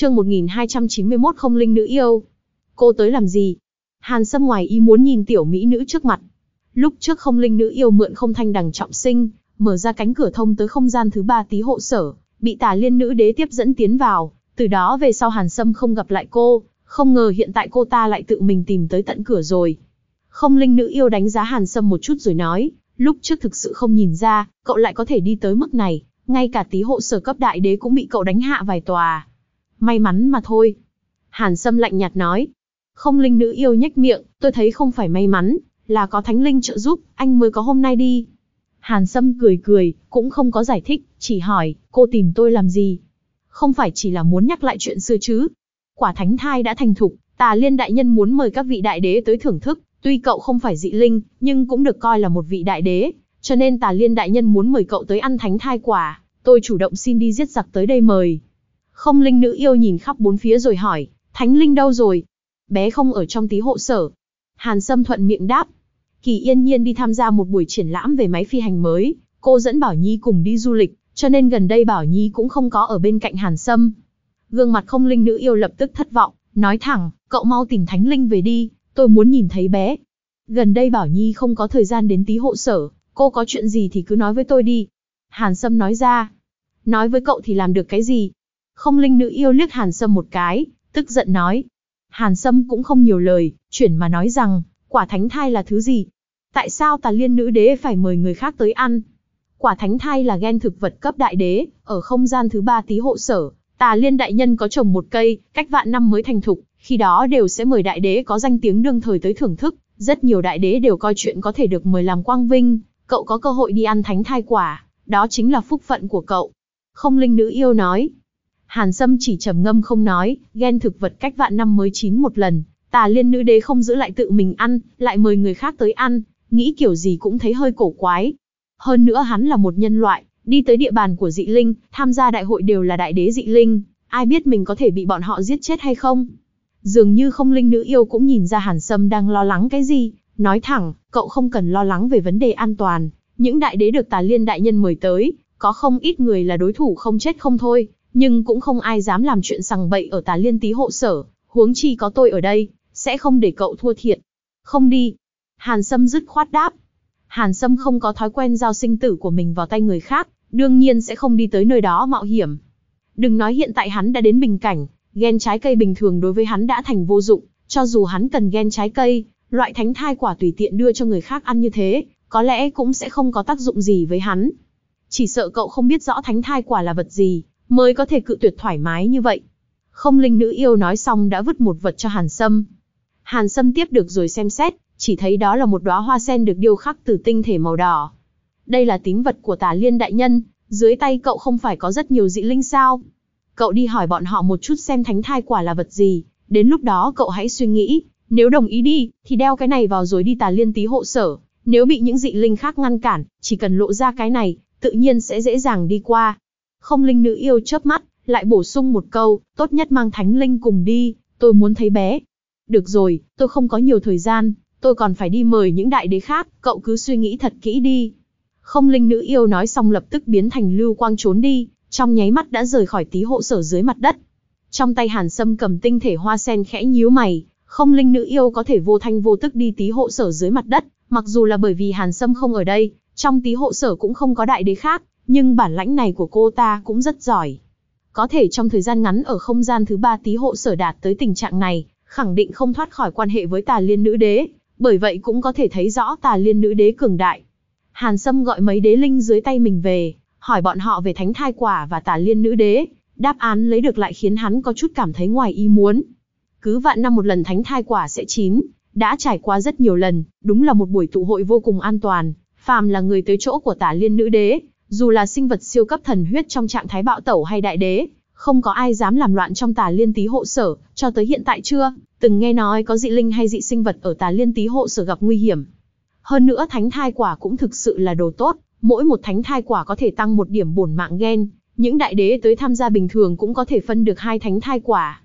Chương 1291 không linh nữ yêu. Cô tới làm gì? Hàn Sâm ngoài ý muốn nhìn tiểu mỹ nữ trước mặt. Lúc trước không linh nữ yêu mượn không thanh đằng trọng sinh, mở ra cánh cửa thông tới không gian thứ ba tí hộ sở, bị tà liên nữ đế tiếp dẫn tiến vào. Từ đó về sau Hàn Sâm không gặp lại cô, không ngờ hiện tại cô ta lại tự mình tìm tới tận cửa rồi. Không linh nữ yêu đánh giá Hàn Sâm một chút rồi nói, lúc trước thực sự không nhìn ra, cậu lại có thể đi tới mức này, ngay cả tí hộ sở cấp đại đế cũng bị cậu đánh hạ vài tòa. May mắn mà thôi. Hàn Sâm lạnh nhạt nói. Không linh nữ yêu nhếch miệng, tôi thấy không phải may mắn, là có thánh linh trợ giúp, anh mới có hôm nay đi. Hàn Sâm cười cười, cũng không có giải thích, chỉ hỏi, cô tìm tôi làm gì? Không phải chỉ là muốn nhắc lại chuyện xưa chứ. Quả thánh thai đã thành thục, tà liên đại nhân muốn mời các vị đại đế tới thưởng thức, tuy cậu không phải dị linh, nhưng cũng được coi là một vị đại đế, cho nên tà liên đại nhân muốn mời cậu tới ăn thánh thai quả, tôi chủ động xin đi giết giặc tới đây mời. Không linh nữ yêu nhìn khắp bốn phía rồi hỏi, thánh linh đâu rồi? Bé không ở trong tí hộ sở. Hàn Sâm thuận miệng đáp. Kỳ yên nhiên đi tham gia một buổi triển lãm về máy phi hành mới, cô dẫn Bảo Nhi cùng đi du lịch, cho nên gần đây Bảo Nhi cũng không có ở bên cạnh Hàn Sâm. Gương mặt không linh nữ yêu lập tức thất vọng, nói thẳng, cậu mau tìm thánh linh về đi, tôi muốn nhìn thấy bé. Gần đây Bảo Nhi không có thời gian đến tí hộ sở, cô có chuyện gì thì cứ nói với tôi đi. Hàn Sâm nói ra. Nói với cậu thì làm được cái gì? Không linh nữ yêu liếc Hàn Sâm một cái, tức giận nói. Hàn Sâm cũng không nhiều lời, chuyển mà nói rằng, quả thánh thai là thứ gì? Tại sao tà liên nữ đế phải mời người khác tới ăn? Quả thánh thai là gen thực vật cấp đại đế, ở không gian thứ ba tí hộ sở, tà liên đại nhân có trồng một cây, cách vạn năm mới thành thục, khi đó đều sẽ mời đại đế có danh tiếng đương thời tới thưởng thức, rất nhiều đại đế đều coi chuyện có thể được mời làm quang vinh, cậu có cơ hội đi ăn thánh thai quả, đó chính là phúc phận của cậu. Không linh nữ yêu nói. Hàn Sâm chỉ trầm ngâm không nói, ghen thực vật cách vạn năm mới chín một lần, tà liên nữ đế không giữ lại tự mình ăn, lại mời người khác tới ăn, nghĩ kiểu gì cũng thấy hơi cổ quái. Hơn nữa hắn là một nhân loại, đi tới địa bàn của dị linh, tham gia đại hội đều là đại đế dị linh, ai biết mình có thể bị bọn họ giết chết hay không. Dường như không linh nữ yêu cũng nhìn ra Hàn Sâm đang lo lắng cái gì, nói thẳng, cậu không cần lo lắng về vấn đề an toàn, những đại đế được tà liên đại nhân mời tới, có không ít người là đối thủ không chết không thôi, nhưng cũng không ai dám làm chuyện sằng bậy ở tà liên tý hộ sở, huống chi có tôi ở đây, sẽ không để cậu thua thiệt. Không đi. Hàn Sâm dứt khoát đáp. Hàn Sâm không có thói quen giao sinh tử của mình vào tay người khác, đương nhiên sẽ không đi tới nơi đó mạo hiểm. Đừng nói hiện tại hắn đã đến bình cảnh, ghen trái cây bình thường đối với hắn đã thành vô dụng, cho dù hắn cần ghen trái cây, loại thánh thai quả tùy tiện đưa cho người khác ăn như thế, có lẽ cũng sẽ không có tác dụng gì với hắn. Chỉ sợ cậu không biết rõ thánh thai quả là vật gì, mới có thể cự tuyệt thoải mái như vậy. Không linh nữ yêu nói xong đã vứt một vật cho Hàn Sâm. Hàn Sâm tiếp được rồi xem xét, chỉ thấy đó là một đóa hoa sen được điêu khắc từ tinh thể màu đỏ. Đây là tín vật của tà liên đại nhân, dưới tay cậu không phải có rất nhiều dị linh sao? Cậu đi hỏi bọn họ một chút xem thánh thai quả là vật gì, đến lúc đó cậu hãy suy nghĩ, nếu đồng ý đi, thì đeo cái này vào rồi đi tà liên tí hộ sở, nếu bị những dị linh khác ngăn cản, chỉ cần lộ ra cái này, tự nhiên sẽ dễ dàng đi qua. Không linh nữ yêu chớp mắt, lại bổ sung một câu, tốt nhất mang thánh linh cùng đi, tôi muốn thấy bé. Được rồi, tôi không có nhiều thời gian, tôi còn phải đi mời những đại đế khác, cậu cứ suy nghĩ thật kỹ đi. Không linh nữ yêu nói xong lập tức biến thành lưu quang trốn đi, trong nháy mắt đã rời khỏi tí hộ sở dưới mặt đất. Trong tay hàn sâm cầm tinh thể hoa sen khẽ nhíu mày, không linh nữ yêu có thể vô thanh vô tức đi tí hộ sở dưới mặt đất, mặc dù là bởi vì hàn sâm không ở đây, trong tí hộ sở cũng không có đại đế khác, nhưng bản lãnh này của cô ta cũng rất giỏi. Có thể trong thời gian ngắn ở không gian thứ ba tí hộ sở đạt tới tình trạng này, khẳng định không thoát khỏi quan hệ với tà liên nữ đế, bởi vậy cũng có thể thấy rõ tà liên nữ đế cường đại. Hàn Sâm gọi mấy đế linh dưới tay mình về, hỏi bọn họ về thánh thai quả và tà liên nữ đế, đáp án lấy được lại khiến hắn có chút cảm thấy ngoài ý muốn. Cứ vạn năm một lần thánh thai quả sẽ chín, đã trải qua rất nhiều lần, đúng là một buổi tụ hội vô cùng an toàn, phàm là người tới chỗ của tà liên nữ đế, dù là sinh vật siêu cấp thần huyết trong trạng thái bạo tẩu hay đại đế, không có ai dám làm loạn trong tà liên tí hộ sở, cho tới hiện tại chưa, từng nghe nói có dị linh hay dị sinh vật ở tà liên tí hộ sở gặp nguy hiểm. Hơn nữa thánh thai quả cũng thực sự là đồ tốt, mỗi một thánh thai quả có thể tăng một điểm bổn mạng gen, những đại đế tới tham gia bình thường cũng có thể phân được hai thánh thai quả.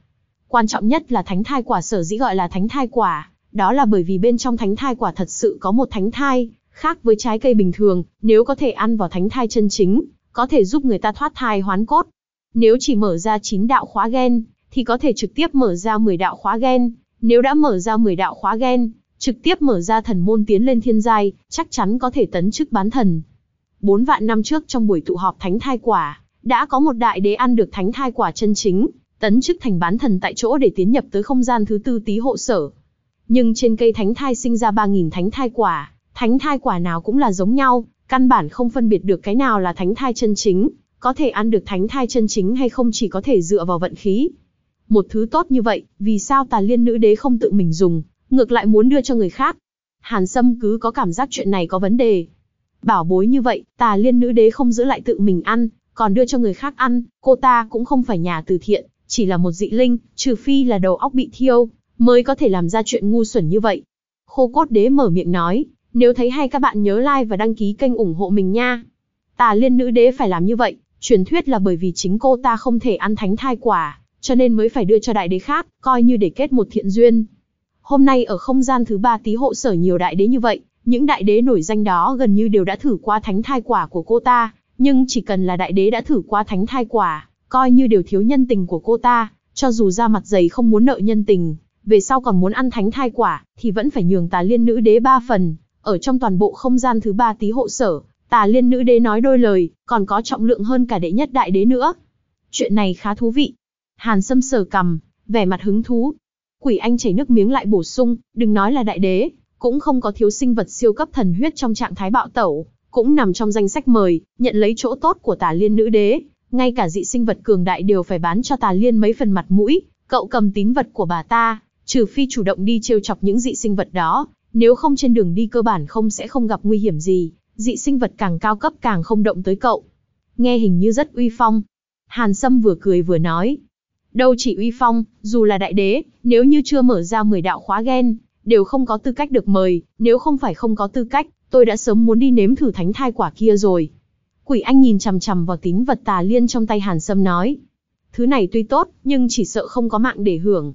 Quan trọng nhất là thánh thai quả sở dĩ gọi là thánh thai quả, đó là bởi vì bên trong thánh thai quả thật sự có một thánh thai, khác với trái cây bình thường, nếu có thể ăn vào thánh thai chân chính, có thể giúp người ta thoát thai hoán cốt. Nếu chỉ mở ra chín đạo khóa gen, thì có thể trực tiếp mở ra 10 đạo khóa gen. Nếu đã mở ra 10 đạo khóa gen, trực tiếp mở ra thần môn tiến lên thiên giai, chắc chắn có thể tấn chức bán thần. Bốn vạn năm trước trong buổi tụ họp thánh thai quả, đã có một đại đế ăn được thánh thai quả chân chính, tấn chức thành bán thần tại chỗ để tiến nhập tới không gian thứ tư tí hộ sở. Nhưng trên cây thánh thai sinh ra 3.000 thánh thai quả, thánh thai quả nào cũng là giống nhau, căn bản không phân biệt được cái nào là thánh thai chân chính, có thể ăn được thánh thai chân chính hay không chỉ có thể dựa vào vận khí. Một thứ tốt như vậy, vì sao tà liên nữ đế không tự mình dùng, ngược lại muốn đưa cho người khác? Hàn Sâm cứ có cảm giác chuyện này có vấn đề. Bảo bối như vậy, tà liên nữ đế không giữ lại tự mình ăn, còn đưa cho người khác ăn, cô ta cũng không phải nhà từ thiện, chỉ là một dị linh, trừ phi là đầu óc bị thiêu, mới có thể làm ra chuyện ngu xuẩn như vậy. Khô cốt đế mở miệng nói, nếu thấy hay các bạn nhớ like và đăng ký kênh ủng hộ mình nha. Tà liên nữ đế phải làm như vậy, truyền thuyết là bởi vì chính cô ta không thể ăn thánh thai quả, cho nên mới phải đưa cho đại đế khác, coi như để kết một thiện duyên. Hôm nay ở không gian thứ ba tí hộ sở nhiều đại đế như vậy, những đại đế nổi danh đó gần như đều đã thử qua thánh thai quả của cô ta, nhưng chỉ cần là đại đế đã thử qua thánh thai quả, coi như đều thiếu nhân tình của cô ta, cho dù ra mặt dày không muốn nợ nhân tình, về sau còn muốn ăn thánh thai quả, thì vẫn phải nhường tà liên nữ đế ba phần. Ở trong toàn bộ không gian thứ ba tí hộ sở, tà liên nữ đế nói đôi lời, còn có trọng lượng hơn cả đệ nhất đại đế nữa. Chuyện này khá thú vị. Hàn Sâm sờ cầm, vẻ mặt hứng thú. Quỷ Anh chảy nước miếng lại bổ sung, đừng nói là đại đế, cũng không có thiếu sinh vật siêu cấp thần huyết trong trạng thái bạo tẩu, cũng nằm trong danh sách mời, nhận lấy chỗ tốt của tà liên nữ đế. Ngay cả dị sinh vật cường đại đều phải bán cho tà liên mấy phần mặt mũi, cậu cầm tín vật của bà ta, trừ phi chủ động đi trêu chọc những dị sinh vật đó, nếu không trên đường đi cơ bản không sẽ không gặp nguy hiểm gì, dị sinh vật càng cao cấp càng không động tới cậu. Nghe hình như rất uy phong. Hàn Sâm vừa cười vừa nói. Đâu chỉ uy phong, dù là đại đế, nếu như chưa mở ra 10 đạo khóa gen, đều không có tư cách được mời, nếu không phải không có tư cách, tôi đã sớm muốn đi nếm thử thánh thai quả kia rồi. Quỷ Anh nhìn chằm chằm vào tín vật tà liên trong tay Hàn Sâm nói. Thứ này tuy tốt, nhưng chỉ sợ không có mạng để hưởng.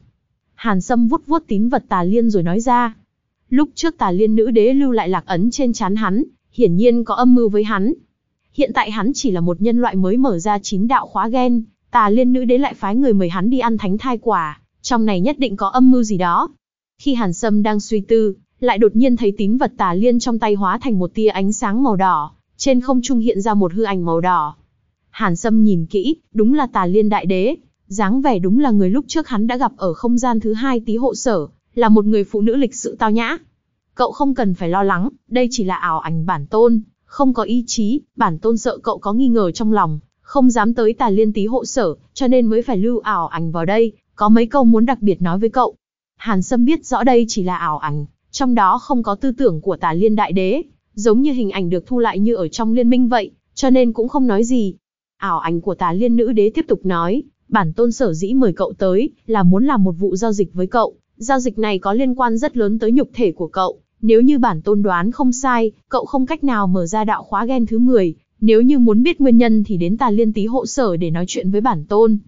Hàn Sâm vuốt vuốt tín vật tà liên rồi nói ra. Lúc trước tà liên nữ đế lưu lại lạc ấn trên chán hắn, hiển nhiên có âm mưu với hắn. Hiện tại hắn chỉ là một nhân loại mới mở ra chín đạo khóa gen, tà liên nữ đế lại phái người mời hắn đi ăn thánh thai quả, trong này nhất định có âm mưu gì đó. Khi Hàn Sâm đang suy tư, lại đột nhiên thấy tín vật tà liên trong tay hóa thành một tia ánh sáng màu đỏ, trên không trung hiện ra một hư ảnh màu đỏ. Hàn Sâm nhìn kỹ, đúng là tà liên đại đế, dáng vẻ đúng là người lúc trước hắn đã gặp ở không gian thứ hai tí hộ sở, là một người phụ nữ lịch sự tao nhã. Cậu không cần phải lo lắng, đây chỉ là ảo ảnh bản tôn, không có ý chí, bản tôn sợ cậu có nghi ngờ trong lòng, không dám tới tà liên tí hộ sở, cho nên mới phải lưu ảo ảnh vào đây, có mấy câu muốn đặc biệt nói với cậu. Hàn Sâm biết rõ đây chỉ là ảo ảnh, trong đó không có tư tưởng của tà liên đại đế, giống như hình ảnh được thu lại như ở trong liên minh vậy, cho nên cũng không nói gì. Ảo ảnh của tà liên nữ đế tiếp tục nói, bản tôn sở dĩ mời cậu tới, là muốn làm một vụ giao dịch với cậu, giao dịch này có liên quan rất lớn tới nhục thể của cậu, nếu như bản tôn đoán không sai, cậu không cách nào mở ra đạo khóa gen thứ 10, nếu như muốn biết nguyên nhân thì đến tà liên tí hộ sở để nói chuyện với bản tôn.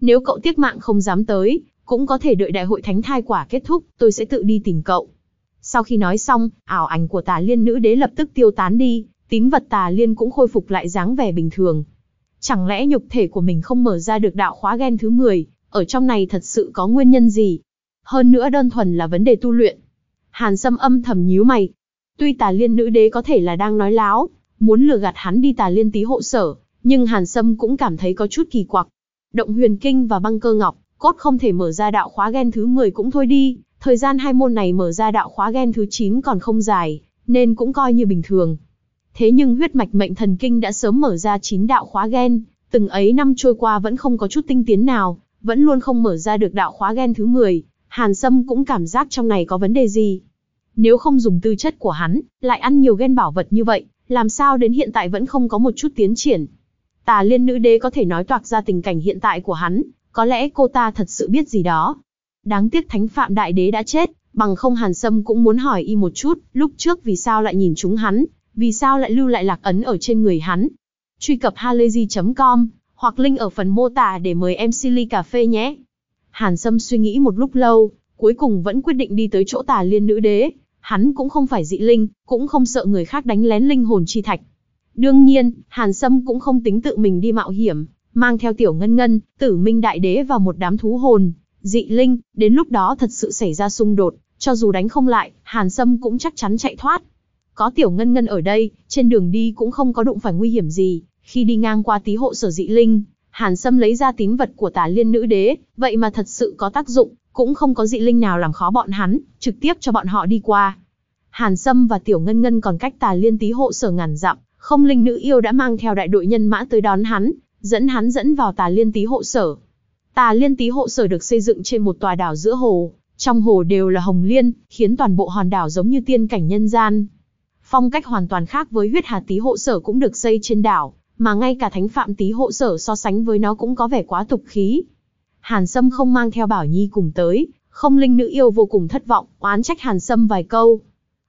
Nếu cậu tiếc mạng không dám tới, cũng có thể đợi đại hội thánh thai quả kết thúc, tôi sẽ tự đi tìm cậu. Sau khi nói xong, ảo ảnh của tà liên nữ đế lập tức tiêu tán đi, tín vật tà liên cũng khôi phục lại dáng vẻ bình thường. Chẳng lẽ nhục thể của mình không mở ra được đạo khóa gen thứ 10, ở trong này thật sự có nguyên nhân gì? Hơn nữa đơn thuần là vấn đề tu luyện. Hàn Sâm âm thầm nhíu mày. Tuy tà liên nữ đế có thể là đang nói láo, muốn lừa gạt hắn đi tà liên tí hộ sở, nhưng Hàn Sâm cũng cảm thấy có chút kỳ quặc. Động huyền kinh và băng cơ ngọc, cốt không thể mở ra đạo khóa gen thứ 10 cũng thôi đi, thời gian hai môn này mở ra đạo khóa gen thứ 9 còn không dài, nên cũng coi như bình thường. Thế nhưng huyết mạch mệnh thần kinh đã sớm mở ra 9 đạo khóa gen, từng ấy năm trôi qua vẫn không có chút tinh tiến nào, vẫn luôn không mở ra được đạo khóa gen thứ 10, Hàn Sâm cũng cảm giác trong này có vấn đề gì. Nếu không dùng tư chất của hắn, lại ăn nhiều ghen bảo vật như vậy, làm sao đến hiện tại vẫn không có một chút tiến triển. Tà liên nữ đế có thể nói toạc ra tình cảnh hiện tại của hắn, có lẽ cô ta thật sự biết gì đó. Đáng tiếc thánh phạm đại đế đã chết, bằng không hàn sâm cũng muốn hỏi y một chút, lúc trước vì sao lại nhìn chúng hắn, vì sao lại lưu lại lạc ấn ở trên người hắn. Truy cập halayzi.com, hoặc link ở phần mô tả để mời em Silly Cà Phê nhé. Hàn Sâm suy nghĩ một lúc lâu, cuối cùng vẫn quyết định đi tới chỗ tà liên nữ đế. Hắn cũng không phải dị linh, cũng không sợ người khác đánh lén linh hồn chi thạch. Đương nhiên, Hàn Sâm cũng không tính tự mình đi mạo hiểm, mang theo tiểu ngân ngân, tử minh đại đế và một đám thú hồn, dị linh, đến lúc đó thật sự xảy ra xung đột, cho dù đánh không lại, Hàn Sâm cũng chắc chắn chạy thoát. Có tiểu ngân ngân ở đây, trên đường đi cũng không có đụng phải nguy hiểm gì, khi đi ngang qua tí hộ sở dị linh, Hàn Sâm lấy ra tín vật của tà liên nữ đế, vậy mà thật sự có tác dụng, cũng không có dị linh nào làm khó bọn hắn, trực tiếp cho bọn họ đi qua. Hàn Sâm và Tiểu Ngân Ngân còn cách tà liên tí hộ sở ngàn dặm, không linh nữ yêu đã mang theo đại đội nhân mã tới đón hắn, dẫn hắn dẫn vào tà liên tí hộ sở. Tà liên tí hộ sở được xây dựng trên một tòa đảo giữa hồ, trong hồ đều là hồng liên, khiến toàn bộ hòn đảo giống như tiên cảnh nhân gian. Phong cách hoàn toàn khác với huyết hà tí hộ sở cũng được xây trên đảo, mà ngay cả thánh phạm tí hộ sở so sánh với nó cũng có vẻ quá tục khí. Hàn Sâm không mang theo Bảo Nhi cùng tới, không linh nữ yêu vô cùng thất vọng, oán trách Hàn Sâm vài câu.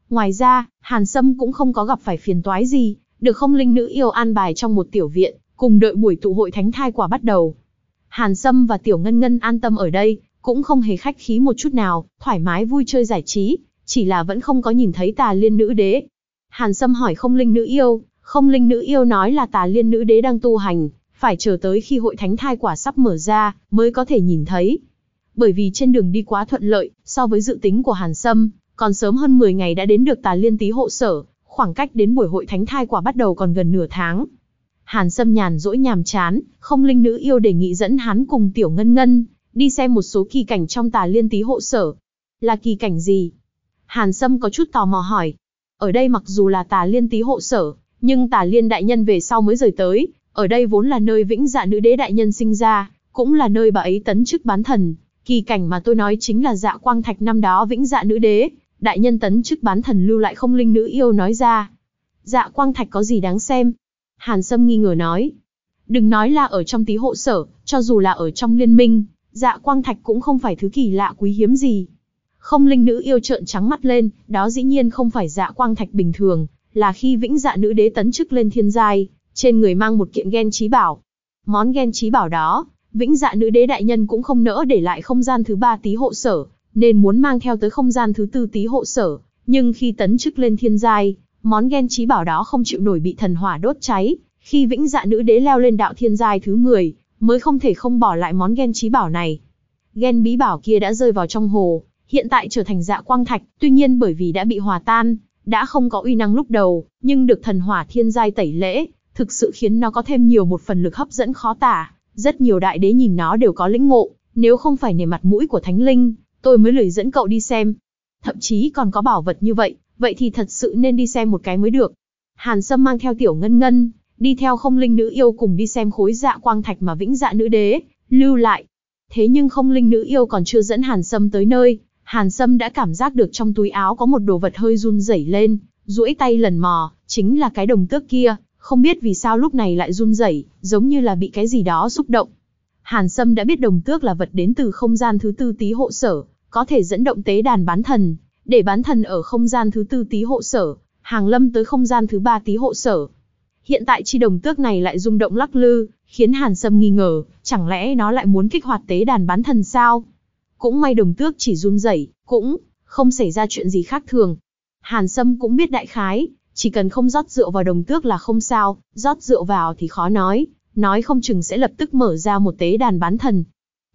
Ngoài ra, Hàn Sâm cũng không có gặp phải phiền toái gì, được không linh nữ yêu an bài trong một tiểu viện, cùng đợi buổi tụ hội thánh thai quả bắt đầu. Hàn Sâm và Tiểu Ngân Ngân an tâm ở đây, cũng không hề khách khí một chút nào, thoải mái vui chơi giải trí, chỉ là vẫn không có nhìn thấy tà liên nữ đế. Hàn Sâm hỏi không linh nữ yêu, không linh nữ yêu nói là tà liên nữ đế đang tu hành, phải chờ tới khi hội thánh thai quả sắp mở ra, mới có thể nhìn thấy. Bởi vì trên đường đi quá thuận lợi, so với dự tính của Hàn Sâm, còn sớm hơn 10 ngày đã đến được tà liên tí hộ sở, khoảng cách đến buổi hội thánh thai quả bắt đầu còn gần nửa tháng. Hàn Sâm nhàn rỗi nhàm chán, không linh nữ yêu đề nghị dẫn hắn cùng Tiểu Ngân Ngân, đi xem một số kỳ cảnh trong tà liên tí hộ sở. Là kỳ cảnh gì? Hàn Sâm có chút tò mò hỏi. Ở đây mặc dù là tà liên tí hộ sở, nhưng tà liên đại nhân về sau mới rời tới, ở đây vốn là nơi vĩnh dạ nữ đế đại nhân sinh ra, cũng là nơi bà ấy tấn chức bán thần. Kỳ cảnh mà tôi nói chính là dạ quang thạch năm đó vĩnh dạ nữ đế, đại nhân tấn chức bán thần lưu lại không linh nữ yêu nói ra. Dạ quang thạch có gì đáng xem? Hàn Sâm nghi ngờ nói. Đừng nói là ở trong tí hộ sở, cho dù là ở trong liên minh, dạ quang thạch cũng không phải thứ kỳ lạ quý hiếm gì. Không linh nữ yêu trợn trắng mắt lên, đó dĩ nhiên không phải dạ quang thạch bình thường, là khi vĩnh dạ nữ đế tấn chức lên thiên giai, trên người mang một kiện gen trí bảo. Món gen trí bảo đó, vĩnh dạ nữ đế đại nhân cũng không nỡ để lại không gian thứ ba tí hộ sở, nên muốn mang theo tới không gian thứ tư tí hộ sở, nhưng khi tấn chức lên thiên giai, món gen trí bảo đó không chịu nổi bị thần hỏa đốt cháy, khi vĩnh dạ nữ đế leo lên đạo thiên giai thứ 10, mới không thể không bỏ lại món gen trí bảo này. Gen bí bảo kia đã rơi vào trong hồ, hiện tại trở thành dạ quang thạch, tuy nhiên bởi vì đã bị hòa tan, đã không có uy năng lúc đầu, nhưng được thần hỏa thiên giai tẩy lễ, thực sự khiến nó có thêm nhiều một phần lực hấp dẫn khó tả. Rất nhiều đại đế nhìn nó đều có lĩnh ngộ, nếu không phải nề mặt mũi của thánh linh, tôi mới lười dẫn cậu đi xem. Thậm chí còn có bảo vật như vậy, vậy thì thật sự nên đi xem một cái mới được. Hàn Sâm mang theo tiểu ngân ngân, đi theo không linh nữ yêu cùng đi xem khối dạ quang thạch mà vĩnh dạ nữ đế, lưu lại. Thế nhưng không linh nữ yêu còn chưa dẫn Hàn Sâm tới nơi, Hàn Sâm đã cảm giác được trong túi áo có một đồ vật hơi run rẩy lên, duỗi tay lần mò, chính là cái đồng tước kia, không biết vì sao lúc này lại run rẩy, giống như là bị cái gì đó xúc động. Hàn Sâm đã biết đồng tước là vật đến từ không gian thứ tư tí hộ sở, có thể dẫn động tế đàn bán thần, để bán thần ở không gian thứ tư tí hộ sở, hàng lâm tới không gian thứ ba tí hộ sở. Hiện tại chi đồng tước này lại rung động lắc lư, khiến Hàn Sâm nghi ngờ, chẳng lẽ nó lại muốn kích hoạt tế đàn bán thần sao? Cũng may đồng tước chỉ run rẩy, cũng không xảy ra chuyện gì khác thường. Hàn Sâm cũng biết đại khái, chỉ cần không rót rượu vào đồng tước là không sao, rót rượu vào thì khó nói, nói không chừng sẽ lập tức mở ra một tế đàn bán thần.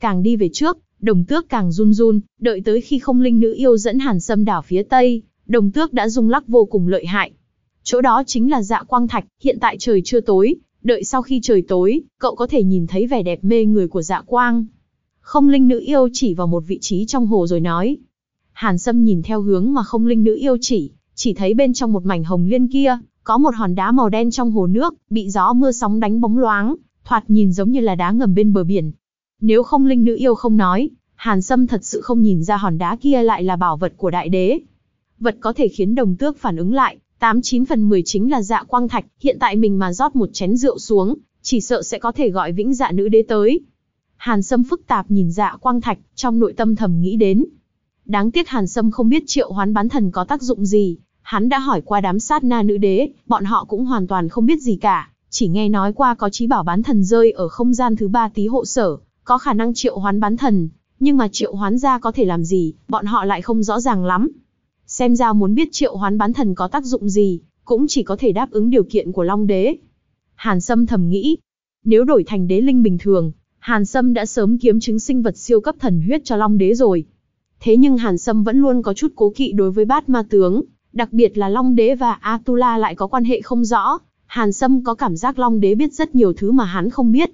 Càng đi về trước, đồng tước càng run run, đợi tới khi không linh nữ yêu dẫn Hàn Sâm đảo phía tây, đồng tước đã rung lắc vô cùng lợi hại. Chỗ đó chính là dạ quang thạch, hiện tại trời chưa tối, đợi sau khi trời tối, cậu có thể nhìn thấy vẻ đẹp mê người của dạ quang. Không linh nữ yêu chỉ vào một vị trí trong hồ rồi nói. Hàn Sâm nhìn theo hướng mà không linh nữ yêu chỉ, chỉ thấy bên trong một mảnh hồng liên kia, có một hòn đá màu đen trong hồ nước, bị gió mưa sóng đánh bóng loáng, thoạt nhìn giống như là đá ngầm bên bờ biển. Nếu không linh nữ yêu không nói, Hàn Sâm thật sự không nhìn ra hòn đá kia lại là bảo vật của đại đế. Vật có thể khiến đồng tước phản ứng lại, 89 phần 10 chính là dạ quang thạch, hiện tại mình mà rót một chén rượu xuống, chỉ sợ sẽ có thể gọi vĩnh dạ nữ đế tới. Hàn Sâm phức tạp nhìn dạ quang thạch, trong nội tâm thầm nghĩ đến. Đáng tiếc Hàn Sâm không biết triệu hoán bán thần có tác dụng gì, hắn đã hỏi qua đám sát na nữ đế, bọn họ cũng hoàn toàn không biết gì cả, chỉ nghe nói qua có trí bảo bán thần rơi ở không gian thứ ba tí hộ sở, có khả năng triệu hoán bán thần, nhưng mà triệu hoán ra có thể làm gì, bọn họ lại không rõ ràng lắm. Xem ra muốn biết triệu hoán bán thần có tác dụng gì, cũng chỉ có thể đáp ứng điều kiện của Long Đế. Hàn Sâm thầm nghĩ, nếu đổi thành đế linh bình thường, Hàn Sâm đã sớm kiếm chứng sinh vật siêu cấp thần huyết cho Long Đế rồi. Thế nhưng Hàn Sâm vẫn luôn có chút cố kỵ đối với bát ma tướng, đặc biệt là Long Đế và Atula lại có quan hệ không rõ. Hàn Sâm có cảm giác Long Đế biết rất nhiều thứ mà hắn không biết.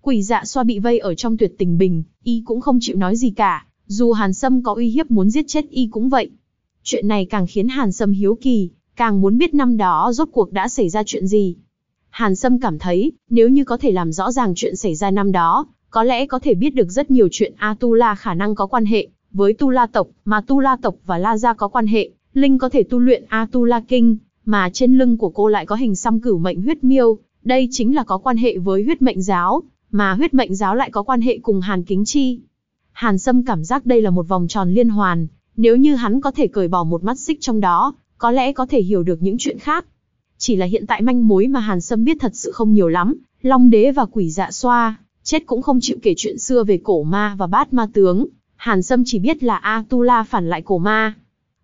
Quỷ dạ xoa bị vây ở trong tuyệt tình bình, y cũng không chịu nói gì cả, dù Hàn Sâm có uy hiếp muốn giết chết y cũng vậy. Chuyện này càng khiến Hàn Sâm hiếu kỳ, càng muốn biết năm đó rốt cuộc đã xảy ra chuyện gì. Hàn Sâm cảm thấy, nếu như có thể làm rõ ràng chuyện xảy ra năm đó, có lẽ có thể biết được rất nhiều chuyện. Atula khả năng có quan hệ với Tu La tộc, mà Tu La tộc và La gia có quan hệ, Linh có thể tu luyện Atula Kinh, mà trên lưng của cô lại có hình xăm cửu mệnh huyết miêu, đây chính là có quan hệ với huyết mệnh giáo, mà huyết mệnh giáo lại có quan hệ cùng Hàn Kính Chi. Hàn Sâm cảm giác đây là một vòng tròn liên hoàn, nếu như hắn có thể cởi bỏ một mắt xích trong đó, có lẽ có thể hiểu được những chuyện khác. Chỉ là hiện tại manh mối mà Hàn Sâm biết thật sự không nhiều lắm, Long Đế và Quỷ Dạ Xoa, chết cũng không chịu kể chuyện xưa về cổ ma và bát ma tướng. Hàn Sâm chỉ biết là Atula phản lại cổ ma.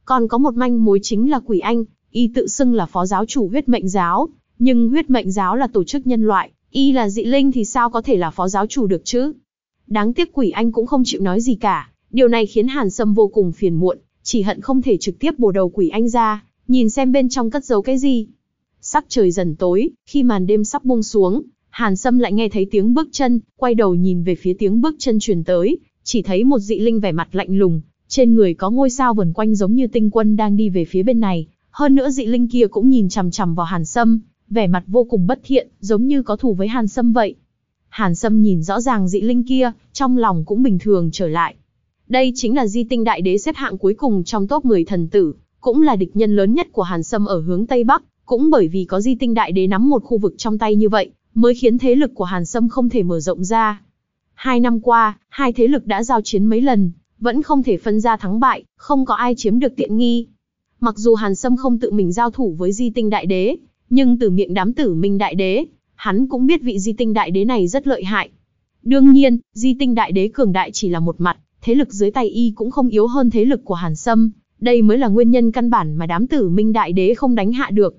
Còn có một manh mối chính là Quỷ Anh, y tự xưng là phó giáo chủ huyết mệnh giáo, nhưng huyết mệnh giáo là tổ chức nhân loại, y là dị linh thì sao có thể là phó giáo chủ được chứ? Đáng tiếc Quỷ Anh cũng không chịu nói gì cả, điều này khiến Hàn Sâm vô cùng phiền muộn, chỉ hận không thể trực tiếp bổ đầu Quỷ Anh ra, nhìn xem bên trong cất giấu cái gì. Sắc trời dần tối, khi màn đêm sắp buông xuống, Hàn Sâm lại nghe thấy tiếng bước chân, quay đầu nhìn về phía tiếng bước chân truyền tới, chỉ thấy một dị linh vẻ mặt lạnh lùng, trên người có ngôi sao vần quanh giống như tinh quân đang đi về phía bên này, hơn nữa dị linh kia cũng nhìn chằm chằm vào Hàn Sâm, vẻ mặt vô cùng bất thiện, giống như có thù với Hàn Sâm vậy. Hàn Sâm nhìn rõ ràng dị linh kia, trong lòng cũng bình thường trở lại. Đây chính là di tinh đại đế xếp hạng cuối cùng trong top 10 thần tử, cũng là địch nhân lớn nhất của Hàn Sâm ở hướng Tây Bắc, cũng bởi vì có di tinh đại đế nắm một khu vực trong tay như vậy, mới khiến thế lực của Hàn Sâm không thể mở rộng ra. Hai năm qua, hai thế lực đã giao chiến mấy lần, vẫn không thể phân ra thắng bại, không có ai chiếm được tiện nghi. Mặc dù Hàn Sâm không tự mình giao thủ với di tinh đại đế, nhưng từ miệng đám tử minh đại đế, hắn cũng biết vị di tinh đại đế này rất lợi hại. Đương nhiên, di tinh đại đế cường đại chỉ là một mặt, thế lực dưới tay y cũng không yếu hơn thế lực của Hàn Sâm, đây mới là nguyên nhân căn bản mà đám tử minh đại đế không đánh hạ được.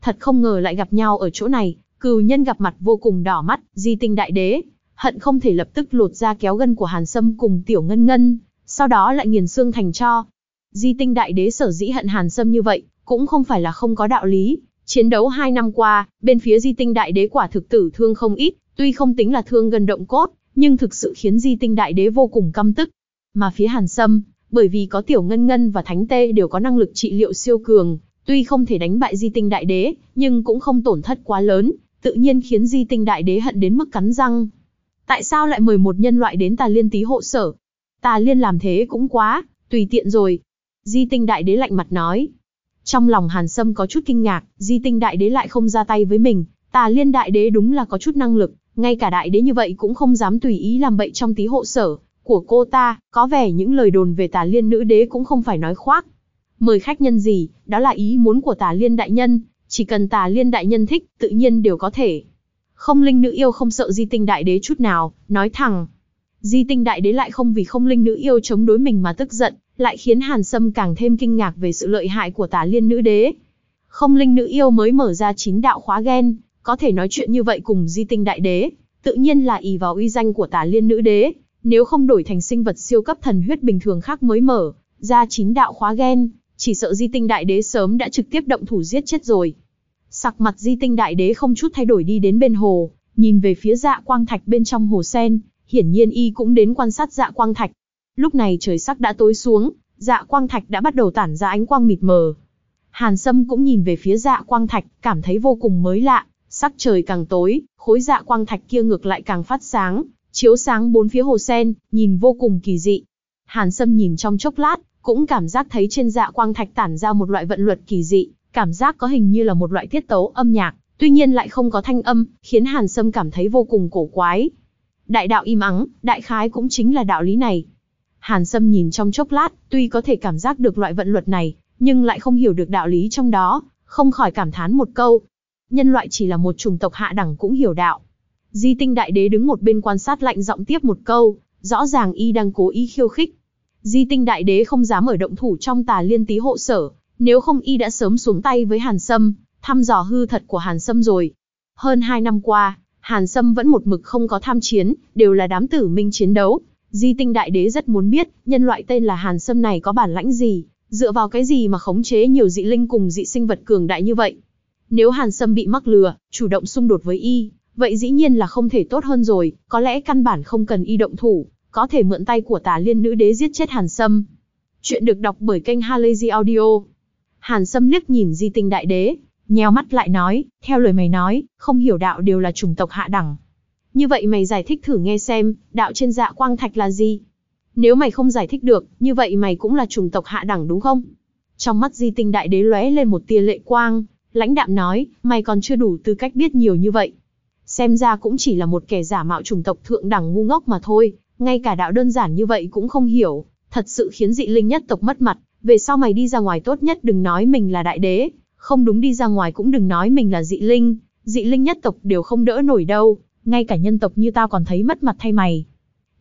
Thật không ngờ lại gặp nhau ở chỗ này, cừu nhân gặp mặt vô cùng đỏ mắt, di tinh đại đế, hận không thể lập tức lột ra kéo gân của Hàn Sâm cùng tiểu ngân ngân, sau đó lại nghiền xương thành cho. Di tinh đại đế sở dĩ hận Hàn Sâm như vậy, cũng không phải là không có đạo lý. Chiến đấu hai năm qua, bên phía di tinh đại đế quả thực tử thương không ít, tuy không tính là thương gần động cốt, nhưng thực sự khiến di tinh đại đế vô cùng căm tức. Mà phía Hàn Sâm, bởi vì có tiểu ngân ngân và thánh tê đều có năng lực trị liệu siêu cường, tuy không thể đánh bại di tinh đại đế, nhưng cũng không tổn thất quá lớn, tự nhiên khiến di tinh đại đế hận đến mức cắn răng. Tại sao lại mời một nhân loại đến tà liên tí hộ sở? Tà liên làm thế cũng quá, tùy tiện rồi. Di tinh đại đế lạnh mặt nói. Trong lòng hàn sâm có chút kinh ngạc, di tinh đại đế lại không ra tay với mình, tà liên đại đế đúng là có chút năng lực, ngay cả đại đế như vậy cũng không dám tùy ý làm bậy trong tí hộ sở của cô ta, có vẻ những lời đồn về tà liên nữ đế cũng không phải nói khoác. Mời khách nhân gì, đó là ý muốn của tà liên đại nhân, chỉ cần tà liên đại nhân thích, tự nhiên đều có thể. Không linh nữ yêu không sợ di tinh đại đế chút nào, nói thẳng. Di tinh đại đế lại không vì không linh nữ yêu chống đối mình mà tức giận, lại khiến Hàn Sâm càng thêm kinh ngạc về sự lợi hại của tà liên nữ đế. Không linh nữ yêu mới mở ra chín đạo khóa ghen, có thể nói chuyện như vậy cùng di tinh đại đế, tự nhiên là ỷ vào uy danh của tà liên nữ đế, nếu không đổi thành sinh vật siêu cấp thần huyết bình thường khác mới mở ra chín đạo khóa gen chỉ sợ di tinh đại đế sớm đã trực tiếp động thủ giết chết rồi. Sặc mặt di tinh đại đế không chút thay đổi đi đến bên hồ, nhìn về phía dạ quang thạch bên trong hồ sen, hiển nhiên y cũng đến quan sát dạ quang thạch. Lúc này trời sắc đã tối xuống, dạ quang thạch đã bắt đầu tản ra ánh quang mịt mờ. Hàn Sâm cũng nhìn về phía dạ quang thạch, cảm thấy vô cùng mới lạ, sắc trời càng tối, khối dạ quang thạch kia ngược lại càng phát sáng, chiếu sáng bốn phía hồ sen, nhìn vô cùng kỳ dị. Hàn Sâm nhìn trong chốc lát, cũng cảm giác thấy trên dạ quang thạch tản ra một loại vận luật kỳ dị, cảm giác có hình như là một loại tiết tấu âm nhạc, tuy nhiên lại không có thanh âm, khiến Hàn Sâm cảm thấy vô cùng cổ quái. Đại đạo im ắng, đại khái cũng chính là đạo lý này. Hàn Sâm nhìn trong chốc lát, tuy có thể cảm giác được loại vận luật này, nhưng lại không hiểu được đạo lý trong đó, không khỏi cảm thán một câu. Nhân loại chỉ là một chủng tộc hạ đẳng cũng hiểu đạo. Di tinh đại đế đứng một bên quan sát lạnh giọng tiếp một câu, rõ ràng y đang cố ý khiêu khích. Di tinh đại đế không dám ở động thủ trong tà liên tí hộ sở, nếu không y đã sớm xuống tay với Hàn Sâm, thăm dò hư thật của Hàn Sâm rồi. Hơn hai năm qua, Hàn Sâm vẫn một mực không có tham chiến, đều là đám tử minh chiến đấu. Di tinh đại đế rất muốn biết, nhân loại tên là Hàn Sâm này có bản lãnh gì, dựa vào cái gì mà khống chế nhiều dị linh cùng dị sinh vật cường đại như vậy. Nếu Hàn Sâm bị mắc lừa, chủ động xung đột với y, vậy dĩ nhiên là không thể tốt hơn rồi, có lẽ căn bản không cần y động thủ, có thể mượn tay của tà liên nữ đế giết chết Hàn Sâm. Chuyện được đọc bởi kênh Halazy Audio. Hàn Sâm liếc nhìn di tinh đại đế, nheo mắt lại nói, theo lời mày nói, không hiểu đạo đều là chủng tộc hạ đẳng. Như vậy mày giải thích thử nghe xem, đạo trên dạ quang thạch là gì? Nếu mày không giải thích được, như vậy mày cũng là chủng tộc hạ đẳng đúng không? Trong mắt di tinh đại đế lóe lên một tia lệ quang, lãnh đạm nói, mày còn chưa đủ tư cách biết nhiều như vậy. Xem ra cũng chỉ là một kẻ giả mạo chủng tộc thượng đẳng ngu ngốc mà thôi, ngay cả đạo đơn giản như vậy cũng không hiểu, thật sự khiến dị linh nhất tộc mất mặt, về sau mày đi ra ngoài tốt nhất đừng nói mình là đại đế, không đúng đi ra ngoài cũng đừng nói mình là dị linh, dị linh nhất tộc đều không đỡ nổi đâu, ngay cả nhân tộc như tao còn thấy mất mặt thay mày.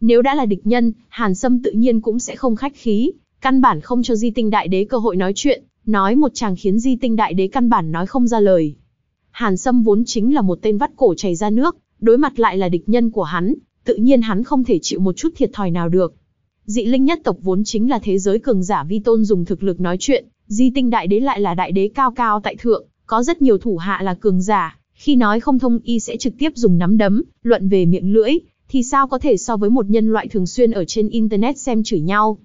Nếu đã là địch nhân, Hàn Sâm tự nhiên cũng sẽ không khách khí, căn bản không cho Di Tinh Đại Đế cơ hội nói chuyện, nói một chàng khiến Di Tinh Đại Đế căn bản nói không ra lời. Hàn Sâm vốn chính là một tên vắt cổ chảy ra nước, đối mặt lại là địch nhân của hắn, tự nhiên hắn không thể chịu một chút thiệt thòi nào được. Dị linh nhất tộc vốn chính là thế giới cường giả vi tôn dùng thực lực nói chuyện, Di Tinh Đại Đế lại là đại đế cao cao tại thượng, có rất nhiều thủ hạ là cường giả, khi nói không thông y sẽ trực tiếp dùng nắm đấm, luận về miệng lưỡi, thì sao có thể so với một nhân loại thường xuyên ở trên internet xem chửi nhau.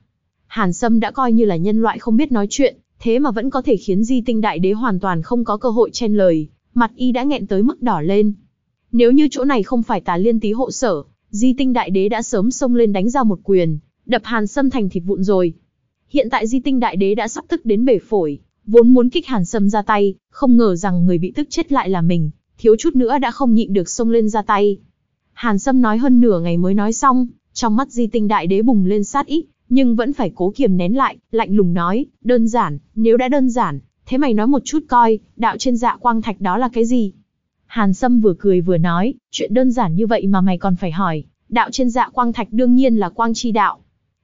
Hàn Sâm đã coi như là nhân loại không biết nói chuyện, thế mà vẫn có thể khiến Di Tinh Đại Đế hoàn toàn không có cơ hội chen lời, mặt y đã nghẹn tới mức đỏ lên. Nếu như chỗ này không phải tà liên tí hộ sở, Di Tinh Đại Đế đã sớm xông lên đánh ra một quyền, đập Hàn Sâm thành thịt vụn rồi. Hiện tại Di Tinh Đại Đế đã sắp tức đến bể phổi, vốn muốn kích Hàn Sâm ra tay, không ngờ rằng người bị tức chết lại là mình, thiếu chút nữa đã không nhịn được xông lên ra tay. Hàn Sâm nói hơn nửa ngày mới nói xong, trong mắt Di Tinh Đại Đế bùng lên sát ý, nhưng vẫn phải cố kiềm nén lại, lạnh lùng nói, đơn giản, nếu đã đơn giản, thế mày nói một chút coi, đạo trên dạ quang thạch đó là cái gì? Hàn Sâm vừa cười vừa nói, chuyện đơn giản như vậy mà mày còn phải hỏi, đạo trên dạ quang thạch đương nhiên là quang chi đạo.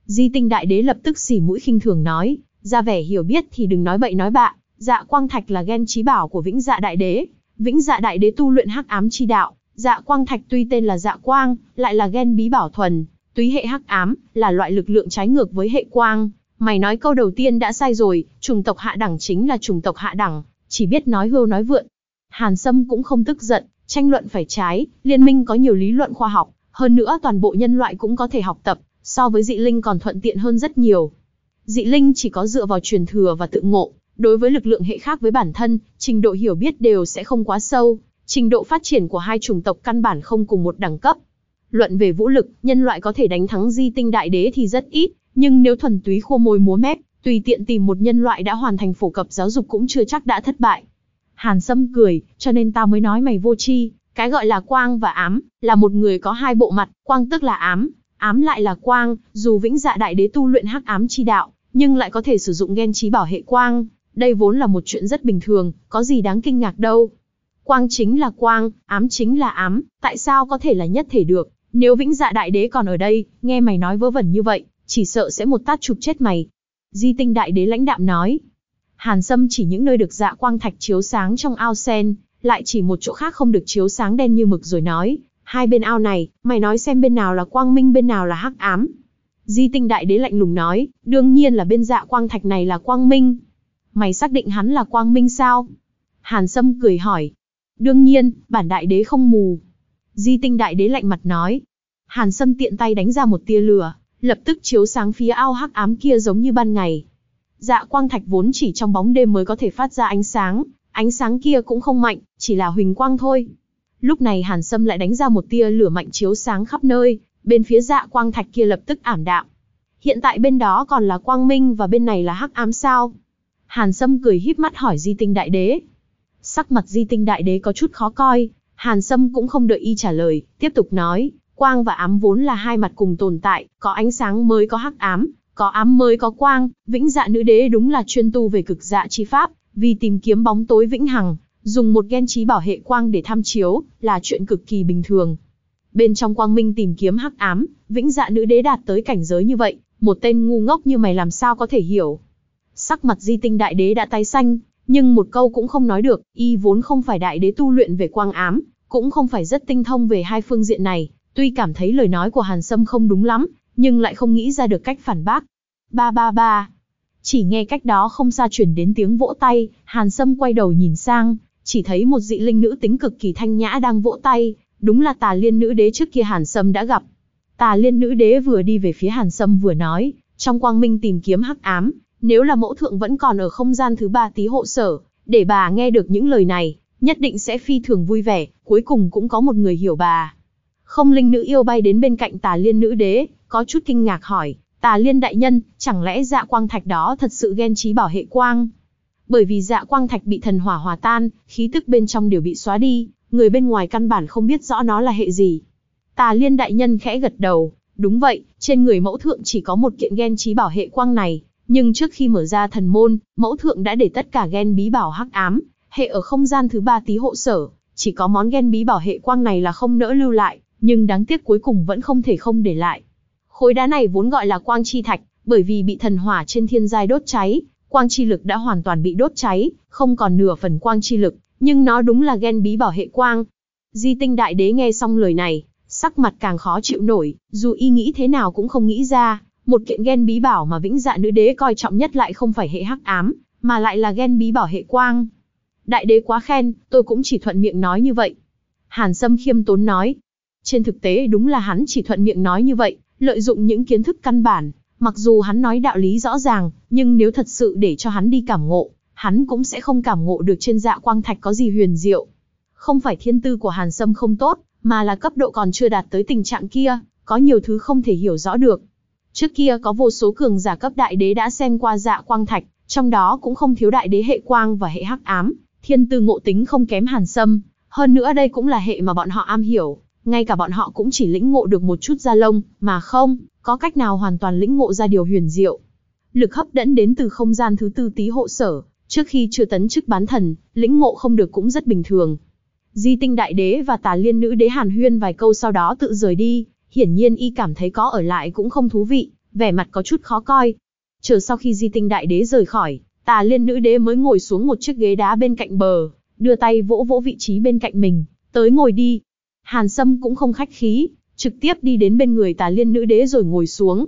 Di tinh đại đế lập tức xỉ mũi khinh thường nói, ra vẻ hiểu biết thì đừng nói bậy nói bạ, dạ quang thạch là gen trí bảo của vĩnh dạ đại đế, vĩnh dạ đại đế tu luyện hắc ám chi đạo, dạ quang thạch tuy tên là dạ quang, lại là gen bí bảo thuần, túy hệ hắc ám, là loại lực lượng trái ngược với hệ quang. Mày nói câu đầu tiên đã sai rồi, chủng tộc hạ đẳng chính là chủng tộc hạ đẳng, chỉ biết nói hưu nói vượn. Hàn Sâm cũng không tức giận, tranh luận phải trái, liên minh có nhiều lý luận khoa học, hơn nữa toàn bộ nhân loại cũng có thể học tập, so với dị linh còn thuận tiện hơn rất nhiều. Dị linh chỉ có dựa vào truyền thừa và tự ngộ, đối với lực lượng hệ khác với bản thân, trình độ hiểu biết đều sẽ không quá sâu, trình độ phát triển của hai chủng tộc căn bản không cùng một đẳng cấp. Luận về vũ lực, nhân loại có thể đánh thắng di tinh đại đế thì rất ít, nhưng nếu thuần túy khô môi múa mép, tùy tiện tìm một nhân loại đã hoàn thành phổ cập giáo dục cũng chưa chắc đã thất bại. Hàn Sâm cười, cho nên ta mới nói mày vô tri, cái gọi là quang và ám, là một người có hai bộ mặt, quang tức là ám, ám lại là quang, dù vĩnh dạ đại đế tu luyện hắc ám chi đạo, nhưng lại có thể sử dụng gen trí bảo hệ quang, đây vốn là một chuyện rất bình thường, có gì đáng kinh ngạc đâu. Quang chính là quang, ám chính là ám, tại sao có thể là nhất thể được, nếu vĩnh dạ đại đế còn ở đây, nghe mày nói vớ vẩn như vậy, chỉ sợ sẽ một tát chụp chết mày. Di tinh đại đế lãnh đạm nói. Hàn Sâm chỉ những nơi được dạ quang thạch chiếu sáng trong ao sen, lại chỉ một chỗ khác không được chiếu sáng đen như mực rồi nói, hai bên ao này, mày nói xem bên nào là quang minh bên nào là hắc ám. Di tinh đại đế lạnh lùng nói, đương nhiên là bên dạ quang thạch này là quang minh. Mày xác định hắn là quang minh sao? Hàn Sâm cười hỏi. Đương nhiên, bản đại đế không mù. Di tinh đại đế lạnh mặt nói. Hàn Sâm tiện tay đánh ra một tia lửa, lập tức chiếu sáng phía ao hắc ám kia giống như ban ngày. Dạ quang thạch vốn chỉ trong bóng đêm mới có thể phát ra ánh sáng, ánh sáng kia cũng không mạnh, chỉ là huỳnh quang thôi. Lúc này Hàn Sâm lại đánh ra một tia lửa mạnh chiếu sáng khắp nơi, bên phía dạ quang thạch kia lập tức ảm đạm. Hiện tại bên đó còn là quang minh và bên này là hắc ám sao? Hàn Sâm cười híp mắt hỏi Di Tinh Đại Đế. Sắc mặt Di Tinh Đại Đế có chút khó coi, Hàn Sâm cũng không đợi y trả lời, tiếp tục nói, quang và ám vốn là hai mặt cùng tồn tại, có ánh sáng mới có hắc ám, có ám mới có quang, vĩnh dạ nữ đế đúng là chuyên tu về cực dạ chi pháp, vì tìm kiếm bóng tối vĩnh hằng, dùng một gen trí bảo hệ quang để tham chiếu, là chuyện cực kỳ bình thường. Bên trong quang minh tìm kiếm hắc ám, vĩnh dạ nữ đế đạt tới cảnh giới như vậy, một tên ngu ngốc như mày làm sao có thể hiểu. Sắc mặt di tinh đại đế đã tái xanh, nhưng một câu cũng không nói được, y vốn không phải đại đế tu luyện về quang ám, cũng không phải rất tinh thông về hai phương diện này, tuy cảm thấy lời nói của Hàn Sâm không đúng lắm, nhưng lại không nghĩ ra được cách phản bác. Ba ba ba. Chỉ nghe cách đó không xa chuyển đến tiếng vỗ tay, Hàn Sâm quay đầu nhìn sang, chỉ thấy một dị linh nữ tính cực kỳ thanh nhã đang vỗ tay, đúng là tà liên nữ đế trước kia Hàn Sâm đã gặp. Tà liên nữ đế vừa đi về phía Hàn Sâm vừa nói, trong quang minh tìm kiếm hắc ám, nếu là mẫu thượng vẫn còn ở không gian thứ ba tí hộ sở, để bà nghe được những lời này, nhất định sẽ phi thường vui vẻ, cuối cùng cũng có một người hiểu bà. Không linh nữ yêu bay đến bên cạnh tà liên nữ đế, có chút kinh ngạc hỏi, tà liên đại nhân, chẳng lẽ dạ quang thạch đó thật sự ghen trí bảo hệ quang? Bởi vì dạ quang thạch bị thần hỏa hòa tan, khí tức bên trong đều bị xóa đi, người bên ngoài căn bản không biết rõ nó là hệ gì. Tà liên đại nhân khẽ gật đầu, đúng vậy, trên người mẫu thượng chỉ có một kiện ghen trí bảo hệ quang này, nhưng trước khi mở ra thần môn, mẫu thượng đã để tất cả gen bí bảo hắc ám, hệ ở không gian thứ ba tí hộ sở, chỉ có món gen bí bảo hệ quang này là không nỡ lưu lại, nhưng đáng tiếc cuối cùng vẫn không thể không để lại. Khối đá này vốn gọi là quang chi thạch, bởi vì bị thần hỏa trên thiên giai đốt cháy, quang chi lực đã hoàn toàn bị đốt cháy, không còn nửa phần quang chi lực, nhưng nó đúng là ghen bí bảo hệ quang. Di tinh đại đế nghe xong lời này, sắc mặt càng khó chịu nổi, dù y nghĩ thế nào cũng không nghĩ ra, một kiện ghen bí bảo mà vĩnh dạ nữ đế coi trọng nhất lại không phải hệ hắc ám, mà lại là ghen bí bảo hệ quang. Đại đế quá khen, tôi cũng chỉ thuận miệng nói như vậy. Hàn Sâm khiêm tốn nói. Trên thực tế đúng là hắn chỉ thuận miệng nói như vậy, lợi dụng những kiến thức căn bản, mặc dù hắn nói đạo lý rõ ràng, nhưng nếu thật sự để cho hắn đi cảm ngộ, hắn cũng sẽ không cảm ngộ được trên dạ quang thạch có gì huyền diệu. Không phải thiên tư của Hàn Sâm không tốt, mà là cấp độ còn chưa đạt tới tình trạng kia, có nhiều thứ không thể hiểu rõ được. Trước kia có vô số cường giả cấp đại đế đã xem qua dạ quang thạch, trong đó cũng không thiếu đại đế hệ quang và hệ hắc ám, thiên tư ngộ tính không kém hàn sâm. Hơn nữa đây cũng là hệ mà bọn họ am hiểu, ngay cả bọn họ cũng chỉ lĩnh ngộ được một chút da lông, mà không, có cách nào hoàn toàn lĩnh ngộ ra điều huyền diệu. Lực hấp dẫn đến từ không gian thứ tư tí hộ sở, trước khi chưa tấn chức bán thần, lĩnh ngộ không được cũng rất bình thường. Di tinh đại đế và tà liên nữ đế hàn huyên vài câu sau đó tự rời đi, hiển nhiên y cảm thấy có ở lại cũng không thú vị, vẻ mặt có chút khó coi. Chờ sau khi di tinh đại đế rời khỏi, tà liên nữ đế mới ngồi xuống một chiếc ghế đá bên cạnh bờ, đưa tay vỗ vỗ vị trí bên cạnh mình, tới ngồi đi. Hàn Sâm cũng không khách khí, trực tiếp đi đến bên người tà liên nữ đế rồi ngồi xuống.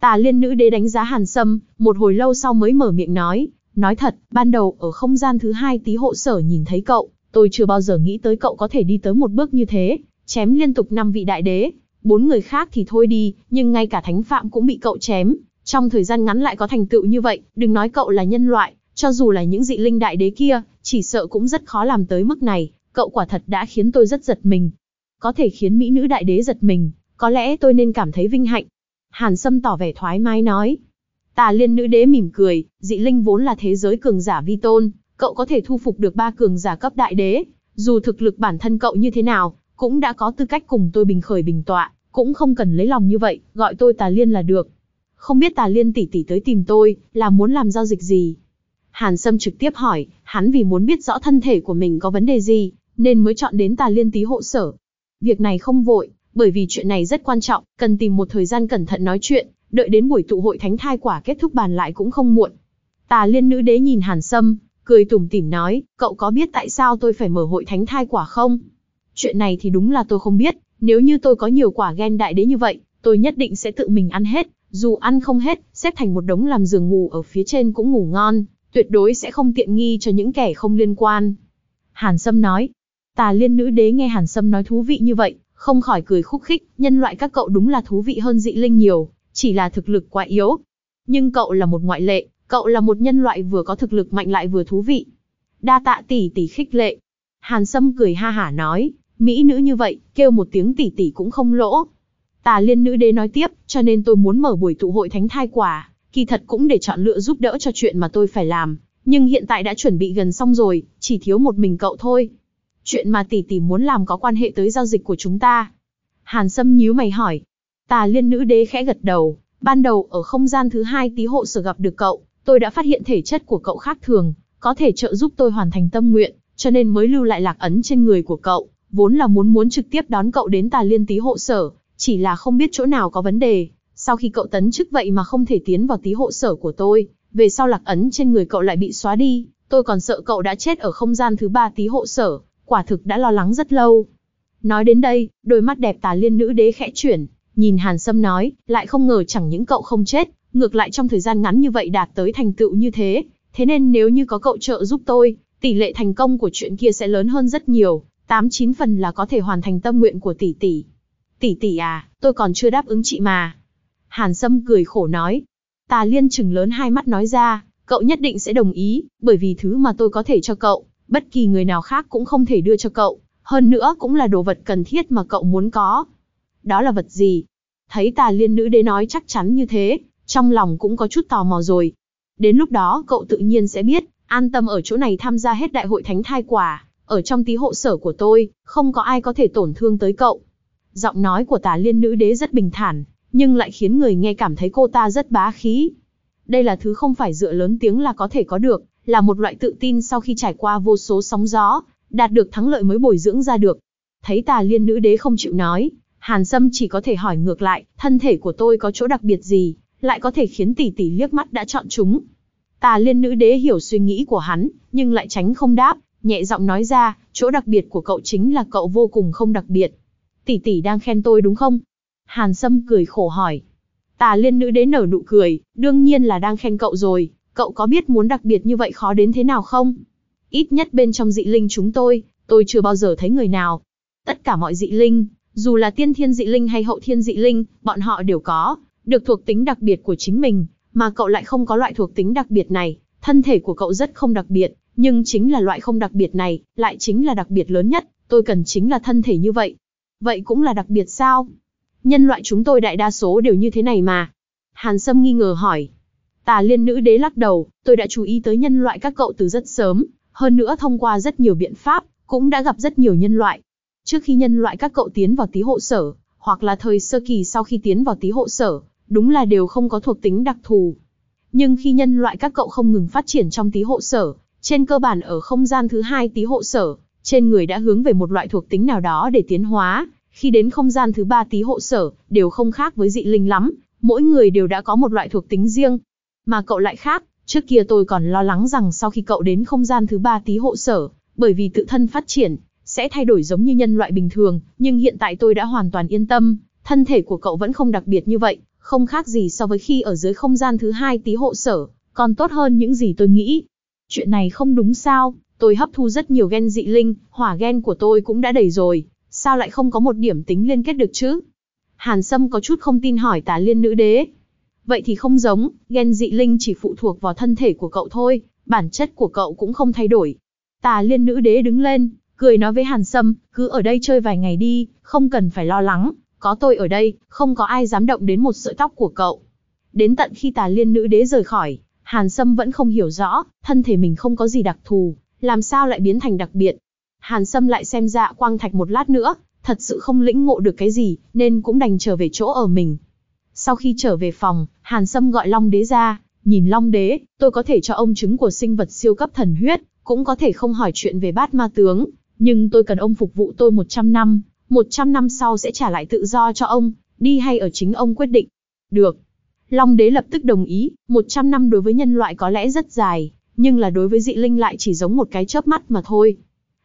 Tà liên nữ đế đánh giá Hàn Sâm, một hồi lâu sau mới mở miệng nói, nói thật, ban đầu ở không gian thứ hai tí hộ sở nhìn thấy cậu, tôi chưa bao giờ nghĩ tới cậu có thể đi tới một bước như thế, chém liên tục năm vị đại đế, bốn người khác thì thôi đi, nhưng ngay cả thánh phạm cũng bị cậu chém. Trong thời gian ngắn lại có thành tựu như vậy, đừng nói cậu là nhân loại, cho dù là những dị linh đại đế kia, chỉ sợ cũng rất khó làm tới mức này, cậu quả thật đã khiến tôi rất giật mình. Có thể khiến mỹ nữ đại đế giật mình, có lẽ tôi nên cảm thấy vinh hạnh. Hàn Sâm tỏ vẻ thoải mái nói. Tà liên nữ đế mỉm cười, dị linh vốn là thế giới cường giả vi tôn, cậu có thể thu phục được ba cường giả cấp đại đế, dù thực lực bản thân cậu như thế nào, cũng đã có tư cách cùng tôi bình khởi bình tọa, cũng không cần lấy lòng như vậy, gọi tôi Tà Liên là được. Không biết Tà Liên tỷ tỷ tới tìm tôi, là muốn làm giao dịch gì? Hàn Sâm trực tiếp hỏi, hắn vì muốn biết rõ thân thể của mình có vấn đề gì, nên mới chọn đến Tà Liên tí hộ sở. Việc này không vội, bởi vì chuyện này rất quan trọng, cần tìm một thời gian cẩn thận nói chuyện, đợi đến buổi tụ hội thánh thai quả kết thúc bàn lại cũng không muộn. Tà Liên nữ đế nhìn Hàn Sâm, cười tủm tỉm nói, cậu có biết tại sao tôi phải mở hội thánh thai quả không? Chuyện này thì đúng là tôi không biết, nếu như tôi có nhiều quả ghen đại đế như vậy, tôi nhất định sẽ tự mình ăn hết, dù ăn không hết, xếp thành một đống làm giường ngủ ở phía trên cũng ngủ ngon, tuyệt đối sẽ không tiện nghi cho những kẻ không liên quan. Hàn Sâm nói, tà liên nữ đế nghe Hàn Sâm nói thú vị như vậy, không khỏi cười khúc khích, nhân loại các cậu đúng là thú vị hơn dị linh nhiều, chỉ là thực lực quá yếu. Nhưng cậu là một ngoại lệ, cậu là một nhân loại vừa có thực lực mạnh lại vừa thú vị. Đa tạ tỷ tỷ khích lệ. Hàn Sâm cười ha hả nói, Mỹ nữ như vậy, kêu một tiếng tỷ tỷ cũng không lỗ. Tà liên nữ đế nói tiếp, cho nên tôi muốn mở buổi tụ hội thánh thai quả, kỳ thật cũng để chọn lựa giúp đỡ cho chuyện mà tôi phải làm, nhưng hiện tại đã chuẩn bị gần xong rồi, chỉ thiếu một mình cậu thôi. Chuyện mà tỷ tỷ muốn làm có quan hệ tới giao dịch của chúng ta. Hàn Sâm nhíu mày hỏi. Tà liên nữ đế khẽ gật đầu, ban đầu ở không gian thứ hai tí hộ sở gặp được cậu, tôi đã phát hiện thể chất của cậu khác thường, có thể trợ giúp tôi hoàn thành tâm nguyện, cho nên mới lưu lại lạc ấn trên người của cậu vốn là muốn muốn trực tiếp đón cậu đến tà liên tí hộ sở, chỉ là không biết chỗ nào có vấn đề. Sau khi cậu tấn chức vậy mà không thể tiến vào tí hộ sở của tôi, về sau lạc ấn trên người cậu lại bị xóa đi, tôi còn sợ cậu đã chết ở không gian thứ ba tí hộ sở, quả thực đã lo lắng rất lâu. Nói đến đây, đôi mắt đẹp tà liên nữ đế khẽ chuyển, nhìn Hàn Sâm nói, lại không ngờ chẳng những cậu không chết, ngược lại trong thời gian ngắn như vậy đạt tới thành tựu như thế, thế nên nếu như có cậu trợ giúp tôi, tỷ lệ thành công của chuyện kia sẽ lớn hơn rất nhiều, tám chín phần là có thể hoàn thành tâm nguyện của tỷ tỷ. Tỷ tỷ à, tôi còn chưa đáp ứng chị mà. Hàn Sâm cười khổ nói. Tà Liên chừng lớn hai mắt nói ra, cậu nhất định sẽ đồng ý, bởi vì thứ mà tôi có thể cho cậu, bất kỳ người nào khác cũng không thể đưa cho cậu, hơn nữa cũng là đồ vật cần thiết mà cậu muốn có. Đó là vật gì? Thấy tà liên nữ đế nói chắc chắn như thế, trong lòng cũng có chút tò mò rồi. Đến lúc đó cậu tự nhiên sẽ biết, an tâm ở chỗ này tham gia hết đại hội thánh thai quả, ở trong tí hộ sở của tôi, không có ai có thể tổn thương tới cậu. Giọng nói của tà liên nữ đế rất bình thản, nhưng lại khiến người nghe cảm thấy cô ta rất bá khí. Đây là thứ không phải dựa lớn tiếng là có thể có được, là một loại tự tin sau khi trải qua vô số sóng gió, đạt được thắng lợi mới bồi dưỡng ra được. Thấy tà liên nữ đế không chịu nói, Hàn Sâm chỉ có thể hỏi ngược lại, thân thể của tôi có chỗ đặc biệt gì, lại có thể khiến tỷ tỷ liếc mắt đã chọn chúng. Tà liên nữ đế hiểu suy nghĩ của hắn, nhưng lại tránh không đáp, nhẹ giọng nói ra, chỗ đặc biệt của cậu chính là cậu vô cùng không đặc biệt. Tỷ tỷ đang khen tôi đúng không? Hàn Sâm cười khổ hỏi. Tà liên nữ đế nở nụ cười, đương nhiên là đang khen cậu rồi, cậu có biết muốn đặc biệt như vậy khó đến thế nào không? Ít nhất bên trong dị linh chúng tôi, tôi chưa bao giờ thấy người nào. Tất cả mọi dị linh, dù là tiên thiên dị linh hay hậu thiên dị linh, bọn họ đều có, được thuộc tính đặc biệt của chính mình, mà cậu lại không có loại thuộc tính đặc biệt này. Thân thể của cậu rất không đặc biệt, nhưng chính là loại không đặc biệt này, lại chính là đặc biệt lớn nhất, tôi cần chính là thân thể như vậy. Vậy cũng là đặc biệt sao? Nhân loại chúng tôi đại đa số đều như thế này mà. Hàn Sâm nghi ngờ hỏi. Tà liên nữ đế lắc đầu, tôi đã chú ý tới nhân loại các cậu từ rất sớm, hơn nữa thông qua rất nhiều biện pháp, cũng đã gặp rất nhiều nhân loại. Trước khi nhân loại các cậu tiến vào tí hộ sở, hoặc là thời sơ kỳ sau khi tiến vào tí hộ sở, đúng là đều không có thuộc tính đặc thù. Nhưng khi nhân loại các cậu không ngừng phát triển trong tí hộ sở, trên cơ bản ở không gian thứ hai tí hộ sở, trên người đã hướng về một loại thuộc tính nào đó để tiến hóa, khi đến không gian thứ ba tí hộ sở, đều không khác với dị linh lắm, mỗi người đều đã có một loại thuộc tính riêng. Mà cậu lại khác, trước kia tôi còn lo lắng rằng sau khi cậu đến không gian thứ ba tí hộ sở, bởi vì tự thân phát triển, sẽ thay đổi giống như nhân loại bình thường, nhưng hiện tại tôi đã hoàn toàn yên tâm, thân thể của cậu vẫn không đặc biệt như vậy, không khác gì so với khi ở dưới không gian thứ hai tí hộ sở, còn tốt hơn những gì tôi nghĩ. Chuyện này không đúng sao, tôi hấp thu rất nhiều gen dị linh, hỏa gen của tôi cũng đã đầy rồi, sao lại không có một điểm tính liên kết được chứ? Hàn Sâm có chút không tin hỏi tà liên nữ đế. Vậy thì không giống, gen dị linh chỉ phụ thuộc vào thân thể của cậu thôi, bản chất của cậu cũng không thay đổi. Tà liên nữ đế đứng lên, cười nói với Hàn Sâm, cứ ở đây chơi vài ngày đi, không cần phải lo lắng, có tôi ở đây, không có ai dám động đến một sợi tóc của cậu. Đến tận khi tà liên nữ đế rời khỏi, Hàn Sâm vẫn không hiểu rõ, thân thể mình không có gì đặc thù, làm sao lại biến thành đặc biệt. Hàn Sâm lại xem dạ quang thạch một lát nữa, thật sự không lĩnh ngộ được cái gì, nên cũng đành trở về chỗ ở mình. Sau khi trở về phòng, Hàn Sâm gọi Long Đế ra, nhìn Long Đế, tôi có thể cho ông chứng của sinh vật siêu cấp thần huyết, cũng có thể không hỏi chuyện về bát ma tướng, nhưng tôi cần ông phục vụ tôi 100 năm, 100 năm sau sẽ trả lại tự do cho ông, đi hay ở chính ông quyết định. Được. Long đế lập tức đồng ý, 100 năm đối với nhân loại có lẽ rất dài, nhưng là đối với dị linh lại chỉ giống một cái chớp mắt mà thôi.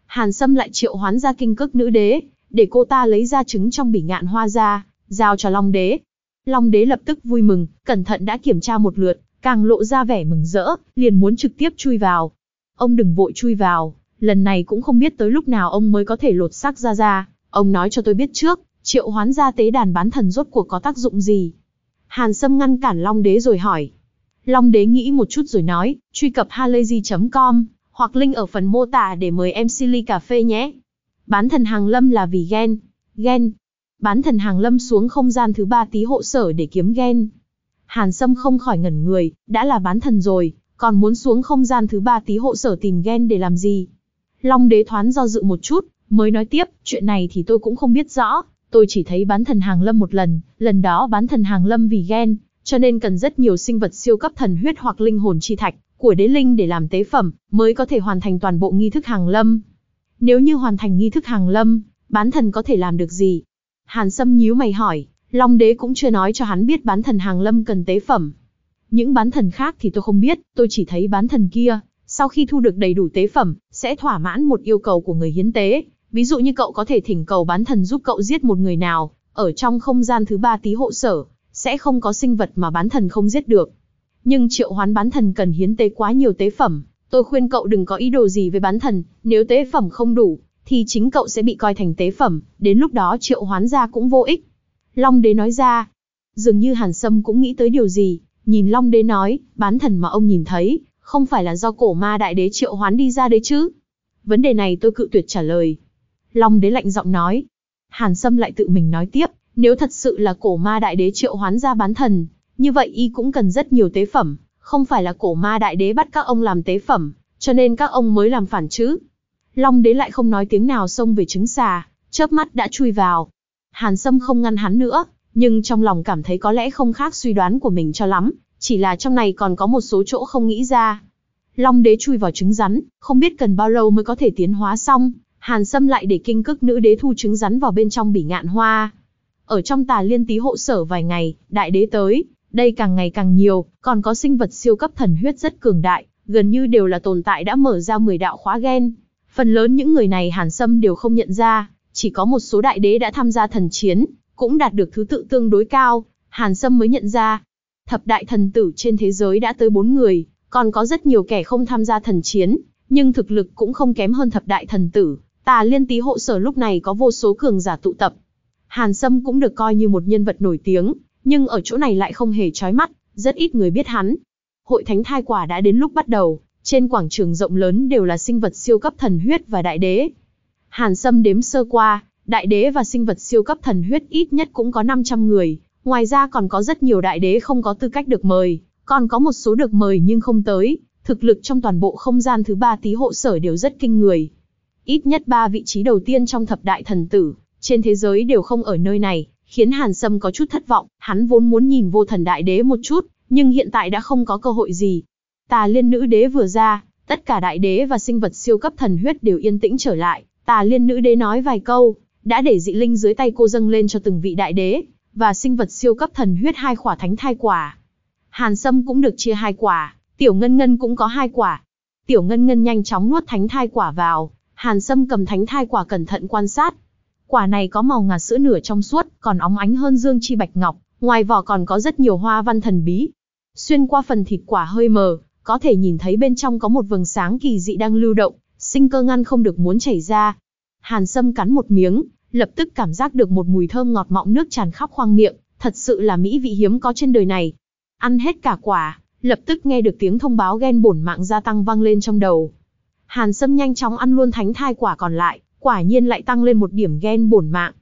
Hàn Sâm lại triệu hoán ra kinh cước nữ đế, để cô ta lấy ra trứng trong bỉ ngạn hoa ra, giao cho Long đế. Long đế lập tức vui mừng, cẩn thận đã kiểm tra một lượt, càng lộ ra vẻ mừng rỡ, liền muốn trực tiếp chui vào. Ông đừng vội chui vào, lần này cũng không biết tới lúc nào ông mới có thể lột xác ra ra, ông nói cho tôi biết trước, triệu hoán ra tế đàn bán thần rốt cuộc có tác dụng gì. Hàn Sâm ngăn cản Long Đế rồi hỏi. Long Đế nghĩ một chút rồi nói, truy cập halayzi.com, hoặc link ở phần mô tả để mời em ly cà phê nhé. Bán thần hàng lâm là vì ghen. Ghen. Bán thần hàng lâm xuống không gian thứ ba tí hộ sở để kiếm ghen. Hàn Sâm không khỏi ngẩn người, đã là bán thần rồi, còn muốn xuống không gian thứ ba tí hộ sở tìm ghen để làm gì. Long đế thoán do dự một chút, mới nói tiếp, chuyện này thì tôi cũng không biết rõ, tôi chỉ thấy bán thần hàng lâm một lần, lần đó bán thần hàng lâm vì ghen, cho nên cần rất nhiều sinh vật siêu cấp thần huyết hoặc linh hồn chi thạch của đế linh để làm tế phẩm, mới có thể hoàn thành toàn bộ nghi thức hàng lâm. Nếu như hoàn thành nghi thức hàng lâm, bán thần có thể làm được gì? Hàn Sâm nhíu mày hỏi, Long đế cũng chưa nói cho hắn biết bán thần hàng lâm cần tế phẩm. Những bán thần khác thì tôi không biết, tôi chỉ thấy bán thần kia, sau khi thu được đầy đủ tế phẩm, sẽ thỏa mãn một yêu cầu của người hiến tế, Ví dụ như cậu có thể thỉnh cầu bán thần giúp cậu giết một người nào, ở trong không gian thứ ba tí hộ sở, sẽ không có sinh vật mà bán thần không giết được. Nhưng triệu hoán bán thần cần hiến tế quá nhiều tế phẩm, tôi khuyên cậu đừng có ý đồ gì với bán thần, nếu tế phẩm không đủ, thì chính cậu sẽ bị coi thành tế phẩm, đến lúc đó triệu hoán ra cũng vô ích. Long đế nói ra, dường như Hàn Sâm cũng nghĩ tới điều gì, nhìn Long đế nói, bán thần mà ông nhìn thấy, không phải là do cổ ma đại đế triệu hoán đi ra đấy chứ? Vấn đề này tôi cự tuyệt trả lời. Long đế lạnh giọng nói. Hàn Sâm lại tự mình nói tiếp, nếu thật sự là cổ ma đại đế triệu hoán ra bán thần, như vậy y cũng cần rất nhiều tế phẩm, không phải là cổ ma đại đế bắt các ông làm tế phẩm, cho nên các ông mới làm phản chứ. Long đế lại không nói tiếng nào xông về trứng xà, chớp mắt đã chui vào. Hàn Sâm không ngăn hắn nữa, nhưng trong lòng cảm thấy có lẽ không khác suy đoán của mình cho lắm, chỉ là trong này còn có một số chỗ không nghĩ ra. Long đế chui vào trứng rắn, không biết cần bao lâu mới có thể tiến hóa xong, Hàn Sâm lại để kinh cức nữ đế thu trứng rắn vào bên trong bỉ ngạn hoa. Ở trong tà liên tí hộ sở vài ngày, đại đế tới, đây càng ngày càng nhiều, còn có sinh vật siêu cấp thần huyết rất cường đại, gần như đều là tồn tại đã mở ra 10 đạo khóa gen. Phần lớn những người này Hàn Sâm đều không nhận ra, chỉ có một số đại đế đã tham gia thần chiến, cũng đạt được thứ tự tương đối cao, Hàn Sâm mới nhận ra. Thập đại thần tử trên thế giới đã tới 4 người, còn có rất nhiều kẻ không tham gia thần chiến, nhưng thực lực cũng không kém hơn thập đại thần tử. Tà liên tý hộ sở lúc này có vô số cường giả tụ tập. Hàn Sâm cũng được coi như một nhân vật nổi tiếng, nhưng ở chỗ này lại không hề trói mắt, rất ít người biết hắn. Hội thánh thai quả đã đến lúc bắt đầu, trên quảng trường rộng lớn đều là sinh vật siêu cấp thần huyết và đại đế. Hàn Sâm đếm sơ qua, đại đế và sinh vật siêu cấp thần huyết ít nhất cũng có 500 người, ngoài ra còn có rất nhiều đại đế không có tư cách được mời, còn có một số được mời nhưng không tới, thực lực trong toàn bộ không gian thứ ba tí hộ sở đều rất kinh người. Ít nhất ba vị trí đầu tiên trong thập đại thần tử, trên thế giới đều không ở nơi này, khiến Hàn Sâm có chút thất vọng, hắn vốn muốn nhìn vô thần đại đế một chút, nhưng hiện tại đã không có cơ hội gì. Tà liên nữ đế vừa ra, tất cả đại đế và sinh vật siêu cấp thần huyết đều yên tĩnh trở lại, tà liên nữ đế nói vài câu, đã để dị linh dưới tay cô dâng lên cho từng vị đại đế, và sinh vật siêu cấp thần huyết hai quả thánh thai quả. Hàn Sâm cũng được chia hai quả, Tiểu Ngân Ngân cũng có hai quả. Tiểu Ngân Ngân nhanh chóng nuốt thánh thai quả vào, Hàn Sâm cầm thánh thai quả cẩn thận quan sát. Quả này có màu ngà sữa nửa trong suốt, còn óng ánh hơn dương chi bạch ngọc, ngoài vỏ còn có rất nhiều hoa văn thần bí. Xuyên qua phần thịt quả hơi mờ, có thể nhìn thấy bên trong có một vầng sáng kỳ dị đang lưu động, sinh cơ ngăn không được muốn chảy ra. Hàn Sâm cắn một miếng, lập tức cảm giác được một mùi thơm ngọt mọng nước tràn khắp khoang miệng, thật sự là mỹ vị hiếm có trên đời này. Ăn hết cả quả, lập tức nghe được tiếng thông báo ghen bổn mạng gia tăng vang lên trong đầu. Hàn Sâm nhanh chóng ăn luôn thánh thai quả còn lại, quả nhiên lại tăng lên một điểm ghen bổn mạng.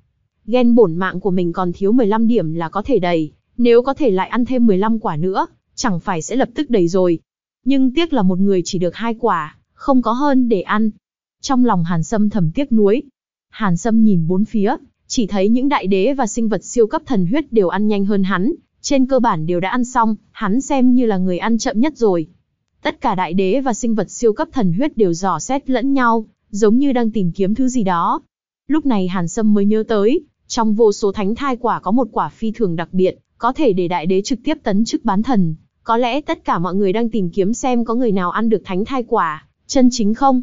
Ghen bổn mạng của mình còn thiếu 15 điểm là có thể đầy, nếu có thể lại ăn thêm 15 quả nữa, chẳng phải sẽ lập tức đầy rồi. Nhưng tiếc là một người chỉ được hai quả, không có hơn để ăn. Trong lòng Hàn Sâm thầm tiếc nuối. Hàn Sâm nhìn bốn phía, chỉ thấy những đại đế và sinh vật siêu cấp thần huyết đều ăn nhanh hơn hắn, trên cơ bản đều đã ăn xong, hắn xem như là người ăn chậm nhất rồi. Tất cả đại đế và sinh vật siêu cấp thần huyết đều dò xét lẫn nhau, giống như đang tìm kiếm thứ gì đó. Lúc này Hàn Sâm mới nhớ tới, trong vô số thánh thai quả có một quả phi thường đặc biệt, có thể để đại đế trực tiếp tấn chức bán thần. Có lẽ tất cả mọi người đang tìm kiếm xem có người nào ăn được thánh thai quả, chân chính không?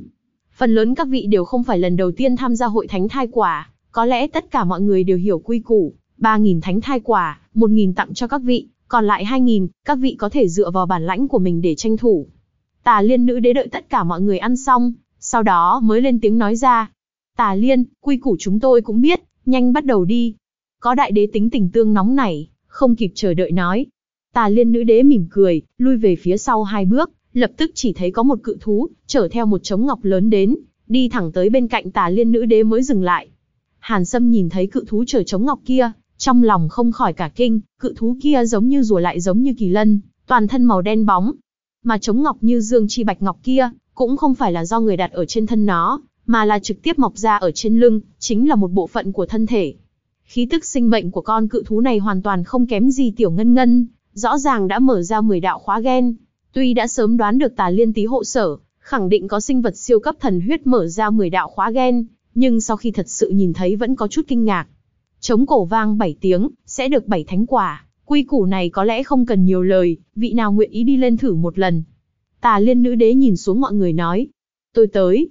Phần lớn các vị đều không phải lần đầu tiên tham gia hội thánh thai quả, có lẽ tất cả mọi người đều hiểu quy củ, 3.000 thánh thai quả, 1.000 tặng cho các vị, còn lại 2.000, các vị có thể dựa vào bản lãnh của mình để tranh thủ. Tà liên nữ đế đợi tất cả mọi người ăn xong, sau đó mới lên tiếng nói ra. Tà liên, quy củ chúng tôi cũng biết, nhanh bắt đầu đi. Có đại đế tính tình tương nóng này không kịp chờ đợi nói. Tà liên nữ đế mỉm cười, lui về phía sau hai bước, lập tức chỉ thấy có một cự thú, chở theo một trống ngọc lớn đến, đi thẳng tới bên cạnh tà liên nữ đế mới dừng lại. Hàn Sâm nhìn thấy cự thú chở trống ngọc kia, trong lòng không khỏi cả kinh, cự thú kia giống như rùa lại giống như kỳ lân, toàn thân màu đen bóng. Mà trống ngọc như dương chi bạch ngọc kia, cũng không phải là do người đặt ở trên thân nó, mà là trực tiếp mọc ra ở trên lưng, chính là một bộ phận của thân thể. Khí tức sinh mệnh của con cự thú này hoàn toàn không kém gì tiểu ngân ngân, rõ ràng đã mở ra 10 đạo khóa gen. Tuy đã sớm đoán được tà liên tí hộ sở, khẳng định có sinh vật siêu cấp thần huyết mở ra 10 đạo khóa gen, nhưng sau khi thật sự nhìn thấy vẫn có chút kinh ngạc. Chống cổ vang 7 tiếng, sẽ được 7 thánh quả. Quy củ này có lẽ không cần nhiều lời, vị nào nguyện ý đi lên thử một lần. Tà liên nữ đế nhìn xuống mọi người nói. Tôi tới.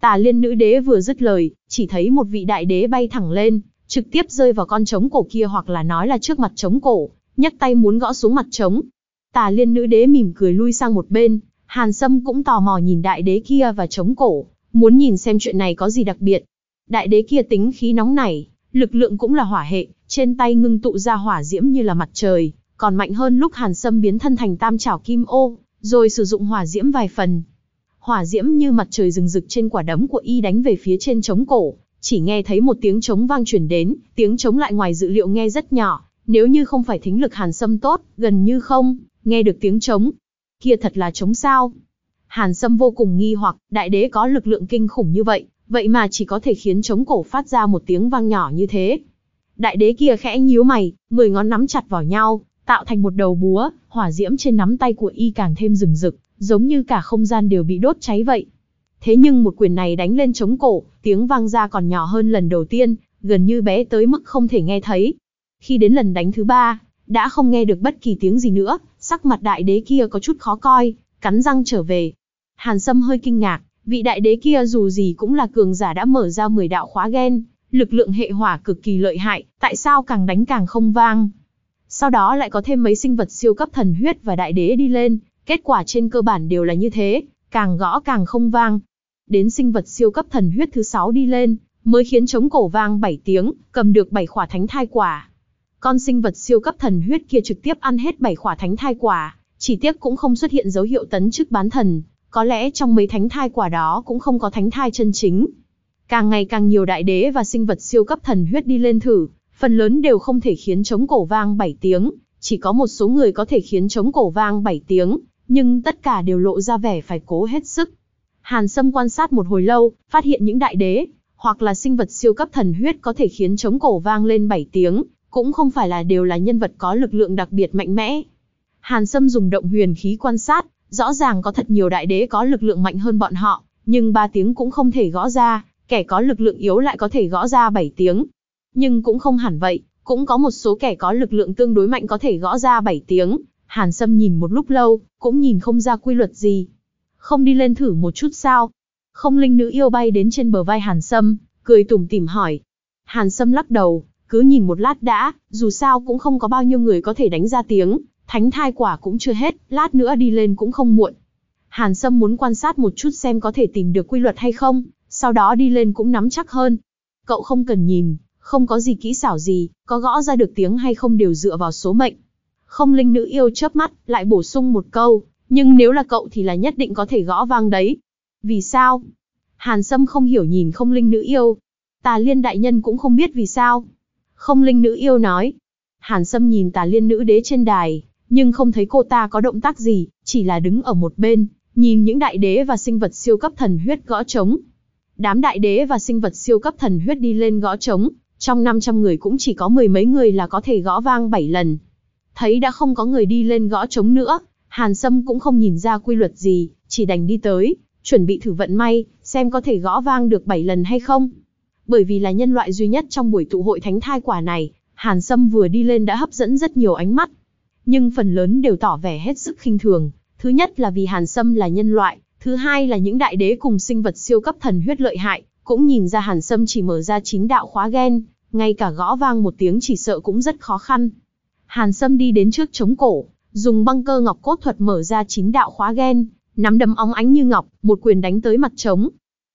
Tà liên nữ đế vừa dứt lời, chỉ thấy một vị đại đế bay thẳng lên, trực tiếp rơi vào con trống cổ kia hoặc là nói là trước mặt trống cổ, nhấc tay muốn gõ xuống mặt trống. Tà liên nữ đế mỉm cười lui sang một bên, Hàn Sâm cũng tò mò nhìn đại đế kia và trống cổ, muốn nhìn xem chuyện này có gì đặc biệt. Đại đế kia tính khí nóng nảy, lực lượng cũng là hỏa hệ, trên tay ngưng tụ ra hỏa diễm như là mặt trời, còn mạnh hơn lúc Hàn Sâm biến thân thành tam trảo kim ô, rồi sử dụng hỏa diễm vài phần. Hỏa diễm như mặt trời rừng rực trên quả đấm của y đánh về phía trên trống cổ, chỉ nghe thấy một tiếng trống vang truyền đến, tiếng trống lại ngoài dự liệu nghe rất nhỏ, nếu như không phải thính lực Hàn Sâm tốt, gần như không, nghe được tiếng trống. Kia thật là trống sao? Hàn Sâm vô cùng nghi hoặc, đại đế có lực lượng kinh khủng như vậy, vậy mà chỉ có thể khiến trống cổ phát ra một tiếng vang nhỏ như thế. Đại đế kia khẽ nhíu mày, mười ngón nắm chặt vào nhau, tạo thành một đầu búa, hỏa diễm trên nắm tay của y càng thêm rừng rực, giống như cả không gian đều bị đốt cháy vậy. Thế nhưng một quyền này đánh lên chống cổ, tiếng vang ra còn nhỏ hơn lần đầu tiên, gần như bé tới mức không thể nghe thấy. Khi đến lần đánh thứ ba, đã không nghe được bất kỳ tiếng gì nữa, sắc mặt đại đế kia có chút khó coi, cắn răng trở về. Hàn Sâm hơi kinh ngạc, vị đại đế kia dù gì cũng là cường giả đã mở ra 10 đạo khóa gen, lực lượng hệ hỏa cực kỳ lợi hại, tại sao càng đánh càng không vang. Sau đó lại có thêm mấy sinh vật siêu cấp thần huyết và đại đế đi lên, kết quả trên cơ bản đều là như thế, càng gõ càng không vang. Đến sinh vật siêu cấp thần huyết thứ 6 đi lên, mới khiến chống cổ vang 7 tiếng, cầm được 7 khỏa thánh thai quả. Con sinh vật siêu cấp thần huyết kia trực tiếp ăn hết bảy khỏa thánh thai quả, chỉ tiếc cũng không xuất hiện dấu hiệu tấn chức bán thần, có lẽ trong mấy thánh thai quả đó cũng không có thánh thai chân chính. Càng ngày càng nhiều đại đế và sinh vật siêu cấp thần huyết đi lên thử, phần lớn đều không thể khiến chống cổ vang 7 tiếng, chỉ có một số người có thể khiến chống cổ vang 7 tiếng, nhưng tất cả đều lộ ra vẻ phải cố hết sức. Hàn Sâm quan sát một hồi lâu, phát hiện những đại đế, hoặc là sinh vật siêu cấp thần huyết có thể khiến chống cổ vang lên 7 tiếng, cũng không phải là đều là nhân vật có lực lượng đặc biệt mạnh mẽ. Hàn Sâm dùng động huyền khí quan sát, rõ ràng có thật nhiều đại đế có lực lượng mạnh hơn bọn họ, nhưng 3 tiếng cũng không thể gõ ra, kẻ có lực lượng yếu lại có thể gõ ra 7 tiếng. Nhưng cũng không hẳn vậy, cũng có một số kẻ có lực lượng tương đối mạnh có thể gõ ra 7 tiếng. Hàn Sâm nhìn một lúc lâu, cũng nhìn không ra quy luật gì. Không đi lên thử một chút sao? Không linh nữ yêu bay đến trên bờ vai Hàn Sâm, cười tủm tỉm hỏi. Hàn Sâm lắc đầu, cứ nhìn một lát đã, dù sao cũng không có bao nhiêu người có thể đánh ra tiếng, thánh thai quả cũng chưa hết, lát nữa đi lên cũng không muộn. Hàn Sâm muốn quan sát một chút xem có thể tìm được quy luật hay không, sau đó đi lên cũng nắm chắc hơn. Cậu không cần nhìn, không có gì kỹ xảo gì, có gõ ra được tiếng hay không đều dựa vào số mệnh. Không linh nữ yêu chớp mắt, lại bổ sung một câu, nhưng nếu là cậu thì là nhất định có thể gõ vang đấy. Vì sao? Hàn Sâm không hiểu nhìn không linh nữ yêu. Tà liên đại nhân cũng không biết vì sao. Không linh nữ yêu nói. Hàn Sâm nhìn tà liên nữ đế trên đài, nhưng không thấy cô ta có động tác gì, chỉ là đứng ở một bên, nhìn những đại đế và sinh vật siêu cấp thần huyết gõ trống. Đám đại đế và sinh vật siêu cấp thần huyết đi lên gõ trống, trong 500 người cũng chỉ có mười mấy người là có thể gõ vang 7 lần. Thấy đã không có người đi lên gõ trống nữa, Hàn Sâm cũng không nhìn ra quy luật gì, chỉ đành đi tới, chuẩn bị thử vận may, xem có thể gõ vang được 7 lần hay không. Bởi vì là nhân loại duy nhất trong buổi tụ hội thánh thai quả này, Hàn Sâm vừa đi lên đã hấp dẫn rất nhiều ánh mắt. Nhưng phần lớn đều tỏ vẻ hết sức khinh thường. Thứ nhất là vì Hàn Sâm là nhân loại, thứ hai là những đại đế cùng sinh vật siêu cấp thần huyết lợi hại, cũng nhìn ra Hàn Sâm chỉ mở ra chín đạo khóa gen, ngay cả gõ vang một tiếng chỉ sợ cũng rất khó khăn. Hàn Sâm đi đến trước chống cổ, dùng băng cơ ngọc cốt thuật mở ra chín đạo khóa gen, nắm đấm óng ánh như ngọc, một quyền đánh tới mặt trống.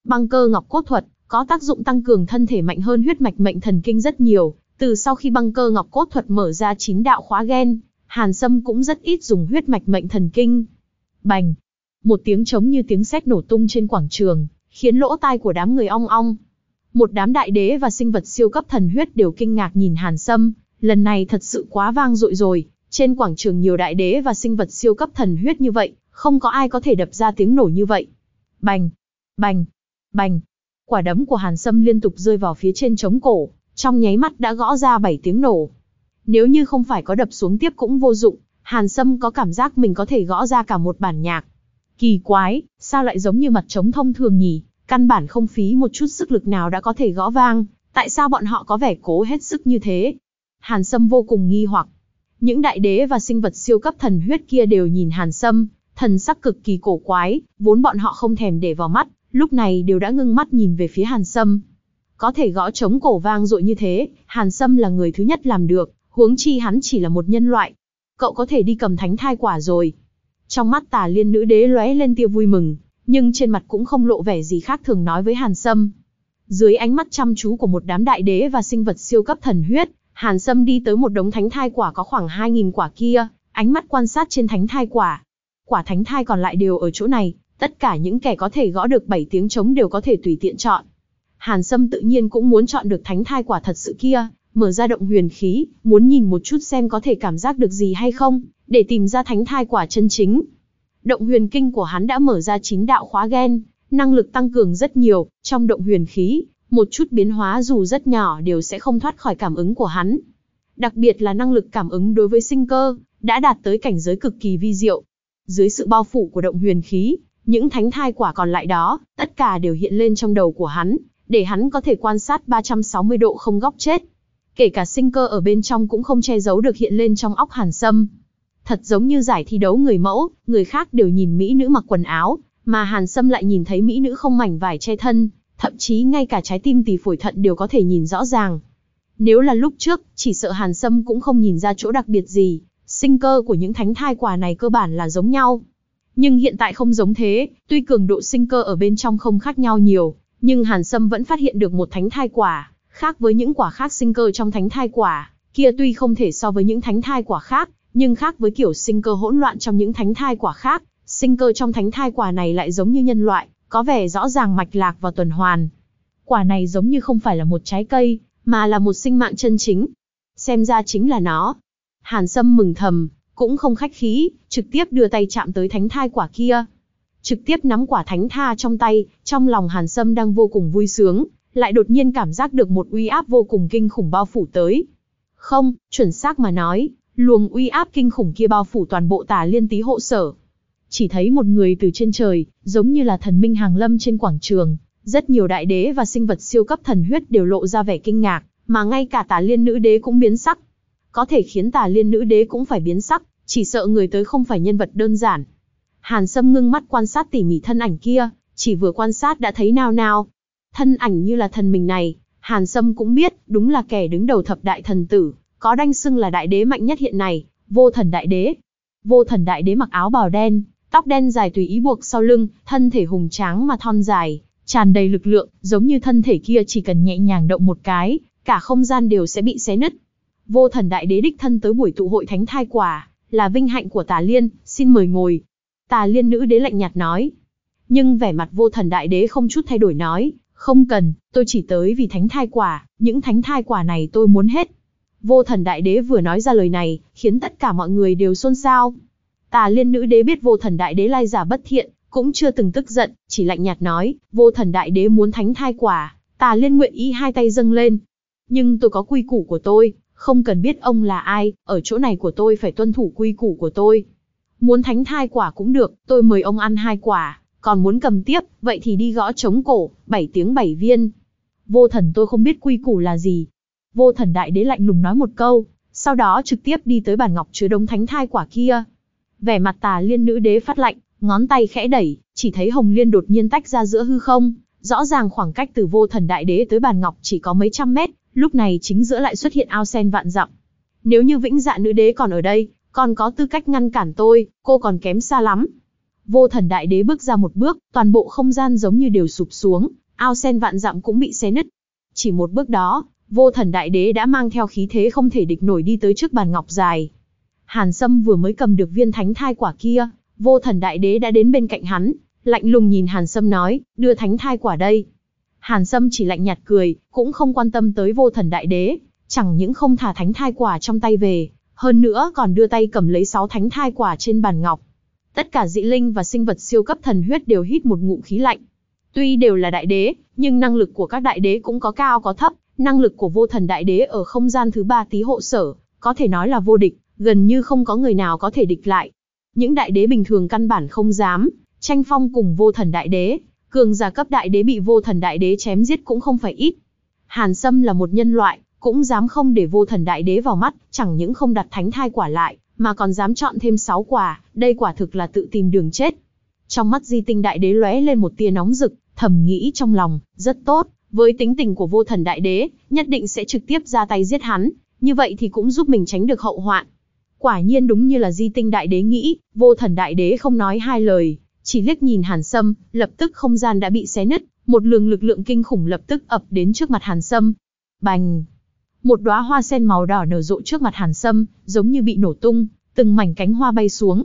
Băng cơ ngọc cốt thuật có tác dụng tăng cường thân thể mạnh hơn huyết mạch mệnh thần kinh rất nhiều. Từ sau khi băng cơ ngọc cốt thuật mở ra chín đạo khóa gen, Hàn Sâm cũng rất ít dùng huyết mạch mệnh thần kinh. Bành! Một tiếng trống như tiếng sét nổ tung trên quảng trường, khiến lỗ tai của đám người ong ong. Một đám đại đế và sinh vật siêu cấp thần huyết đều kinh ngạc nhìn Hàn Sâm, lần này thật sự quá vang dội rồi, trên quảng trường nhiều đại đế và sinh vật siêu cấp thần huyết như vậy, không có ai có thể đập ra tiếng nổ như vậy. Bành, bành, bành. Quả đấm của Hàn Sâm liên tục rơi vào phía trên trống cổ, trong nháy mắt đã gõ ra 7 tiếng nổ. Nếu như không phải có đập xuống tiếp cũng vô dụng, Hàn Sâm có cảm giác mình có thể gõ ra cả một bản nhạc. Kỳ quái, sao lại giống như mặt trống thông thường nhỉ? Căn bản không phí một chút sức lực nào đã có thể gõ vang, tại sao bọn họ có vẻ cố hết sức như thế? Hàn Sâm vô cùng nghi hoặc. Những đại đế và sinh vật siêu cấp thần huyết kia đều nhìn Hàn Sâm, thần sắc cực kỳ cổ quái, vốn bọn họ không thèm để vào mắt, lúc này đều đã ngưng mắt nhìn về phía Hàn Sâm. có thể gõ trống cổ vang dội như thế, Hàn Sâm là người thứ nhất làm được, huống chi hắn chỉ là một nhân loại. Cậu có thể đi cầm thánh thai quả rồi. Trong mắt tà liên nữ đế lóe lên tia vui mừng, nhưng trên mặt cũng không lộ vẻ gì khác thường nói với Hàn Sâm. Dưới ánh mắt chăm chú của một đám đại đế và sinh vật siêu cấp thần huyết, Hàn Sâm đi tới một đống thánh thai quả có khoảng 2.000 quả kia, ánh mắt quan sát trên thánh thai quả. Quả thánh thai còn lại đều ở chỗ này, tất cả những kẻ có thể gõ được 7 tiếng trống đều có thể tùy tiện chọn. Hàn Sâm tự nhiên cũng muốn chọn được thánh thai quả thật sự kia, mở ra động huyền khí, muốn nhìn một chút xem có thể cảm giác được gì hay không, để tìm ra thánh thai quả chân chính. Động huyền kinh của hắn đã mở ra chín đạo khóa gen, năng lực tăng cường rất nhiều, trong động huyền khí, một chút biến hóa dù rất nhỏ đều sẽ không thoát khỏi cảm ứng của hắn. Đặc biệt là năng lực cảm ứng đối với sinh cơ, đã đạt tới cảnh giới cực kỳ vi diệu. Dưới sự bao phủ của động huyền khí, những thánh thai quả còn lại đó, tất cả đều hiện lên trong đầu của hắn, để hắn có thể quan sát 360 độ không góc chết. Kể cả sinh cơ ở bên trong cũng không che giấu được hiện lên trong óc hàn sâm. Thật giống như giải thi đấu người mẫu, người khác đều nhìn mỹ nữ mặc quần áo, mà hàn sâm lại nhìn thấy mỹ nữ không mảnh vải che thân, thậm chí ngay cả trái tim tỳ phổi thận đều có thể nhìn rõ ràng. Nếu là lúc trước, chỉ sợ hàn sâm cũng không nhìn ra chỗ đặc biệt gì, sinh cơ của những thánh thai quả này cơ bản là giống nhau. Nhưng hiện tại không giống thế, tuy cường độ sinh cơ ở bên trong không khác nhau nhiều, nhưng Hàn Sâm vẫn phát hiện được một thánh thai quả, khác với những quả khác sinh cơ trong thánh thai quả, kia tuy không thể so với những thánh thai quả khác, nhưng khác với kiểu sinh cơ hỗn loạn trong những thánh thai quả khác, sinh cơ trong thánh thai quả này lại giống như nhân loại, có vẻ rõ ràng mạch lạc và tuần hoàn. Quả này giống như không phải là một trái cây, mà là một sinh mạng chân chính. Xem ra chính là nó. Hàn Sâm mừng thầm, cũng không khách khí, trực tiếp đưa tay chạm tới thánh thai quả kia. Trực tiếp nắm quả thánh tha trong tay, trong lòng Hàn Sâm đang vô cùng vui sướng, lại đột nhiên cảm giác được một uy áp vô cùng kinh khủng bao phủ tới. Không, chuẩn xác mà nói, luồng uy áp kinh khủng kia bao phủ toàn bộ tà liên tý hộ sở. Chỉ thấy một người từ trên trời, giống như là thần minh hàng lâm trên quảng trường, rất nhiều đại đế và sinh vật siêu cấp thần huyết đều lộ ra vẻ kinh ngạc, mà ngay cả tà liên nữ đế cũng biến sắc. Có thể khiến tà liên nữ đế cũng phải biến sắc, chỉ sợ người tới không phải nhân vật đơn giản. Hàn Sâm ngưng mắt quan sát tỉ mỉ thân ảnh kia, chỉ vừa quan sát đã thấy nao nao. Thân ảnh như là thần mình này, Hàn Sâm cũng biết, đúng là kẻ đứng đầu thập đại thần tử, có đanh xưng là đại đế mạnh nhất hiện nay, vô thần đại đế. Vô thần đại đế mặc áo bào đen, tóc đen dài tùy ý buộc sau lưng, thân thể hùng tráng mà thon dài, tràn đầy lực lượng, giống như thân thể kia chỉ cần nhẹ nhàng động một cái, cả không gian đều sẽ bị xé nứt. Vô thần đại đế đích thân tới buổi tụ hội thánh thai quả, là vinh hạnh của tà liên, xin mời ngồi. Tà liên nữ đế lạnh nhạt nói. Nhưng vẻ mặt vô thần đại đế không chút thay đổi nói, không cần, tôi chỉ tới vì thánh thai quả, những thánh thai quả này tôi muốn hết. Vô thần đại đế vừa nói ra lời này, khiến tất cả mọi người đều xôn xao. Tà liên nữ đế biết vô thần đại đế lai giả bất thiện, cũng chưa từng tức giận, chỉ lạnh nhạt nói, vô thần đại đế muốn thánh thai quả, tà liên nguyện ý hai tay dâng lên. Nhưng tôi có quy củ của tôi, không cần biết ông là ai, ở chỗ này của tôi phải tuân thủ quy củ của tôi. Muốn thánh thai quả cũng được, tôi mời ông ăn hai quả, còn muốn cầm tiếp, vậy thì đi gõ trống cổ, bảy tiếng bảy viên. Vô thần tôi không biết quy củ là gì. Vô thần đại đế lạnh lùng nói một câu, sau đó trực tiếp đi tới bàn ngọc chứa đống thánh thai quả kia. Vẻ mặt tà liên nữ đế phát lạnh, ngón tay khẽ đẩy, chỉ thấy hồng liên đột nhiên tách ra giữa hư không, rõ ràng khoảng cách từ vô thần đại đế tới bàn ngọc chỉ có mấy trăm mét, lúc này chính giữa lại xuất hiện ao sen vạn dặm. Nếu như vĩnh dạ nữ đế còn ở đây, còn có tư cách ngăn cản tôi, cô còn kém xa lắm. Vô thần đại đế bước ra một bước, toàn bộ không gian giống như đều sụp xuống, ao sen vạn dặm cũng bị xé nứt. Chỉ một bước đó, vô thần đại đế đã mang theo khí thế không thể địch nổi đi tới trước bàn ngọc dài. Hàn Sâm vừa mới cầm được viên thánh thai quả kia, vô thần đại đế đã đến bên cạnh hắn, lạnh lùng nhìn Hàn Sâm nói, đưa thánh thai quả đây. Hàn Sâm chỉ lạnh nhạt cười, cũng không quan tâm tới vô thần đại đế, chẳng những không thả thánh thai quả trong tay về, hơn nữa còn đưa tay cầm lấy sáu thánh thai quả trên bàn ngọc. Tất cả dị linh và sinh vật siêu cấp thần huyết đều hít một ngụm khí lạnh. Tuy đều là đại đế, nhưng năng lực của các đại đế cũng có cao có thấp, năng lực của vô thần đại đế ở không gian thứ ba tí hộ sở, có thể nói là vô địch, gần như không có người nào có thể địch lại. Những đại đế bình thường căn bản không dám, tranh phong cùng vô thần đại đế, cường giả cấp đại đế bị vô thần đại đế chém giết cũng không phải ít. Hàn Sâm là một nhân loại, cũng dám không để vô thần đại đế vào mắt, chẳng những không đặt thánh thai quả lại, mà còn dám chọn thêm 6 quả, đây quả thực là tự tìm đường chết. Trong mắt di tinh đại đế lóe lên một tia nóng rực, thầm nghĩ trong lòng, rất tốt, Với tính tình của vô thần đại đế, nhất định sẽ trực tiếp ra tay giết hắn, như vậy thì cũng giúp mình tránh được hậu hoạn. Quả nhiên đúng như là di tinh đại đế nghĩ, vô thần đại đế không nói hai lời, chỉ liếc nhìn Hàn Sâm, lập tức không gian đã bị xé nứt, một lượng lực lượng kinh khủng lập tức ập đến trước mặt Hàn Sâm. Bành! Một đóa hoa sen màu đỏ nở rộ trước mặt Hàn Sâm, giống như bị nổ tung, từng mảnh cánh hoa bay xuống.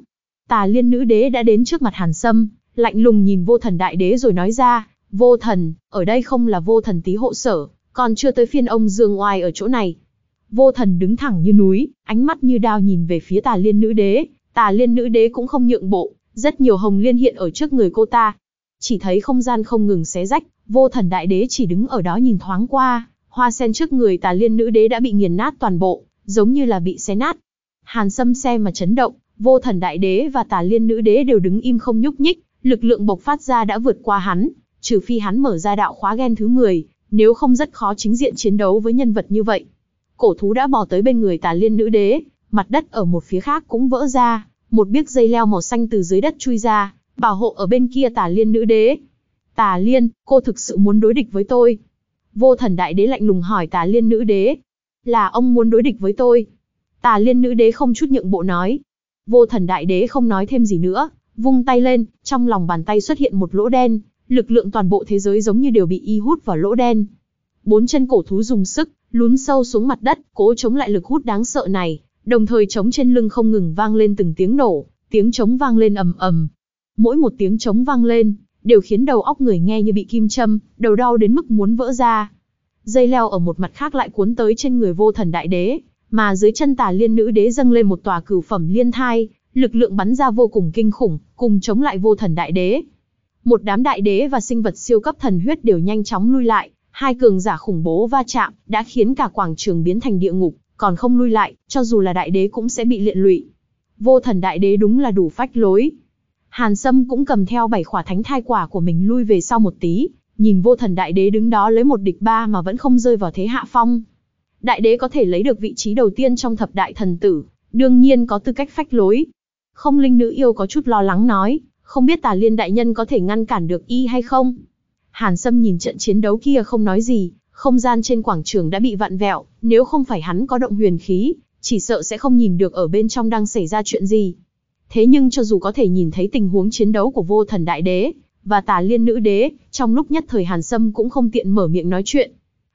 Tà Liên nữ đế đã đến trước mặt Hàn Sâm, lạnh lùng nhìn Vô Thần đại đế rồi nói ra, "Vô Thần, ở đây không là Vô Thần tí hộ sở, còn chưa tới phiên ông Dương Oai ở chỗ này." Vô Thần đứng thẳng như núi, ánh mắt như đao nhìn về phía Tà Liên nữ đế, Tà Liên nữ đế cũng không nhượng bộ, rất nhiều hồng liên hiện ở trước người cô ta. Chỉ thấy không gian không ngừng xé rách, Vô Thần đại đế chỉ đứng ở đó nhìn thoáng qua, hoa sen trước người Tà Liên nữ đế đã bị nghiền nát toàn bộ, giống như là bị xé nát. Hàn Sâm xem mà chấn động, Vô Thần đại đế và Tà Liên nữ đế đều đứng im không nhúc nhích, lực lượng bộc phát ra đã vượt qua hắn, trừ phi hắn mở ra đạo khóa gen thứ 10, nếu không rất khó chính diện chiến đấu với nhân vật như vậy. Cổ thú đã bò tới bên người Tà Liên nữ đế, mặt đất ở một phía khác cũng vỡ ra, một biếc dây leo màu xanh từ dưới đất chui ra, bảo hộ ở bên kia Tà Liên nữ đế. Tà Liên, cô thực sự muốn đối địch với tôi? Vô thần đại đế lạnh lùng hỏi Tà Liên nữ đế. Là ông muốn đối địch với tôi? Tà Liên nữ đế không chút nhượng bộ nói. Vô thần đại đế không nói thêm gì nữa, vung tay lên, trong lòng bàn tay xuất hiện một lỗ đen, lực lượng toàn bộ thế giới giống như đều bị y hút vào lỗ đen. Bốn chân cổ thú dùng sức, lún sâu xuống mặt đất, cố chống lại lực hút đáng sợ này, đồng thời trống trên lưng không ngừng vang lên từng tiếng nổ, tiếng trống vang lên ầm ầm. Mỗi một tiếng trống vang lên, đều khiến đầu óc người nghe như bị kim châm, đầu đau đến mức muốn vỡ ra. Dây leo ở một mặt khác lại cuốn tới trên người vô thần đại đế, mà dưới chân tà liên nữ đế dâng lên một tòa cửu phẩm liên thai, lực lượng bắn ra vô cùng kinh khủng, cùng chống lại vô thần đại đế. Một đám đại đế và sinh vật siêu cấp thần huyết đều nhanh chóng lui lại, hai cường giả khủng bố va chạm, đã khiến cả quảng trường biến thành địa ngục, còn không lui lại, cho dù là đại đế cũng sẽ bị liện lụy. Vô thần đại đế đúng là đủ phách lối. Hàn Sâm cũng cầm theo bảy khỏa thánh thai quả của mình lui về sau một tí, nhìn vô thần đại đế đứng đó lấy một địch ba mà vẫn không rơi vào thế hạ phong. Đại đế có thể lấy được vị trí đầu tiên trong thập đại thần tử, đương nhiên có tư cách phách lối. Không linh nữ yêu có chút lo lắng nói, không biết tà liên đại nhân có thể ngăn cản được y hay không. Hàn Sâm nhìn trận chiến đấu kia không nói gì, không gian trên quảng trường đã bị vặn vẹo, nếu không phải hắn có động huyền khí, chỉ sợ sẽ không nhìn được ở bên trong đang xảy ra chuyện gì. Thế nhưng cho dù có thể nhìn thấy tình huống chiến đấu của vô thần đại đế, và tà liên nữ đế, trong lúc nhất thời Hàn Sâm cũng không tiện mở miệng nói chuyện.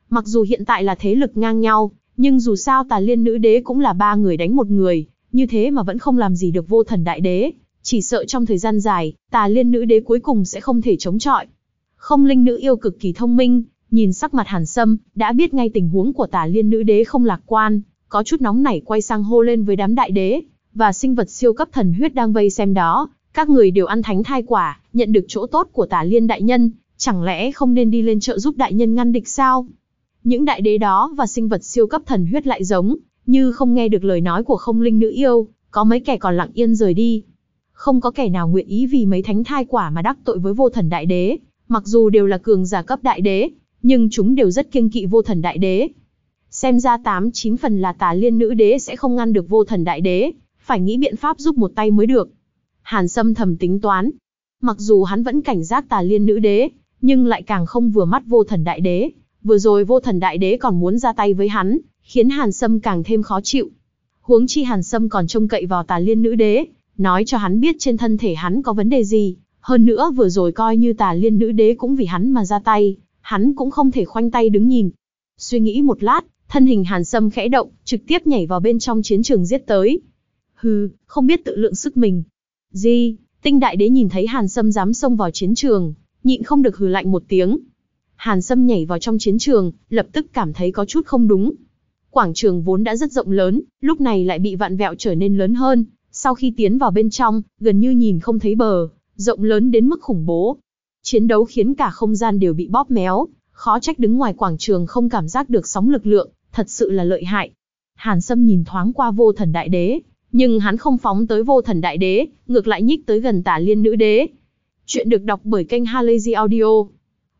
Mặc dù hiện tại là thế lực ngang nhau, nhưng dù sao tà liên nữ đế cũng là ba người đánh một người, như thế mà vẫn không làm gì được vô thần đại đế, chỉ sợ trong thời gian dài, tà liên nữ đế cuối cùng sẽ không thể chống chọi. Không linh nữ yêu cực kỳ thông minh, nhìn sắc mặt hàn sâm, đã biết ngay tình huống của tà liên nữ đế không lạc quan, có chút nóng nảy quay sang hô lên với đám đại đế, và sinh vật siêu cấp thần huyết đang vây xem đó, các người đều ăn thánh thai quả, nhận được chỗ tốt của tà liên đại nhân, chẳng lẽ không nên đi lên trợ giúp đại nhân ngăn địch sao? Những đại đế đó và sinh vật siêu cấp thần huyết lại giống, như không nghe được lời nói của không linh nữ yêu, có mấy kẻ còn lặng yên rời đi. Không có kẻ nào nguyện ý vì mấy thánh thai quả mà đắc tội với vô thần đại đế, mặc dù đều là cường giả cấp đại đế, nhưng chúng đều rất kiêng kỵ vô thần đại đế. Xem ra tám chín phần là tà liên nữ đế sẽ không ngăn được vô thần đại đế, phải nghĩ biện pháp giúp một tay mới được. Hàn Sâm thầm tính toán. Mặc dù hắn vẫn cảnh giác tà liên nữ đế, nhưng lại càng không vừa mắt vô thần đại đế. Vừa rồi vô thần đại đế còn muốn ra tay với hắn, khiến Hàn Sâm càng thêm khó chịu. Huống chi Hàn Sâm còn trông cậy vào tà liên nữ đế, nói cho hắn biết trên thân thể hắn có vấn đề gì. Hơn nữa vừa rồi coi như tà liên nữ đế cũng vì hắn mà ra tay, hắn cũng không thể khoanh tay đứng nhìn. Suy nghĩ một lát, thân hình Hàn Sâm khẽ động, trực tiếp nhảy vào bên trong chiến trường giết tới. Hừ, không biết tự lượng sức mình. Gì, tinh đại đế nhìn thấy Hàn Sâm dám xông vào chiến trường, nhịn không được hừ lạnh một tiếng. Hàn Sâm nhảy vào trong chiến trường, lập tức cảm thấy có chút không đúng. Quảng trường vốn đã rất rộng lớn, lúc này lại bị vạn vẹo trở nên lớn hơn, sau khi tiến vào bên trong, gần như nhìn không thấy bờ, rộng lớn đến mức khủng bố. Chiến đấu khiến cả không gian đều bị bóp méo, khó trách đứng ngoài quảng trường không cảm giác được sóng lực lượng, thật sự là lợi hại. Hàn Sâm nhìn thoáng qua vô thần đại đế, nhưng hắn không phóng tới vô thần đại đế, ngược lại nhích tới gần tả liên nữ đế. Chuyện được đọc bởi kênh Halazy Audio.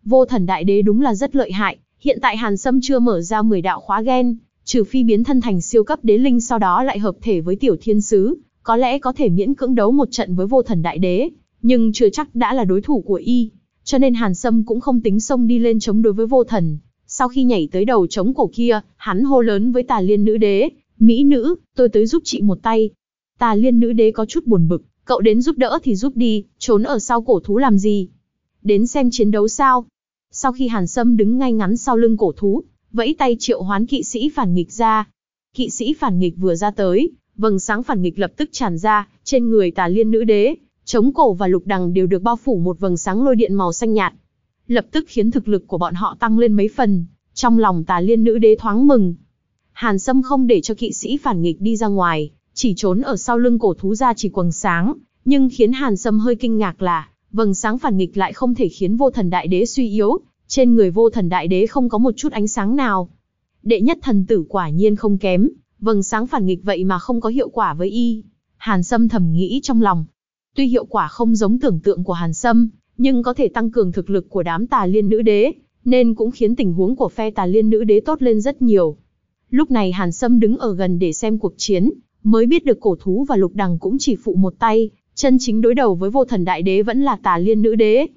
Vô thần đại đế đúng là rất lợi hại, hiện tại Hàn Sâm chưa mở ra 10 đạo khóa gen, trừ phi biến thân thành siêu cấp đế linh sau đó lại hợp thể với tiểu thiên sứ, có lẽ có thể miễn cưỡng đấu một trận với vô thần đại đế, nhưng chưa chắc đã là đối thủ của y. cho nên Hàn Sâm cũng không tính xông đi lên chống đối với vô thần. Sau khi nhảy tới đầu chống cổ kia, hắn hô lớn với tà liên nữ đế, Mỹ nữ, tôi tới giúp chị một tay. Tà liên nữ đế có chút buồn bực, cậu đến giúp đỡ thì giúp đi, trốn ở sau cổ thú làm gì? Đến xem chiến đấu sao? Sau khi Hàn Sâm đứng ngay ngắn sau lưng cổ thú, vẫy tay triệu hoán kỵ sĩ phản nghịch ra. Kỵ sĩ phản nghịch vừa ra tới, vầng sáng phản nghịch lập tức tràn ra, trên người tà liên nữ đế, chống cổ và lục đằng đều được bao phủ một vầng sáng lôi điện màu xanh nhạt. Lập tức khiến thực lực của bọn họ tăng lên mấy phần, trong lòng tà liên nữ đế thoáng mừng. Hàn Sâm không để cho kỵ sĩ phản nghịch đi ra ngoài, chỉ trốn ở sau lưng cổ thú ra chỉ quầng sáng, nhưng khiến Hàn Sâm hơi kinh ngạc là, vầng sáng phản nghịch lại không thể khiến vô thần đại đế suy yếu, trên người vô thần đại đế không có một chút ánh sáng nào. Đệ nhất thần tử quả nhiên không kém, vầng sáng phản nghịch vậy mà không có hiệu quả với y. Hàn Sâm thầm nghĩ trong lòng. Tuy hiệu quả không giống tưởng tượng của Hàn Sâm, nhưng có thể tăng cường thực lực của đám tà liên nữ đế, nên cũng khiến tình huống của phe tà liên nữ đế tốt lên rất nhiều. Lúc này Hàn Sâm đứng ở gần để xem cuộc chiến, mới biết được cổ thú và lục đằng cũng chỉ phụ một tay, chân chính đối đầu với vô thần đại đế vẫn là tà liên nữ đế.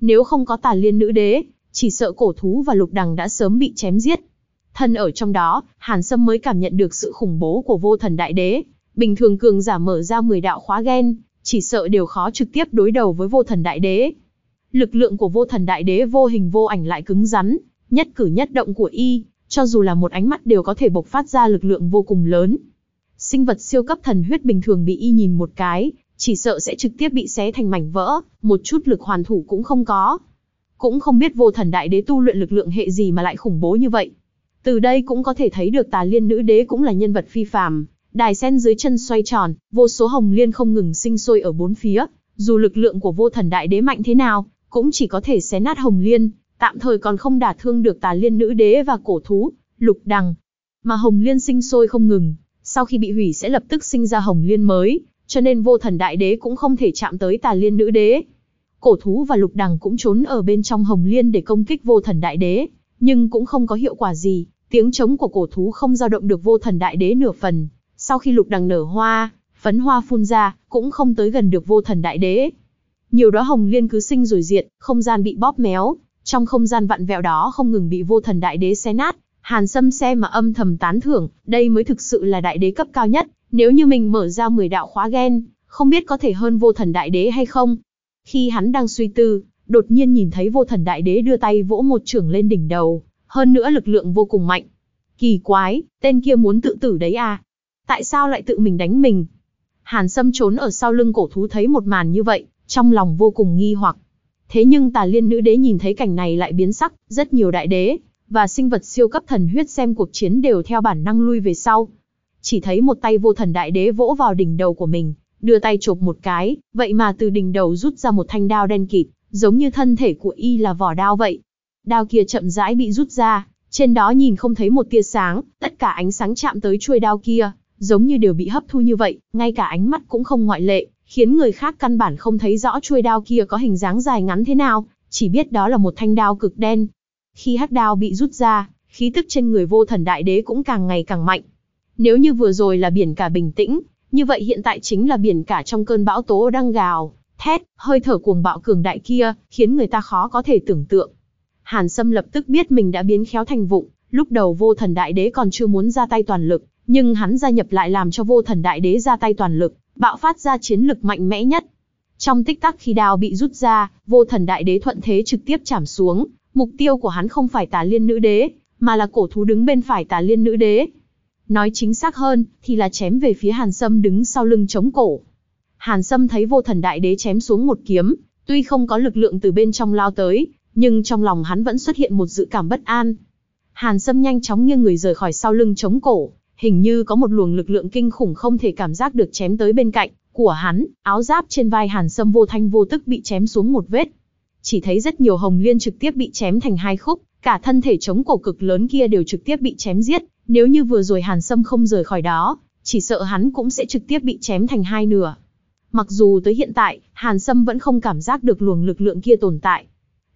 Nếu không có tà liên nữ đế, chỉ sợ cổ thú và lục đằng đã sớm bị chém giết. Thân ở trong đó, Hàn Sâm mới cảm nhận được sự khủng bố của vô thần đại đế. Bình thường cường giả mở ra 10 đạo khóa gen, chỉ sợ đều khó trực tiếp đối đầu với vô thần đại đế. Lực lượng của vô thần đại đế vô hình vô ảnh lại cứng rắn, nhất cử nhất động của y, cho dù là một ánh mắt đều có thể bộc phát ra lực lượng vô cùng lớn. Sinh vật siêu cấp thần huyết bình thường bị y nhìn một cái, chỉ sợ sẽ trực tiếp bị xé thành mảnh vỡ, một chút lực hoàn thủ cũng không có. Cũng không biết vô thần đại đế tu luyện lực lượng hệ gì mà lại khủng bố như vậy. Từ đây cũng có thể thấy được tà liên nữ đế cũng là nhân vật phi phàm. Đài sen dưới chân xoay tròn, vô số hồng liên không ngừng sinh sôi ở bốn phía. Dù lực lượng của vô thần đại đế mạnh thế nào, cũng chỉ có thể xé nát hồng liên, tạm thời còn không đả thương được tà liên nữ đế và cổ thú, lục đằng. Mà hồng liên sinh sôi không ngừng, sau khi bị hủy sẽ lập tức sinh ra hồng liên mới, cho nên vô thần đại đế cũng không thể chạm tới tà liên nữ đế. Cổ thú và lục đằng cũng trốn ở bên trong hồng liên để công kích vô thần đại đế, nhưng cũng không có hiệu quả gì, tiếng trống của cổ thú không dao động được vô thần đại đế nửa phần. Sau khi lục đằng nở hoa, phấn hoa phun ra, cũng không tới gần được vô thần đại đế. Nhiều đóa hồng liên cứ sinh rồi diệt, không gian bị bóp méo, trong không gian vặn vẹo đó không ngừng bị vô thần đại đế xé nát. Hàn Sâm xe mà âm thầm tán thưởng, đây mới thực sự là đại đế cấp cao nhất, nếu như mình mở ra 10 đạo khóa gen, không biết có thể hơn vô thần đại đế hay không. Khi hắn đang suy tư, đột nhiên nhìn thấy vô thần đại đế đưa tay vỗ một trưởng lên đỉnh đầu, hơn nữa lực lượng vô cùng mạnh. Kỳ quái, tên kia muốn tự tử đấy à? Tại sao lại tự mình đánh mình? Hàn Sâm trốn ở sau lưng cổ thú thấy một màn như vậy, trong lòng vô cùng nghi hoặc. Thế nhưng tà liên nữ đế nhìn thấy cảnh này lại biến sắc, rất nhiều đại đế, và sinh vật siêu cấp thần huyết xem cuộc chiến đều theo bản năng lui về sau. Chỉ thấy một tay vô thần đại đế vỗ vào đỉnh đầu của mình, đưa tay chộp một cái, vậy mà từ đỉnh đầu rút ra một thanh đao đen kịt, giống như thân thể của y là vỏ đao vậy. Đao kia chậm rãi bị rút ra, trên đó nhìn không thấy một tia sáng, tất cả ánh sáng chạm tới chuôi đao kia, giống như đều bị hấp thu như vậy, ngay cả ánh mắt cũng không ngoại lệ, khiến người khác căn bản không thấy rõ chuôi đao kia có hình dáng dài ngắn thế nào, chỉ biết đó là một thanh đao cực đen. Khi hắc đao bị rút ra, khí tức trên người vô thần đại đế cũng càng ngày càng mạnh. Nếu như vừa rồi là biển cả bình tĩnh, như vậy hiện tại chính là biển cả trong cơn bão tố đang gào, thét, hơi thở cuồng bạo cường đại kia, khiến người ta khó có thể tưởng tượng. Hàn Sâm lập tức biết mình đã biến khéo thành vụng, lúc đầu vô thần đại đế còn chưa muốn ra tay toàn lực, nhưng hắn gia nhập lại làm cho vô thần đại đế ra tay toàn lực, bạo phát ra chiến lực mạnh mẽ nhất. Trong tích tắc khi đao bị rút ra, vô thần đại đế thuận thế trực tiếp chạm xuống, mục tiêu của hắn không phải tà liên nữ đế, mà là cổ thú đứng bên phải tà liên nữ đế. Nói chính xác hơn, thì là chém về phía Hàn Sâm đứng sau lưng chống cổ. Hàn Sâm thấy vô thần đại đế chém xuống một kiếm, tuy không có lực lượng từ bên trong lao tới, nhưng trong lòng hắn vẫn xuất hiện một dự cảm bất an. Hàn Sâm nhanh chóng nghiêng người rời khỏi sau lưng chống cổ, hình như có một luồng lực lượng kinh khủng không thể cảm giác được chém tới bên cạnh của hắn, áo giáp trên vai Hàn Sâm vô thanh vô tức bị chém xuống một vết. Chỉ thấy rất nhiều hồng liên trực tiếp bị chém thành hai khúc, cả thân thể chống cổ cực lớn kia đều trực tiếp bị chém giết, nếu như vừa rồi Hàn Sâm không rời khỏi đó, chỉ sợ hắn cũng sẽ trực tiếp bị chém thành hai nửa. Mặc dù tới hiện tại, Hàn Sâm vẫn không cảm giác được luồng lực lượng kia tồn tại.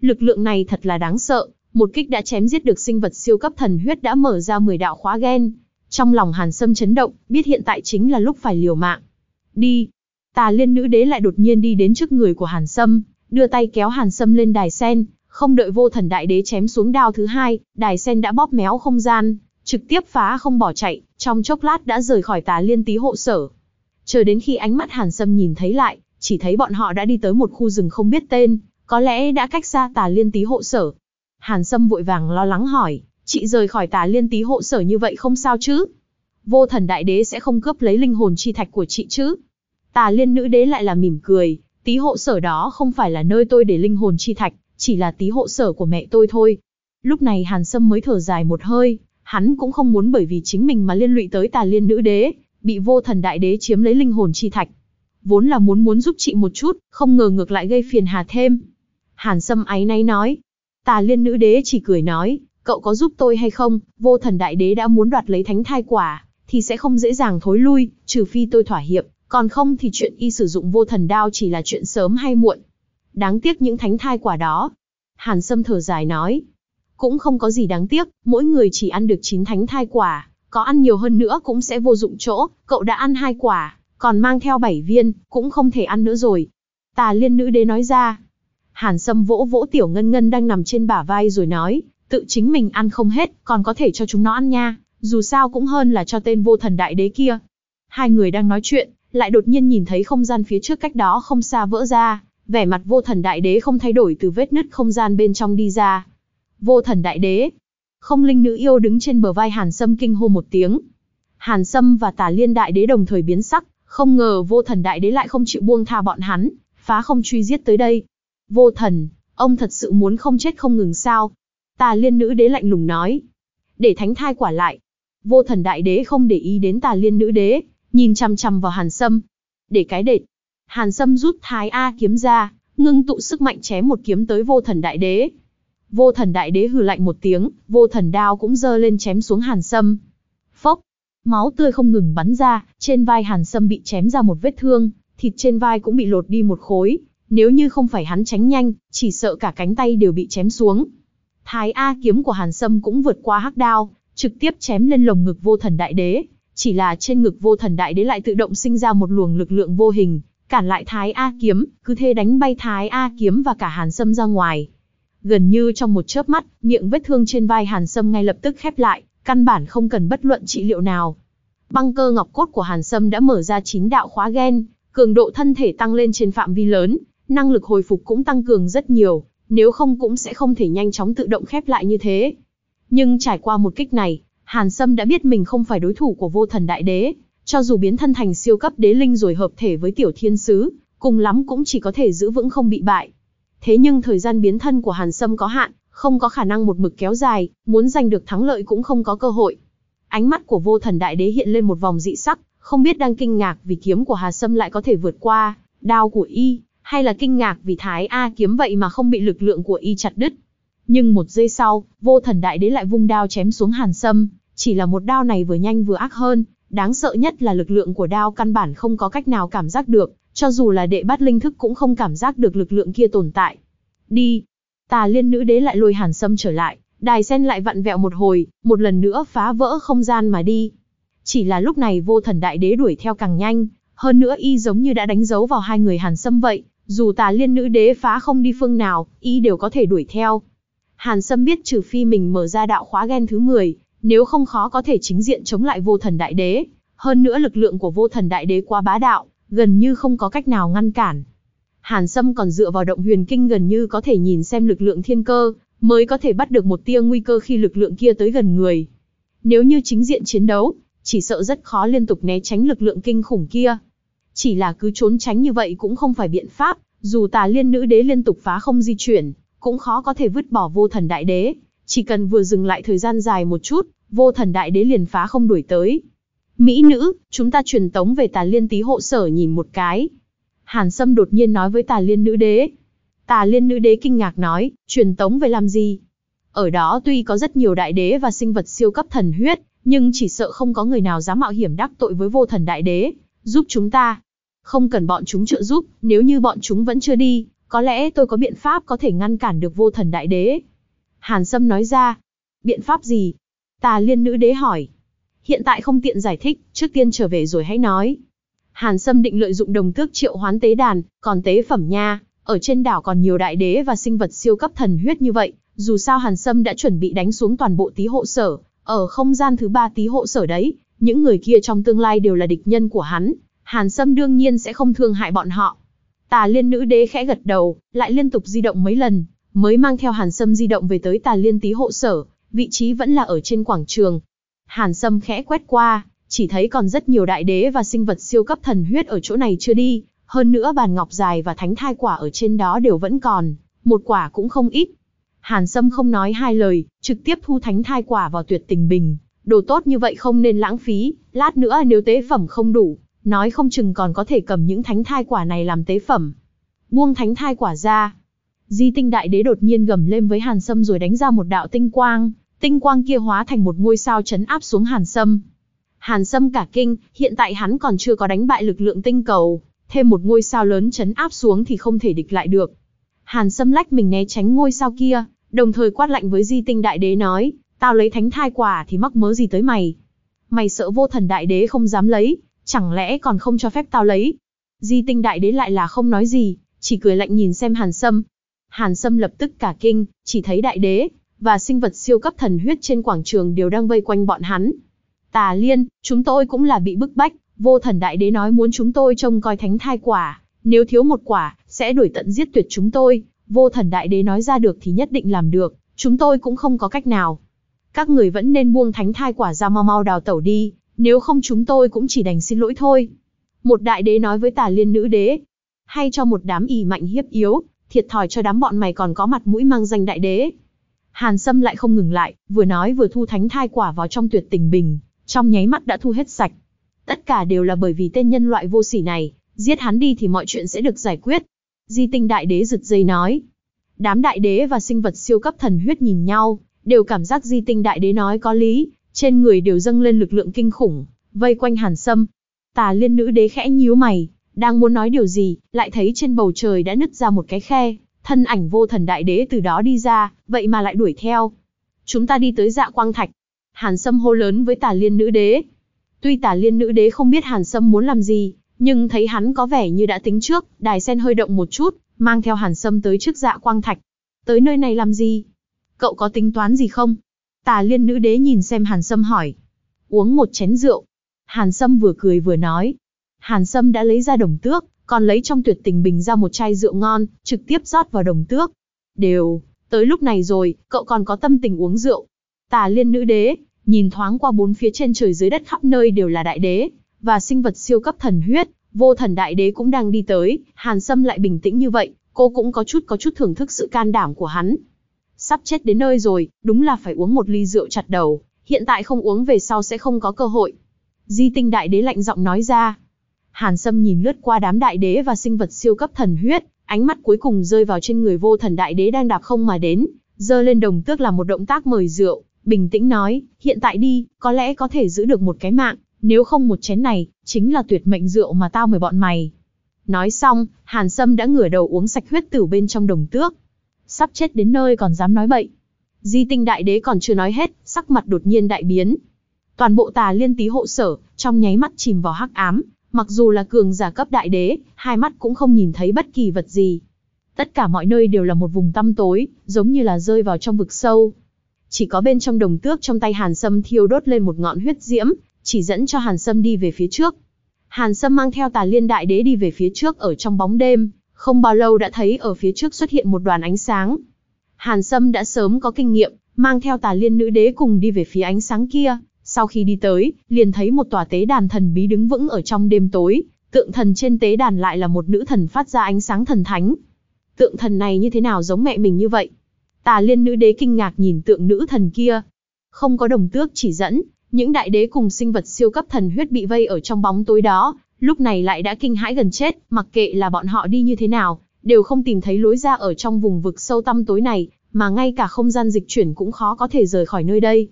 Lực lượng này thật là đáng sợ, một kích đã chém giết được sinh vật siêu cấp thần huyết đã mở ra 10 đạo khóa gen. Trong lòng Hàn Sâm chấn động, biết hiện tại chính là lúc phải liều mạng. Đi. Tà liên nữ đế lại đột nhiên đi đến trước người của Hàn Sâm, đưa tay kéo Hàn Sâm lên đài sen, không đợi vô thần đại đế chém xuống đao thứ hai, đài sen đã bóp méo không gian, trực tiếp phá không bỏ chạy, trong chốc lát đã rời khỏi tà liên tí hộ sở. Chờ đến khi ánh mắt Hàn Sâm nhìn thấy lại, chỉ thấy bọn họ đã đi tới một khu rừng không biết tên, có lẽ đã cách xa tà liên tí hộ sở. Hàn Sâm vội vàng lo lắng hỏi, chị rời khỏi tà liên tí hộ sở như vậy không sao chứ? Vô thần đại đế sẽ không cướp lấy linh hồn chi thạch của chị chứ? Tà liên nữ đế lại là mỉm cười, tí hộ sở đó không phải là nơi tôi để linh hồn chi thạch, chỉ là tí hộ sở của mẹ tôi thôi. Lúc này Hàn Sâm mới thở dài một hơi, hắn cũng không muốn bởi vì chính mình mà liên lụy tới tà liên nữ đế, bị vô thần đại đế chiếm lấy linh hồn chi thạch. Vốn là muốn muốn giúp chị một chút, không ngờ ngược lại gây phiền hà thêm. Hàn Sâm áy náy nói. Tà liên nữ đế chỉ cười nói, cậu có giúp tôi hay không, vô thần đại đế đã muốn đoạt lấy thánh thai quả, thì sẽ không dễ dàng thối lui, trừ phi tôi thỏa hiệp, còn không thì chuyện y sử dụng vô thần đao chỉ là chuyện sớm hay muộn. Đáng tiếc những thánh thai quả đó. Hàn Sâm thở dài nói. Cũng không có gì đáng tiếc, mỗi người chỉ ăn được 9 thánh thai quả, có ăn nhiều hơn nữa cũng sẽ vô dụng chỗ, cậu đã ăn hai quả, còn mang theo 7 viên, cũng không thể ăn nữa rồi. Tà liên nữ đế nói ra. Hàn Sâm vỗ vỗ tiểu ngân ngân đang nằm trên bả vai rồi nói, tự chính mình ăn không hết, còn có thể cho chúng nó ăn nha, dù sao cũng hơn là cho tên vô thần đại đế kia. Hai người đang nói chuyện, lại đột nhiên nhìn thấy không gian phía trước cách đó không xa vỡ ra, vẻ mặt vô thần đại đế không thay đổi từ vết nứt không gian bên trong đi ra. Vô thần đại đế, không linh nữ yêu đứng trên bờ vai Hàn Sâm kinh hô một tiếng. Hàn Sâm và Tả Liên đại đế đồng thời biến sắc, không ngờ vô thần đại đế lại không chịu buông tha bọn hắn, phá không truy giết tới đây. Vô thần, ông thật sự muốn không chết không ngừng sao? Tà liên nữ đế lạnh lùng nói. Để thánh thai quả lại. Vô thần đại đế không để ý đến tà liên nữ đế, nhìn chằm chằm vào hàn sâm. Để cái đệt. Hàn sâm rút thái A kiếm ra, ngưng tụ sức mạnh chém một kiếm tới vô thần đại đế. Vô thần đại đế hừ lạnh một tiếng, vô thần đao cũng giơ lên chém xuống hàn sâm. Phốc, máu tươi không ngừng bắn ra, trên vai hàn sâm bị chém ra một vết thương, thịt trên vai cũng bị lột đi một khối. Nếu như không phải hắn tránh nhanh, chỉ sợ cả cánh tay đều bị chém xuống. Thái A kiếm của hàn sâm cũng vượt qua hắc đao, trực tiếp chém lên lồng ngực vô thần đại đế. Chỉ là trên ngực vô thần đại đế lại tự động sinh ra một luồng lực lượng vô hình, cản lại Thái A kiếm, cứ thế đánh bay Thái A kiếm và cả Hàn Sâm ra ngoài. Gần như trong một chớp mắt, miệng vết thương trên vai Hàn Sâm ngay lập tức khép lại, căn bản không cần bất luận trị liệu nào. Băng cơ ngọc cốt của Hàn Sâm đã mở ra chín đạo khóa gen, cường độ thân thể tăng lên trên phạm vi lớn, năng lực hồi phục cũng tăng cường rất nhiều, nếu không cũng sẽ không thể nhanh chóng tự động khép lại như thế. Nhưng trải qua một kích này, Hàn Sâm đã biết mình không phải đối thủ của vô thần đại đế, cho dù biến thân thành siêu cấp đế linh rồi hợp thể với tiểu thiên sứ, cùng lắm cũng chỉ có thể giữ vững không bị bại. Thế nhưng thời gian biến thân của Hàn Sâm có hạn, không có khả năng một mực kéo dài, muốn giành được thắng lợi cũng không có cơ hội. Ánh mắt của vô thần đại đế hiện lên một vòng dị sắc, không biết đang kinh ngạc vì kiếm của Hà Sâm lại có thể vượt qua, đao của y, hay là kinh ngạc vì Thái A kiếm vậy mà không bị lực lượng của y chặt đứt. Nhưng một giây sau, vô thần đại đế lại vung đao chém xuống Hàn Sâm, chỉ là một đao này vừa nhanh vừa ác hơn, đáng sợ nhất là lực lượng của đao căn bản không có cách nào cảm giác được, cho dù là đệ bát linh thức cũng không cảm giác được lực lượng kia tồn tại. Đi! Tà liên nữ đế lại lôi hàn sâm trở lại, đài sen lại vặn vẹo một hồi, một lần nữa phá vỡ không gian mà đi. Chỉ là lúc này vô thần đại đế đuổi theo càng nhanh, hơn nữa y giống như đã đánh dấu vào hai người hàn sâm vậy, dù tà liên nữ đế phá không đi phương nào, y đều có thể đuổi theo. Hàn sâm biết trừ phi mình mở ra đạo khóa gen thứ 10, nếu không khó có thể chính diện chống lại vô thần đại đế. Hơn nữa lực lượng của vô thần đại đế quá bá đạo, gần như không có cách nào ngăn cản. Hàn Sâm còn dựa vào động huyền kinh gần như có thể nhìn xem lực lượng thiên cơ, mới có thể bắt được một tia nguy cơ khi lực lượng kia tới gần người. Nếu như chính diện chiến đấu, chỉ sợ rất khó liên tục né tránh lực lượng kinh khủng kia. Chỉ là cứ trốn tránh như vậy cũng không phải biện pháp, dù tà liên nữ đế liên tục phá không di chuyển, cũng khó có thể vứt bỏ vô thần đại đế. Chỉ cần vừa dừng lại thời gian dài một chút, vô thần đại đế liền phá không đuổi tới. Mỹ nữ, chúng ta truyền tống về tà liên tí hộ sở nhìn một cái. Hàn Sâm đột nhiên nói với tà liên nữ đế. Tà liên nữ đế kinh ngạc nói, truyền tống về làm gì? Ở đó tuy có rất nhiều đại đế và sinh vật siêu cấp thần huyết, nhưng chỉ sợ không có người nào dám mạo hiểm đắc tội với vô thần đại đế, giúp chúng ta. Không cần bọn chúng trợ giúp, nếu như bọn chúng vẫn chưa đi, có lẽ tôi có biện pháp có thể ngăn cản được vô thần đại đế. Hàn Sâm nói ra, biện pháp gì? Tà liên nữ đế hỏi. Hiện tại không tiện giải thích, trước tiên trở về rồi hãy nói. Hàn Sâm định lợi dụng đồng tước triệu hoán tế đàn, còn tế phẩm nha, ở trên đảo còn nhiều đại đế và sinh vật siêu cấp thần huyết như vậy, dù sao Hàn Sâm đã chuẩn bị đánh xuống toàn bộ tí hộ sở, ở không gian thứ ba tí hộ sở đấy, những người kia trong tương lai đều là địch nhân của hắn, Hàn Sâm đương nhiên sẽ không thương hại bọn họ. Tà liên nữ đế khẽ gật đầu, lại liên tục di động mấy lần, mới mang theo Hàn Sâm di động về tới tà liên tí hộ sở, vị trí vẫn là ở trên quảng trường. Hàn Sâm khẽ quét qua, chỉ thấy còn rất nhiều đại đế và sinh vật siêu cấp thần huyết ở chỗ này chưa đi, hơn nữa bàn ngọc dài và thánh thai quả ở trên đó đều vẫn còn, một quả cũng không ít. Hàn Sâm không nói hai lời, trực tiếp thu thánh thai quả vào tuyệt tình bình, đồ tốt như vậy không nên lãng phí, lát nữa nếu tế phẩm không đủ, nói không chừng còn có thể cầm những thánh thai quả này làm tế phẩm. Buông thánh thai quả ra. Di tinh đại đế đột nhiên gầm lên với Hàn Sâm rồi đánh ra một đạo tinh quang, tinh quang kia hóa thành một ngôi sao chấn áp xuống Hàn Sâm. Hàn Sâm cả kinh, hiện tại hắn còn chưa có đánh bại lực lượng tinh cầu, thêm một ngôi sao lớn chấn áp xuống thì không thể địch lại được. Hàn Sâm lách mình né tránh ngôi sao kia, đồng thời quát lạnh với Di Tinh Đại Đế nói, tao lấy thánh thai quả thì mắc mớ gì tới mày. Mày sợ vô thần Đại Đế không dám lấy, chẳng lẽ còn không cho phép tao lấy. Di Tinh Đại Đế lại là không nói gì, chỉ cười lạnh nhìn xem Hàn Sâm. Hàn Sâm lập tức cả kinh, chỉ thấy Đại Đế, và sinh vật siêu cấp thần huyết trên quảng trường đều đang vây quanh bọn hắn. Tà Liên, chúng tôi cũng là bị bức bách, vô thần đại đế nói muốn chúng tôi trông coi thánh thai quả, nếu thiếu một quả, sẽ đuổi tận giết tuyệt chúng tôi, vô thần đại đế nói ra được thì nhất định làm được, chúng tôi cũng không có cách nào. Các người vẫn nên buông thánh thai quả ra mau mau đào tẩu đi, nếu không chúng tôi cũng chỉ đành xin lỗi thôi. Một đại đế nói với tà liên nữ đế, hay cho một đám ỉ mạnh hiếp yếu, thiệt thòi cho đám bọn mày còn có mặt mũi mang danh đại đế. Hàn Sâm lại không ngừng lại, vừa nói vừa thu thánh thai quả vào trong tuyệt tình bình, trong nháy mắt đã thu hết sạch. Tất cả đều là bởi vì tên nhân loại vô sỉ này, giết hắn đi thì mọi chuyện sẽ được giải quyết. Di tinh đại đế rực dây nói. Đám đại đế và sinh vật siêu cấp thần huyết nhìn nhau, đều cảm giác di tinh đại đế nói có lý, trên người đều dâng lên lực lượng kinh khủng, vây quanh hàn sâm. Tà liên nữ đế khẽ nhíu mày, đang muốn nói điều gì, lại thấy trên bầu trời đã nứt ra một cái khe, thân ảnh vô thần đại đế từ đó đi ra, vậy mà lại đuổi theo. Chúng ta đi tới dạ quang thạch. Hàn Sâm hô lớn với tà liên nữ đế. Tuy tà liên nữ đế không biết Hàn Sâm muốn làm gì, nhưng thấy hắn có vẻ như đã tính trước, đài sen hơi động một chút, mang theo Hàn Sâm tới trước dạ quang thạch. Tới nơi này làm gì? Cậu có tính toán gì không? Tà liên nữ đế nhìn xem Hàn Sâm hỏi. Uống một chén rượu. Hàn Sâm vừa cười vừa nói. Hàn Sâm đã lấy ra đồng tước, còn lấy trong tuyệt tình bình ra một chai rượu ngon, trực tiếp rót vào đồng tước. Đều, tới lúc này rồi, cậu còn có tâm tình uống rượu. Tà liên nữ đế, nhìn thoáng qua bốn phía trên trời dưới đất khắp nơi đều là đại đế, và sinh vật siêu cấp thần huyết, vô thần đại đế cũng đang đi tới, Hàn Sâm lại bình tĩnh như vậy, cô cũng có chút có chút thưởng thức sự can đảm của hắn. Sắp chết đến nơi rồi, đúng là phải uống một ly rượu chặt đầu, hiện tại không uống về sau sẽ không có cơ hội. Di tinh đại đế lạnh giọng nói ra. Hàn Sâm nhìn lướt qua đám đại đế và sinh vật siêu cấp thần huyết, ánh mắt cuối cùng rơi vào trên người vô thần đại đế đang đạp không mà đến, giơ lên đồng tước là một động tác mời rượu, bình tĩnh nói, hiện tại đi, có lẽ có thể giữ được một cái mạng, nếu không một chén này, chính là tuyệt mệnh rượu mà tao mời bọn mày. Nói xong, Hàn Sâm đã ngửa đầu uống sạch huyết tử bên trong đồng tước. Sắp chết đến nơi còn dám nói bậy. Di tinh đại đế còn chưa nói hết, sắc mặt đột nhiên đại biến. Toàn bộ tà liên tí hộ sở, trong nháy mắt chìm vào hắc ám, mặc dù là cường giả cấp đại đế, hai mắt cũng không nhìn thấy bất kỳ vật gì. Tất cả mọi nơi đều là một vùng tăm tối, giống như là rơi vào trong vực sâu. Chỉ có bên trong đồng tước trong tay Hàn Sâm thiêu đốt lên một ngọn huyết diễm, chỉ dẫn cho Hàn Sâm đi về phía trước. Hàn Sâm mang theo tà liên đại đế đi về phía trước ở trong bóng đêm, không bao lâu đã thấy ở phía trước xuất hiện một đoàn ánh sáng. Hàn Sâm đã sớm có kinh nghiệm, mang theo tà liên nữ đế cùng đi về phía ánh sáng kia. Sau khi đi tới, liền thấy một tòa tế đàn thần bí đứng vững ở trong đêm tối, tượng thần trên tế đàn lại là một nữ thần phát ra ánh sáng thần thánh. Tượng thần này như thế nào giống mẹ mình như vậy? Tà liên nữ đế kinh ngạc nhìn tượng nữ thần kia. Không có đồng tước chỉ dẫn, những đại đế cùng sinh vật siêu cấp thần huyết bị vây ở trong bóng tối đó, lúc này lại đã kinh hãi gần chết, mặc kệ là bọn họ đi như thế nào, đều không tìm thấy lối ra ở trong vùng vực sâu tăm tối này, mà ngay cả không gian dịch chuyển cũng khó có thể rời khỏi nơi đây.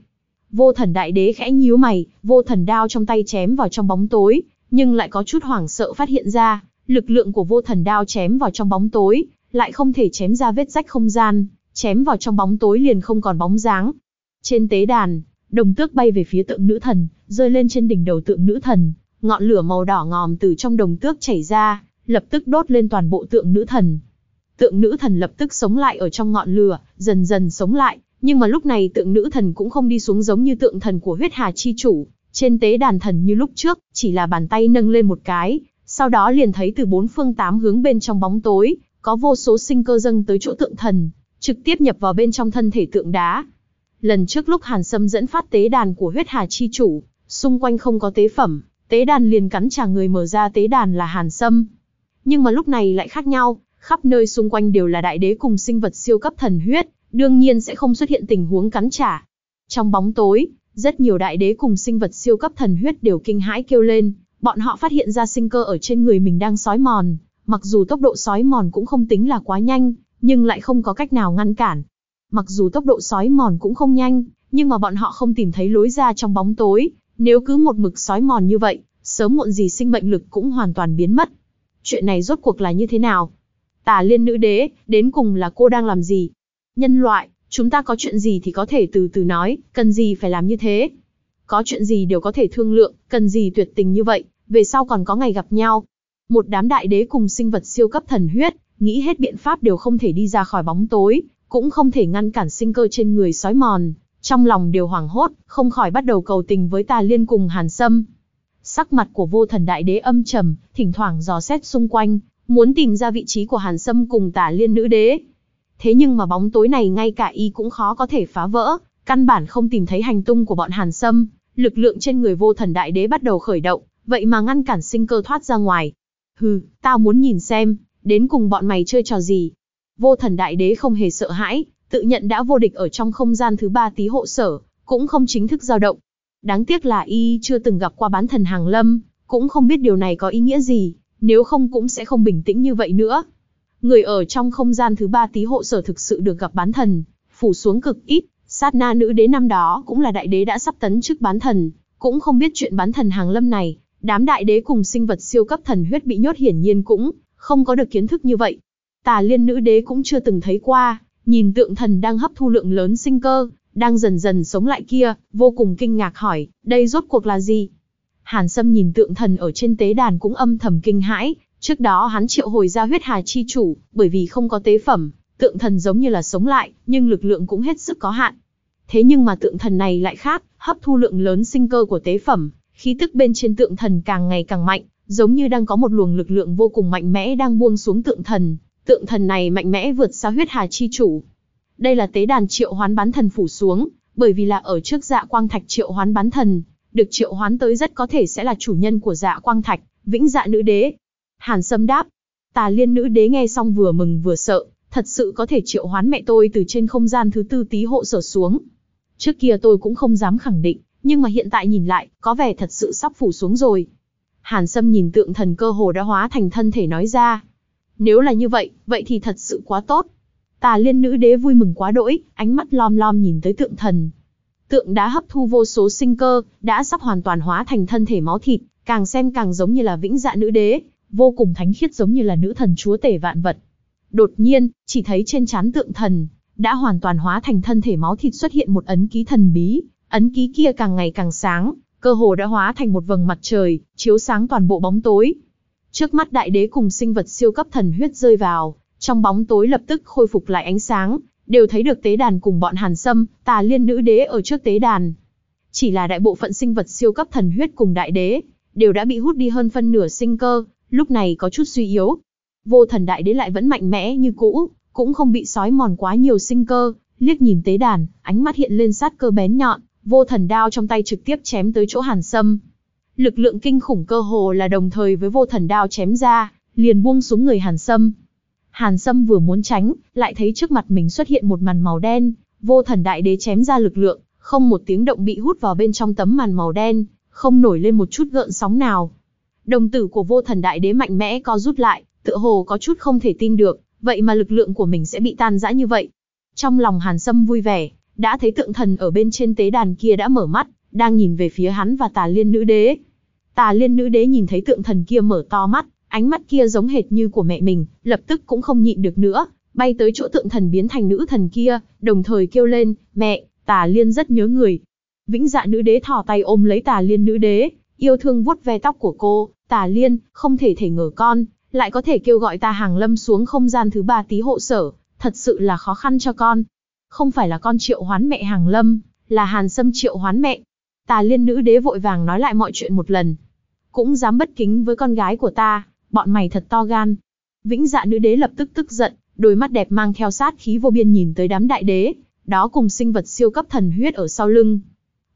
Vô thần đại đế khẽ nhíu mày, vô thần đao trong tay chém vào trong bóng tối, nhưng lại có chút hoảng sợ phát hiện ra, lực lượng của vô thần đao chém vào trong bóng tối, lại không thể chém ra vết rách không gian, chém vào trong bóng tối liền không còn bóng dáng. Trên tế đàn, đồng tước bay về phía tượng nữ thần, rơi lên trên đỉnh đầu tượng nữ thần, ngọn lửa màu đỏ ngòm từ trong đồng tước chảy ra, lập tức đốt lên toàn bộ tượng nữ thần. tượng nữ thần lập tức sống lại ở trong ngọn lửa, dần dần sống lại, nhưng mà lúc này tượng nữ thần cũng không đi xuống giống như tượng thần của huyết hà chi chủ, trên tế đàn thần như lúc trước, chỉ là bàn tay nâng lên một cái, sau đó liền thấy từ bốn phương tám hướng bên trong bóng tối, có vô số sinh cơ dâng tới chỗ tượng thần, trực tiếp nhập vào bên trong thân thể tượng đá. Lần trước lúc Hàn Sâm dẫn phát tế đàn của huyết hà chi chủ, xung quanh không có tế phẩm, tế đàn liền cắn trả người mở ra tế đàn là Hàn Sâm. Nhưng mà lúc này lại khác nhau, khắp nơi xung quanh đều là đại đế cùng sinh vật siêu cấp thần huyết, đương nhiên sẽ không xuất hiện tình huống cắn trả. Trong bóng tối, rất nhiều đại đế cùng sinh vật siêu cấp thần huyết đều kinh hãi kêu lên, bọn họ phát hiện ra sinh cơ ở trên người mình đang sói mòn, mặc dù tốc độ sói mòn cũng không tính là quá nhanh, nhưng lại không có cách nào ngăn cản. Mặc dù tốc độ sói mòn cũng không nhanh, nhưng mà bọn họ không tìm thấy lối ra trong bóng tối, nếu cứ một mực sói mòn như vậy, sớm muộn gì sinh mệnh lực cũng hoàn toàn biến mất. Chuyện này rốt cuộc là như thế nào? Tà liên nữ đế, đến cùng là cô đang làm gì? Nhân loại, chúng ta có chuyện gì thì có thể từ từ nói, cần gì phải làm như thế? Có chuyện gì đều có thể thương lượng, cần gì tuyệt tình như vậy, về sau còn có ngày gặp nhau. Một đám đại đế cùng sinh vật siêu cấp thần huyết, nghĩ hết biện pháp đều không thể đi ra khỏi bóng tối, cũng không thể ngăn cản sinh cơ trên người sói mòn, trong lòng đều hoảng hốt, không khỏi bắt đầu cầu tình với tà liên cùng hàn sâm. Sắc mặt của vô thần đại đế âm trầm, thỉnh thoảng dò xét xung quanh, muốn tìm ra vị trí của hàn sâm cùng tà liên nữ đế. Thế nhưng mà bóng tối này ngay cả y cũng khó có thể phá vỡ, căn bản không tìm thấy hành tung của bọn hàn sâm, lực lượng trên người vô thần đại đế bắt đầu khởi động, vậy mà ngăn cản sinh cơ thoát ra ngoài. Hừ, tao muốn nhìn xem, đến cùng bọn mày chơi trò gì. Vô thần đại đế không hề sợ hãi, tự nhận đã vô địch ở trong không gian thứ ba tí hộ sở, cũng không chính thức dao động. Đáng tiếc là y chưa từng gặp qua bán thần hàng lâm, cũng không biết điều này có ý nghĩa gì, nếu không cũng sẽ không bình tĩnh như vậy nữa. Người ở trong không gian thứ ba tí hộ sở thực sự được gặp bán thần, phủ xuống cực ít, sát na nữ đế năm đó cũng là đại đế đã sắp tấn chức bán thần, cũng không biết chuyện bán thần hàng lâm này, đám đại đế cùng sinh vật siêu cấp thần huyết bị nhốt hiển nhiên cũng không có được kiến thức như vậy. Tà liên nữ đế cũng chưa từng thấy qua, nhìn tượng thần đang hấp thu lượng lớn sinh cơ, đang dần dần sống lại kia, vô cùng kinh ngạc hỏi, đây rốt cuộc là gì? Hàn Sâm nhìn tượng thần ở trên tế đàn cũng âm thầm kinh hãi, trước đó hắn triệu hồi ra huyết hà chi chủ, bởi vì không có tế phẩm, tượng thần giống như là sống lại, nhưng lực lượng cũng hết sức có hạn. Thế nhưng mà tượng thần này lại khác, hấp thu lượng lớn sinh cơ của tế phẩm, khí tức bên trên tượng thần càng ngày càng mạnh, giống như đang có một luồng lực lượng vô cùng mạnh mẽ đang buông xuống tượng thần, tượng thần này mạnh mẽ vượt xa huyết hà chi chủ. Đây là tế đàn triệu hoán bán thần phủ xuống, bởi vì là ở trước dạ quang thạch triệu hoán bán thần, được triệu hoán tới rất có thể sẽ là chủ nhân của dạ quang thạch, vĩnh dạ nữ đế. Hàn Sâm đáp, tà liên nữ đế nghe xong vừa mừng vừa sợ, thật sự có thể triệu hoán mẹ tôi từ trên không gian thứ tư tí hộ sở xuống. Trước kia tôi cũng không dám khẳng định, nhưng mà hiện tại nhìn lại, có vẻ thật sự sắp phủ xuống rồi. Hàn Sâm nhìn tượng thần cơ hồ đã hóa thành thân thể nói ra. Nếu là như vậy, vậy thì thật sự quá tốt. Tà liên nữ đế vui mừng quá đỗi, ánh mắt lom lom nhìn tới tượng thần. Tượng đã hấp thu vô số sinh cơ, đã sắp hoàn toàn hóa thành thân thể máu thịt, càng xem càng giống như là vĩnh dạ nữ đế, vô cùng thánh khiết giống như là nữ thần chúa tể vạn vật. Đột nhiên, chỉ thấy trên trán tượng thần, đã hoàn toàn hóa thành thân thể máu thịt xuất hiện một ấn ký thần bí, ấn ký kia càng ngày càng sáng, cơ hồ đã hóa thành một vầng mặt trời, chiếu sáng toàn bộ bóng tối. Trước mắt đại đế cùng sinh vật siêu cấp thần huyết rơi vào, trong bóng tối lập tức khôi phục lại ánh sáng, đều thấy được tế đàn cùng bọn Hàn Sâm, Tà Liên nữ đế ở trước tế đàn. Chỉ là đại bộ phận sinh vật siêu cấp thần huyết cùng đại đế, đều đã bị hút đi hơn phân nửa sinh cơ, lúc này có chút suy yếu. Vô thần đại đế lại vẫn mạnh mẽ như cũ, cũng không bị sói mòn quá nhiều sinh cơ, liếc nhìn tế đàn, ánh mắt hiện lên sát cơ bén nhọn, vô thần đao trong tay trực tiếp chém tới chỗ Hàn Sâm. Lực lượng kinh khủng cơ hồ là đồng thời với vô thần đao chém ra, liền buông xuống người Hàn Sâm. Hàn Sâm vừa muốn tránh, lại thấy trước mặt mình xuất hiện một màn màu đen, vô thần đại đế chém ra lực lượng, không một tiếng động bị hút vào bên trong tấm màn màu đen, không nổi lên một chút gợn sóng nào. Đồng tử của vô thần đại đế mạnh mẽ co rút lại, tựa hồ có chút không thể tin được, vậy mà lực lượng của mình sẽ bị tan rã như vậy. Trong lòng Hàn Sâm vui vẻ, đã thấy tượng thần ở bên trên tế đàn kia đã mở mắt, đang nhìn về phía hắn và tà liên nữ đế. Tà liên nữ đế nhìn thấy tượng thần kia mở to mắt, ánh mắt kia giống hệt như của mẹ mình, lập tức cũng không nhịn được nữa, bay tới chỗ tượng thần biến thành nữ thần kia, đồng thời kêu lên, mẹ, tà liên rất nhớ người. Vĩnh dạ nữ đế thò tay ôm lấy tà liên nữ đế, yêu thương vuốt ve tóc của cô, tà liên, không thể thể ngờ con, lại có thể kêu gọi ta hàng lâm xuống không gian thứ ba tí hộ sở, thật sự là khó khăn cho con. Không phải là con triệu hoán mẹ hàng lâm, là hàn sâm triệu hoán mẹ. Tà liên nữ đế vội vàng nói lại mọi chuyện một lần. Cũng dám bất kính với con gái của ta, bọn mày thật to gan. Vĩnh dạ nữ đế lập tức tức giận, đôi mắt đẹp mang theo sát khí vô biên nhìn tới đám đại đế, đó cùng sinh vật siêu cấp thần huyết ở sau lưng.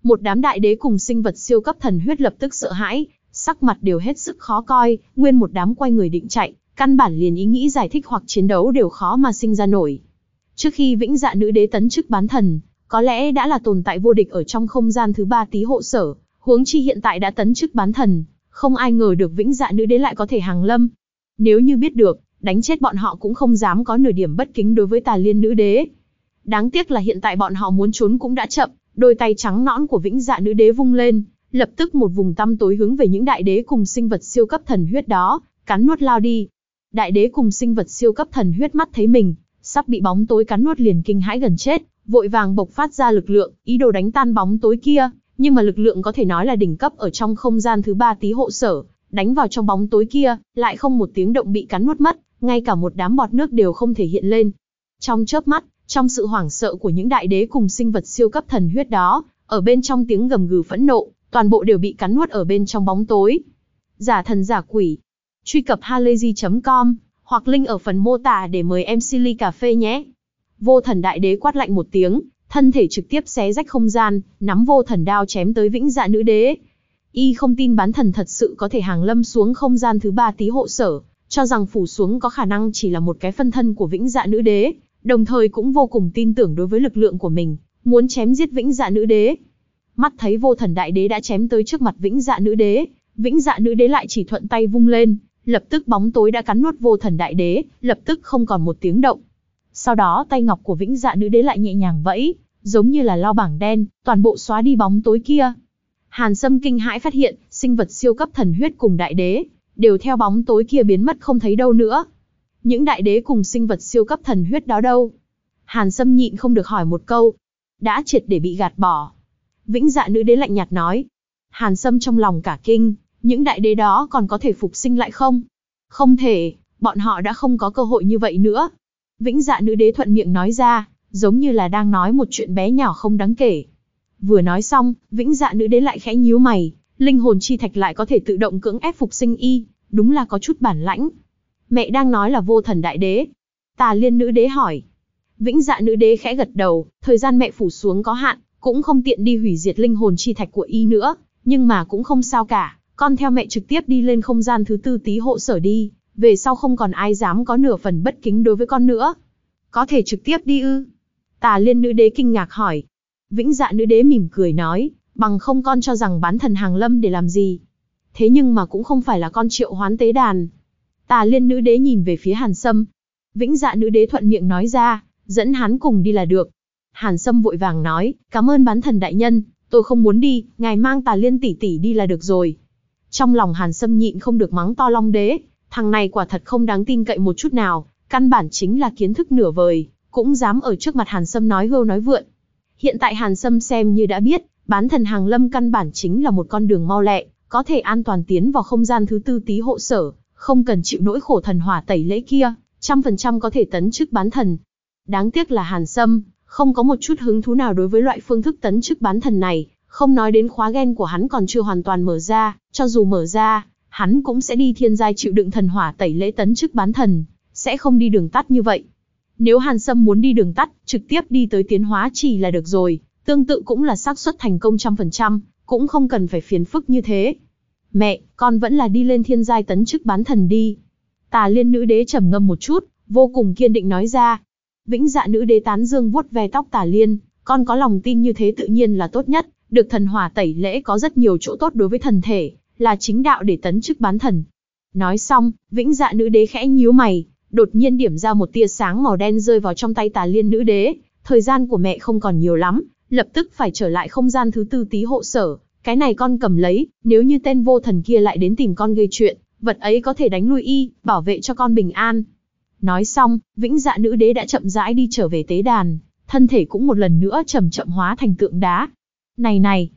Một đám đại đế cùng sinh vật siêu cấp thần huyết lập tức sợ hãi, sắc mặt đều hết sức khó coi, nguyên một đám quay người định chạy, căn bản liền ý nghĩ giải thích hoặc chiến đấu đều khó mà sinh ra nổi. Trước khi vĩnh dạ nữ đế tấn chức bán thần, có lẽ đã là tồn tại vô địch ở trong không gian thứ ba tí hộ sở, huống chi hiện tại đã tấn chức bán thần, không ai ngờ được vĩnh dạ nữ đế lại có thể hàng lâm. Nếu như biết được, đánh chết bọn họ cũng không dám có nửa điểm bất kính đối với tà liên nữ đế. Đáng tiếc là hiện tại bọn họ muốn trốn cũng đã chậm, đôi tay trắng nõn của vĩnh dạ nữ đế vung lên, lập tức một vùng tăm tối hướng về những đại đế cùng sinh vật siêu cấp thần huyết đó, cắn nuốt lao đi. Đại đế cùng sinh vật siêu cấp thần huyết mắt thấy mình, sắp bị bóng tối cắn nuốt liền kinh hãi gần chết, vội vàng bộc phát ra lực lượng, ý đồ đánh tan bóng tối kia, nhưng mà lực lượng có thể nói là đỉnh cấp ở trong không gian thứ ba tí hộ sở, đánh vào trong bóng tối kia, lại không một tiếng động bị cắn nuốt mất, ngay cả một đám bọt nước đều không thể hiện lên. Trong chớp mắt, trong sự hoảng sợ của những đại đế cùng sinh vật siêu cấp thần huyết đó, ở bên trong tiếng gầm gừ phẫn nộ, toàn bộ đều bị cắn nuốt ở bên trong bóng tối. Giả thần giả quỷ. Truy cập halayzi.com hoặc link ở phần mô tả để mời em Silly Cà Phê nhé. Vô thần đại đế quát lạnh một tiếng, thân thể trực tiếp xé rách không gian, nắm vô thần đao chém tới vĩnh dạ nữ đế. Y không tin bán thần thật sự có thể hàng lâm xuống không gian thứ ba tí hộ sở, cho rằng phủ xuống có khả năng chỉ là một cái phân thân của vĩnh dạ nữ đế, đồng thời cũng vô cùng tin tưởng đối với lực lượng của mình, muốn chém giết vĩnh dạ nữ đế. Mắt thấy vô thần đại đế đã chém tới trước mặt vĩnh dạ nữ đế, vĩnh dạ nữ đế lại chỉ thuận tay vung lên, lập tức bóng tối đã cắn nuốt vô thần đại đế, lập tức không còn một tiếng động. Sau đó tay ngọc của vĩnh dạ nữ đế lại nhẹ nhàng vẫy, giống như là lao bảng đen, toàn bộ xóa đi bóng tối kia. Hàn Sâm kinh hãi phát hiện, sinh vật siêu cấp thần huyết cùng đại đế, đều theo bóng tối kia biến mất không thấy đâu nữa. Những đại đế cùng sinh vật siêu cấp thần huyết đó đâu? Hàn Sâm nhịn không được hỏi một câu. Đã triệt để bị gạt bỏ. Vĩnh dạ nữ đế lạnh nhạt nói. Hàn Sâm trong lòng cả kinh, những đại đế đó còn có thể phục sinh lại không? Không thể, bọn họ đã không có cơ hội như vậy nữa. Vĩnh dạ nữ đế thuận miệng nói ra, giống như là đang nói một chuyện bé nhỏ không đáng kể. Vừa nói xong, vĩnh dạ nữ đế lại khẽ nhíu mày, linh hồn chi thạch lại có thể tự động cưỡng ép phục sinh y, đúng là có chút bản lãnh. Mẹ đang nói là vô thần đại đế. Tà liên nữ đế hỏi. Vĩnh dạ nữ đế khẽ gật đầu, thời gian mẹ phủ xuống có hạn, cũng không tiện đi hủy diệt linh hồn chi thạch của y nữa, nhưng mà cũng không sao cả, con theo mẹ trực tiếp đi lên không gian thứ tư tí hộ sở đi, về sau không còn ai dám có nửa phần bất kính đối với con nữa. Có thể trực tiếp đi ư? Tà liên nữ đế kinh ngạc hỏi. Vĩnh dạ nữ đế mỉm cười nói, bằng không con cho rằng bán thần hàng lâm để làm gì. Thế nhưng mà cũng không phải là con triệu hoán tế đàn. Tà liên nữ đế nhìn về phía hàn sâm. Vĩnh dạ nữ đế thuận miệng nói ra, dẫn hắn cùng đi là được. Hàn sâm vội vàng nói, cảm ơn bán thần đại nhân, tôi không muốn đi, ngài mang tà liên tỷ tỷ đi là được rồi. Trong lòng hàn sâm nhịn không được mắng to long đế, thằng này quả thật không đáng tin cậy một chút nào, căn bản chính là kiến thức nửa vời, cũng dám ở trước mặt hàn sâm nói hưu nói vượn. Hiện tại hàn sâm xem như đã biết, bán thần hàng lâm căn bản chính là một con đường mau lẹ, có thể an toàn tiến vào không gian thứ tư tí hộ sở, không cần chịu nỗi khổ thần hỏa tẩy lễ kia, trăm phần trăm có thể tấn chức bán thần. Đáng tiếc là hàn sâm, không có một chút hứng thú nào đối với loại phương thức tấn chức bán thần này, không nói đến khóa gen của hắn còn chưa hoàn toàn mở ra, cho dù mở ra, hắn cũng sẽ đi thiên giai chịu đựng thần hỏa tẩy lễ tấn chức bán thần, sẽ không đi đường tắt như vậy. Nếu Hàn Sâm muốn đi đường tắt, trực tiếp đi tới tiến hóa chỉ là được rồi, tương tự cũng là xác suất thành công trăm phần trăm, cũng không cần phải phiền phức như thế. Mẹ, con vẫn là đi lên thiên giai tấn chức bán thần đi. Tà liên nữ đế trầm ngâm một chút, vô cùng kiên định nói ra. Vĩnh dạ nữ đế tán dương vuốt ve tóc tà liên, con có lòng tin như thế tự nhiên là tốt nhất, được thần hỏa tẩy lễ có rất nhiều chỗ tốt đối với thần thể, là chính đạo để tấn chức bán thần. Nói xong, vĩnh dạ nữ đế khẽ nhíu mày, đột nhiên điểm ra một tia sáng màu đen rơi vào trong tay tà liên nữ đế. Thời gian của mẹ không còn nhiều lắm, lập tức phải trở lại không gian thứ tư tí hộ sở. Cái này con cầm lấy, nếu như tên vô thần kia lại đến tìm con gây chuyện, vật ấy có thể đánh lui y, bảo vệ cho con bình an. Nói xong, vĩnh dạ nữ đế đã chậm rãi đi trở về tế đàn, thân thể cũng một lần nữa chậm chậm hóa thành tượng đá. Này này,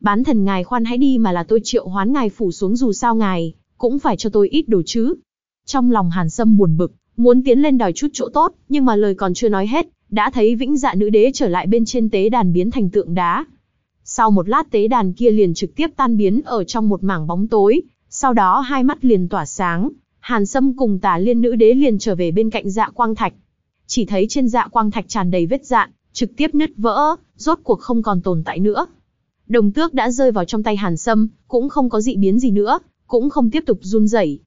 bán thần ngài khoan hãy đi mà là tôi triệu hoán ngài phủ xuống dù sao ngài, cũng phải cho tôi ít đồ chứ. Trong lòng Hàn Sâm buồn bực, muốn tiến lên đòi chút chỗ tốt, nhưng mà lời còn chưa nói hết, đã thấy vĩnh dạ nữ đế trở lại bên trên tế đàn biến thành tượng đá. Sau một lát tế đàn kia liền trực tiếp tan biến ở trong một mảng bóng tối, sau đó hai mắt liền tỏa sáng, Hàn Sâm cùng tà liên nữ đế liền trở về bên cạnh dạ quang thạch. Chỉ thấy trên dạ quang thạch tràn đầy vết dạn, trực tiếp nứt vỡ, rốt cuộc không còn tồn tại nữa. Đồng tước đã rơi vào trong tay Hàn Sâm, cũng không có dị biến gì nữa, cũng không tiếp tục run rẩy.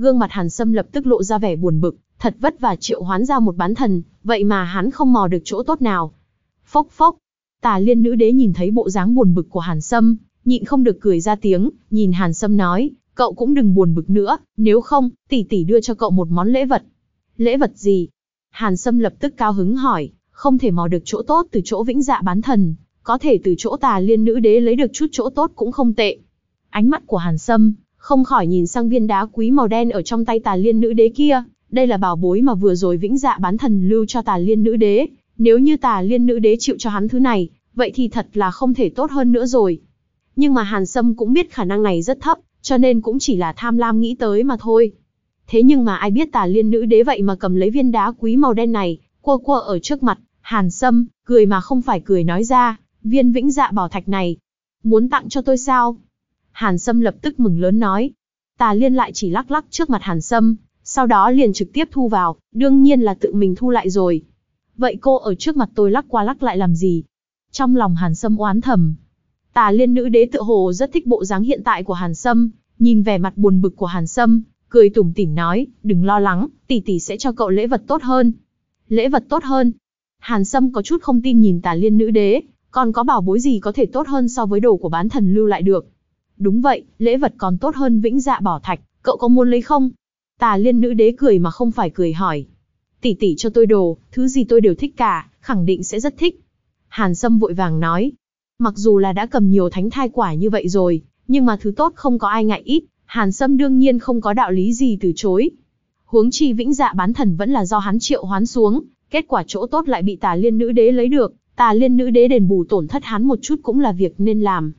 Gương mặt Hàn Sâm lập tức lộ ra vẻ buồn bực, thật vất vả triệu hoán ra một bán thần, vậy mà hắn không mò được chỗ tốt nào. Phốc phốc, tà liên nữ đế nhìn thấy bộ dáng buồn bực của Hàn Sâm, nhịn không được cười ra tiếng, nhìn Hàn Sâm nói, cậu cũng đừng buồn bực nữa, nếu không, tỷ tỷ đưa cho cậu một món lễ vật. Lễ vật gì? Hàn Sâm lập tức cao hứng hỏi, không thể mò được chỗ tốt từ chỗ vĩnh dạ bán thần, có thể từ chỗ tà liên nữ đế lấy được chút chỗ tốt cũng không tệ. Ánh mắt của Hàn Sâm, không khỏi nhìn sang viên đá quý màu đen ở trong tay tà liên nữ đế kia, đây là bảo bối mà vừa rồi vĩnh dạ bán thần lưu cho tà liên nữ đế, nếu như tà liên nữ đế chịu cho hắn thứ này, vậy thì thật là không thể tốt hơn nữa rồi. Nhưng mà Hàn Sâm cũng biết khả năng này rất thấp, cho nên cũng chỉ là tham lam nghĩ tới mà thôi. Thế nhưng mà ai biết tà liên nữ đế vậy mà cầm lấy viên đá quý màu đen này, quơ quơ ở trước mặt, Hàn Sâm, cười mà không phải cười nói ra, viên vĩnh dạ bảo thạch này, muốn tặng cho tôi sao? Hàn Sâm lập tức mừng lớn nói. Tà liên lại chỉ lắc lắc trước mặt Hàn Sâm, sau đó liền trực tiếp thu vào, đương nhiên là tự mình thu lại rồi. Vậy cô ở trước mặt tôi lắc qua lắc lại làm gì? Trong lòng Hàn Sâm oán thầm. Tà liên nữ đế tự hồ rất thích bộ dáng hiện tại của Hàn Sâm, nhìn vẻ mặt buồn bực của Hàn Sâm, cười tủm tỉm nói, đừng lo lắng, tỷ tỷ sẽ cho cậu lễ vật tốt hơn. Lễ vật tốt hơn? Hàn Sâm có chút không tin nhìn tà liên nữ đế, còn có bảo bối gì có thể tốt hơn so với đồ của bán thần lưu lại được. Đúng vậy, lễ vật còn tốt hơn vĩnh dạ bỏ thạch, cậu có muốn lấy không? Tà liên nữ đế cười mà không phải cười hỏi. Tỷ tỷ cho tôi đồ, thứ gì tôi đều thích cả, khẳng định sẽ rất thích. Hàn Sâm vội vàng nói. Mặc dù là đã cầm nhiều thánh thai quả như vậy rồi, nhưng mà thứ tốt không có ai ngại ít, Hàn Sâm đương nhiên không có đạo lý gì từ chối. Huống chi vĩnh dạ bán thần vẫn là do hắn triệu hoán xuống, kết quả chỗ tốt lại bị tà liên nữ đế lấy được, tà liên nữ đế đền bù tổn thất hắn một chút cũng là việc nên làm.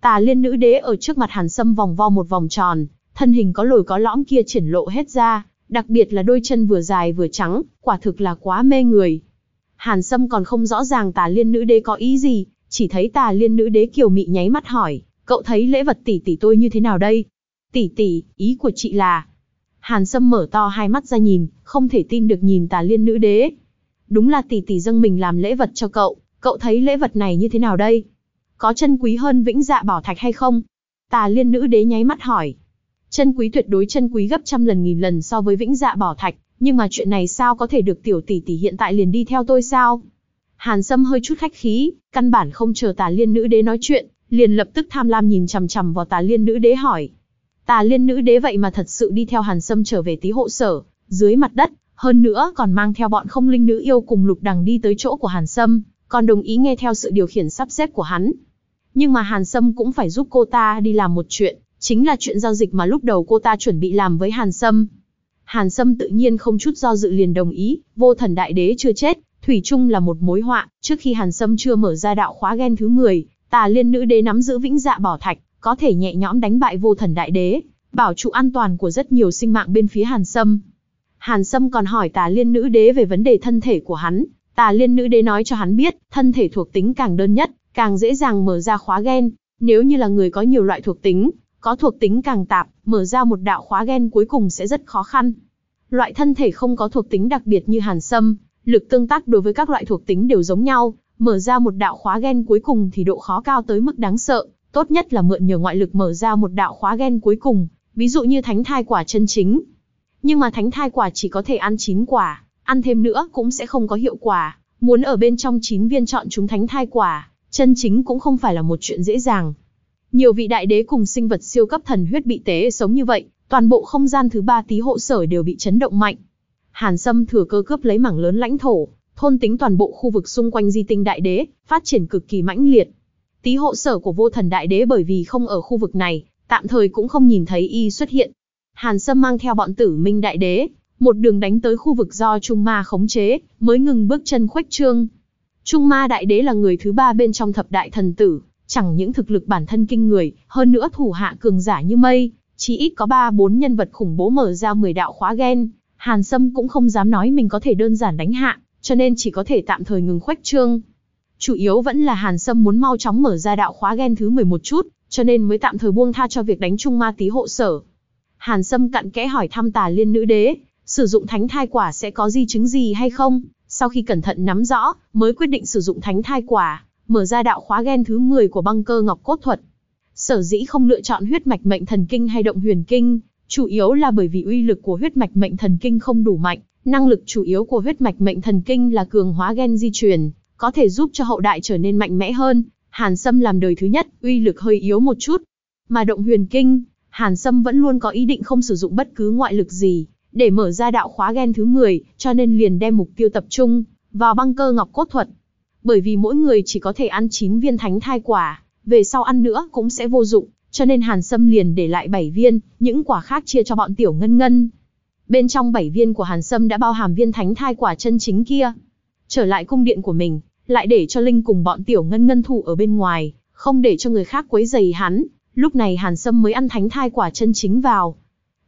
Tà liên nữ đế ở trước mặt Hàn Sâm vòng vo một vòng tròn, thân hình có lồi có lõm kia triển lộ hết ra, đặc biệt là đôi chân vừa dài vừa trắng, quả thực là quá mê người. Hàn Sâm còn không rõ ràng tà liên nữ đế có ý gì, chỉ thấy tà liên nữ đế kiều mị nháy mắt hỏi, cậu thấy lễ vật tỷ tỷ tôi như thế nào đây? Tỷ tỷ, ý của chị là... Hàn Sâm mở to hai mắt ra nhìn, không thể tin được nhìn tà liên nữ đế. Đúng là tỷ tỷ dâng mình làm lễ vật cho cậu, cậu thấy lễ vật này như thế nào đây? Có chân quý hơn vĩnh dạ bảo thạch hay không? Tà liên nữ đế nháy mắt hỏi. Chân quý tuyệt đối chân quý gấp trăm lần nghìn lần so với vĩnh dạ bảo thạch, nhưng mà chuyện này sao có thể được tiểu tỷ tỷ hiện tại liền đi theo tôi sao? Hàn Sâm hơi chút khách khí, căn bản không chờ tà liên nữ đế nói chuyện, liền lập tức tham lam nhìn chằm chằm vào tà liên nữ đế hỏi. Tà liên nữ đế vậy mà thật sự đi theo Hàn Sâm trở về tí hộ sở, dưới mặt đất, hơn nữa còn mang theo bọn không linh nữ yêu cùng lục đằng đi tới chỗ của Hàn Sâm, còn đồng ý nghe theo sự điều khiển sắp xếp của hắn. Nhưng mà Hàn Sâm cũng phải giúp cô ta đi làm một chuyện, chính là chuyện giao dịch mà lúc đầu cô ta chuẩn bị làm với Hàn Sâm. Hàn Sâm tự nhiên không chút do dự liền đồng ý, vô thần đại đế chưa chết, Thủy chung là một mối họa, trước khi Hàn Sâm chưa mở ra đạo khóa gen thứ 10, tà liên nữ đế nắm giữ vĩnh dạ bảo thạch, có thể nhẹ nhõm đánh bại vô thần đại đế, bảo trụ an toàn của rất nhiều sinh mạng bên phía Hàn Sâm. Hàn Sâm còn hỏi tà liên nữ đế về vấn đề thân thể của hắn, tà liên nữ đế nói cho hắn biết, thân thể thuộc tính càng đơn nhất, càng dễ dàng mở ra khóa gen. Nếu như là người có nhiều loại thuộc tính, có thuộc tính càng tạp, mở ra một đạo khóa gen cuối cùng sẽ rất khó khăn. Loại thân thể không có thuộc tính đặc biệt như Hàn Sâm, lực tương tác đối với các loại thuộc tính đều giống nhau, mở ra một đạo khóa gen cuối cùng thì độ khó cao tới mức đáng sợ, tốt nhất là mượn nhờ ngoại lực mở ra một đạo khóa gen cuối cùng, ví dụ như thánh thai quả chân chính. Nhưng mà thánh thai quả chỉ có thể ăn 9 quả, ăn thêm nữa cũng sẽ không có hiệu quả, muốn ở bên trong 9 viên chọn chúng thánh thai quả, chân chính cũng không phải là một chuyện dễ dàng. Nhiều vị đại đế cùng sinh vật siêu cấp thần huyết bị tế sống như vậy, toàn bộ không gian thứ ba tí hộ sở đều bị chấn động mạnh. Hàn Sâm thừa cơ cướp lấy mảng lớn lãnh thổ, thôn tính toàn bộ khu vực xung quanh di tinh đại đế, phát triển cực kỳ mãnh liệt. Tí hộ sở của vô thần đại đế bởi vì không ở khu vực này, tạm thời cũng không nhìn thấy y xuất hiện. Hàn Sâm mang theo bọn tử minh đại đế, một đường đánh tới khu vực do Trung Ma khống chế, mới ngừng bước chân khuếch trương. Trung Ma đại đế là người thứ ba bên trong thập đại thần tử, chẳng những thực lực bản thân kinh người, hơn nữa thủ hạ cường giả như mây, Chỉ ít có 3-4 nhân vật khủng bố mở ra 10 đạo khóa gen, Hàn Sâm cũng không dám nói mình có thể đơn giản đánh hạ, cho nên chỉ có thể tạm thời ngừng khuếch trương. Chủ yếu vẫn là Hàn Sâm muốn mau chóng mở ra đạo khóa gen thứ 11 chút, cho nên mới tạm thời buông tha cho việc đánh Trung ma tí hộ sở. Hàn Sâm cặn kẽ hỏi thăm tà liên nữ đế, sử dụng thánh thai quả sẽ có di chứng gì hay không, sau khi cẩn thận nắm rõ, mới quyết định sử dụng thánh thai quả, mở ra đạo khóa gen thứ 10 của băng cơ ngọc cốt thuật. Sở dĩ không lựa chọn huyết mạch mệnh thần kinh hay động huyền kinh, chủ yếu là bởi vì uy lực của huyết mạch mệnh thần kinh không đủ mạnh, năng lực chủ yếu của huyết mạch mệnh thần kinh là cường hóa gen di truyền, có thể giúp cho hậu đại trở nên mạnh mẽ hơn. Hàn Sâm làm đời thứ nhất, uy lực hơi yếu một chút. Mà động huyền kinh, Hàn Sâm vẫn luôn có ý định không sử dụng bất cứ ngoại lực gì, để mở ra đạo khóa gen thứ 10, cho nên liền đem mục tiêu tập trung vào băng cơ ngọc cốt thuật. Bởi vì mỗi người chỉ có thể ăn 9 viên thánh thai quả, về sau ăn nữa cũng sẽ vô dụng, cho nên Hàn Sâm liền để lại 7 viên, những quả khác chia cho bọn tiểu ngân ngân. Bên trong 7 viên của Hàn Sâm đã bao hàm viên thánh thai quả chân chính kia. Trở lại cung điện của mình, lại để cho Linh cùng bọn tiểu ngân ngân thủ ở bên ngoài, không để cho người khác quấy rầy hắn. Lúc này Hàn Sâm mới ăn thánh thai quả chân chính vào.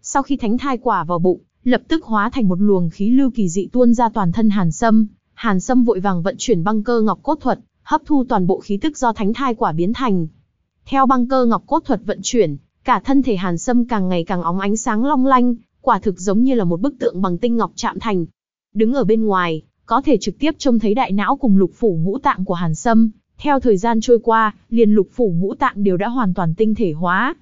Sau khi thánh thai quả vào bụng, lập tức hóa thành một luồng khí lưu kỳ dị tuôn ra toàn thân Hàn Sâm. Hàn Sâm vội vàng vận chuyển băng cơ ngọc cốt thuật, hấp thu toàn bộ khí tức do thánh thai quả biến thành. Theo băng cơ ngọc cốt thuật vận chuyển, cả thân thể Hàn Sâm càng ngày càng óng ánh sáng long lanh, quả thực giống như là một bức tượng bằng tinh ngọc chạm thành. Đứng ở bên ngoài, có thể trực tiếp trông thấy đại não cùng lục phủ ngũ tạng của Hàn Sâm. Theo thời gian trôi qua, liền lục phủ ngũ tạng đều đã hoàn toàn tinh thể hóa.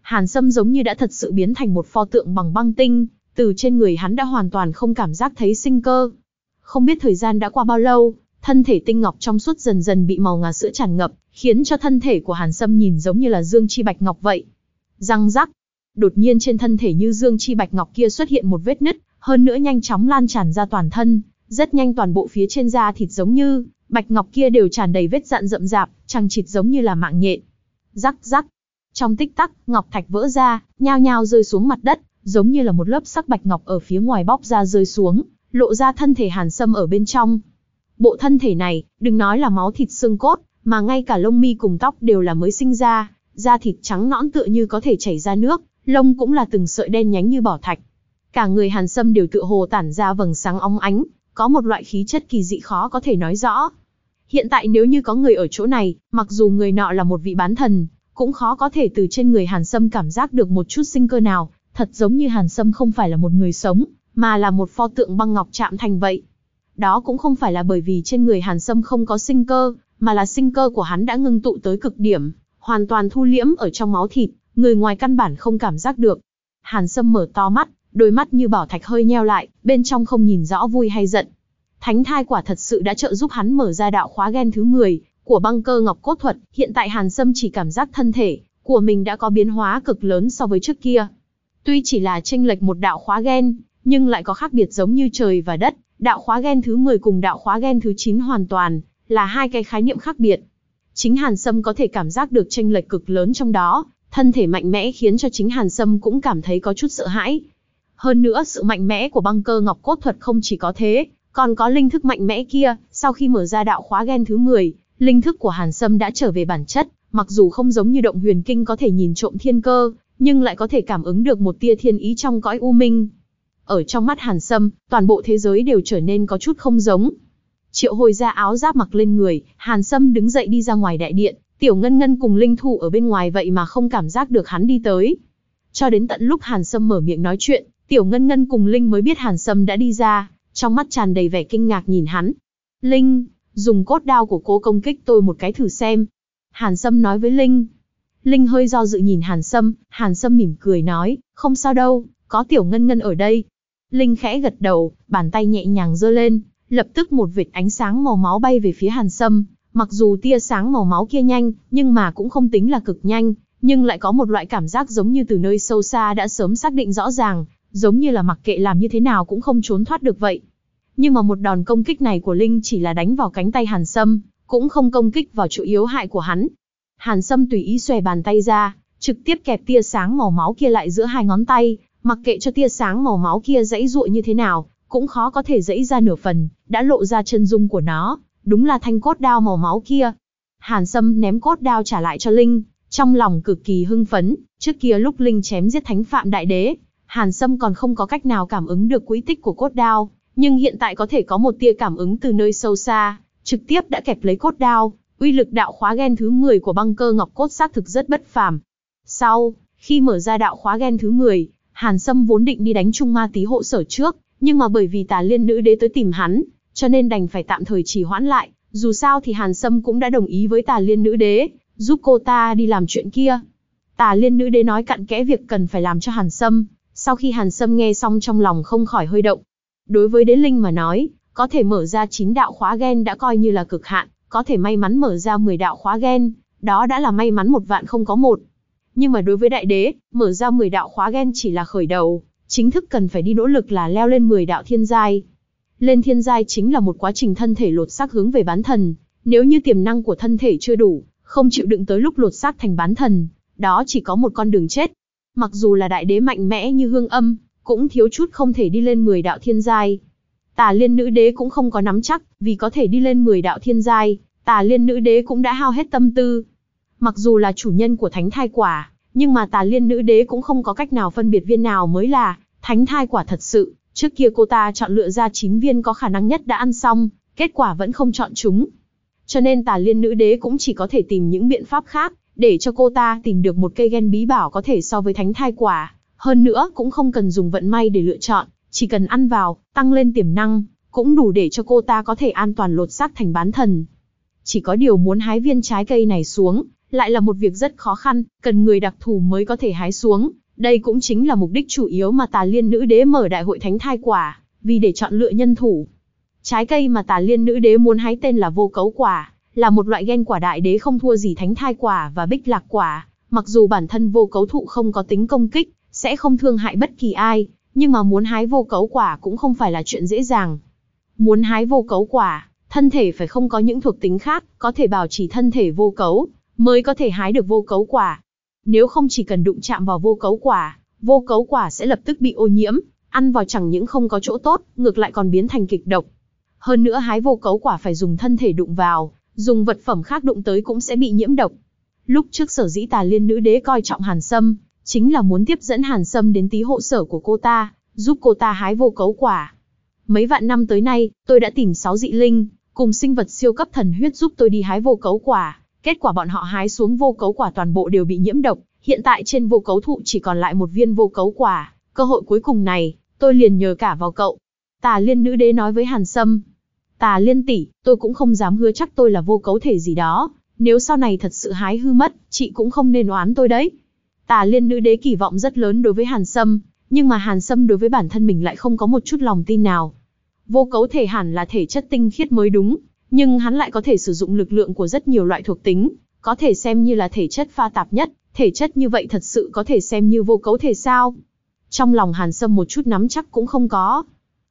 Hàn Sâm giống như đã thật sự biến thành một pho tượng bằng băng tinh, từ trên người hắn đã hoàn toàn không cảm giác thấy sinh cơ. Không biết thời gian đã qua bao lâu, thân thể tinh ngọc trong suốt dần dần bị màu ngà sữa tràn ngập, khiến cho thân thể của Hàn Sâm nhìn giống như là dương chi bạch ngọc vậy. Răng rắc, đột nhiên trên thân thể như dương chi bạch ngọc kia xuất hiện một vết nứt, hơn nữa nhanh chóng lan tràn ra toàn thân, rất nhanh toàn bộ phía trên da thịt giống như bạch ngọc kia đều tràn đầy vết dạn rậm rạp, chẳng chịt giống như là mạng nhện. Rắc rắc. Trong tích tắc, ngọc thạch vỡ ra, nhao nhao rơi xuống mặt đất, giống như là một lớp sắc bạch ngọc ở phía ngoài bóc ra rơi xuống, lộ ra thân thể Hàn Sâm ở bên trong. Bộ thân thể này, đừng nói là máu thịt xương cốt, mà ngay cả lông mi cùng tóc đều là mới sinh ra, da thịt trắng nõn tựa như có thể chảy ra nước, lông cũng là từng sợi đen nhánh như bỏ thạch. Cả người Hàn Sâm đều tựa hồ tản ra vầng sáng óng ánh, có một loại khí chất kỳ dị khó có thể nói rõ. Hiện tại nếu như có người ở chỗ này, mặc dù người nọ là một vị bán thần, cũng khó có thể từ trên người Hàn Sâm cảm giác được một chút sinh cơ nào, thật giống như Hàn Sâm không phải là một người sống, mà là một pho tượng băng ngọc chạm thành vậy. Đó cũng không phải là bởi vì trên người Hàn Sâm không có sinh cơ, mà là sinh cơ của hắn đã ngưng tụ tới cực điểm, hoàn toàn thu liễm ở trong máu thịt, người ngoài căn bản không cảm giác được. Hàn Sâm mở to mắt, đôi mắt như bảo thạch hơi nheo lại, bên trong không nhìn rõ vui hay giận. Thánh thai quả thật sự đã trợ giúp hắn mở ra đạo khóa gen thứ 10 của băng cơ ngọc cốt thuật, hiện tại Hàn Sâm chỉ cảm giác thân thể của mình đã có biến hóa cực lớn so với trước kia. Tuy chỉ là chênh lệch một đạo khóa gen, nhưng lại có khác biệt giống như trời và đất, đạo khóa gen thứ 10 cùng đạo khóa gen thứ 9 hoàn toàn là hai cái khái niệm khác biệt. Chính Hàn Sâm có thể cảm giác được chênh lệch cực lớn trong đó, thân thể mạnh mẽ khiến cho chính Hàn Sâm cũng cảm thấy có chút sợ hãi. Hơn nữa sự mạnh mẽ của băng cơ ngọc cốt thuật không chỉ có thế, còn có linh thức mạnh mẽ kia, sau khi mở ra đạo khóa gen thứ 10, linh thức của Hàn Sâm đã trở về bản chất, mặc dù không giống như động huyền kinh có thể nhìn trộm thiên cơ, nhưng lại có thể cảm ứng được một tia thiên ý trong cõi u minh. Ở trong mắt Hàn Sâm, toàn bộ thế giới đều trở nên có chút không giống. Triệu hồi ra áo giáp mặc lên người, Hàn Sâm đứng dậy đi ra ngoài đại điện, Tiểu Ngân Ngân cùng Linh Thụ ở bên ngoài vậy mà không cảm giác được hắn đi tới. Cho đến tận lúc Hàn Sâm mở miệng nói chuyện, Tiểu Ngân Ngân cùng Linh mới biết Hàn Sâm đã đi ra, trong mắt tràn đầy vẻ kinh ngạc nhìn hắn. Linh, dùng cốt đao của cô công kích tôi một cái thử xem. Hàn Sâm nói với Linh. Linh hơi do dự nhìn Hàn Sâm, Hàn Sâm mỉm cười nói, không sao đâu, có Tiểu Ngân Ngân ở đây. Linh khẽ gật đầu, bàn tay nhẹ nhàng giơ lên, lập tức một vệt ánh sáng màu máu bay về phía Hàn Sâm. Mặc dù tia sáng màu máu kia nhanh, nhưng mà cũng không tính là cực nhanh, nhưng lại có một loại cảm giác giống như từ nơi sâu xa đã sớm xác định rõ ràng, giống như là mặc kệ làm như thế nào cũng không trốn thoát được vậy. Nhưng mà một đòn công kích này của Linh chỉ là đánh vào cánh tay Hàn Sâm, cũng không công kích vào chỗ yếu hại của hắn. Hàn Sâm tùy ý xòe bàn tay ra, trực tiếp kẹp tia sáng màu máu kia lại giữa hai ngón tay, mặc kệ cho tia sáng màu máu kia dãy dụa như thế nào, cũng khó có thể dãy ra nửa phần, đã lộ ra chân dung của nó, đúng là thanh cốt đao màu máu kia. Hàn Sâm ném cốt đao trả lại cho Linh, Trong lòng cực kỳ hưng phấn, trước kia lúc Linh chém giết thánh phạm đại đế, Hàn Sâm còn không có cách nào cảm ứng được quỹ tích của cốt đao, nhưng hiện tại có thể có một tia cảm ứng từ nơi sâu xa, trực tiếp đã kẹp lấy cốt đao, uy lực đạo khóa gen thứ 10 của băng cơ ngọc cốt xác thực rất bất phàm. Sau, khi mở ra đạo khóa gen thứ 10, Hàn Sâm vốn định đi đánh Trung Ma Tí hộ sở trước, nhưng mà bởi vì tà liên nữ đế tới tìm hắn, cho nên đành phải tạm thời trì hoãn lại, dù sao thì Hàn Sâm cũng đã đồng ý với tà liên nữ đế, giúp cô ta đi làm chuyện kia. Tà liên nữ đế nói cặn kẽ việc cần phải làm cho Hàn Sâm, sau khi Hàn Sâm nghe xong trong lòng không khỏi hơi động. Đối với đế linh mà nói, có thể mở ra chín đạo khóa gen đã coi như là cực hạn, có thể may mắn mở ra 10 đạo khóa gen, đó đã là may mắn một vạn không có một. Nhưng mà đối với đại đế, mở ra 10 đạo khóa gen chỉ là khởi đầu, chính thức cần phải đi nỗ lực là leo lên 10 đạo thiên giai. Lên thiên giai chính là một quá trình thân thể lột xác hướng về bán thần, nếu như tiềm năng của thân thể chưa đủ, không chịu đựng tới lúc lột xác thành bán thần, đó chỉ có một con đường chết. Mặc dù là đại đế mạnh mẽ như hương âm, cũng thiếu chút không thể đi lên 10 đạo thiên giai. Tà liên nữ đế cũng không có nắm chắc, vì có thể đi lên 10 đạo thiên giai, tà liên nữ đế cũng đã hao hết tâm tư. Mặc dù là chủ nhân của thánh thai quả, nhưng mà tà liên nữ đế cũng không có cách nào phân biệt viên nào mới là thánh thai quả thật sự. Trước kia cô ta chọn lựa ra 9 viên có khả năng nhất đã ăn xong, kết quả vẫn không chọn chúng. Cho nên tà liên nữ đế cũng chỉ có thể tìm những biện pháp khác, để cho cô ta tìm được một cây gen bí bảo có thể so với thánh thai quả. Hơn nữa cũng không cần dùng vận may để lựa chọn, chỉ cần ăn vào, tăng lên tiềm năng, cũng đủ để cho cô ta có thể an toàn lột xác thành bán thần. Chỉ có điều muốn hái viên trái cây này xuống, lại là một việc rất khó khăn, cần người đặc thù mới có thể hái xuống. Đây cũng chính là mục đích chủ yếu mà tà liên nữ đế mở đại hội thánh thai quả, vì để chọn lựa nhân thủ. Trái cây mà tà liên nữ đế muốn hái tên là vô cấu quả, là một loại gen quả đại đế không thua gì thánh thai quả và bích lạc quả. Mặc dù bản thân vô cấu thụ không có tính công kích, sẽ không thương hại bất kỳ ai, nhưng mà muốn hái vô cấu quả cũng không phải là chuyện dễ dàng. Muốn hái vô cấu quả, thân thể phải không có những thuộc tính khác, có thể bảo trì thân thể vô cấu, mới có thể hái được vô cấu quả. Nếu không chỉ cần đụng chạm vào vô cấu quả, vô cấu quả sẽ lập tức bị ô nhiễm, ăn vào chẳng những không có chỗ tốt, ngược lại còn biến thành kịch độc. Hơn nữa hái vô cấu quả phải dùng thân thể đụng vào, dùng vật phẩm khác đụng tới cũng sẽ bị nhiễm độc. Lúc trước sở dĩ tà liên nữ đế coi trọng hàn sâm, chính là muốn tiếp dẫn hàn sâm đến tí hộ sở của cô ta, giúp cô ta hái vô cấu quả. Mấy vạn năm tới nay, tôi đã tìm sáu dị linh, cùng sinh vật siêu cấp thần huyết giúp tôi đi hái vô cấu quả. Kết quả bọn họ hái xuống vô cấu quả toàn bộ đều bị nhiễm độc, hiện tại trên vô cấu thụ chỉ còn lại một viên vô cấu quả. Cơ hội cuối cùng này, tôi liền nhờ cả vào cậu. Tà liên nữ đế nói với Hàn Sâm. Tà liên tỷ, tôi cũng không dám hứa chắc tôi là vô cấu thể gì đó. Nếu sau này thật sự hái hư mất, chị cũng không nên oán tôi đấy. Tà liên nữ đế kỳ vọng rất lớn đối với Hàn Sâm, nhưng mà Hàn Sâm đối với bản thân mình lại không có một chút lòng tin nào. Vô cấu thể hẳn là thể chất tinh khiết mới đúng, nhưng hắn lại có thể sử dụng lực lượng của rất nhiều loại thuộc tính, có thể xem như là thể chất pha tạp nhất, thể chất như vậy thật sự có thể xem như vô cấu thể sao? Trong lòng Hàn Sâm một chút nắm chắc cũng không có.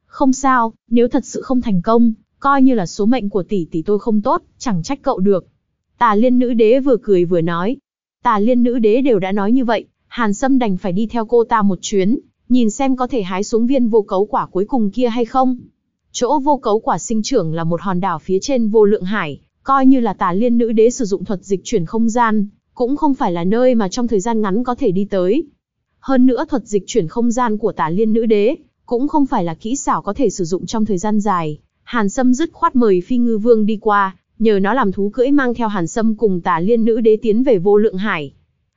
Không sao, nếu thật sự không thành công, coi như là số mệnh của tỷ tỷ tôi không tốt, chẳng trách cậu được. Tà liên nữ đế vừa cười vừa nói. Tà liên nữ đế đều đã nói như vậy, Hàn Sâm đành phải đi theo cô ta một chuyến, nhìn xem có thể hái xuống viên vô cấu quả cuối cùng kia hay không. Chỗ vô cấu quả sinh trưởng là một hòn đảo phía trên vô lượng hải, coi như là tà liên nữ đế sử dụng thuật dịch chuyển không gian, cũng không phải là nơi mà trong thời gian ngắn có thể đi tới. Hơn nữa thuật dịch chuyển không gian của tà liên nữ đế, cũng không phải là kỹ xảo có thể sử dụng trong thời gian dài. Hàn Sâm dứt khoát mời Phi Ngư Vương đi qua, nhờ nó làm thú cưỡi mang theo Hàn Sâm cùng tà liên nữ đế tiến về vô lượng hải.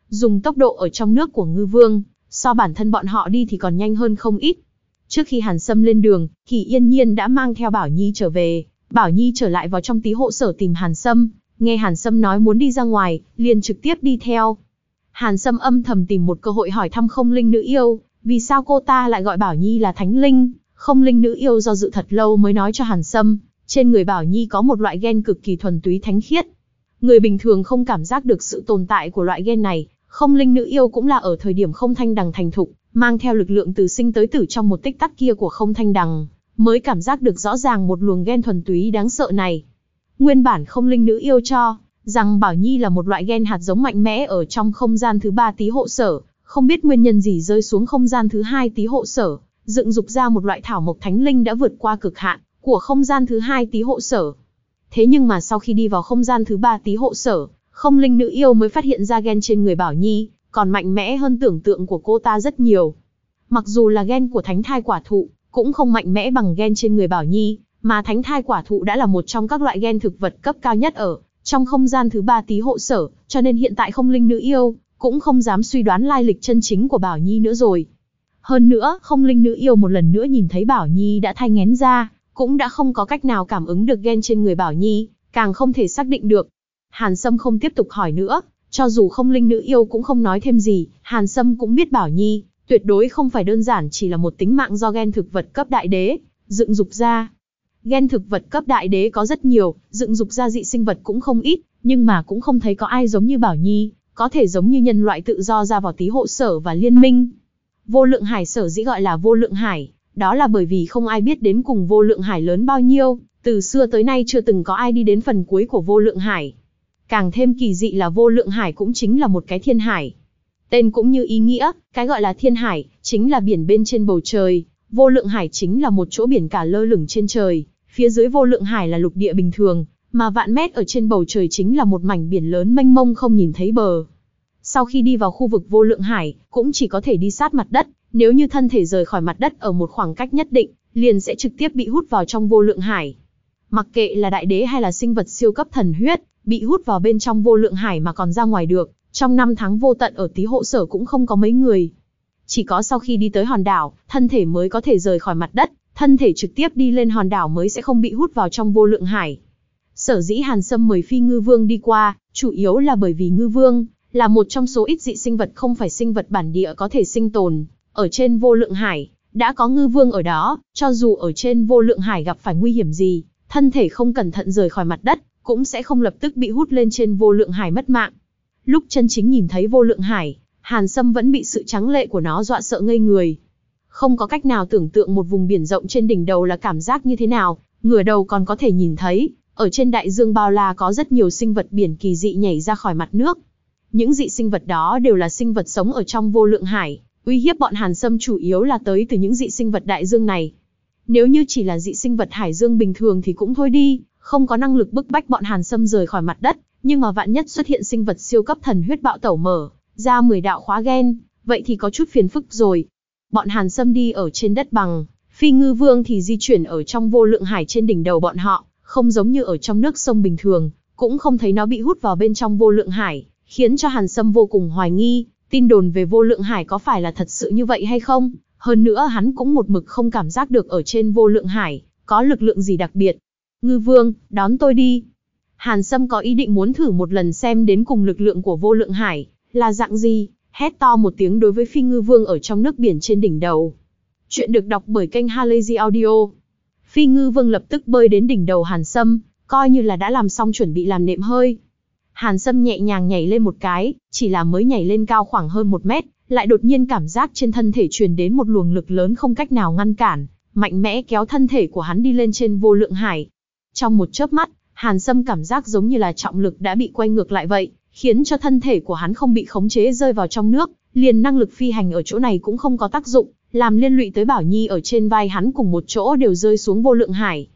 Dùng tốc độ ở trong nước của Ngư Vương, so bản thân bọn họ đi thì còn nhanh hơn không ít. Trước khi Hàn Sâm lên đường, Kỳ Yên Nhiên đã mang theo Bảo Nhi trở về. Bảo Nhi trở lại vào trong tí hộ sở tìm Hàn Sâm, nghe Hàn Sâm nói muốn đi ra ngoài, liền trực tiếp đi theo. Hàn Sâm âm thầm tìm một cơ hội hỏi thăm không linh nữ yêu, vì sao cô ta lại gọi Bảo Nhi là thánh linh, không linh nữ yêu do dự thật lâu mới nói cho Hàn Sâm, trên người Bảo Nhi có một loại gen cực kỳ thuần túy thánh khiết. Người bình thường không cảm giác được sự tồn tại của loại gen này, không linh nữ yêu cũng là ở thời điểm không thanh đằng thành thục, mang theo lực lượng từ sinh tới tử trong một tích tắc kia của không thanh đằng, mới cảm giác được rõ ràng một luồng gen thuần túy đáng sợ này. Nguyên bản không linh nữ yêu cho, rằng Bảo Nhi là một loại gen hạt giống mạnh mẽ ở trong không gian thứ ba tí hộ sở, không biết nguyên nhân gì rơi xuống không gian thứ hai tí hộ sở, dựng dục ra một loại thảo mộc thánh linh đã vượt qua cực hạn của không gian thứ hai tí hộ sở. Thế nhưng mà sau khi đi vào không gian thứ ba tí hộ sở, không linh nữ yêu mới phát hiện ra gen trên người Bảo Nhi, còn mạnh mẽ hơn tưởng tượng của cô ta rất nhiều. Mặc dù là gen của thánh thai quả thụ, cũng không mạnh mẽ bằng gen trên người Bảo Nhi, mà thánh thai quả thụ đã là một trong các loại gen thực vật cấp cao nhất ở trong không gian thứ ba tí hộ sở, cho nên hiện tại không linh nữ yêu cũng không dám suy đoán lai lịch chân chính của Bảo Nhi nữa rồi. Hơn nữa, không linh nữ yêu một lần nữa nhìn thấy Bảo Nhi đã thay ngén ra, cũng đã không có cách nào cảm ứng được gen trên người Bảo Nhi, càng không thể xác định được. Hàn Sâm không tiếp tục hỏi nữa, cho dù không linh nữ yêu cũng không nói thêm gì, Hàn Sâm cũng biết Bảo Nhi, tuyệt đối không phải đơn giản chỉ là một tính mạng do gen thực vật cấp đại đế, dựng dục ra. Gen thực vật cấp đại đế có rất nhiều, dựng dục ra dị sinh vật cũng không ít, nhưng mà cũng không thấy có ai giống như Bảo Nhi, có thể giống như nhân loại tự do ra vào tí hộ sở và liên minh. Vô lượng hải sở dĩ gọi là vô lượng hải, đó là bởi vì không ai biết đến cùng vô lượng hải lớn bao nhiêu, từ xưa tới nay chưa từng có ai đi đến phần cuối của vô lượng hải. Càng thêm kỳ dị là vô lượng hải cũng chính là một cái thiên hải. Tên cũng như ý nghĩa, cái gọi là thiên hải, chính là biển bên trên bầu trời, vô lượng hải chính là một chỗ biển cả lơ lửng trên trời, phía dưới vô lượng hải là lục địa bình thường, mà vạn mét ở trên bầu trời chính là một mảnh biển lớn mênh mông không nhìn thấy bờ. Sau khi đi vào khu vực vô lượng hải, cũng chỉ có thể đi sát mặt đất, nếu như thân thể rời khỏi mặt đất ở một khoảng cách nhất định, liền sẽ trực tiếp bị hút vào trong vô lượng hải. Mặc kệ là đại đế hay là sinh vật siêu cấp thần huyết, bị hút vào bên trong vô lượng hải mà còn ra ngoài được, trong năm tháng vô tận ở tí hộ sở cũng không có mấy người. Chỉ có sau khi đi tới hòn đảo, thân thể mới có thể rời khỏi mặt đất, thân thể trực tiếp đi lên hòn đảo mới sẽ không bị hút vào trong vô lượng hải. Sở dĩ Hàn Sâm mời Phi Ngư Vương đi qua, chủ yếu là bởi vì Ngư Vương là một trong số ít dị sinh vật không phải sinh vật bản địa có thể sinh tồn, ở trên vô lượng hải, đã có Ngư Vương ở đó, cho dù ở trên vô lượng hải gặp phải nguy hiểm gì, thân thể không cẩn thận rời khỏi mặt đất, cũng sẽ không lập tức bị hút lên trên vô lượng hải mất mạng. Lúc chân chính nhìn thấy vô lượng hải, Hàn Sâm vẫn bị sự trắng lệ của nó dọa sợ ngây người. Không có cách nào tưởng tượng một vùng biển rộng trên đỉnh đầu là cảm giác như thế nào, ngửa đầu còn có thể nhìn thấy, ở trên đại dương bao la có rất nhiều sinh vật biển kỳ dị nhảy ra khỏi mặt nước. Những dị sinh vật đó đều là sinh vật sống ở trong vô lượng hải, uy hiếp bọn Hàn Sâm chủ yếu là tới từ những dị sinh vật đại dương này. Nếu như chỉ là dị sinh vật hải dương bình thường thì cũng thôi đi, không có năng lực bức bách bọn Hàn Sâm rời khỏi mặt đất, nhưng mà vạn nhất xuất hiện sinh vật siêu cấp thần huyết bạo tẩu mở, ra 10 đạo khóa gen, vậy thì có chút phiền phức rồi. Bọn Hàn Sâm đi ở trên đất bằng, Phi Ngư Vương thì di chuyển ở trong vô lượng hải trên đỉnh đầu bọn họ, không giống như ở trong nước sông bình thường, cũng không thấy nó bị hút vào bên trong vô lượng hải, khiến cho Hàn Sâm vô cùng hoài nghi, tin đồn về vô lượng hải có phải là thật sự như vậy hay không? Hơn nữa hắn cũng một mực không cảm giác được ở trên vô lượng hải, có lực lượng gì đặc biệt. Ngư Vương, đón tôi đi. Hàn Sâm có ý định muốn thử một lần xem đến cùng lực lượng của vô lượng hải, là dạng gì, hét to một tiếng đối với phi ngư vương ở trong nước biển trên đỉnh đầu. Chuyện được đọc bởi kênh Halazy Audio. Phi ngư vương lập tức bơi đến đỉnh đầu Hàn Sâm, coi như là đã làm xong chuẩn bị làm nệm hơi. Hàn Sâm nhẹ nhàng nhảy lên một cái, chỉ là mới nhảy lên cao khoảng hơn một mét, lại đột nhiên cảm giác trên thân thể truyền đến một luồng lực lớn không cách nào ngăn cản, mạnh mẽ kéo thân thể của hắn đi lên trên vô lượng hải. Trong một chớp mắt, Hàn Sâm cảm giác giống như là trọng lực đã bị quay ngược lại vậy, khiến cho thân thể của hắn không bị khống chế rơi vào trong nước, liền năng lực phi hành ở chỗ này cũng không có tác dụng, làm liên lụy tới Bảo Nhi ở trên vai hắn cùng một chỗ đều rơi xuống vô lượng hải.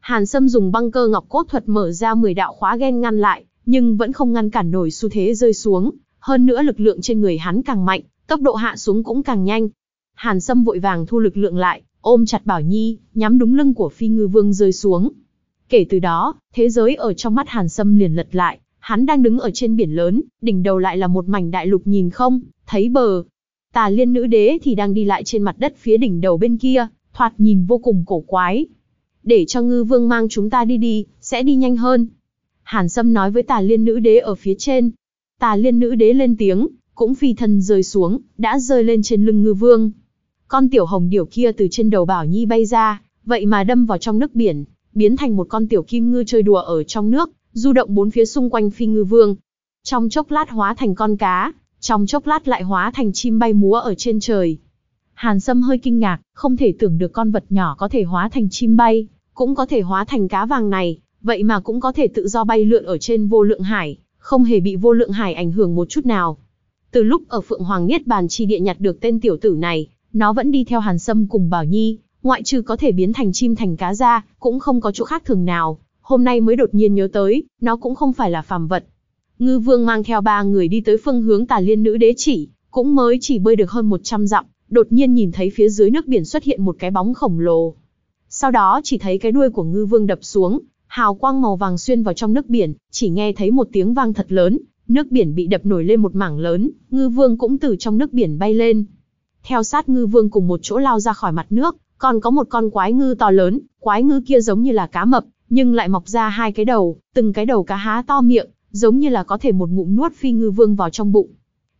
Hàn Sâm dùng băng cơ ngọc cốt thuật mở ra 10 đạo khóa gen ngăn lại, nhưng vẫn không ngăn cản nổi xu thế rơi xuống, hơn nữa lực lượng trên người hắn càng mạnh, tốc độ hạ xuống cũng càng nhanh. Hàn Sâm vội vàng thu lực lượng lại, ôm chặt Bảo Nhi, nhắm đúng lưng của Phi Ngư Vương rơi xuống. Kể từ đó, thế giới ở trong mắt Hàn Sâm liền lật lại, hắn đang đứng ở trên biển lớn, đỉnh đầu lại là một mảnh đại lục nhìn không, thấy bờ. Tà liên nữ đế thì đang đi lại trên mặt đất phía đỉnh đầu bên kia, thoạt nhìn vô cùng cổ quái. Để cho ngư vương mang chúng ta đi đi, sẽ đi nhanh hơn. Hàn Sâm nói với tà liên nữ đế ở phía trên. Tà liên nữ đế lên tiếng, cũng phi thân rơi xuống, đã rơi lên trên lưng ngư vương. Con tiểu hồng điểu kia từ trên đầu Bảo Nhi bay ra, vậy mà đâm vào trong nước biển, biến thành một con tiểu kim ngư chơi đùa ở trong nước, du động bốn phía xung quanh phi ngư vương. Trong chốc lát hóa thành con cá, trong chốc lát lại hóa thành chim bay múa ở trên trời. Hàn Sâm hơi kinh ngạc, không thể tưởng được con vật nhỏ có thể hóa thành chim bay, cũng có thể hóa thành cá vàng này, vậy mà cũng có thể tự do bay lượn ở trên vô lượng hải, không hề bị vô lượng hải ảnh hưởng một chút nào. Từ lúc ở Phượng Hoàng Niết Bàn Chi Địa nhặt được tên tiểu tử này, nó vẫn đi theo Hàn Sâm cùng Bảo Nhi, ngoại trừ có thể biến thành chim thành cá ra, cũng không có chỗ khác thường nào, hôm nay mới đột nhiên nhớ tới, nó cũng không phải là phàm vật. Ngư vương mang theo ba người đi tới phương hướng tà liên nữ đế chỉ, cũng mới chỉ bơi được hơn 100 dặm, đột nhiên nhìn thấy phía dưới nước biển xuất hiện một cái bóng khổng lồ. Sau đó chỉ thấy cái đuôi của ngư vương đập xuống, hào quang màu vàng xuyên vào trong nước biển, chỉ nghe thấy một tiếng vang thật lớn, nước biển bị đập nổi lên một mảng lớn, ngư vương cũng từ trong nước biển bay lên. Theo sát ngư vương cùng một chỗ lao ra khỏi mặt nước, còn có một con quái ngư to lớn, quái ngư kia giống như là cá mập, nhưng lại mọc ra hai cái đầu, từng cái đầu cá há to miệng, giống như là có thể một ngụm nuốt phi ngư vương vào trong bụng.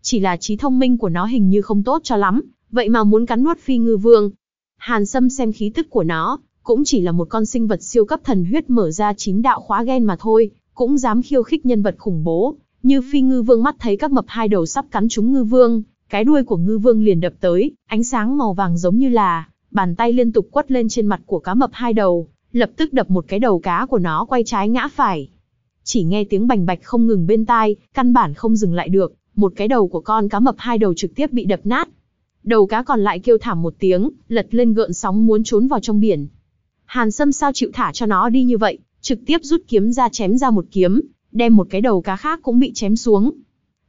Chỉ là trí thông minh của nó hình như không tốt cho lắm, vậy mà muốn cắn nuốt phi ngư vương. Hàn Sâm xem khí tức của nó, cũng chỉ là một con sinh vật siêu cấp thần huyết mở ra chín đạo khóa gen mà thôi, cũng dám khiêu khích nhân vật khủng bố, như phi ngư vương mắt thấy các mập hai đầu sắp cắn trúng ngư vương, cái đuôi của ngư vương liền đập tới, ánh sáng màu vàng giống như là bàn tay liên tục quất lên trên mặt của cá mập hai đầu, lập tức đập một cái đầu cá của nó quay trái ngã phải. Chỉ nghe tiếng bành bạch không ngừng bên tai, căn bản không dừng lại được, một cái đầu của con cá mập hai đầu trực tiếp bị đập nát. Đầu cá còn lại kêu thảm một tiếng, lật lên gợn sóng muốn trốn vào trong biển. Hàn Sâm sao chịu thả cho nó đi như vậy, trực tiếp rút kiếm ra chém ra một kiếm, đem một cái đầu cá khác cũng bị chém xuống.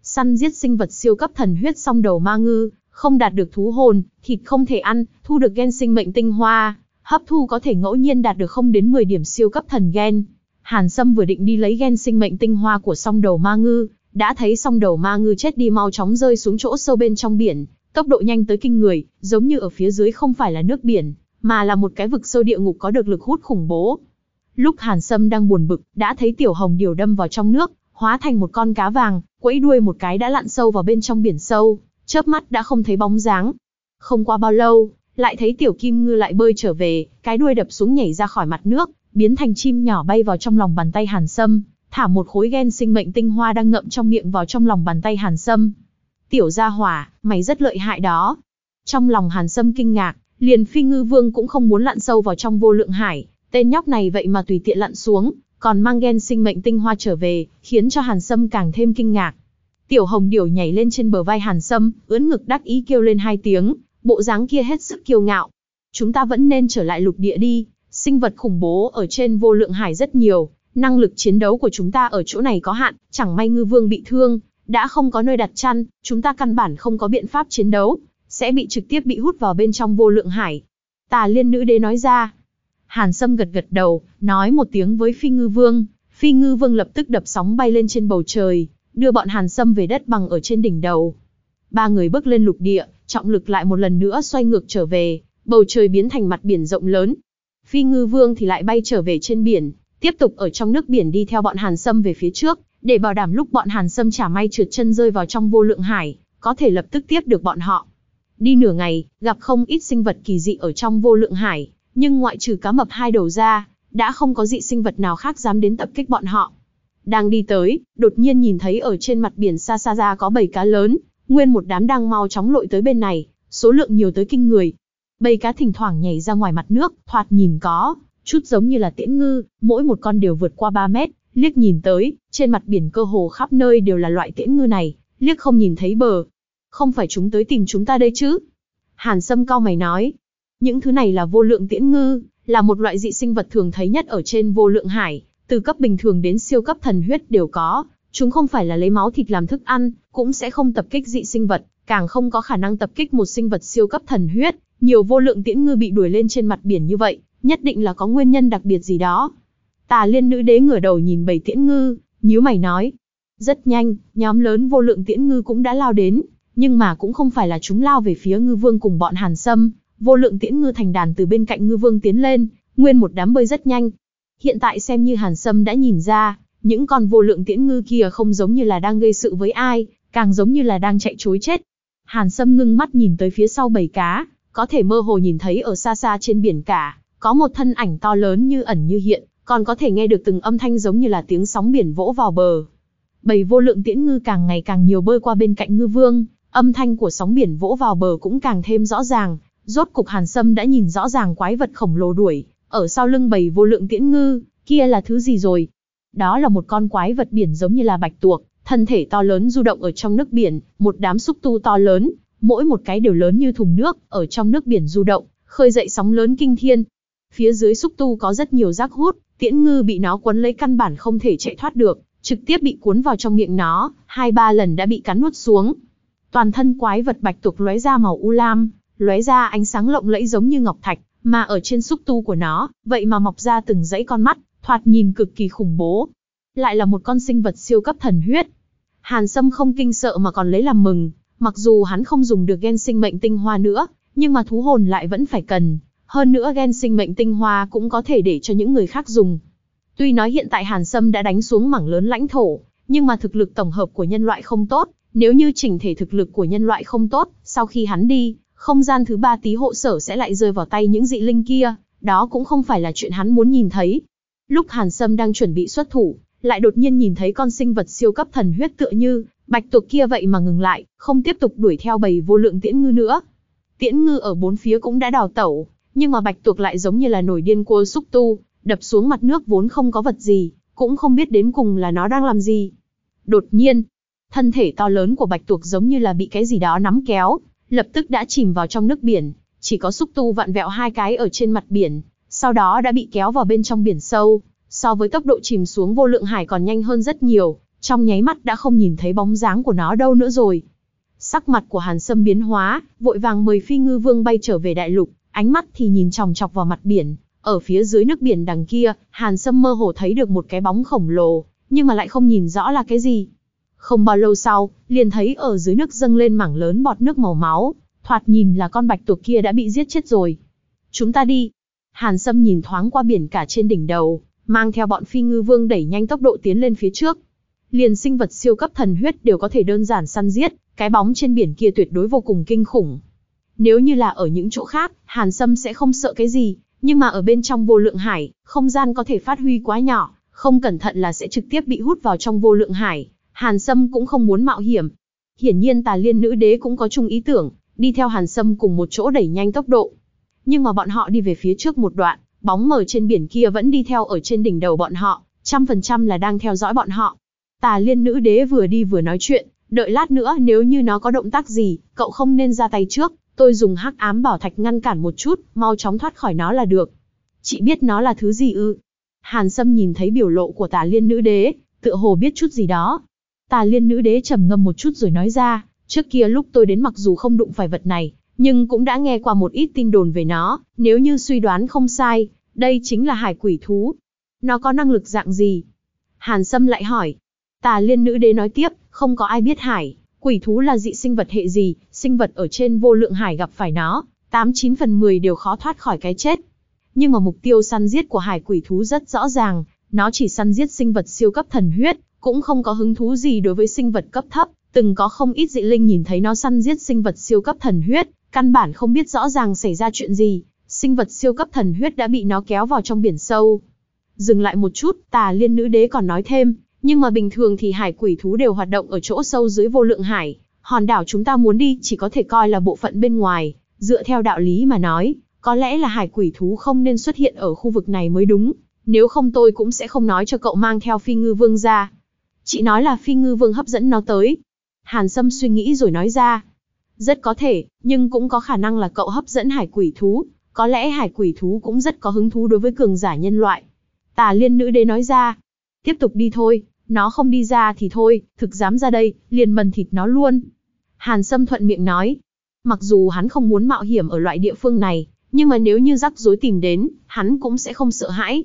Săn giết sinh vật siêu cấp thần huyết xong đầu ma ngư, không đạt được thú hồn, thịt không thể ăn, thu được gen sinh mệnh tinh hoa, hấp thu có thể ngẫu nhiên đạt được không đến 10 điểm siêu cấp thần gen. Hàn Sâm vừa định đi lấy gen sinh mệnh tinh hoa của song đầu ma ngư, đã thấy song đầu ma ngư chết đi mau chóng rơi xuống chỗ sâu bên trong biển, tốc độ nhanh tới kinh người, giống như ở phía dưới không phải là nước biển, mà là một cái vực sâu địa ngục có được lực hút khủng bố. Lúc Hàn Sâm đang buồn bực, đã thấy tiểu hồng điều đâm vào trong nước, hóa thành một con cá vàng, quẫy đuôi một cái đã lặn sâu vào bên trong biển sâu, chớp mắt đã không thấy bóng dáng. Không qua bao lâu, lại thấy tiểu kim ngư lại bơi trở về, cái đuôi đập xuống nhảy ra khỏi mặt nước, biến thành chim nhỏ bay vào trong lòng bàn tay Hàn Sâm, thả một khối gen sinh mệnh tinh hoa đang ngậm trong miệng vào trong lòng bàn tay Hàn Sâm. Tiểu gia hỏa, mày rất lợi hại đó. Trong lòng Hàn Sâm kinh ngạc, liền phi ngư vương cũng không muốn lặn sâu vào trong vô lượng hải, tên nhóc này vậy mà tùy tiện lặn xuống, còn mang gen sinh mệnh tinh hoa trở về, khiến cho Hàn Sâm càng thêm kinh ngạc. Tiểu Hồng Điểu nhảy lên trên bờ vai Hàn Sâm, ưỡn ngực đắc ý kêu lên hai tiếng, bộ dáng kia hết sức kiêu ngạo. Chúng ta vẫn nên trở lại lục địa đi, sinh vật khủng bố ở trên vô lượng hải rất nhiều, năng lực chiến đấu của chúng ta ở chỗ này có hạn, chẳng may ngư vương bị thương, đã không có nơi đặt chăn, chúng ta căn bản không có biện pháp chiến đấu, sẽ bị trực tiếp bị hút vào bên trong vô lượng hải. Tà liên nữ đế nói ra. Hàn Sâm gật gật đầu, nói một tiếng với phi ngư vương, phi ngư vương lập tức đập sóng bay lên trên bầu trời, đưa bọn Hàn Sâm về đất bằng ở trên đỉnh đầu. Ba người bước lên lục địa, trọng lực lại một lần nữa xoay ngược trở về, bầu trời biến thành mặt biển rộng lớn. Phi ngư vương thì lại bay trở về trên biển, tiếp tục ở trong nước biển đi theo bọn Hàn Sâm về phía trước, để bảo đảm lúc bọn Hàn Sâm chả may trượt chân rơi vào trong vô lượng hải, có thể lập tức tiếp được bọn họ. Đi nửa ngày, gặp không ít sinh vật kỳ dị ở trong vô lượng hải, nhưng ngoại trừ cá mập hai đầu ra, đã không có dị sinh vật nào khác dám đến tập kích bọn họ. Đang đi tới, đột nhiên nhìn thấy ở trên mặt biển xa xa ra có bầy cá lớn, nguyên một đám đang mau chóng lội tới bên này, số lượng nhiều tới kinh người. Bầy cá thỉnh thoảng nhảy ra ngoài mặt nước, thoạt nhìn có, chút giống như là tiễn ngư, mỗi một con đều vượt qua 3 mét, liếc nhìn tới, trên mặt biển cơ hồ khắp nơi đều là loại tiễn ngư này, liếc không nhìn thấy bờ. Không phải chúng tới tìm chúng ta đây chứ? Hàn Sâm cao mày nói. Những thứ này là vô lượng tiễn ngư, là một loại dị sinh vật thường thấy nhất ở trên vô lượng hải, từ cấp bình thường đến siêu cấp thần huyết đều có. Chúng không phải là lấy máu thịt làm thức ăn, cũng sẽ không tập kích dị sinh vật, càng không có khả năng tập kích một sinh vật siêu cấp thần huyết. Nhiều vô lượng tiễn ngư bị đuổi lên trên mặt biển như vậy, nhất định là có nguyên nhân đặc biệt gì đó. Tà liên nữ đế ngửa đầu nhìn bầy tiễn ngư, nhíu mày nói. Rất nhanh, nhóm lớn vô lượng tiễn ngư cũng đã lao đến, nhưng mà cũng không phải là chúng lao về phía ngư vương cùng bọn hàn sâm. Vô lượng tiễn ngư thành đàn từ bên cạnh ngư vương tiến lên, nguyên một đám bơi rất nhanh. Hiện tại xem như hàn sâm đã nhìn ra, những con vô lượng tiễn ngư kia không giống như là đang gây sự với ai, càng giống như là đang chạy chối chết. Hàn sâm ngưng mắt nhìn tới phía sau bầy cá, có thể mơ hồ nhìn thấy ở xa xa trên biển cả, có một thân ảnh to lớn như ẩn như hiện, còn có thể nghe được từng âm thanh giống như là tiếng sóng biển vỗ vào bờ. Bầy vô lượng tiễn ngư càng ngày càng nhiều bơi qua bên cạnh ngư vương, âm thanh của sóng biển vỗ vào bờ cũng càng thêm rõ ràng, rốt cục Hàn Sâm đã nhìn rõ ràng quái vật khổng lồ đuổi, ở sau lưng bầy vô lượng tiễn ngư, kia là thứ gì rồi? Đó là một con quái vật biển giống như là bạch tuộc, thân thể to lớn du động ở trong nước biển, một đám xúc tu to lớn, mỗi một cái đều lớn như thùng nước, ở trong nước biển du động, khơi dậy sóng lớn kinh thiên. Phía dưới xúc tu có rất nhiều rác hút, tiễn ngư bị nó quấn lấy căn bản không thể chạy thoát được, trực tiếp bị cuốn vào trong miệng nó, hai ba lần đã bị cắn nuốt xuống. Toàn thân quái vật bạch tuộc lóe ra màu u lam, lóe ra ánh sáng lộng lẫy giống như ngọc thạch, mà ở trên xúc tu của nó, vậy mà mọc ra từng dãy con mắt, thoạt nhìn cực kỳ khủng bố. Lại là một con sinh vật siêu cấp thần huyết. Hàn Sâm không kinh sợ mà còn lấy làm mừng, mặc dù hắn không dùng được gen sinh mệnh tinh hoa nữa, nhưng mà thú hồn lại vẫn phải cần. Hơn nữa gen sinh mệnh tinh hoa cũng có thể để cho những người khác dùng. Tuy nói hiện tại Hàn Sâm đã đánh xuống mảng lớn lãnh thổ, nhưng mà thực lực tổng hợp của nhân loại không tốt, nếu như chỉnh thể thực lực của nhân loại không tốt, sau khi hắn đi, không gian thứ ba tí hộ sở sẽ lại rơi vào tay những dị linh kia, đó cũng không phải là chuyện hắn muốn nhìn thấy. Lúc Hàn Sâm đang chuẩn bị xuất thủ, lại đột nhiên nhìn thấy con sinh vật siêu cấp thần huyết tựa như, bạch tuộc kia vậy mà ngừng lại, không tiếp tục đuổi theo bầy vô lượng tiễn ngư nữa. Tiễn ngư ở bốn phía cũng đã đào tẩu, nhưng mà bạch tuộc lại giống như là nổi điên cua xúc tu, đập xuống mặt nước vốn không có vật gì, cũng không biết đến cùng là nó đang làm gì. Đột nhiên, thân thể to lớn của bạch tuộc giống như là bị cái gì đó nắm kéo, lập tức đã chìm vào trong nước biển, chỉ có xúc tu vặn vẹo hai cái ở trên mặt biển, sau đó đã bị kéo vào bên trong biển sâu, so với tốc độ chìm xuống vô lượng hải còn nhanh hơn rất nhiều, trong nháy mắt đã không nhìn thấy bóng dáng của nó đâu nữa rồi. Sắc mặt của Hàn Sâm biến hóa, vội vàng mời phi ngư vương bay trở về đại lục, ánh mắt thì nhìn chòng chọc vào mặt biển, ở phía dưới nước biển đằng kia, Hàn Sâm mơ hồ thấy được một cái bóng khổng lồ, nhưng mà lại không nhìn rõ là cái gì. Không bao lâu sau, liền thấy ở dưới nước dâng lên mảng lớn bọt nước màu máu, thoạt nhìn là con bạch tuộc kia đã bị giết chết rồi. Chúng ta đi. Hàn Sâm nhìn thoáng qua biển cả trên đỉnh đầu, mang theo bọn phi ngư vương đẩy nhanh tốc độ tiến lên phía trước. Liền sinh vật siêu cấp thần huyết đều có thể đơn giản săn giết, cái bóng trên biển kia tuyệt đối vô cùng kinh khủng. Nếu như là ở những chỗ khác, Hàn Sâm sẽ không sợ cái gì, nhưng mà ở bên trong vô lượng hải, không gian có thể phát huy quá nhỏ, không cẩn thận là sẽ trực tiếp bị hút vào trong vô lượng hải. Hàn Sâm cũng không muốn mạo hiểm. Hiển nhiên tà liên nữ đế cũng có chung ý tưởng, đi theo Hàn Sâm cùng một chỗ đẩy nhanh tốc độ. Nhưng mà bọn họ đi về phía trước một đoạn, bóng mờ trên biển kia vẫn đi theo ở trên đỉnh đầu bọn họ, trăm phần trăm là đang theo dõi bọn họ. Tà liên nữ đế vừa đi vừa nói chuyện, đợi lát nữa nếu như nó có động tác gì, cậu không nên ra tay trước, tôi dùng hắc ám bảo thạch ngăn cản một chút, mau chóng thoát khỏi nó là được. Chị biết nó là thứ gì ư? Hàn Sâm nhìn thấy biểu lộ của tà liên nữ đế, tựa hồ biết chút gì đó. Tà liên nữ đế trầm ngâm một chút rồi nói ra, trước kia lúc tôi đến mặc dù không đụng phải vật này, nhưng cũng đã nghe qua một ít tin đồn về nó, nếu như suy đoán không sai, đây chính là hải quỷ thú. Nó có năng lực dạng gì? Hàn Sâm lại hỏi. Tà liên nữ đế nói tiếp, không có ai biết hải, quỷ thú là dị sinh vật hệ gì, sinh vật ở trên vô lượng hải gặp phải nó, 89 phần 10 đều khó thoát khỏi cái chết. Nhưng mà mục tiêu săn giết của hải quỷ thú rất rõ ràng, nó chỉ săn giết sinh vật siêu cấp thần huyết, cũng không có hứng thú gì đối với sinh vật cấp thấp, từng có không ít dị linh nhìn thấy nó săn giết sinh vật siêu cấp thần huyết, căn bản không biết rõ ràng xảy ra chuyện gì, sinh vật siêu cấp thần huyết đã bị nó kéo vào trong biển sâu. Dừng lại một chút, tà liên nữ đế còn nói thêm, nhưng mà bình thường thì hải quỷ thú đều hoạt động ở chỗ sâu dưới vô lượng hải, hòn đảo chúng ta muốn đi chỉ có thể coi là bộ phận bên ngoài, dựa theo đạo lý mà nói, có lẽ là hải quỷ thú không nên xuất hiện ở khu vực này mới đúng, nếu không tôi cũng sẽ không nói cho cậu mang theo phi ngư vương ra. Chị nói là phi ngư vương hấp dẫn nó tới. Hàn Sâm suy nghĩ rồi nói ra. Rất có thể, nhưng cũng có khả năng là cậu hấp dẫn hải quỷ thú, có lẽ hải quỷ thú cũng rất có hứng thú đối với cường giả nhân loại. Tà liên nữ đế nói ra. Tiếp tục đi thôi, nó không đi ra thì thôi, thực dám ra đây, liền mần thịt nó luôn. Hàn Sâm thuận miệng nói. Mặc dù hắn không muốn mạo hiểm ở loại địa phương này, nhưng mà nếu như rắc rối tìm đến, hắn cũng sẽ không sợ hãi.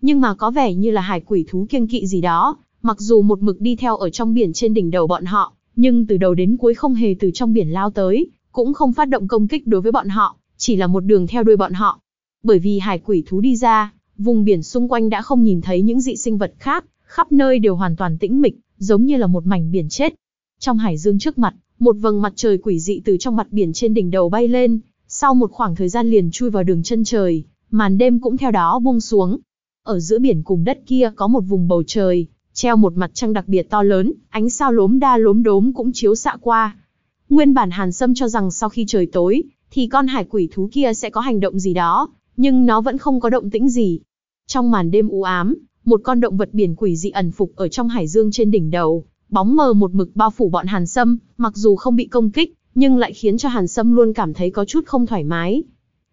Nhưng mà có vẻ như là hải quỷ thú kiêng kỵ gì đó, mặc dù một mực đi theo ở trong biển trên đỉnh đầu bọn họ, nhưng từ đầu đến cuối không hề từ trong biển lao tới, cũng không phát động công kích đối với bọn họ, chỉ là một đường theo đuôi bọn họ. Bởi vì hải quỷ thú đi ra, vùng biển xung quanh đã không nhìn thấy những dị sinh vật khác, khắp nơi đều hoàn toàn tĩnh mịch, giống như là một mảnh biển chết. Trong hải dương trước mặt, một vầng mặt trời quỷ dị từ trong mặt biển trên đỉnh đầu bay lên, sau một khoảng thời gian liền chui vào đường chân trời, màn đêm cũng theo đó buông xuống. Ở giữa biển cùng đất kia có một vùng bầu trời, treo một mặt trăng đặc biệt to lớn, ánh sao lốm đa lốm đốm cũng chiếu xạ qua. Nguyên bản Hàn Sâm cho rằng sau khi trời tối, thì con hải quỷ thú kia sẽ có hành động gì đó, nhưng nó vẫn không có động tĩnh gì. Trong màn đêm u ám, một con động vật biển quỷ dị ẩn phục ở trong hải dương trên đỉnh đầu, bóng mờ một mực bao phủ bọn Hàn Sâm, mặc dù không bị công kích, nhưng lại khiến cho Hàn Sâm luôn cảm thấy có chút không thoải mái.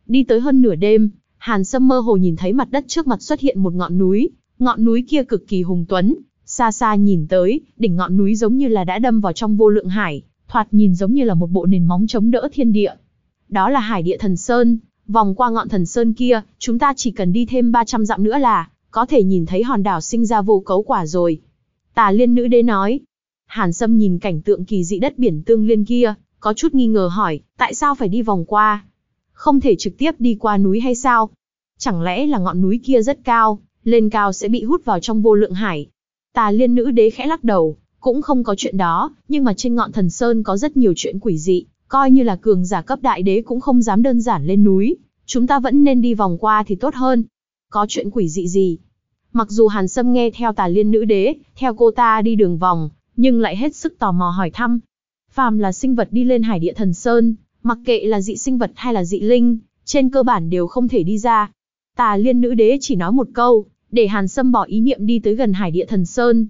Đi tới hơn nửa đêm, Hàn Sâm mơ hồ nhìn thấy mặt đất trước mặt xuất hiện một ngọn núi, ngọn núi kia cực kỳ hùng tuấn, Xa xa nhìn tới, đỉnh ngọn núi giống như là đã đâm vào trong vô lượng hải, thoạt nhìn giống như là một bộ nền móng chống đỡ thiên địa. Đó là hải địa thần sơn, vòng qua ngọn thần sơn kia, chúng ta chỉ cần đi thêm 300 dặm nữa là, có thể nhìn thấy hòn đảo sinh ra vô cấu quả rồi. Tà liên nữ đế nói. Hàn Sâm nhìn cảnh tượng kỳ dị đất biển tương liên kia, có chút nghi ngờ hỏi, tại sao phải đi vòng qua? Không thể trực tiếp đi qua núi hay sao? Chẳng lẽ là ngọn núi kia rất cao, lên cao sẽ bị hút vào trong vô lượng hải? Tà liên nữ đế khẽ lắc đầu, cũng không có chuyện đó, nhưng mà trên ngọn thần sơn có rất nhiều chuyện quỷ dị, coi như là cường giả cấp đại đế cũng không dám đơn giản lên núi, chúng ta vẫn nên đi vòng qua thì tốt hơn. Có chuyện quỷ dị gì? Mặc dù Hàn Sâm nghe theo tà liên nữ đế, theo cô ta đi đường vòng, nhưng lại hết sức tò mò hỏi thăm. Phàm là sinh vật đi lên hải địa thần sơn, mặc kệ là dị sinh vật hay là dị linh, trên cơ bản đều không thể đi ra. Tà liên nữ đế chỉ nói một câu, để Hàn Sâm bỏ ý niệm đi tới gần hải địa thần sơn.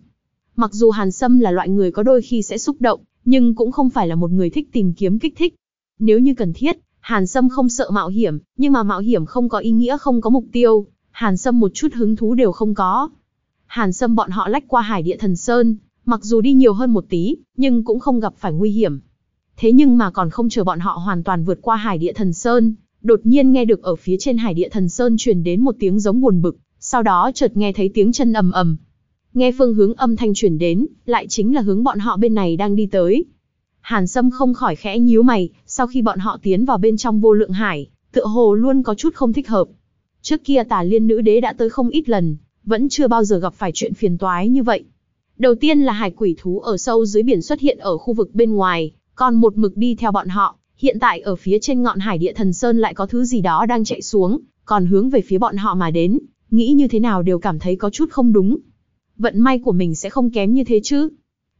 Mặc dù Hàn Sâm là loại người có đôi khi sẽ xúc động, nhưng cũng không phải là một người thích tìm kiếm kích thích. Nếu như cần thiết, Hàn Sâm không sợ mạo hiểm, nhưng mà mạo hiểm không có ý nghĩa không có mục tiêu, Hàn Sâm một chút hứng thú đều không có. Hàn Sâm bọn họ lách qua hải địa thần sơn, mặc dù đi nhiều hơn một tí, nhưng cũng không gặp phải nguy hiểm. Thế nhưng mà còn không chờ bọn họ hoàn toàn vượt qua hải địa thần sơn, đột nhiên nghe được ở phía trên hải địa thần sơn truyền đến một tiếng giống buồn bực, sau đó chợt nghe thấy tiếng chân ầm ầm. Nghe phương hướng âm thanh chuyển đến, lại chính là hướng bọn họ bên này đang đi tới. Hàn Sâm không khỏi khẽ nhíu mày, sau khi bọn họ tiến vào bên trong vô lượng hải, tựa hồ luôn có chút không thích hợp. Trước kia tà liên nữ đế đã tới không ít lần, vẫn chưa bao giờ gặp phải chuyện phiền toái như vậy. Đầu tiên là hải quỷ thú ở sâu dưới biển xuất hiện ở khu vực bên ngoài, còn một mực đi theo bọn họ, hiện tại ở phía trên ngọn hải địa thần sơn lại có thứ gì đó đang chạy xuống, còn hướng về phía bọn họ mà đến, nghĩ như thế nào đều cảm thấy có chút không đúng. Vận may của mình sẽ không kém như thế chứ.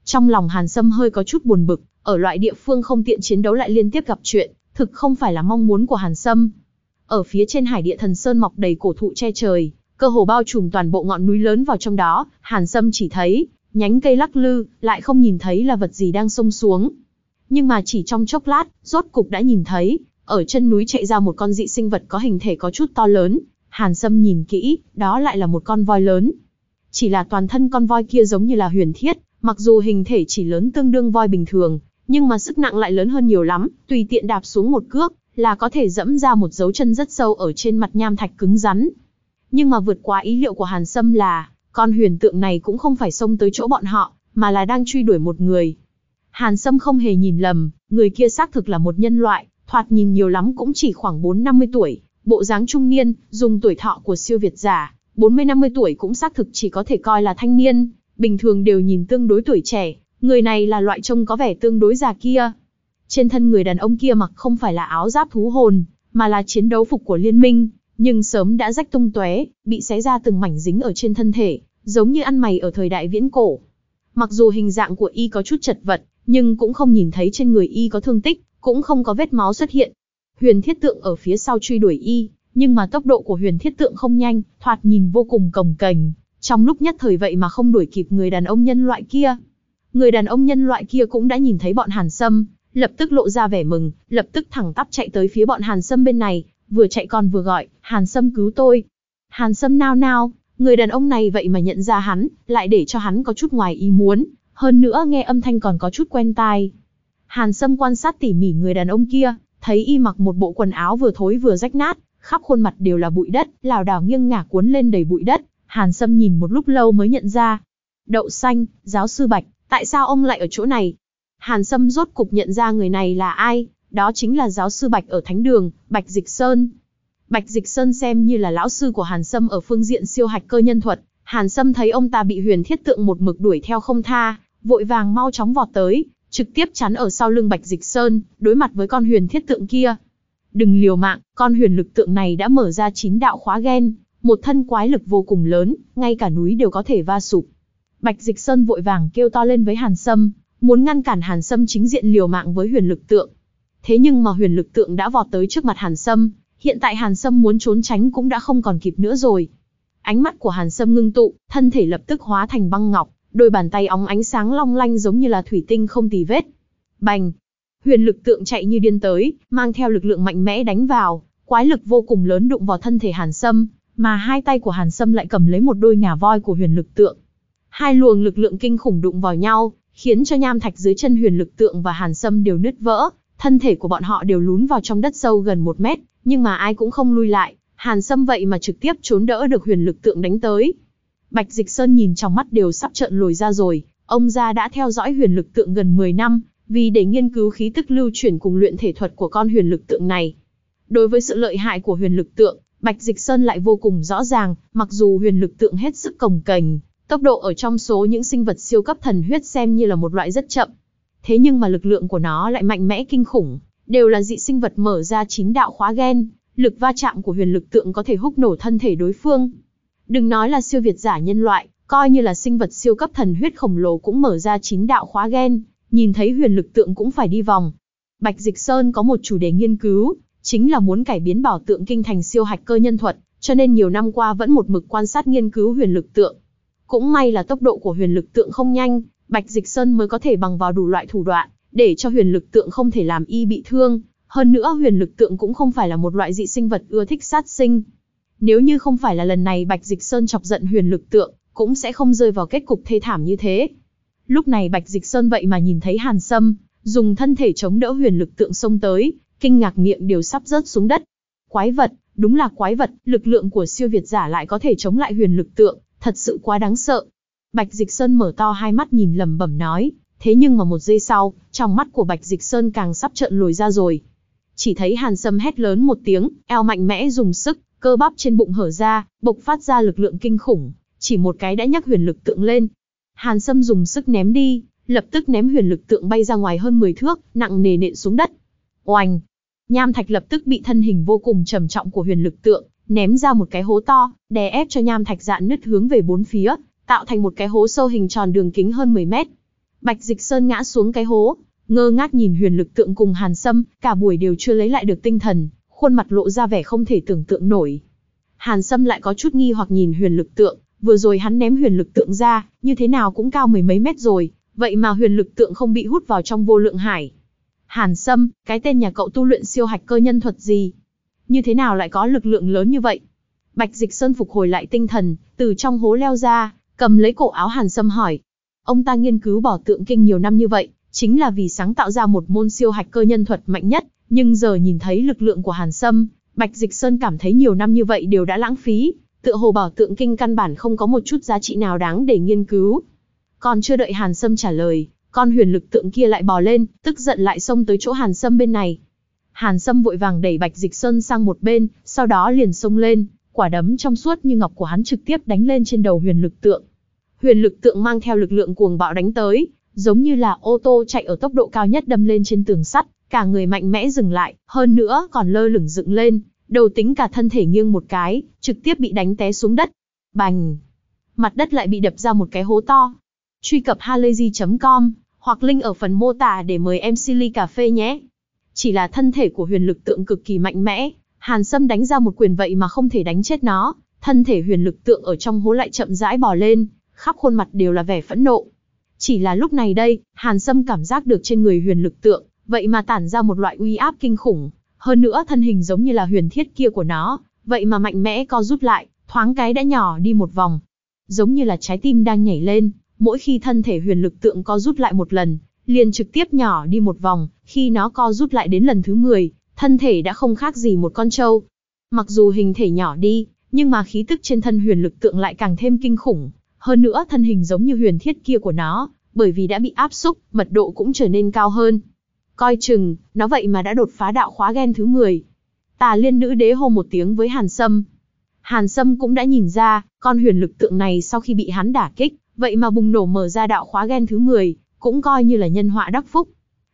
Trong lòng Hàn Sâm hơi có chút buồn bực, ở loại địa phương không tiện chiến đấu lại liên tiếp gặp chuyện, thực không phải là mong muốn của Hàn Sâm. Ở phía trên hải địa thần sơn mọc đầy cổ thụ che trời, cơ hồ bao trùm toàn bộ ngọn núi lớn vào trong đó, Hàn Sâm chỉ thấy, nhánh cây lắc lư, lại không nhìn thấy là vật gì đang xông xuống. Nhưng mà chỉ trong chốc lát, rốt cục đã nhìn thấy, ở chân núi chạy ra một con dị sinh vật có hình thể có chút to lớn. Hàn Sâm nhìn kỹ, đó lại là một con voi lớn. Chỉ là toàn thân con voi kia giống như là huyền thiết, mặc dù hình thể chỉ lớn tương đương voi bình thường, nhưng mà sức nặng lại lớn hơn nhiều lắm, tùy tiện đạp xuống một cước, là có thể dẫm ra một dấu chân rất sâu ở trên mặt nham thạch cứng rắn. Nhưng mà vượt quá ý liệu của Hàn Sâm là, con huyền tượng này cũng không phải xông tới chỗ bọn họ, mà là đang truy đuổi một người. Hàn Sâm không hề nhìn lầm, người kia xác thực là một nhân loại, thoạt nhìn nhiều lắm cũng chỉ khoảng 4-50 tuổi, bộ dáng trung niên, dùng tuổi thọ của siêu việt giả, 40-50 tuổi cũng xác thực chỉ có thể coi là thanh niên, bình thường đều nhìn tương đối tuổi trẻ, người này là loại trông có vẻ tương đối già kia. Trên thân người đàn ông kia mặc không phải là áo giáp thú hồn, mà là chiến đấu phục của liên minh, nhưng sớm đã rách tung tóe, bị xé ra từng mảnh dính ở trên thân thể, giống như ăn mày ở thời đại viễn cổ. Mặc dù hình dạng của y có chút chật vật, nhưng cũng không nhìn thấy trên người y có thương tích, cũng không có vết máu xuất hiện. Huyền thiết tượng ở phía sau truy đuổi y, nhưng mà tốc độ của huyền thiết tượng không nhanh, thoạt nhìn vô cùng cồng kềnh. Trong lúc nhất thời vậy mà không đuổi kịp người đàn ông nhân loại kia. Người đàn ông nhân loại kia cũng đã nhìn thấy bọn Hàn Sâm, lập tức lộ ra vẻ mừng, lập tức thẳng tắp chạy tới phía bọn Hàn Sâm bên này, vừa chạy còn vừa gọi, Hàn Sâm cứu tôi. Hàn Sâm nao nao, người đàn ông này vậy mà nhận ra hắn, lại để cho hắn có chút ngoài ý muốn, hơn nữa nghe âm thanh còn có chút quen tai. Hàn Sâm quan sát tỉ mỉ người đàn ông kia, thấy y mặc một bộ quần áo vừa thối vừa rách nát, khắp khuôn mặt đều là bụi đất, lảo đảo nghiêng ngả cuốn lên đầy bụi đất. Hàn Sâm nhìn một lúc lâu mới nhận ra. Đậu xanh, giáo sư Bạch, tại sao ông lại ở chỗ này? Hàn Sâm rốt cục nhận ra người này là ai, đó chính là giáo sư Bạch ở Thánh Đường, Bạch Dịch Sơn. Bạch Dịch Sơn xem như là lão sư của Hàn Sâm ở phương diện siêu hạch cơ nhân thuật. Hàn Sâm thấy ông ta bị huyền thiết tượng một mực đuổi theo không tha, vội vàng mau chóng vọt tới, trực tiếp chắn ở sau lưng Bạch Dịch Sơn, đối mặt với con huyền thiết tượng kia. Đừng liều mạng, con huyền lực tượng này đã mở ra chín đạo khóa gen, một thân quái lực vô cùng lớn, ngay cả núi đều có thể va sụp. Bạch Dịch Sơn vội vàng kêu to lên với Hàn Sâm, muốn ngăn cản Hàn Sâm chính diện liều mạng với huyền lực tượng. Thế nhưng mà huyền lực tượng đã vọt tới trước mặt Hàn Sâm, hiện tại Hàn Sâm muốn trốn tránh cũng đã không còn kịp nữa rồi. Ánh mắt của Hàn Sâm ngưng tụ, thân thể lập tức hóa thành băng ngọc, đôi bàn tay óng ánh sáng long lanh giống như là thủy tinh không tì vết. Bành! Huyền lực tượng chạy như điên tới, mang theo lực lượng mạnh mẽ đánh vào, quái lực vô cùng lớn đụng vào thân thể Hàn Sâm, mà hai tay của Hàn Sâm lại cầm lấy một đôi ngà voi của huyền lực tượng. Hai luồng lực lượng kinh khủng đụng vào nhau, khiến cho nham thạch dưới chân huyền lực tượng và hàn sâm đều nứt vỡ, thân thể của bọn họ đều lún vào trong đất sâu gần một mét, nhưng mà ai cũng không lui lại, hàn sâm vậy mà trực tiếp trốn đỡ được huyền lực tượng đánh tới. Bạch Dịch Sơn nhìn trong mắt đều sắp trợn lồi ra rồi, ông gia đã theo dõi huyền lực tượng gần 10 năm, vì để nghiên cứu khí tức lưu chuyển cùng luyện thể thuật của con huyền lực tượng này. Đối với sự lợi hại của huyền lực tượng, Bạch Dịch Sơn lại vô cùng rõ ràng, mặc dù huyền lực tượng hết sức cồng kềnh, tốc độ ở trong số những sinh vật siêu cấp thần huyết xem như là một loại rất chậm. Thế nhưng mà lực lượng của nó lại mạnh mẽ kinh khủng, đều là dị sinh vật mở ra chín đạo khóa gen, lực va chạm của huyền lực tượng có thể húc nổ thân thể đối phương. Đừng nói là siêu việt giả nhân loại, coi như là sinh vật siêu cấp thần huyết khổng lồ cũng mở ra chín đạo khóa gen, nhìn thấy huyền lực tượng cũng phải đi vòng. Bạch Dịch Sơn có một chủ đề nghiên cứu, chính là muốn cải biến bảo tượng kinh thành siêu hạch cơ nhân thuật, cho nên nhiều năm qua vẫn một mực quan sát nghiên cứu huyền lực tượng. Cũng may là tốc độ của huyền lực tượng không nhanh, Bạch Dịch Sơn mới có thể bằng vào đủ loại thủ đoạn, để cho huyền lực tượng không thể làm y bị thương. Hơn nữa huyền lực tượng cũng không phải là một loại dị sinh vật ưa thích sát sinh. Nếu như không phải là lần này Bạch Dịch Sơn chọc giận huyền lực tượng, cũng sẽ không rơi vào kết cục thê thảm như thế. Lúc này Bạch Dịch Sơn vậy mà nhìn thấy Hàn Sâm, dùng thân thể chống đỡ huyền lực tượng xông tới, kinh ngạc miệng đều sắp rớt xuống đất. Quái vật, đúng là quái vật, lực lượng của siêu việt giả lại có thể chống lại huyền lực tượng, thật sự quá đáng sợ. Bạch Dịch Sơn mở to hai mắt nhìn lẩm bẩm nói, thế nhưng mà một giây sau, trong mắt của Bạch Dịch Sơn càng sắp trợn lồi ra rồi. Chỉ thấy Hàn Sâm hét lớn một tiếng, eo mạnh mẽ dùng sức, cơ bắp trên bụng hở ra, bộc phát ra lực lượng kinh khủng, chỉ một cái đã nhắc huyền lực tượng lên. Hàn Sâm dùng sức ném đi, lập tức ném huyền lực tượng bay ra ngoài hơn 10 thước, nặng nề nện xuống đất. Oanh! Nham thạch lập tức bị thân hình vô cùng trầm trọng của huyền lực tượng, ném ra một cái hố to, đè ép cho nham thạch dạn nứt hướng về bốn phía, tạo thành một cái hố sâu hình tròn đường kính hơn 10 mét. Bạch Dịch Sơn ngã xuống cái hố, ngơ ngác nhìn huyền lực tượng cùng Hàn Sâm, cả buổi đều chưa lấy lại được tinh thần, khuôn mặt lộ ra vẻ không thể tưởng tượng nổi. Hàn Sâm lại có chút nghi hoặc nhìn huyền lực tượng, vừa rồi hắn ném huyền lực tượng ra, như thế nào cũng cao mười mấy mét rồi, vậy mà huyền lực tượng không bị hút vào trong vô lượng hải. Hàn Sâm, cái tên nhà cậu tu luyện siêu hạch cơ nhân thuật gì? Như thế nào lại có lực lượng lớn như vậy? Bạch Dịch Sơn phục hồi lại tinh thần, từ trong hố leo ra, cầm lấy cổ áo Hàn Sâm hỏi. Ông ta nghiên cứu bỏ tượng kinh nhiều năm như vậy, chính là vì sáng tạo ra một môn siêu hạch cơ nhân thuật mạnh nhất, nhưng giờ nhìn thấy lực lượng của Hàn Sâm, Bạch Dịch Sơn cảm thấy nhiều năm như vậy đều đã lãng phí, tựa hồ bảo tượng kinh căn bản không có một chút giá trị nào đáng để nghiên cứu. Còn chưa đợi Hàn Sâm trả lời, con huyền lực tượng kia lại bò lên, tức giận lại xông tới chỗ Hàn Sâm bên này. Hàn Sâm vội vàng đẩy Bạch Dịch Sơn sang một bên, sau đó liền xông lên, quả đấm trong suốt như ngọc của hắn trực tiếp đánh lên trên đầu huyền lực tượng. Huyền lực tượng mang theo lực lượng cuồng bạo đánh tới, giống như là ô tô chạy ở tốc độ cao nhất đâm lên trên tường sắt, cả người mạnh mẽ dừng lại, hơn nữa còn lơ lửng dựng lên, đầu tính cả thân thể nghiêng một cái, trực tiếp bị đánh té xuống đất. Bành! Mặt đất lại bị đập ra một cái hố to. Truy cập halayzi.com hoặc link ở phần mô tả để mời em Silly Cà Phê nhé. Chỉ là thân thể của huyền lực tượng cực kỳ mạnh mẽ, Hàn Sâm đánh ra một quyền vậy mà không thể đánh chết nó, thân thể huyền lực tượng ở trong hố lại chậm rãi bò lên, khắp khuôn mặt đều là vẻ phẫn nộ. Chỉ là lúc này đây, Hàn Sâm cảm giác được trên người huyền lực tượng, vậy mà tản ra một loại uy áp kinh khủng, hơn nữa thân hình giống như là huyền thiết kia của nó, vậy mà mạnh mẽ co rút lại, thoáng cái đã nhỏ đi một vòng. Giống như là trái tim đang nhảy lên, mỗi khi thân thể huyền lực tượng co rút lại một lần, liền trực tiếp nhỏ đi một vòng, khi nó co rút lại đến lần thứ 10, thân thể đã không khác gì một con trâu. Mặc dù hình thể nhỏ đi, nhưng mà khí tức trên thân huyền lực tượng lại càng thêm kinh khủng. Hơn nữa thân hình giống như huyền thiết kia của nó, bởi vì đã bị áp xúc, mật độ cũng trở nên cao hơn. Coi chừng, nó vậy mà đã đột phá đạo khóa gen thứ 10. Tà liên nữ đế hô một tiếng với Hàn Sâm. Hàn Sâm cũng đã nhìn ra, con huyền lực tượng này sau khi bị hắn đả kích, vậy mà bùng nổ mở ra đạo khóa gen thứ 10, cũng coi như là nhân họa đắc phúc.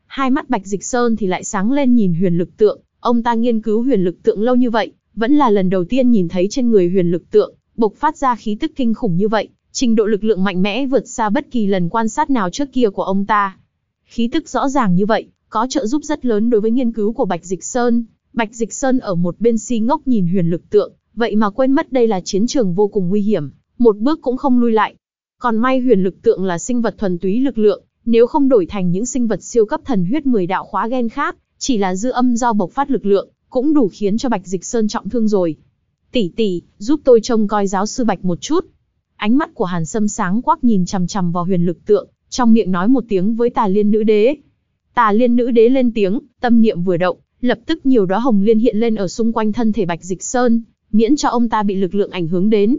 Hai mắt Bạch Dịch Sơn thì lại sáng lên nhìn huyền lực tượng, ông ta nghiên cứu huyền lực tượng lâu như vậy, vẫn là lần đầu tiên nhìn thấy trên người huyền lực tượng, bộc phát ra khí tức kinh khủng như vậy, trình độ lực lượng mạnh mẽ vượt xa bất kỳ lần quan sát nào trước kia của ông ta. Khí tức rõ ràng như vậy, có trợ giúp rất lớn đối với nghiên cứu của Bạch Dịch Sơn. Bạch Dịch Sơn ở một bên si ngốc nhìn huyền lực tượng, vậy mà quên mất đây là chiến trường vô cùng nguy hiểm, một bước cũng không lui lại. Còn may huyền lực tượng là sinh vật thuần túy lực lượng, nếu không đổi thành những sinh vật siêu cấp thần huyết 10 đạo khóa gen khác, chỉ là dư âm do bộc phát lực lượng, cũng đủ khiến cho Bạch Dịch Sơn trọng thương rồi. Tỷ tỷ, giúp tôi trông coi giáo sư Bạch một chút. Ánh mắt của Hàn Sâm sáng quắc nhìn chằm chằm vào huyền lực tượng, trong miệng nói một tiếng với tà liên nữ đế. Tà liên nữ đế lên tiếng, tâm niệm vừa động, lập tức nhiều đóa hồng liên hiện lên ở xung quanh thân thể Bạch Dịch Sơn, miễn cho ông ta bị lực lượng ảnh hưởng đến.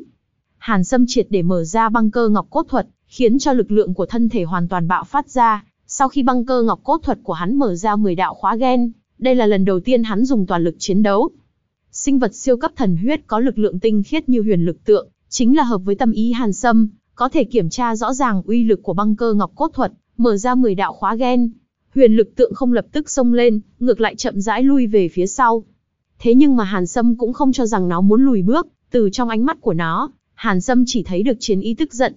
Hàn Sâm triệt để mở ra băng cơ ngọc cốt thuật, khiến cho lực lượng của thân thể hoàn toàn bạo phát ra. Sau khi băng cơ ngọc cốt thuật của hắn mở ra 10 đạo khóa gen, đây là lần đầu tiên hắn dùng toàn lực chiến đấu. Sinh vật siêu cấp thần huyết có lực lượng tinh khiết như huyền lực tượng, chính là hợp với tâm ý Hàn Sâm, có thể kiểm tra rõ ràng uy lực của băng cơ ngọc cốt thuật, mở ra 10 đạo khóa gen. Huyền lực tượng không lập tức xông lên, ngược lại chậm rãi lui về phía sau. Thế nhưng mà Hàn Sâm cũng không cho rằng nó muốn lùi bước, từ trong ánh mắt của nó, Hàn Sâm chỉ thấy được chiến ý tức giận.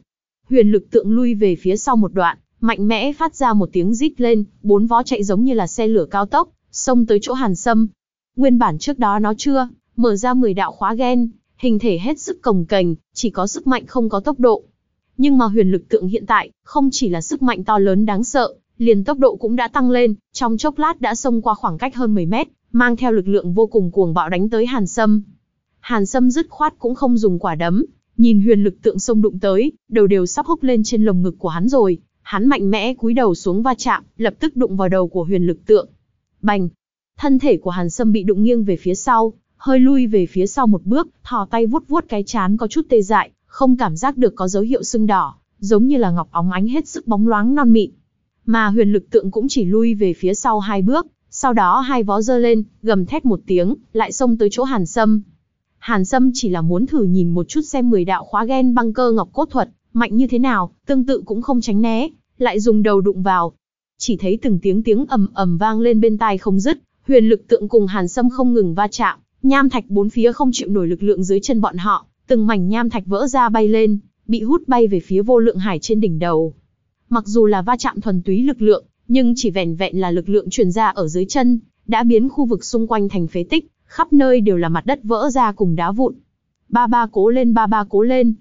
Huyền lực tượng lui về phía sau một đoạn, mạnh mẽ phát ra một tiếng rít lên, bốn vó chạy giống như là xe lửa cao tốc, xông tới chỗ Hàn Sâm. Nguyên bản trước đó nó chưa mở ra 10 đạo khóa gen, hình thể hết sức cồng kềnh, chỉ có sức mạnh không có tốc độ. Nhưng mà huyền lực tượng hiện tại, không chỉ là sức mạnh to lớn đáng sợ, liền tốc độ cũng đã tăng lên, trong chốc lát đã xông qua khoảng cách hơn 10 mét, mang theo lực lượng vô cùng cuồng bạo đánh tới Hàn Sâm. Hàn Sâm dứt khoát cũng không dùng quả đấm, nhìn huyền lực tượng xông đụng tới, đầu đều sắp húc lên trên lồng ngực của hắn rồi, hắn mạnh mẽ cúi đầu xuống va chạm, lập tức đụng vào đầu của huyền lực tượng. Bành! Thân thể của Hàn Sâm bị đụng nghiêng về phía sau, hơi lui về phía sau một bước, thò tay vuốt vuốt cái chán có chút tê dại, không cảm giác được có dấu hiệu sưng đỏ, giống như là ngọc óng ánh hết sức bóng loáng non mịn. Mà huyền lực tượng cũng chỉ lui về phía sau hai bước, sau đó hai vó giơ lên, gầm thét một tiếng, lại xông tới chỗ Hàn Sâm. Hàn Sâm chỉ là muốn thử nhìn một chút xem 10 đạo khóa gen băng cơ ngọc cốt thuật, mạnh như thế nào, tương tự cũng không tránh né, lại dùng đầu đụng vào. Chỉ thấy từng tiếng tiếng ầm ầm vang lên bên tai không dứt, huyền lực tượng cùng Hàn Sâm không ngừng va chạm, nham thạch bốn phía không chịu nổi lực lượng dưới chân bọn họ, từng mảnh nham thạch vỡ ra bay lên, bị hút bay về phía vô lượng hải trên đỉnh đầu. Mặc dù là va chạm thuần túy lực lượng, nhưng chỉ vẻn vẹn là lực lượng truyền ra ở dưới chân, đã biến khu vực xung quanh thành phế tích, khắp nơi đều là mặt đất vỡ ra cùng đá vụn. Ba ba cố lên ba ba cố lên.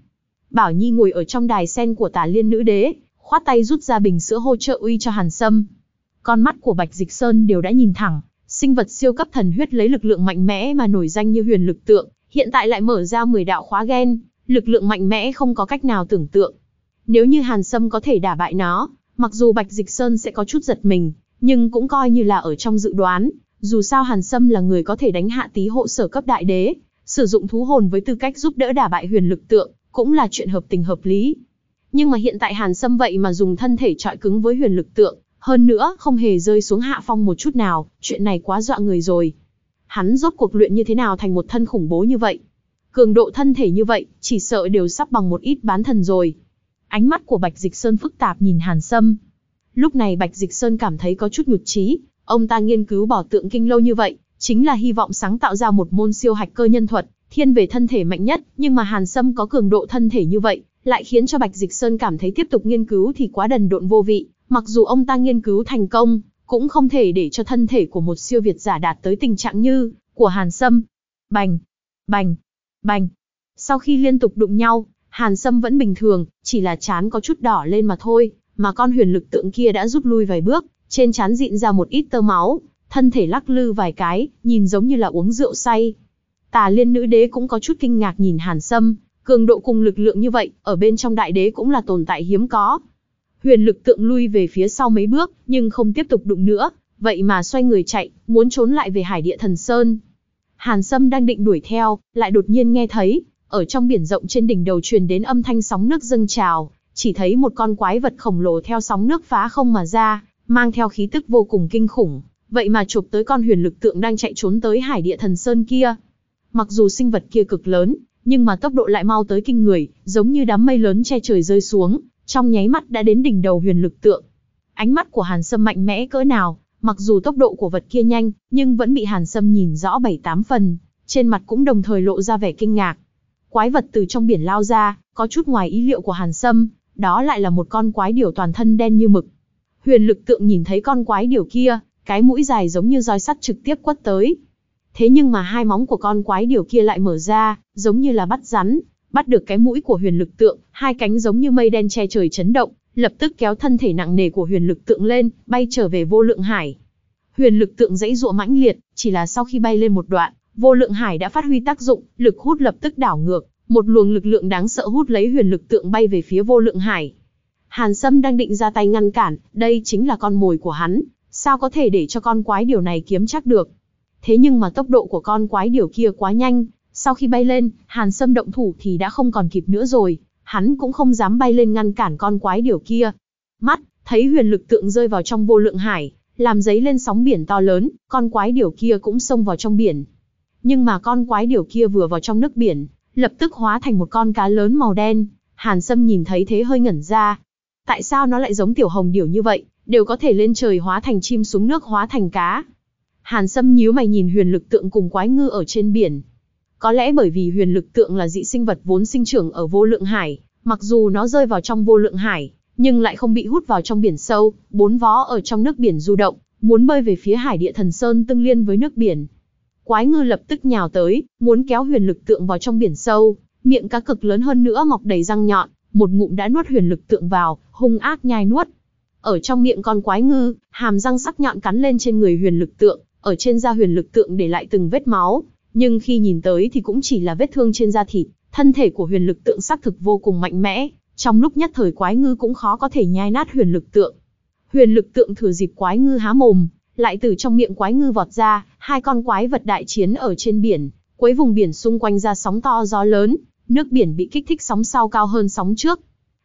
Bảo Nhi ngồi ở trong đài sen của tả liên nữ đế, khoát tay rút ra bình sữa hỗ trợ uy cho Hàn Sâm. Con mắt của Bạch Dịch Sơn đều đã nhìn thẳng, sinh vật siêu cấp thần huyết lấy lực lượng mạnh mẽ mà nổi danh như huyền lực tượng, hiện tại lại mở ra 10 đạo khóa gen, lực lượng mạnh mẽ không có cách nào tưởng tượng. Nếu như Hàn Sâm có thể đả bại nó, mặc dù Bạch Dịch Sơn sẽ có chút giật mình, nhưng cũng coi như là ở trong dự đoán, dù sao Hàn Sâm là người có thể đánh hạ tí hộ sở cấp đại đế, sử dụng thú hồn với tư cách giúp đỡ đả bại huyền lực tượng, cũng là chuyện hợp tình hợp lý. Nhưng mà hiện tại Hàn Sâm vậy mà dùng thân thể trọi cứng với huyền lực tượng, hơn nữa không hề rơi xuống hạ phong một chút nào, chuyện này quá dọa người rồi. Hắn rốt cuộc luyện như thế nào thành một thân khủng bố như vậy? Cường độ thân thể như vậy, chỉ sợ đều sắp bằng một ít bán thần rồi. Ánh mắt của Bạch Dịch Sơn phức tạp nhìn Hàn Sâm. Lúc này Bạch Dịch Sơn cảm thấy có chút nhụt chí, ông ta nghiên cứu bảo tượng kinh lâu như vậy, chính là hy vọng sáng tạo ra một môn siêu hạch cơ nhân thuật, thiên về thân thể mạnh nhất, nhưng mà Hàn Sâm có cường độ thân thể như vậy, lại khiến cho Bạch Dịch Sơn cảm thấy tiếp tục nghiên cứu thì quá đần độn vô vị, mặc dù ông ta nghiên cứu thành công, cũng không thể để cho thân thể của một siêu việt giả đạt tới tình trạng như của Hàn Sâm. Bành, bành, bành. Sau khi liên tục đụng nhau, Hàn Sâm vẫn bình thường, chỉ là chán có chút đỏ lên mà thôi, mà con huyền lực tượng kia đã rút lui vài bước, trên chán dịn ra một ít tơ máu, thân thể lắc lư vài cái, nhìn giống như là uống rượu say. Tà liên nữ đế cũng có chút kinh ngạc nhìn Hàn Sâm, cường độ cùng lực lượng như vậy, ở bên trong đại đế cũng là tồn tại hiếm có. Huyền lực tượng lui về phía sau mấy bước, nhưng không tiếp tục đụng nữa, vậy mà xoay người chạy, muốn trốn lại về hải địa thần sơn. Hàn Sâm đang định đuổi theo, lại đột nhiên nghe thấy, ở trong biển rộng trên đỉnh đầu truyền đến âm thanh sóng nước dâng trào, chỉ thấy một con quái vật khổng lồ theo sóng nước phá không mà ra, mang theo khí tức vô cùng kinh khủng, vậy mà chụp tới con huyền lực tượng đang chạy trốn tới hải địa thần sơn kia. Mặc dù sinh vật kia cực lớn, nhưng mà tốc độ lại mau tới kinh người, giống như đám mây lớn che trời rơi xuống, trong nháy mắt đã đến đỉnh đầu huyền lực tượng. Ánh mắt của Hàn Sâm mạnh mẽ cỡ nào, mặc dù tốc độ của vật kia nhanh, nhưng vẫn bị Hàn Sâm nhìn rõ bảy tám phần, trên mặt cũng đồng thời lộ ra vẻ kinh ngạc. Quái vật từ trong biển lao ra, có chút ngoài ý liệu của Hàn Sâm, đó lại là một con quái điểu toàn thân đen như mực. Huyền lực tượng nhìn thấy con quái điểu kia, cái mũi dài giống như roi sắt trực tiếp quất tới. Thế nhưng mà hai móng của con quái điểu kia lại mở ra, giống như là bắt rắn, bắt được cái mũi của huyền lực tượng, hai cánh giống như mây đen che trời chấn động, lập tức kéo thân thể nặng nề của huyền lực tượng lên, bay trở về vô lượng hải. Huyền lực tượng dãy dụa mãnh liệt, chỉ là sau khi bay lên một đoạn, vô lượng hải đã phát huy tác dụng, lực hút lập tức đảo ngược, một luồng lực lượng đáng sợ hút lấy huyền lực tượng bay về phía vô lượng hải. Hàn Sâm đang định ra tay ngăn cản, đây chính là con mồi của hắn, sao có thể để cho con quái điều này kiếm chắc được. Thế nhưng mà tốc độ của con quái điều kia quá nhanh, sau khi bay lên, Hàn Sâm động thủ thì đã không còn kịp nữa rồi, hắn cũng không dám bay lên ngăn cản con quái điều kia. Mắt, thấy huyền lực tượng rơi vào trong vô lượng hải, làm giấy lên sóng biển to lớn, con quái điều kia cũng xông vào trong biển. Nhưng mà con quái điều kia vừa vào trong nước biển, lập tức hóa thành một con cá lớn màu đen. Hàn Sâm nhìn thấy thế hơi ngẩn ra. Tại sao nó lại giống tiểu hồng điểu như vậy, đều có thể lên trời hóa thành chim xuống nước hóa thành cá. Hàn Sâm nhíu mày nhìn huyền lực tượng cùng quái ngư ở trên biển. Có lẽ bởi vì huyền lực tượng là dị sinh vật vốn sinh trưởng ở vô lượng hải, mặc dù nó rơi vào trong vô lượng hải, nhưng lại không bị hút vào trong biển sâu, bốn vó ở trong nước biển du động, muốn bơi về phía hải địa thần sơn tương liên với nước biển. Quái ngư lập tức nhào tới, muốn kéo huyền lực tượng vào trong biển sâu, miệng cá cực lớn hơn nữa mọc đầy răng nhọn, một ngụm đã nuốt huyền lực tượng vào, hung ác nhai nuốt. Ở trong miệng con quái ngư, hàm răng sắc nhọn cắn lên trên người huyền lực tượng, ở trên da huyền lực tượng để lại từng vết máu, nhưng khi nhìn tới thì cũng chỉ là vết thương trên da thịt, thân thể của huyền lực tượng xác thực vô cùng mạnh mẽ, trong lúc nhất thời quái ngư cũng khó có thể nhai nát huyền lực tượng. Huyền lực tượng thừa dịp quái ngư há mồm, lại từ trong miệng quái ngư vọt ra, hai con quái vật đại chiến ở trên biển, quấy vùng biển xung quanh ra sóng to gió lớn, nước biển bị kích thích sóng sau cao hơn sóng trước.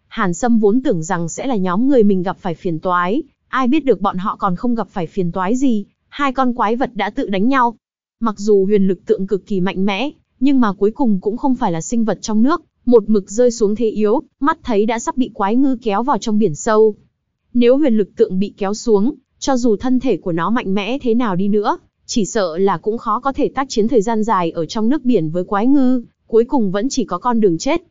Hàn Sâm vốn tưởng rằng sẽ là nhóm người mình gặp phải phiền toái, ai biết được bọn họ còn không gặp phải phiền toái gì, hai con quái vật đã tự đánh nhau. Mặc dù huyền lực tượng cực kỳ mạnh mẽ, nhưng mà cuối cùng cũng không phải là sinh vật trong nước, một mực rơi xuống thế yếu, mắt thấy đã sắp bị quái ngư kéo vào trong biển sâu. Nếu huyền lực tượng bị kéo xuống, cho dù thân thể của nó mạnh mẽ thế nào đi nữa, chỉ sợ là cũng khó có thể tác chiến thời gian dài ở trong nước biển với quái ngư, cuối cùng vẫn chỉ có con đường chết.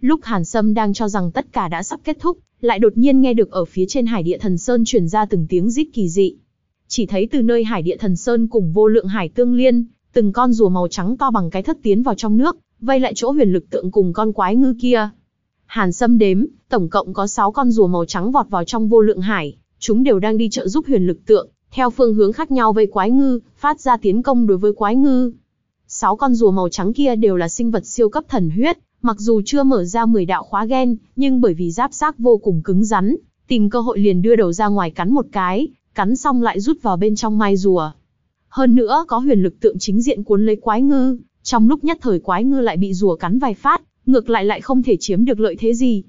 Lúc Hàn Sâm đang cho rằng tất cả đã sắp kết thúc, lại đột nhiên nghe được ở phía trên hải địa thần sơn truyền ra từng tiếng rít kỳ dị. Chỉ thấy từ nơi hải địa thần sơn cùng vô lượng hải tương liên, từng con rùa màu trắng to bằng cái thất tiến vào trong nước, vây lại chỗ huyền lực tượng cùng con quái ngư kia. Hàn Sâm đếm, tổng cộng có 6 con rùa màu trắng vọt vào trong vô lượng hải, chúng đều đang đi trợ giúp huyền lực tượng, theo phương hướng khác nhau vây quái ngư, phát ra tiến công đối với quái ngư. sáu con rùa màu trắng kia đều là sinh vật siêu cấp thần huyết, mặc dù chưa mở ra 10 đạo khóa gen, nhưng bởi vì giáp xác vô cùng cứng rắn, tìm cơ hội liền đưa đầu ra ngoài cắn một cái, cắn xong lại rút vào bên trong mai rùa. Hơn nữa có huyền lực tượng chính diện cuốn lấy quái ngư, trong lúc nhất thời quái ngư lại bị rùa cắn vài phát, ngược lại lại không thể chiếm được lợi thế gì.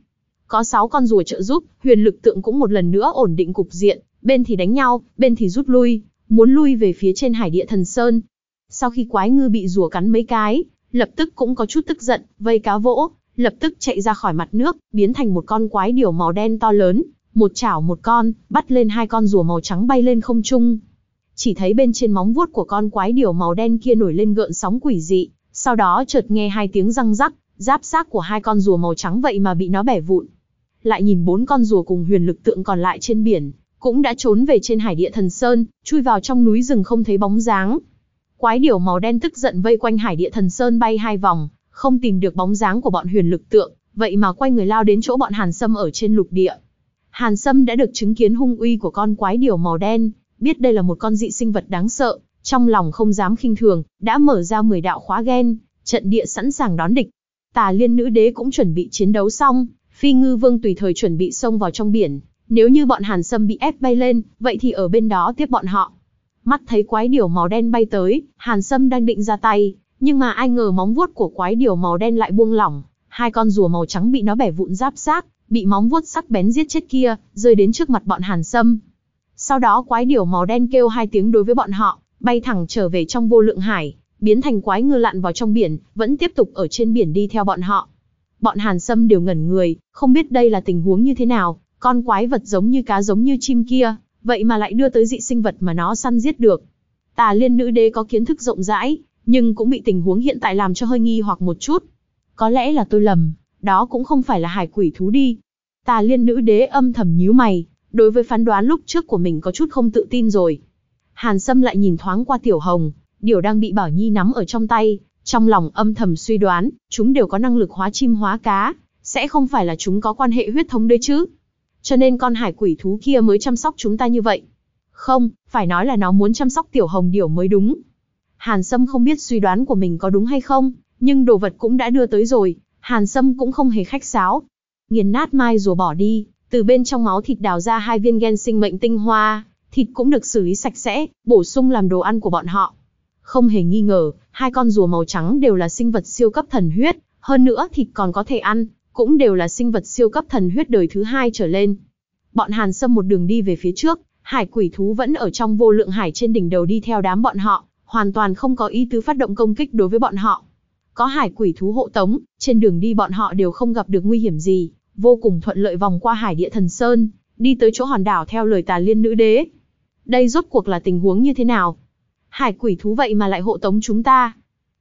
Có 6 con rùa trợ giúp, huyền lực tượng cũng một lần nữa ổn định cục diện, bên thì đánh nhau, bên thì rút lui, muốn lui về phía trên hải địa thần sơn. Sau khi quái ngư bị rùa cắn mấy cái, lập tức cũng có chút tức giận, vây cá vỗ, lập tức chạy ra khỏi mặt nước, biến thành một con quái điểu màu đen to lớn, một chảo một con, bắt lên hai con rùa màu trắng bay lên không trung. Chỉ thấy bên trên móng vuốt của con quái điểu màu đen kia nổi lên gợn sóng quỷ dị, sau đó chợt nghe hai tiếng răng rắc, giáp xác của hai con rùa màu trắng vậy mà bị nó bẻ vụn. Lại nhìn bốn con rùa cùng huyền lực tượng còn lại trên biển, cũng đã trốn về trên hải địa thần sơn, chui vào trong núi rừng không thấy bóng dáng. Quái điểu màu đen tức giận vây quanh hải địa thần sơn bay hai vòng, không tìm được bóng dáng của bọn huyền lực tượng, vậy mà quay người lao đến chỗ bọn Hàn Sâm ở trên lục địa. Hàn Sâm đã được chứng kiến hung uy của con quái điểu màu đen, biết đây là một con dị sinh vật đáng sợ, trong lòng không dám khinh thường, đã mở ra 10 đạo khóa gen, trận địa sẵn sàng đón địch. Tà Liên Nữ Đế cũng chuẩn bị chiến đấu xong, Phi Ngư Vương tùy thời chuẩn bị xông vào trong biển, nếu như bọn Hàn Sâm bị ép bay lên, vậy thì ở bên đó tiếp bọn họ. Mắt thấy quái điểu màu đen bay tới, Hàn Sâm đang định ra tay, nhưng mà ai ngờ móng vuốt của quái điểu màu đen lại buông lỏng, hai con rùa màu trắng bị nó bẻ vụn giáp xác, bị móng vuốt sắc bén giết chết kia, rơi đến trước mặt bọn Hàn Sâm. Sau đó quái điểu màu đen kêu hai tiếng đối với bọn họ, bay thẳng trở về trong vô lượng hải, biến thành quái ngư lặn vào trong biển, vẫn tiếp tục ở trên biển đi theo bọn họ. Bọn Hàn Sâm đều ngẩn người, không biết đây là tình huống như thế nào, con quái vật giống như cá giống như chim kia, vậy mà lại đưa tới dị sinh vật mà nó săn giết được. Tà liên nữ đế có kiến thức rộng rãi, nhưng cũng bị tình huống hiện tại làm cho hơi nghi hoặc một chút. Có lẽ là tôi lầm, đó cũng không phải là hải quỷ thú đi. Tà liên nữ đế âm thầm nhíu mày, đối với phán đoán lúc trước của mình có chút không tự tin rồi. Hàn Sâm lại nhìn thoáng qua Tiểu Hồng, điều đang bị Bảo Nhi nắm ở trong tay, trong lòng âm thầm suy đoán, chúng đều có năng lực hóa chim hóa cá, sẽ không phải là chúng có quan hệ huyết thống đấy chứ. Cho nên con hải quỷ thú kia mới chăm sóc chúng ta như vậy. Không, phải nói là nó muốn chăm sóc Tiểu Hồng điều mới đúng. Hàn Sâm không biết suy đoán của mình có đúng hay không, nhưng đồ vật cũng đã đưa tới rồi, Hàn Sâm cũng không hề khách sáo. Nghiền nát mai rùa bỏ đi, từ bên trong máu thịt đào ra hai viên gen sinh mệnh tinh hoa, thịt cũng được xử lý sạch sẽ, bổ sung làm đồ ăn của bọn họ. Không hề nghi ngờ, hai con rùa màu trắng đều là sinh vật siêu cấp thần huyết, hơn nữa thịt còn có thể ăn, cũng đều là sinh vật siêu cấp thần huyết đời thứ hai trở lên. Bọn Hàn Sâm một đường đi về phía trước, hải quỷ thú vẫn ở trong vô lượng hải trên đỉnh đầu đi theo đám bọn họ, hoàn toàn không có ý tứ phát động công kích đối với bọn họ. Có hải quỷ thú hộ tống, trên đường đi bọn họ đều không gặp được nguy hiểm gì, vô cùng thuận lợi vòng qua hải địa thần sơn, đi tới chỗ hòn đảo theo lời tà liên nữ đế. Đây rốt cuộc là tình huống như thế nào? Hải quỷ thú vậy mà lại hộ tống chúng ta.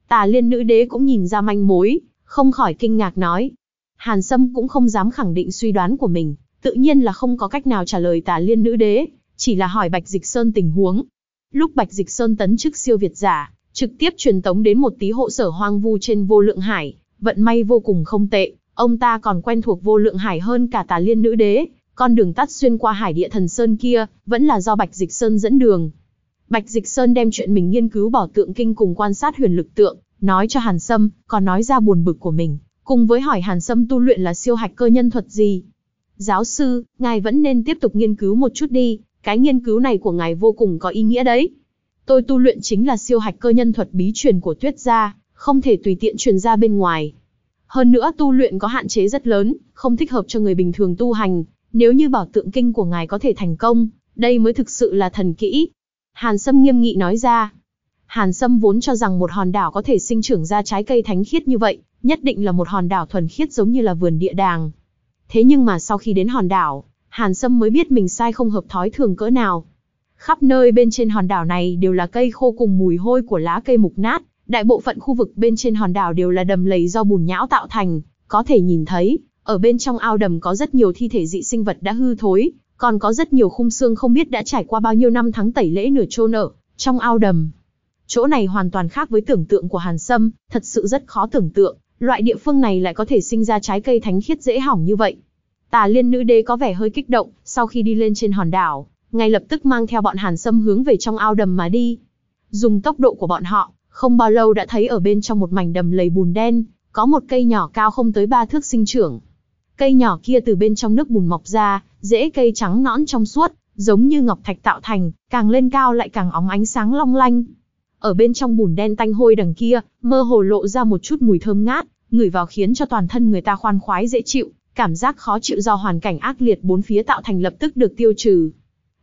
Tà liên nữ đế cũng nhìn ra manh mối, không khỏi kinh ngạc nói. Hàn Sâm cũng không dám khẳng định suy đoán của mình, tự nhiên là không có cách nào trả lời tà liên nữ đế, chỉ là hỏi Bạch Dịch Sơn tình huống. Lúc Bạch Dịch Sơn tấn chức siêu việt giả, trực tiếp truyền tống đến một tí hộ sở hoang vu trên vô lượng hải, vận may vô cùng không tệ, ông ta còn quen thuộc vô lượng hải hơn cả tà liên nữ đế, con đường tắt xuyên qua hải địa thần sơn kia, vẫn là do Bạch Dịch Sơn dẫn đường. Bạch Dịch Sơn đem chuyện mình nghiên cứu bảo tượng kinh cùng quan sát huyền lực tượng, nói cho Hàn Sâm, còn nói ra buồn bực của mình, cùng với hỏi Hàn Sâm tu luyện là siêu hạch cơ nhân thuật gì. Giáo sư, ngài vẫn nên tiếp tục nghiên cứu một chút đi, cái nghiên cứu này của ngài vô cùng có ý nghĩa đấy. Tôi tu luyện chính là siêu hạch cơ nhân thuật bí truyền của tuyết gia, không thể tùy tiện truyền ra bên ngoài. Hơn nữa tu luyện có hạn chế rất lớn, không thích hợp cho người bình thường tu hành, nếu như bảo tượng kinh của ngài có thể thành công, đây mới thực sự là thần kỹ. Hàn Sâm nghiêm nghị nói ra. Hàn Sâm vốn cho rằng một hòn đảo có thể sinh trưởng ra trái cây thánh khiết như vậy, nhất định là một hòn đảo thuần khiết giống như là vườn địa đàng. Thế nhưng mà sau khi đến hòn đảo, Hàn Sâm mới biết mình sai không hợp thói thường cỡ nào. Khắp nơi bên trên hòn đảo này đều là cây khô cùng mùi hôi của lá cây mục nát, đại bộ phận khu vực bên trên hòn đảo đều là đầm lầy do bùn nhão tạo thành, có thể nhìn thấy, ở bên trong ao đầm có rất nhiều thi thể dị sinh vật đã hư thối, còn có rất nhiều khung xương không biết đã trải qua bao nhiêu năm tháng tẩy lễ nửa trô nợ, trong ao đầm. Chỗ này hoàn toàn khác với tưởng tượng của Hàn Sâm, thật sự rất khó tưởng tượng, loại địa phương này lại có thể sinh ra trái cây thánh khiết dễ hỏng như vậy. Tà liên nữ đế có vẻ hơi kích động, sau khi đi lên trên hòn đảo, ngay lập tức mang theo bọn Hàn Sâm hướng về trong ao đầm mà đi. Dùng tốc độ của bọn họ, không bao lâu đã thấy ở bên trong một mảnh đầm lầy bùn đen, có một cây nhỏ cao không tới ba thước sinh trưởng. Cây nhỏ kia từ bên trong nước bùn mọc ra, rễ cây trắng nõn trong suốt, giống như ngọc thạch tạo thành, càng lên cao lại càng óng ánh sáng long lanh. Ở bên trong bùn đen tanh hôi đằng kia, mơ hồ lộ ra một chút mùi thơm ngát, ngửi vào khiến cho toàn thân người ta khoan khoái dễ chịu, cảm giác khó chịu do hoàn cảnh ác liệt bốn phía tạo thành lập tức được tiêu trừ.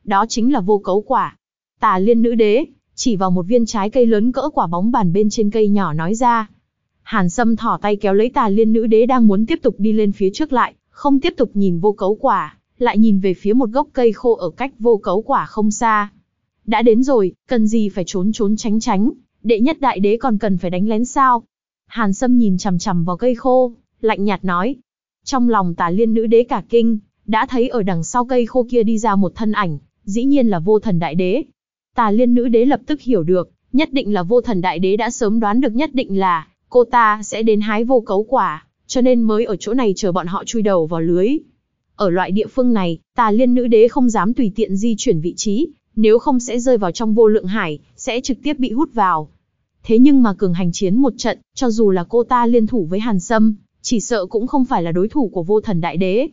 Đó chính là vô cấu quả. Tà liên nữ đế, chỉ vào một viên trái cây lớn cỡ quả bóng bàn bên trên cây nhỏ nói ra. Hàn Sâm thỏ tay kéo lấy tà liên nữ đế đang muốn tiếp tục đi lên phía trước lại, không tiếp tục nhìn vô cấu quả, lại nhìn về phía một gốc cây khô ở cách vô cấu quả không xa. Đã đến rồi, cần gì phải trốn trốn tránh tránh, đệ nhất đại đế còn cần phải đánh lén sao? Hàn Sâm nhìn chằm chằm vào cây khô, lạnh nhạt nói. Trong lòng tà liên nữ đế cả kinh, đã thấy ở đằng sau cây khô kia đi ra một thân ảnh, dĩ nhiên là vô thần đại đế. Tà liên nữ đế lập tức hiểu được, nhất định là vô thần đại đế đã sớm đoán được nhất định là, cô ta sẽ đến hái vô cấu quả, cho nên mới ở chỗ này chờ bọn họ chui đầu vào lưới. Ở loại địa phương này, tà liên nữ đế không dám tùy tiện di chuyển vị trí, nếu không sẽ rơi vào trong vô lượng hải, sẽ trực tiếp bị hút vào. Thế nhưng mà cường hành chiến một trận, cho dù là cô ta liên thủ với Hàn Sâm, chỉ sợ cũng không phải là đối thủ của vô thần đại đế.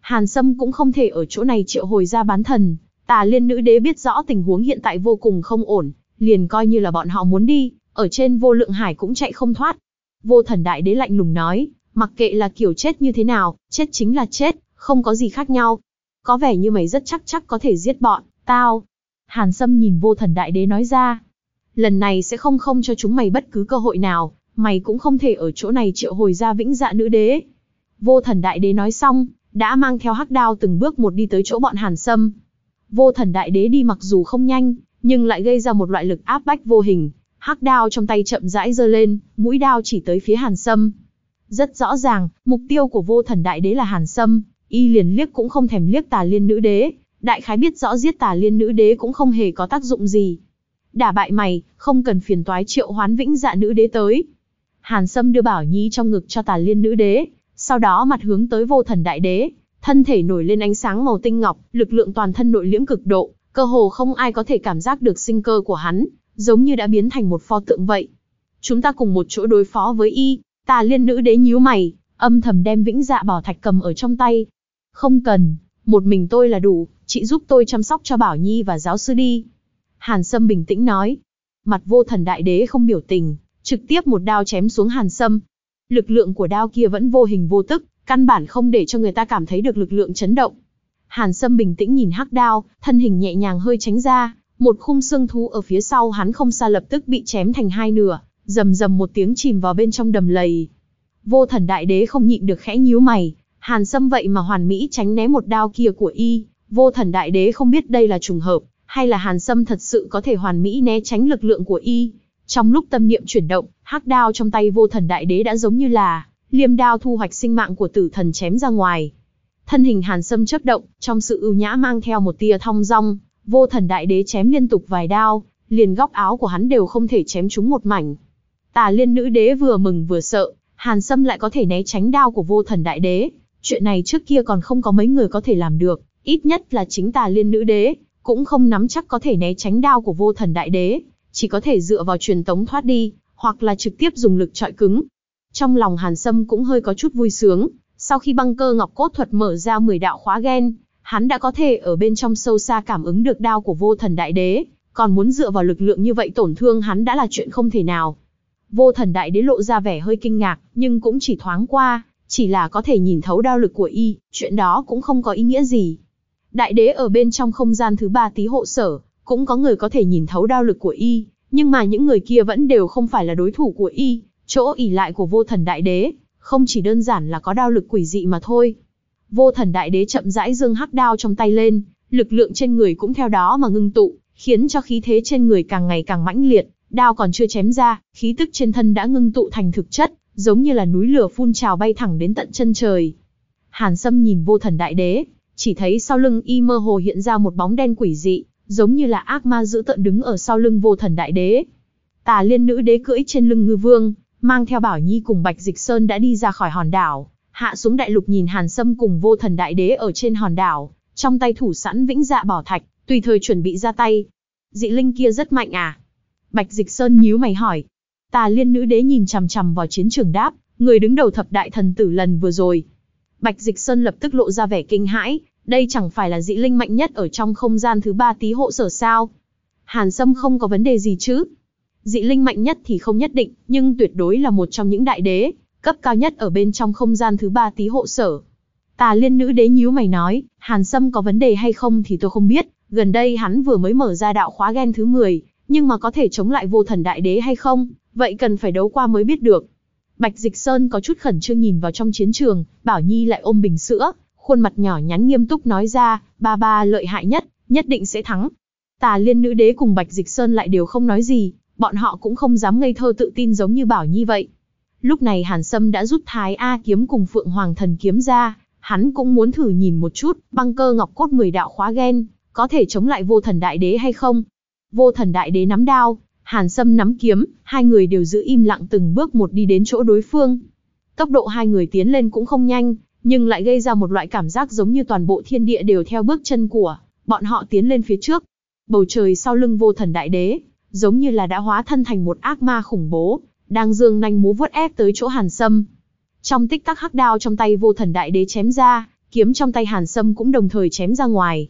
Hàn Sâm cũng không thể ở chỗ này triệu hồi ra bán thần, tà liên nữ đế biết rõ tình huống hiện tại vô cùng không ổn, liền coi như là bọn họ muốn đi, ở trên vô lượng hải cũng chạy không thoát. Vô thần đại đế lạnh lùng nói, mặc kệ là kiểu chết như thế nào, chết chính là chết, không có gì khác nhau. Có vẻ như mày rất chắc chắc có thể giết bọn, tao. Hàn Sâm nhìn vô thần đại đế nói ra. Lần này sẽ không không cho chúng mày bất cứ cơ hội nào, mày cũng không thể ở chỗ này triệu hồi ra vĩnh dạ nữ đế. Vô thần đại đế nói xong, đã mang theo hắc đao từng bước một đi tới chỗ bọn Hàn Sâm. Vô thần đại đế đi mặc dù không nhanh, nhưng lại gây ra một loại lực áp bách vô hình. Hắc đao trong tay chậm rãi giơ lên, mũi đao chỉ tới phía Hàn Sâm. Rất rõ ràng, mục tiêu của vô thần đại đế là Hàn Sâm, y liền liếc cũng không thèm liếc tà liên nữ đế, đại khái biết rõ giết tà liên nữ đế cũng không hề có tác dụng gì. Đả bại mày, không cần phiền toái triệu hoán vĩnh dạ nữ đế tới. Hàn Sâm đưa Bảo Nhi trong ngực cho tà liên nữ đế, sau đó mặt hướng tới vô thần đại đế, thân thể nổi lên ánh sáng màu tinh ngọc, lực lượng toàn thân nội liễm cực độ, cơ hồ không ai có thể cảm giác được sinh cơ của hắn, giống như đã biến thành một pho tượng vậy. Chúng ta cùng một chỗ đối phó với y, tà liên nữ đế nhíu mày, âm thầm đem vĩnh dạ bảo thạch cầm ở trong tay. Không cần, một mình tôi là đủ, chị giúp tôi chăm sóc cho Bảo Nhi và giáo sư đi. Hàn Sâm bình tĩnh nói. Mặt vô thần đại đế không biểu tình, trực tiếp một đao chém xuống Hàn Sâm. Lực lượng của đao kia vẫn vô hình vô tức, căn bản không để cho người ta cảm thấy được lực lượng chấn động. Hàn Sâm bình tĩnh nhìn hắc đao, thân hình nhẹ nhàng hơi tránh ra, một khung xương thú ở phía sau hắn không xa lập tức bị chém thành hai nửa, rầm rầm một tiếng chìm vào bên trong đầm lầy. Vô thần đại đế không nhịn được khẽ nhíu mày, Hàn Sâm vậy mà hoàn mỹ tránh né một đao kia của y, vô thần đại đế không biết đây là trùng hợp, hay là Hàn Sâm thật sự có thể hoàn mỹ né tránh lực lượng của y. Trong lúc tâm niệm chuyển động, hắc đao trong tay vô thần đại đế đã giống như là liêm đao thu hoạch sinh mạng của tử thần chém ra ngoài. Thân hình Hàn Sâm chớp động, trong sự ưu nhã mang theo một tia thong dong, vô thần đại đế chém liên tục vài đao, liền góc áo của hắn đều không thể chém trúng một mảnh. Tà liên nữ đế vừa mừng vừa sợ, Hàn Sâm lại có thể né tránh đao của vô thần đại đế. Chuyện này trước kia còn không có mấy người có thể làm được, ít nhất là chính tà liên nữ đế, cũng không nắm chắc có thể né tránh đao của vô thần đại đế, chỉ có thể dựa vào truyền tống thoát đi, hoặc là trực tiếp dùng lực trọi cứng. Trong lòng Hàn Sâm cũng hơi có chút vui sướng, sau khi băng cơ ngọc cốt thuật mở ra 10 đạo khóa gen, hắn đã có thể ở bên trong sâu xa cảm ứng được đao của vô thần đại đế, còn muốn dựa vào lực lượng như vậy tổn thương hắn đã là chuyện không thể nào. Vô thần đại đế lộ ra vẻ hơi kinh ngạc, nhưng cũng chỉ thoáng qua, chỉ là có thể nhìn thấu đao lực của y, chuyện đó cũng không có ý nghĩa gì. Đại đế ở bên trong không gian thứ ba tí hộ sở, cũng có người có thể nhìn thấu đao lực của y, nhưng mà những người kia vẫn đều không phải là đối thủ của y, chỗ ỉ lại của vô thần đại đế, không chỉ đơn giản là có đao lực quỷ dị mà thôi. Vô thần đại đế chậm rãi dương hắc đao trong tay lên, lực lượng trên người cũng theo đó mà ngưng tụ, khiến cho khí thế trên người càng ngày càng mãnh liệt, đao còn chưa chém ra, khí tức trên thân đã ngưng tụ thành thực chất, giống như là núi lửa phun trào bay thẳng đến tận chân trời. Hàn Sâm nhìn vô thần đại đế, chỉ thấy sau lưng y mơ hồ hiện ra một bóng đen quỷ dị, giống như là ác ma dữ tợn đứng ở sau lưng vô thần đại đế. Tà liên nữ đế cưỡi trên lưng ngư vương, mang theo Bảo Nhi cùng Bạch Dịch Sơn đã đi ra khỏi hòn đảo, hạ xuống đại lục nhìn Hàn Sâm cùng vô thần đại đế ở trên hòn đảo, trong tay thủ sẵn vĩnh dạ bảo thạch, tùy thời chuẩn bị ra tay. Dị linh kia rất mạnh à? Bạch Dịch Sơn nhíu mày hỏi. Tà liên nữ đế nhìn chằm chằm vào chiến trường đáp, người đứng đầu thập đại thần tử lần vừa rồi. Bạch Dịch Sơn lập tức lộ ra vẻ kinh hãi, đây chẳng phải là dị linh mạnh nhất ở trong không gian thứ ba tí hộ sở sao? Hàn Sâm không có vấn đề gì chứ? Dị linh mạnh nhất thì không nhất định, nhưng tuyệt đối là một trong những đại đế, cấp cao nhất ở bên trong không gian thứ ba tí hộ sở. Tà liên nữ đế nhíu mày nói, Hàn Sâm có vấn đề hay không thì tôi không biết, gần đây hắn vừa mới mở ra đạo khóa gen thứ 10, nhưng mà có thể chống lại vô thần đại đế hay không, vậy cần phải đấu qua mới biết được. Bạch Dịch Sơn có chút khẩn trương nhìn vào trong chiến trường, Bảo Nhi lại ôm bình sữa, khuôn mặt nhỏ nhắn nghiêm túc nói ra, ba ba lợi hại nhất, nhất định sẽ thắng. Tà liên nữ đế cùng Bạch Dịch Sơn lại đều không nói gì, bọn họ cũng không dám ngây thơ tự tin giống như Bảo Nhi vậy. Lúc này Hàn Sâm đã rút Thái A kiếm cùng Phượng Hoàng thần kiếm ra, hắn cũng muốn thử nhìn một chút, băng cơ ngọc cốt 10 đạo khóa gen, có thể chống lại vô thần đại đế hay không. Vô thần đại đế nắm đao, Hàn Sâm nắm kiếm, hai người đều giữ im lặng từng bước một đi đến chỗ đối phương. Tốc độ hai người tiến lên cũng không nhanh, nhưng lại gây ra một loại cảm giác giống như toàn bộ thiên địa đều theo bước chân của bọn họ tiến lên phía trước. Bầu trời sau lưng vô thần đại đế, giống như là đã hóa thân thành một ác ma khủng bố, đang dương nanh múa vuốt ép tới chỗ Hàn Sâm. Trong tích tắc hắc đao trong tay vô thần đại đế chém ra, kiếm trong tay Hàn Sâm cũng đồng thời chém ra ngoài.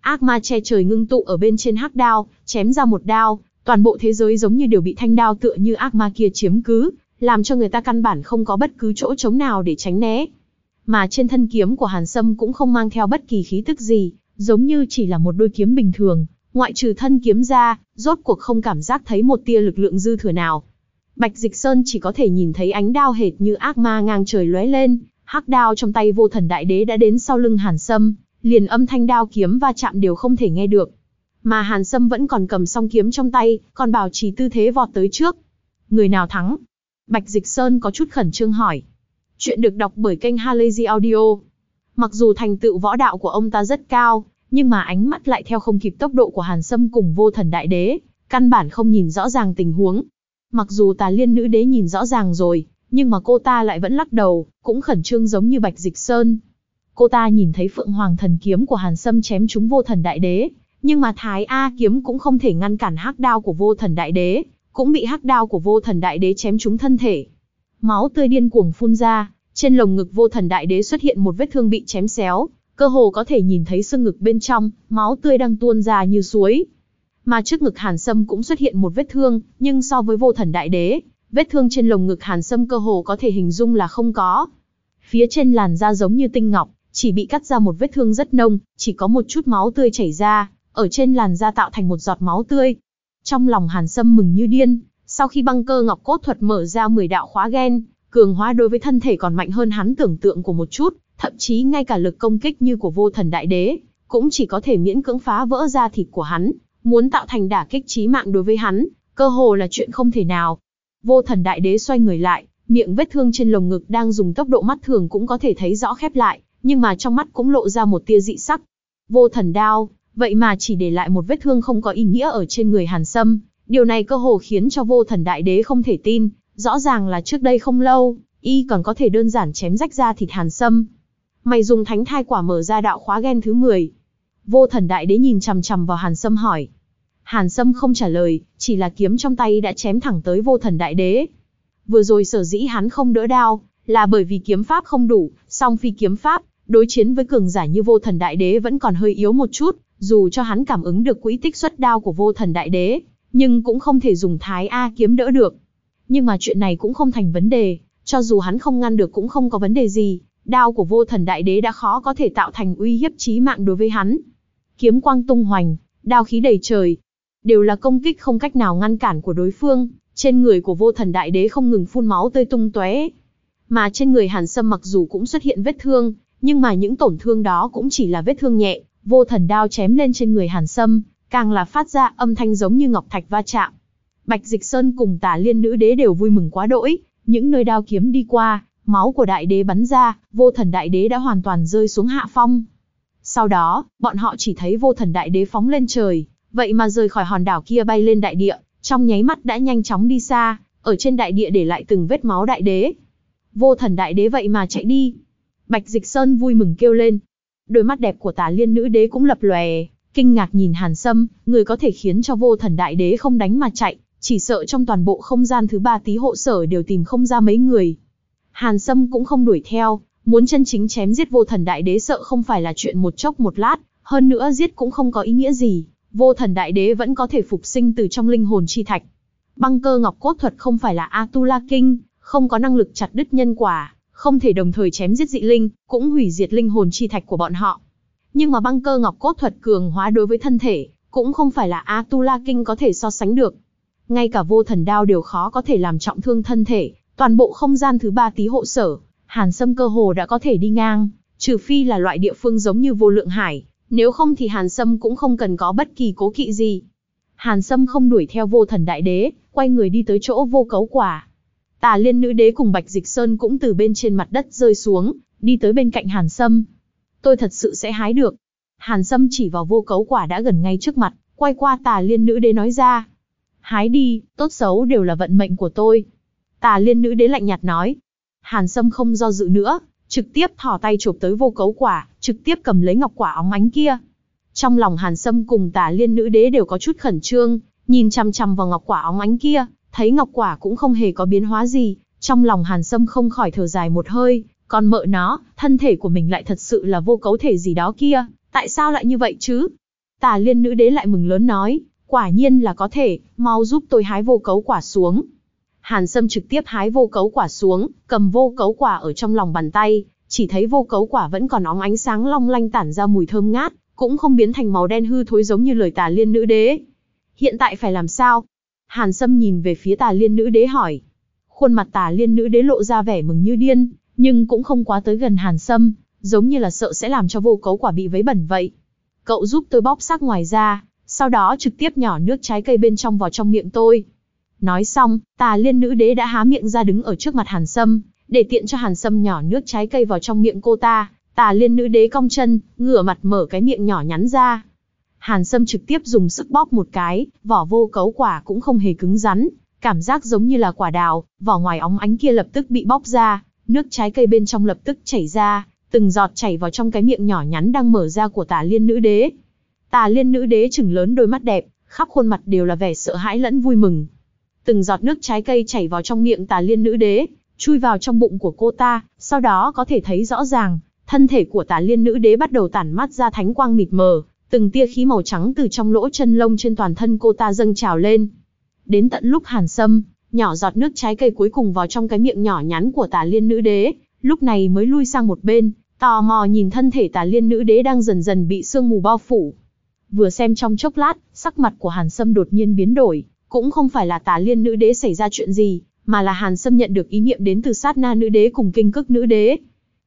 Ác ma che trời ngưng tụ ở bên trên hắc đao, chém ra một đao, toàn bộ thế giới giống như đều bị thanh đao tựa như ác ma kia chiếm cứ, làm cho người ta căn bản không có bất cứ chỗ trống nào để tránh né. Mà trên thân kiếm của Hàn Sâm cũng không mang theo bất kỳ khí tức gì, giống như chỉ là một đôi kiếm bình thường, ngoại trừ thân kiếm ra, rốt cuộc không cảm giác thấy một tia lực lượng dư thừa nào. Bạch Dịch Sơn chỉ có thể nhìn thấy ánh đao hệt như ác ma ngang trời lóe lên, hắc đao trong tay vô thần đại đế đã đến sau lưng Hàn Sâm, liền âm thanh đao kiếm va chạm đều không thể nghe được. Mà Hàn Sâm vẫn còn cầm song kiếm trong tay, còn bảo trì tư thế vọt tới trước. Người nào thắng? Bạch Dịch Sơn có chút khẩn trương hỏi. Chuyện được đọc bởi kênh Halazy Audio. Mặc dù thành tựu võ đạo của ông ta rất cao, nhưng mà ánh mắt lại theo không kịp tốc độ của Hàn Sâm cùng vô thần đại đế, căn bản không nhìn rõ ràng tình huống. Mặc dù tà liên nữ đế nhìn rõ ràng rồi, nhưng mà cô ta lại vẫn lắc đầu, cũng khẩn trương giống như Bạch Dịch Sơn. Cô ta nhìn thấy Phượng Hoàng thần kiếm của Hàn Sâm chém trúng vô thần đại đế, nhưng mà Thái A kiếm cũng không thể ngăn cản hắc đao của vô thần đại đế, cũng bị hắc đao của vô thần đại đế chém trúng thân thể. Máu tươi điên cuồng phun ra, Trên lồng ngực vô thần đại đế xuất hiện một vết thương bị chém xéo, cơ hồ có thể nhìn thấy xương ngực bên trong, máu tươi đang tuôn ra như suối. Mà trước ngực Hàn Sâm cũng xuất hiện một vết thương, nhưng so với vô thần đại đế, vết thương trên lồng ngực Hàn Sâm cơ hồ có thể hình dung là không có. Phía trên làn da giống như tinh ngọc, chỉ bị cắt ra một vết thương rất nông, chỉ có một chút máu tươi chảy ra, ở trên làn da tạo thành một giọt máu tươi. Trong lòng Hàn Sâm mừng như điên, sau khi băng cơ ngọc cốt thuật mở ra 10 đạo khóa gen, cường hóa đối với thân thể còn mạnh hơn hắn tưởng tượng của một chút, thậm chí ngay cả lực công kích như của vô thần đại đế, cũng chỉ có thể miễn cưỡng phá vỡ da thịt của hắn, muốn tạo thành đả kích chí mạng đối với hắn, cơ hồ là chuyện không thể nào. Vô thần đại đế xoay người lại, miệng vết thương trên lồng ngực đang dùng tốc độ mắt thường cũng có thể thấy rõ khép lại, nhưng mà trong mắt cũng lộ ra một tia dị sắc. Vô thần đao, vậy mà chỉ để lại một vết thương không có ý nghĩa ở trên người Hàn Sâm, điều này cơ hồ khiến cho vô thần đại đế không thể tin, rõ ràng là trước đây không lâu, y còn có thể đơn giản chém rách ra thịt Hàn Sâm. Mày dùng thánh thai quả mở ra đạo khóa gen thứ 10. Vô thần đại đế nhìn chằm chằm vào Hàn Sâm hỏi. Hàn Sâm không trả lời, chỉ là kiếm trong tay đã chém thẳng tới vô thần đại đế. Vừa rồi sở dĩ hắn không đỡ đao, là bởi vì kiếm pháp không đủ, song phi kiếm pháp, đối chiến với cường giả như vô thần đại đế vẫn còn hơi yếu một chút, dù cho hắn cảm ứng được quỹ tích xuất đao của vô thần đại đế, nhưng cũng không thể dùng thái A kiếm đỡ được. Nhưng mà chuyện này cũng không thành vấn đề, cho dù hắn không ngăn được cũng không có vấn đề gì, đao của vô thần đại đế đã khó có thể tạo thành uy hiếp chí mạng đối với hắn. Kiếm quang tung hoành, đao khí đầy trời, đều là công kích không cách nào ngăn cản của đối phương, trên người của vô thần đại đế không ngừng phun máu tươi tung tóe. Mà trên người Hàn Sâm mặc dù cũng xuất hiện vết thương, nhưng mà những tổn thương đó cũng chỉ là vết thương nhẹ, vô thần đao chém lên trên người Hàn Sâm, càng là phát ra âm thanh giống như ngọc thạch va chạm. Bạch Dịch Sơn cùng Tả Liên Nữ Đế đều vui mừng quá đỗi, những nơi đao kiếm đi qua, máu của đại đế bắn ra, vô thần đại đế đã hoàn toàn rơi xuống hạ phong. Sau đó, bọn họ chỉ thấy vô thần đại đế phóng lên trời, vậy mà rời khỏi hòn đảo kia bay lên đại địa, trong nháy mắt đã nhanh chóng đi xa, ở trên đại địa để lại từng vết máu đại đế. Vô thần đại đế vậy mà chạy đi. Bạch Dịch Sơn vui mừng kêu lên. Đôi mắt đẹp của tà liên nữ đế cũng lập lòe, kinh ngạc nhìn Hàn Sâm, người có thể khiến cho vô thần đại đế không đánh mà chạy, chỉ sợ trong toàn bộ không gian thứ ba tí hộ sở đều tìm không ra mấy người. Hàn Sâm cũng không đuổi theo, muốn chân chính chém giết vô thần đại đế sợ không phải là chuyện một chốc một lát, hơn nữa giết cũng không có ý nghĩa gì, vô thần đại đế vẫn có thể phục sinh từ trong linh hồn chi thạch. Băng cơ ngọc cốt thuật không phải là Atula Kinh, không có năng lực chặt đứt nhân quả, không thể đồng thời chém giết dị linh, cũng hủy diệt linh hồn chi thạch của bọn họ. Nhưng mà băng cơ ngọc cốt thuật cường hóa đối với thân thể, cũng không phải là Atula Kinh có thể so sánh được. Ngay cả vô thần đao đều khó có thể làm trọng thương thân thể, toàn bộ không gian thứ ba tí hộ sở, Hàn Sâm cơ hồ đã có thể đi ngang, trừ phi là loại địa phương giống như vô lượng hải, nếu không thì Hàn Sâm cũng không cần có bất kỳ cố kỵ gì. Hàn Sâm không đuổi theo vô thần đại đế, quay người đi tới chỗ vô cấu quả. Tà liên nữ đế cùng Bạch Dịch Sơn cũng từ bên trên mặt đất rơi xuống, đi tới bên cạnh Hàn Sâm. Tôi thật sự sẽ hái được. Hàn Sâm chỉ vào vô cấu quả đã gần ngay trước mặt, quay qua tà liên nữ đế nói ra. Hái đi, tốt xấu đều là vận mệnh của tôi. Tà liên nữ đế lạnh nhạt nói. Hàn Sâm không do dự nữa, trực tiếp thỏ tay chụp tới vô cấu quả, trực tiếp cầm lấy ngọc quả óng ánh kia. Trong lòng Hàn Sâm cùng tà liên nữ đế đều có chút khẩn trương, nhìn chăm chăm vào ngọc quả óng ánh kia, thấy ngọc quả cũng không hề có biến hóa gì, trong lòng Hàn Sâm không khỏi thở dài một hơi, còn mợ nó, thân thể của mình lại thật sự là vô cấu thể gì đó kia, tại sao lại như vậy chứ? Tà liên nữ đế lại mừng lớn nói, quả nhiên là có thể, mau giúp tôi hái vô cấu quả xuống. Hàn Sâm trực tiếp hái vô cấu quả xuống, cầm vô cấu quả ở trong lòng bàn tay, chỉ thấy vô cấu quả vẫn còn óng ánh sáng long lanh tản ra mùi thơm ngát, cũng không biến thành màu đen hư thối giống như lời tà liên nữ đế. Hiện tại phải làm sao? Hàn Sâm nhìn về phía tà liên nữ đế hỏi. Khuôn mặt tà liên nữ đế lộ ra vẻ mừng như điên, nhưng cũng không quá tới gần Hàn Sâm, giống như là sợ sẽ làm cho vô cấu quả bị vấy bẩn vậy. Cậu giúp tôi bóc xác ngoài ra, sau đó trực tiếp nhỏ nước trái cây bên trong vào trong miệng tôi. Nói xong, tà liên nữ đế đã há miệng ra đứng ở trước mặt Hàn Sâm, để tiện cho Hàn Sâm nhỏ nước trái cây vào trong miệng cô ta. Tà liên nữ đế cong chân, ngửa mặt mở cái miệng nhỏ nhắn ra. Hàn Sâm trực tiếp dùng sức bóp một cái, vỏ vô cấu quả cũng không hề cứng rắn, cảm giác giống như là quả đào, vỏ ngoài óng ánh kia lập tức bị bóp ra, nước trái cây bên trong lập tức chảy ra, từng giọt chảy vào trong cái miệng nhỏ nhắn đang mở ra của tà liên nữ đế. Tà liên nữ đế chừng lớn đôi mắt đẹp, khắp khuôn mặt đều là vẻ sợ hãi lẫn vui mừng. Từng giọt nước trái cây chảy vào trong miệng tà liên nữ đế, chui vào trong bụng của cô ta, sau đó có thể thấy rõ ràng, thân thể của tả liên nữ đế bắt đầu tản mát ra thánh quang mịt mờ, từng tia khí màu trắng từ trong lỗ chân lông trên toàn thân cô ta dâng trào lên. Đến tận lúc hàn sâm, nhỏ giọt nước trái cây cuối cùng vào trong cái miệng nhỏ nhắn của tả liên nữ đế, lúc này mới lui sang một bên, tò mò nhìn thân thể tả liên nữ đế đang dần dần bị sương mù bao phủ. Vừa xem trong chốc lát, sắc mặt của hàn sâm đột nhiên biến đổi, cũng không phải là tả liên nữ đế xảy ra chuyện gì, mà là hàn sâm nhận được ý niệm đến từ sát na nữ đế cùng kinh cức nữ đế.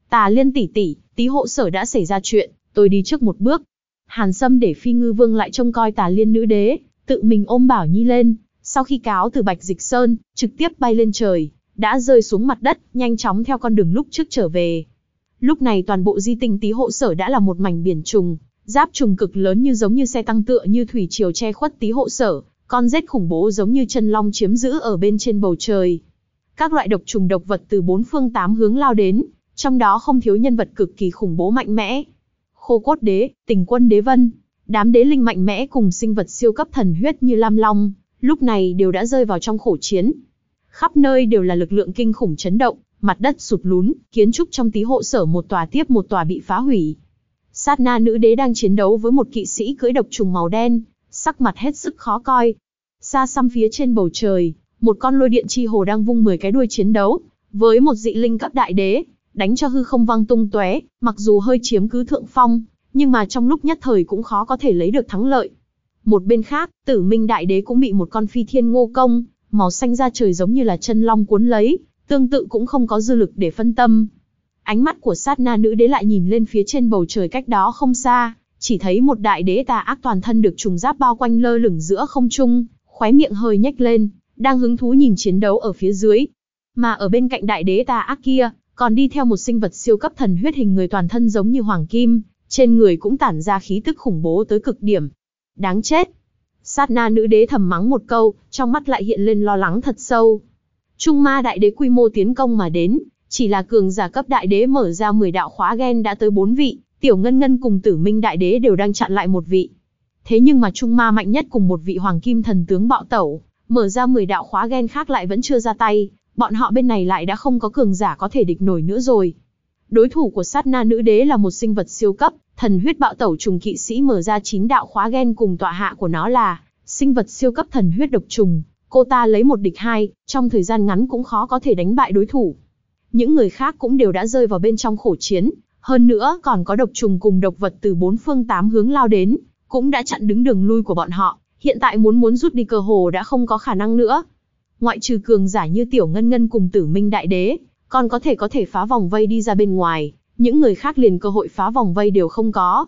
Tà liên tỷ tỷ, tí hộ sở đã xảy ra chuyện, tôi đi trước một bước. Hàn sâm để phi ngư vương lại trông coi tà liên nữ đế, tự mình ôm bảo nhi lên, sau khi cáo từ Bạch Dịch Sơn, trực tiếp bay lên trời, đã rơi xuống mặt đất, nhanh chóng theo con đường lúc trước trở về. Lúc này toàn bộ di tinh tí hộ sở đã là một mảnh biển trùng, giáp trùng cực lớn như giống như xe tăng tựa như thủy triều che khuất tí hộ sở, con rết khủng bố giống như chân long chiếm giữ ở bên trên bầu trời. Các loại độc trùng độc vật từ bốn phương tám hướng lao đến, trong đó không thiếu nhân vật cực kỳ khủng bố mạnh mẽ. Khô cốt đế, tình quân đế vân, đám đế linh mạnh mẽ cùng sinh vật siêu cấp thần huyết như lam long, lúc này đều đã rơi vào trong khổ chiến. Khắp nơi đều là lực lượng kinh khủng chấn động, mặt đất sụt lún, kiến trúc trong tí hộ sở một tòa tiếp một tòa bị phá hủy. Sát na nữ đế đang chiến đấu với một kỵ sĩ cưỡi độc trùng màu đen, sắc mặt hết sức khó coi. Xa xăm phía trên bầu trời, một con lôi điện chi hồ đang vung 10 cái đuôi chiến đấu, với một dị linh cấp đại đế, đánh cho hư không văng tung tóe, mặc dù hơi chiếm cứ thượng phong, nhưng mà trong lúc nhất thời cũng khó có thể lấy được thắng lợi. Một bên khác, tử minh đại đế cũng bị một con phi thiên ngô công, màu xanh da trời giống như là chân long cuốn lấy, tương tự cũng không có dư lực để phân tâm. Ánh mắt của sát na nữ đế lại nhìn lên phía trên bầu trời cách đó không xa, chỉ thấy một đại đế tà ác toàn thân được trùng giáp bao quanh lơ lửng giữa không trung, khóe miệng hơi nhếch lên, đang hứng thú nhìn chiến đấu ở phía dưới. Mà ở bên cạnh đại đế tà ác kia, còn đi theo một sinh vật siêu cấp thần huyết hình người toàn thân giống như hoàng kim, trên người cũng tản ra khí tức khủng bố tới cực điểm. Đáng chết! Sát na nữ đế thầm mắng một câu, trong mắt lại hiện lên lo lắng thật sâu. Trung ma đại đế quy mô tiến công mà đến, chỉ là cường giả cấp đại đế mở ra 10 đạo khóa gen đã tới 4 vị, tiểu ngân ngân cùng tử minh đại đế đều đang chặn lại một vị. Thế nhưng mà Trung ma mạnh nhất cùng một vị hoàng kim thần tướng bạo tẩu, mở ra 10 đạo khóa gen khác lại vẫn chưa ra tay, bọn họ bên này lại đã không có cường giả có thể địch nổi nữa rồi. Đối thủ của sát na nữ đế là một sinh vật siêu cấp, thần huyết bạo tẩu trùng kỵ sĩ mở ra chín đạo khóa gen cùng tọa hạ của nó là sinh vật siêu cấp thần huyết độc trùng. Cô ta lấy một địch hai, trong thời gian ngắn cũng khó có thể đánh bại đối thủ. Những người khác cũng đều đã rơi vào bên trong khổ chiến, hơn nữa còn có độc trùng cùng độc vật từ bốn phương tám hướng lao đến, cũng đã chặn đứng đường lui của bọn họ, hiện tại muốn muốn rút đi cơ hồ đã không có khả năng nữa. Ngoại trừ cường giả như Tiểu Ngân Ngân cùng Tử Minh Đại Đế, còn có thể có thể phá vòng vây đi ra bên ngoài, những người khác liền cơ hội phá vòng vây đều không có.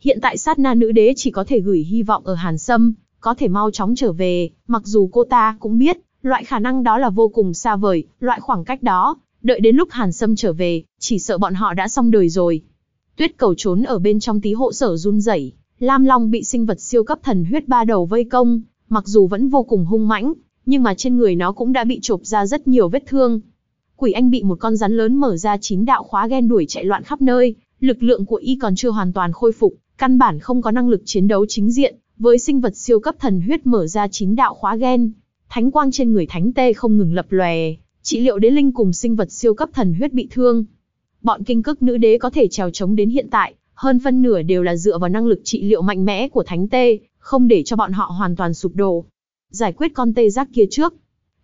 Hiện tại sát na nữ đế chỉ có thể gửi hy vọng ở Hàn Sâm, có thể mau chóng trở về, mặc dù cô ta cũng biết, loại khả năng đó là vô cùng xa vời, loại khoảng cách đó, đợi đến lúc Hàn Sâm trở về, chỉ sợ bọn họ đã xong đời rồi. Tuyết cầu trốn ở bên trong tí hộ sở run rẩy, Lam Long bị sinh vật siêu cấp thần huyết ba đầu vây công, mặc dù vẫn vô cùng hung mãnh, nhưng mà trên người nó cũng đã bị chộp ra rất nhiều vết thương. Quỷ Anh bị một con rắn lớn mở ra chín đạo khóa ghen đuổi chạy loạn khắp nơi, lực lượng của y còn chưa hoàn toàn khôi phục, căn bản không có năng lực chiến đấu chính diện, với sinh vật siêu cấp thần huyết mở ra chín đạo khóa ghen. Thánh quang trên người thánh tê không ngừng lập lòe, trị liệu đế linh cùng sinh vật siêu cấp thần huyết bị thương. Bọn kinh cức nữ đế có thể trèo chống đến hiện tại, hơn phân nửa đều là dựa vào năng lực trị liệu mạnh mẽ của thánh tê, không để cho bọn họ hoàn toàn sụp đổ. Giải quyết con tê giác kia trước.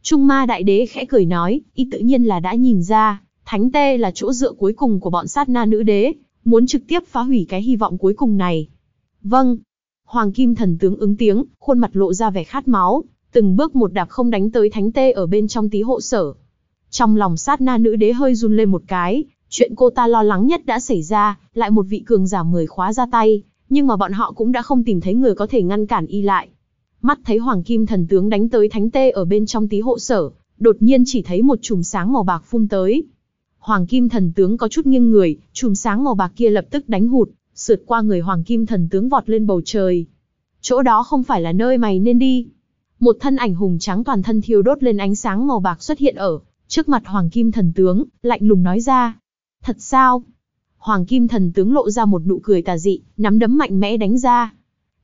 Trung ma đại đế khẽ cười nói, y tự nhiên là đã nhìn ra, thánh tê là chỗ dựa cuối cùng của bọn sát na nữ đế, muốn trực tiếp phá hủy cái hy vọng cuối cùng này. Vâng. Hoàng kim thần tướng ứng tiếng, khuôn mặt lộ ra vẻ khát máu, từng bước một đạp không đánh tới thánh tê ở bên trong tí hộ sở. Trong lòng sát na nữ đế hơi run lên một cái, chuyện cô ta lo lắng nhất đã xảy ra, lại một vị cường giả mười khóa ra tay, nhưng mà bọn họ cũng đã không tìm thấy người có thể ngăn cản y lại. Mắt thấy Hoàng Kim thần tướng đánh tới thánh tê ở bên trong tí hộ sở, đột nhiên chỉ thấy một chùm sáng màu bạc phun tới. Hoàng Kim thần tướng có chút nghiêng người, chùm sáng màu bạc kia lập tức đánh hụt, sượt qua người Hoàng Kim thần tướng vọt lên bầu trời. Chỗ đó không phải là nơi mày nên đi. Một thân ảnh hùng trắng toàn thân thiêu đốt lên ánh sáng màu bạc xuất hiện ở trước mặt Hoàng Kim thần tướng, lạnh lùng nói ra. Thật sao? Hoàng Kim thần tướng lộ ra một nụ cười tà dị, nắm đấm mạnh mẽ đánh ra.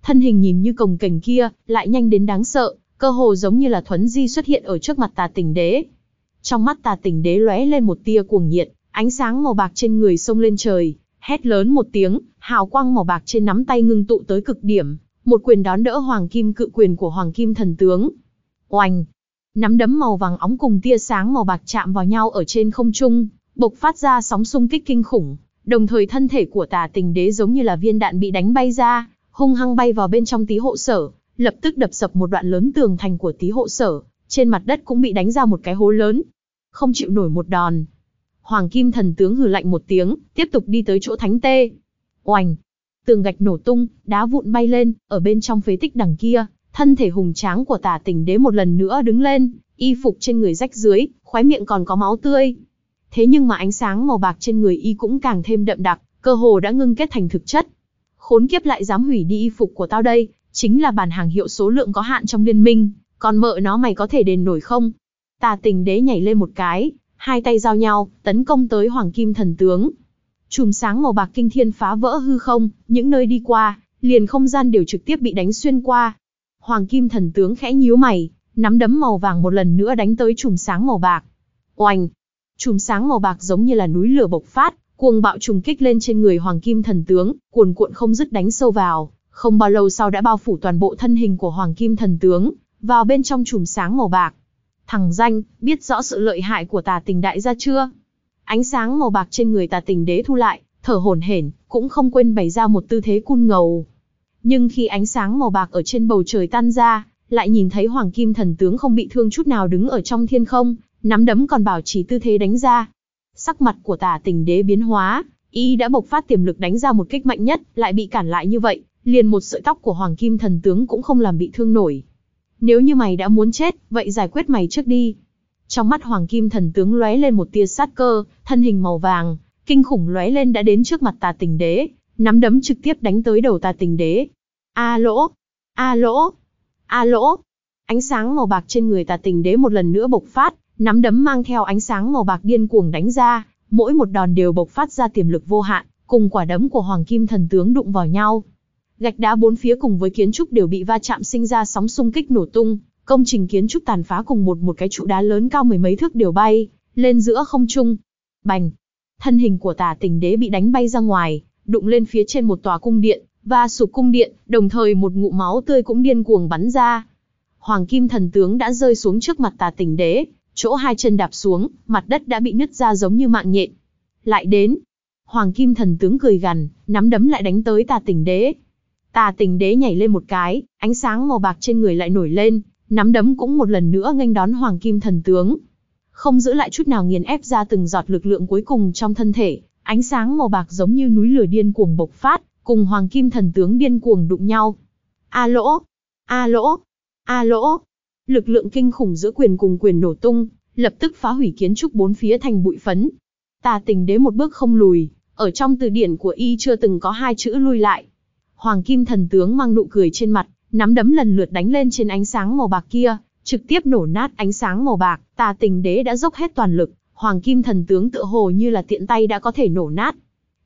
Thân hình nhìn như cồng cảnh kia, lại nhanh đến đáng sợ, cơ hồ giống như là thuấn di xuất hiện ở trước mặt tà tỉnh đế. Trong mắt tà tỉnh đế lóe lên một tia cuồng nhiệt, ánh sáng màu bạc trên người sông lên trời, hét lớn một tiếng, hào quang màu bạc trên nắm tay ngưng tụ tới cực điểm, một quyền đón đỡ hoàng kim cự quyền của hoàng kim thần tướng. Oanh! Nắm đấm màu vàng óng cùng tia sáng màu bạc chạm vào nhau ở trên không trung, bộc phát ra sóng xung kích kinh khủng, đồng thời thân thể của tà tình đế giống như là viên đạn bị đánh bay ra, hung hăng bay vào bên trong tí hộ sở, lập tức đập sập một đoạn lớn tường thành của tí hộ sở, trên mặt đất cũng bị đánh ra một cái hố lớn. Không chịu nổi một đòn. Hoàng kim thần tướng hừ lạnh một tiếng, tiếp tục đi tới chỗ thánh tê. Oành! Tường gạch nổ tung, đá vụn bay lên, ở bên trong phế tích đằng kia, thân thể hùng tráng của Tả tình đế một lần nữa đứng lên, y phục trên người rách dưới, khóe miệng còn có máu tươi. Thế nhưng mà ánh sáng màu bạc trên người y cũng càng thêm đậm đặc, cơ hồ đã ngưng kết thành thực chất. Khốn kiếp lại dám hủy đi y phục của tao đây, chính là bản hàng hiệu số lượng có hạn trong liên minh, còn mợ nó mày có thể đền nổi không? Tà tình đế nhảy lên một cái, hai tay giao nhau, tấn công tới hoàng kim thần tướng. Chùm sáng màu bạc kinh thiên phá vỡ hư không, những nơi đi qua, liền không gian đều trực tiếp bị đánh xuyên qua. Hoàng kim thần tướng khẽ nhíu mày, nắm đấm màu vàng một lần nữa đánh tới chùm sáng màu bạc. Oanh! Chùm sáng màu bạc giống như là núi lửa bộc phát, cuồng bạo trùng kích lên trên người hoàng kim thần tướng, cuồn cuộn không dứt đánh sâu vào, không bao lâu sau đã bao phủ toàn bộ thân hình của hoàng kim thần tướng, vào bên trong chùm sáng màu bạc. Thằng danh, biết rõ sự lợi hại của tà tình đại gia chưa? Ánh sáng màu bạc trên người tà tình đế thu lại, thở hổn hển, cũng không quên bày ra một tư thế cun ngầu. Nhưng khi ánh sáng màu bạc ở trên bầu trời tan ra, lại nhìn thấy hoàng kim thần tướng không bị thương chút nào đứng ở trong thiên không, nắm đấm còn bảo trì tư thế đánh ra. Sắc mặt của tà tình đế biến hóa, y đã bộc phát tiềm lực đánh ra một kích mạnh nhất, lại bị cản lại như vậy, liền một sợi tóc của hoàng kim thần tướng cũng không làm bị thương nổi. Nếu như mày đã muốn chết, vậy giải quyết mày trước đi. Trong mắt hoàng kim thần tướng lóe lên một tia sát cơ, thân hình màu vàng, kinh khủng lóe lên đã đến trước mặt tà tình đế, nắm đấm trực tiếp đánh tới đầu tà tình đế. A lỗ! A lỗ! A lỗ! Ánh sáng màu bạc trên người tà tình đế một lần nữa bộc phát, nắm đấm mang theo ánh sáng màu bạc điên cuồng đánh ra, mỗi một đòn đều bộc phát ra tiềm lực vô hạn, cùng quả đấm của hoàng kim thần tướng đụng vào nhau. Gạch đá bốn phía cùng với kiến trúc đều bị va chạm sinh ra sóng xung kích nổ tung, công trình kiến trúc tàn phá cùng một một cái trụ đá lớn cao mười mấy thước đều bay lên giữa không trung. Bành! Thân hình của tà tình đế bị đánh bay ra ngoài, đụng lên phía trên một tòa cung điện, và sụp cung điện, đồng thời một ngụ máu tươi cũng điên cuồng bắn ra. Hoàng kim thần tướng đã rơi xuống trước mặt tà tình đế, chỗ hai chân đạp xuống, mặt đất đã bị nứt ra giống như mạng nhện. Lại đến, Hoàng kim thần tướng cười gằn, nắm đấm lại đánh tới tà tình đế. Tà tình đế nhảy lên một cái, ánh sáng màu bạc trên người lại nổi lên, nắm đấm cũng một lần nữa nghênh đón hoàng kim thần tướng. Không giữ lại chút nào nghiền ép ra từng giọt lực lượng cuối cùng trong thân thể, ánh sáng màu bạc giống như núi lửa điên cuồng bộc phát, cùng hoàng kim thần tướng điên cuồng đụng nhau. A lỗ! A lỗ! A lỗ! Lực lượng kinh khủng giữa quyền cùng quyền nổ tung, lập tức phá hủy kiến trúc bốn phía thành bụi phấn. Tà tình đế một bước không lùi, ở trong từ điển của y chưa từng có hai chữ lui lại. Hoàng kim thần tướng mang nụ cười trên mặt, nắm đấm lần lượt đánh lên trên ánh sáng màu bạc kia, trực tiếp nổ nát ánh sáng màu bạc, tà tình đế đã dốc hết toàn lực, hoàng kim thần tướng tựa hồ như là tiện tay đã có thể nổ nát.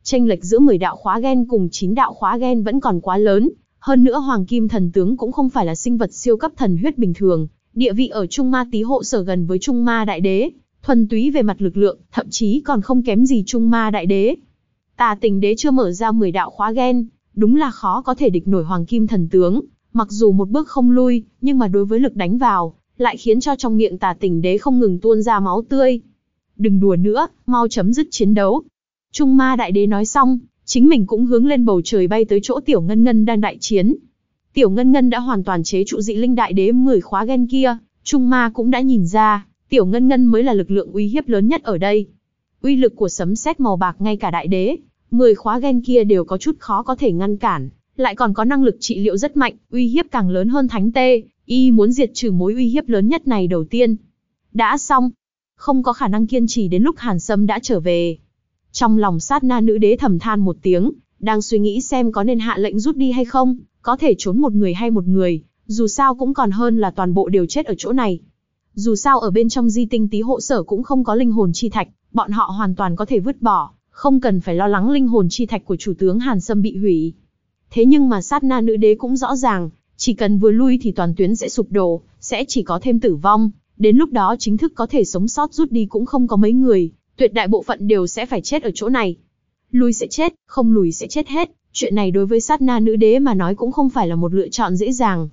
Tranh lệch giữa 10 đạo khóa gen cùng 9 đạo khóa gen vẫn còn quá lớn, hơn nữa hoàng kim thần tướng cũng không phải là sinh vật siêu cấp thần huyết bình thường, địa vị ở Trung Ma Tý hộ sở gần với Trung Ma Đại Đế, thuần túy về mặt lực lượng, thậm chí còn không kém gì Trung Ma Đại Đế. Tà tình đế chưa mở ra 10 đạo khóa gen, đúng là khó có thể địch nổi hoàng kim thần tướng, mặc dù một bước không lui, nhưng mà đối với lực đánh vào, lại khiến cho trong miệng tà tình đế không ngừng tuôn ra máu tươi. Đừng đùa nữa, mau chấm dứt chiến đấu. Trung ma đại đế nói xong, chính mình cũng hướng lên bầu trời bay tới chỗ tiểu ngân ngân đang đại chiến. Tiểu ngân ngân đã hoàn toàn chế trụ dị linh đại đế 10 khóa gen kia, Trung ma cũng đã nhìn ra, tiểu ngân ngân mới là lực lượng uy hiếp lớn nhất ở đây. Uy lực của sấm sét màu bạc ngay cả đại đế, 10 khóa gen kia đều có chút khó có thể ngăn cản, lại còn có năng lực trị liệu rất mạnh, uy hiếp càng lớn hơn thánh tê, y muốn diệt trừ mối uy hiếp lớn nhất này đầu tiên. Đã xong, không có khả năng kiên trì đến lúc Hàn Sâm đã trở về. Trong lòng sát na nữ đế thầm than một tiếng, đang suy nghĩ xem có nên hạ lệnh rút đi hay không, có thể trốn một người hay một người, dù sao cũng còn hơn là toàn bộ đều chết ở chỗ này. Dù sao ở bên trong di tinh tí hộ sở cũng không có linh hồn chi thạch, bọn họ hoàn toàn có thể vứt bỏ, không cần phải lo lắng linh hồn chi thạch của chủ tướng Hàn Sâm bị hủy. Thế nhưng mà sát na nữ đế cũng rõ ràng, chỉ cần vừa lui thì toàn tuyến sẽ sụp đổ, sẽ chỉ có thêm tử vong, Đến lúc đó chính thức có thể sống sót rút đi cũng không có mấy người, tuyệt đại bộ phận đều sẽ phải chết ở chỗ này. Lùi sẽ chết, không lùi sẽ chết hết, chuyện này đối với sát na nữ đế mà nói cũng không phải là một lựa chọn dễ dàng.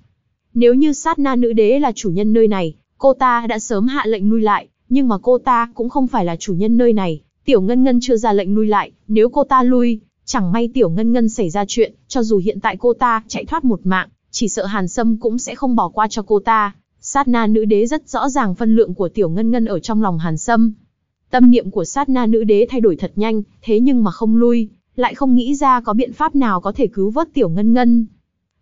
Nếu như sát na nữ đế là chủ nhân nơi này, cô ta đã sớm hạ lệnh lui lại, nhưng mà cô ta cũng không phải là chủ nhân nơi này, Tiểu Ngân Ngân chưa ra lệnh lui lại, nếu cô ta lui, chẳng may Tiểu Ngân Ngân xảy ra chuyện, cho dù hiện tại cô ta chạy thoát một mạng, chỉ sợ Hàn Sâm cũng sẽ không bỏ qua cho cô ta. Sát na nữ đế rất rõ ràng phân lượng của Tiểu Ngân Ngân ở trong lòng Hàn Sâm. Tâm niệm của sát na nữ đế thay đổi thật nhanh, thế nhưng mà không lui, lại không nghĩ ra có biện pháp nào có thể cứu vớt Tiểu Ngân Ngân.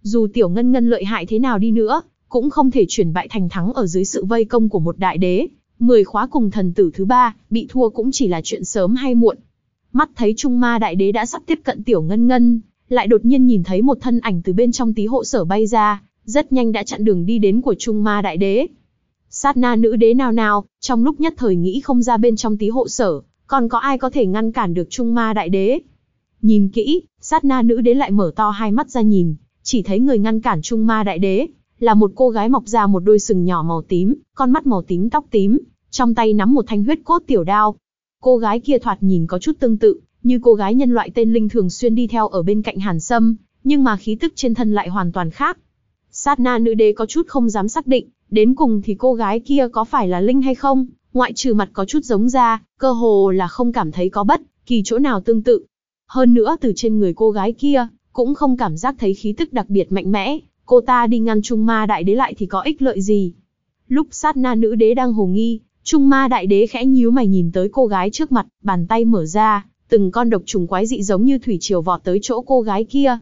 Dù Tiểu Ngân Ngân lợi hại thế nào đi nữa, cũng không thể chuyển bại thành thắng ở dưới sự vây công của một đại đế, Mười khóa cùng thần tử thứ ba, bị thua cũng chỉ là chuyện sớm hay muộn. Mắt thấy Trung Ma Đại Đế đã sắp tiếp cận Tiểu Ngân Ngân, lại đột nhiên nhìn thấy một thân ảnh từ bên trong tí hộ sở bay ra, rất nhanh đã chặn đường đi đến của Trung Ma Đại Đế. Sát na nữ đế nào nào, trong lúc nhất thời nghĩ không ra bên trong tí hộ sở, còn có ai có thể ngăn cản được Trung Ma Đại Đế. Nhìn kỹ, sát na nữ đế lại mở to hai mắt ra nhìn, chỉ thấy người ngăn cản Trung Ma Đại Đế, là một cô gái mọc ra một đôi sừng nhỏ màu tím, con mắt màu tím tóc tím, trong tay nắm một thanh huyết cốt tiểu đao. Cô gái kia thoạt nhìn có chút tương tự, như cô gái nhân loại tên Linh thường xuyên đi theo ở bên cạnh Hàn Sâm, nhưng mà khí tức trên thân lại hoàn toàn khác. Sát na nữ đế có chút không dám xác định, đến cùng thì cô gái kia có phải là Linh hay không, ngoại trừ mặt có chút giống ra, cơ hồ là không cảm thấy có bất kỳ chỗ nào tương tự. Hơn nữa từ trên người cô gái kia, cũng không cảm giác thấy khí tức đặc biệt mạnh mẽ, cô ta đi ngăn Trung Ma Đại Đế lại thì có ích lợi gì. Lúc sát na nữ đế đang hồ nghi, Trung ma đại đế khẽ nhíu mày nhìn tới cô gái trước mặt, bàn tay mở ra, từng con độc trùng quái dị giống như thủy triều vọt tới chỗ cô gái kia.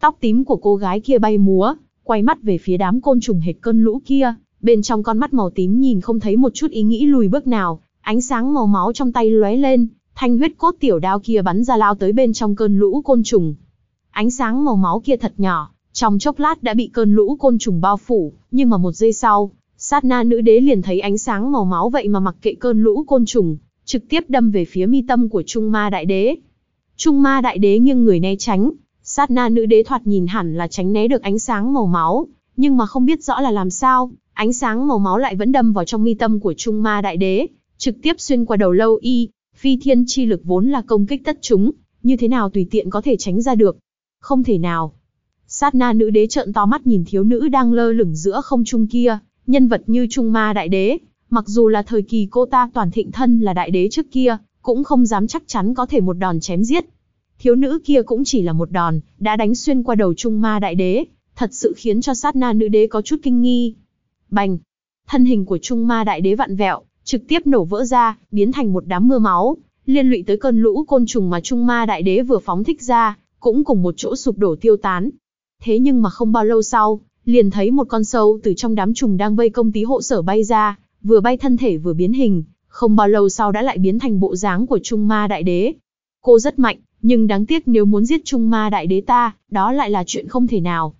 Tóc tím của cô gái kia bay múa, quay mắt về phía đám côn trùng hệt cơn lũ kia, bên trong con mắt màu tím nhìn không thấy một chút ý nghĩ lùi bước nào, ánh sáng màu máu trong tay lóe lên, thanh huyết cốt tiểu đao kia bắn ra lao tới bên trong cơn lũ côn trùng. Ánh sáng màu máu kia thật nhỏ, trong chốc lát đã bị cơn lũ côn trùng bao phủ, nhưng mà một giây sau, Sát na nữ đế liền thấy ánh sáng màu máu vậy mà mặc kệ cơn lũ côn trùng, trực tiếp đâm về phía mi tâm của Trung Ma Đại Đế. Trung Ma Đại Đế nghiêng người né tránh, sát na nữ đế thoạt nhìn hẳn là tránh né được ánh sáng màu máu, nhưng mà không biết rõ là làm sao, ánh sáng màu máu lại vẫn đâm vào trong mi tâm của Trung Ma Đại Đế, trực tiếp xuyên qua đầu lâu y, phi thiên chi lực vốn là công kích tất chúng, như thế nào tùy tiện có thể tránh ra được. Không thể nào. Sát na nữ đế trợn to mắt nhìn thiếu nữ đang lơ lửng giữa không trung kia, Nhân vật như Trung Ma Đại Đế, mặc dù là thời kỳ cô ta toàn thịnh thân là đại đế trước kia, cũng không dám chắc chắn có thể một đòn chém giết. Thiếu nữ kia cũng chỉ là một đòn, đã đánh xuyên qua đầu Trung Ma Đại Đế, thật sự khiến cho sát na nữ đế có chút kinh nghi. Bành! Thân hình của Trung Ma Đại Đế vặn vẹo, trực tiếp nổ vỡ ra, biến thành một đám mưa máu, liên lụy tới cơn lũ côn trùng mà Trung Ma Đại Đế vừa phóng thích ra, cũng cùng một chỗ sụp đổ tiêu tán. Thế nhưng mà không bao lâu sau, liền thấy một con sâu từ trong đám trùng đang vây công tí hộ sở bay ra, vừa bay thân thể vừa biến hình, không bao lâu sau đã lại biến thành bộ dáng của Trung Ma Đại Đế. Cô rất mạnh, nhưng đáng tiếc nếu muốn giết Trung Ma Đại Đế ta, đó lại là chuyện không thể nào.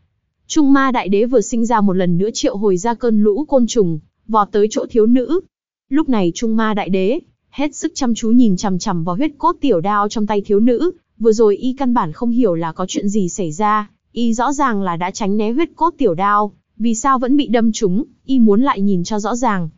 Trung Ma Đại Đế vừa sinh ra một lần nữa triệu hồi ra cơn lũ côn trùng, vọt tới chỗ thiếu nữ. Lúc này Trung Ma Đại Đế, hết sức chăm chú nhìn chằm chằm vào huyết cốt tiểu đao trong tay thiếu nữ, vừa rồi y căn bản không hiểu là có chuyện gì xảy ra, Y rõ ràng là đã tránh né huyết cốt tiểu đao, vì sao vẫn bị đâm trúng, y muốn lại nhìn cho rõ ràng.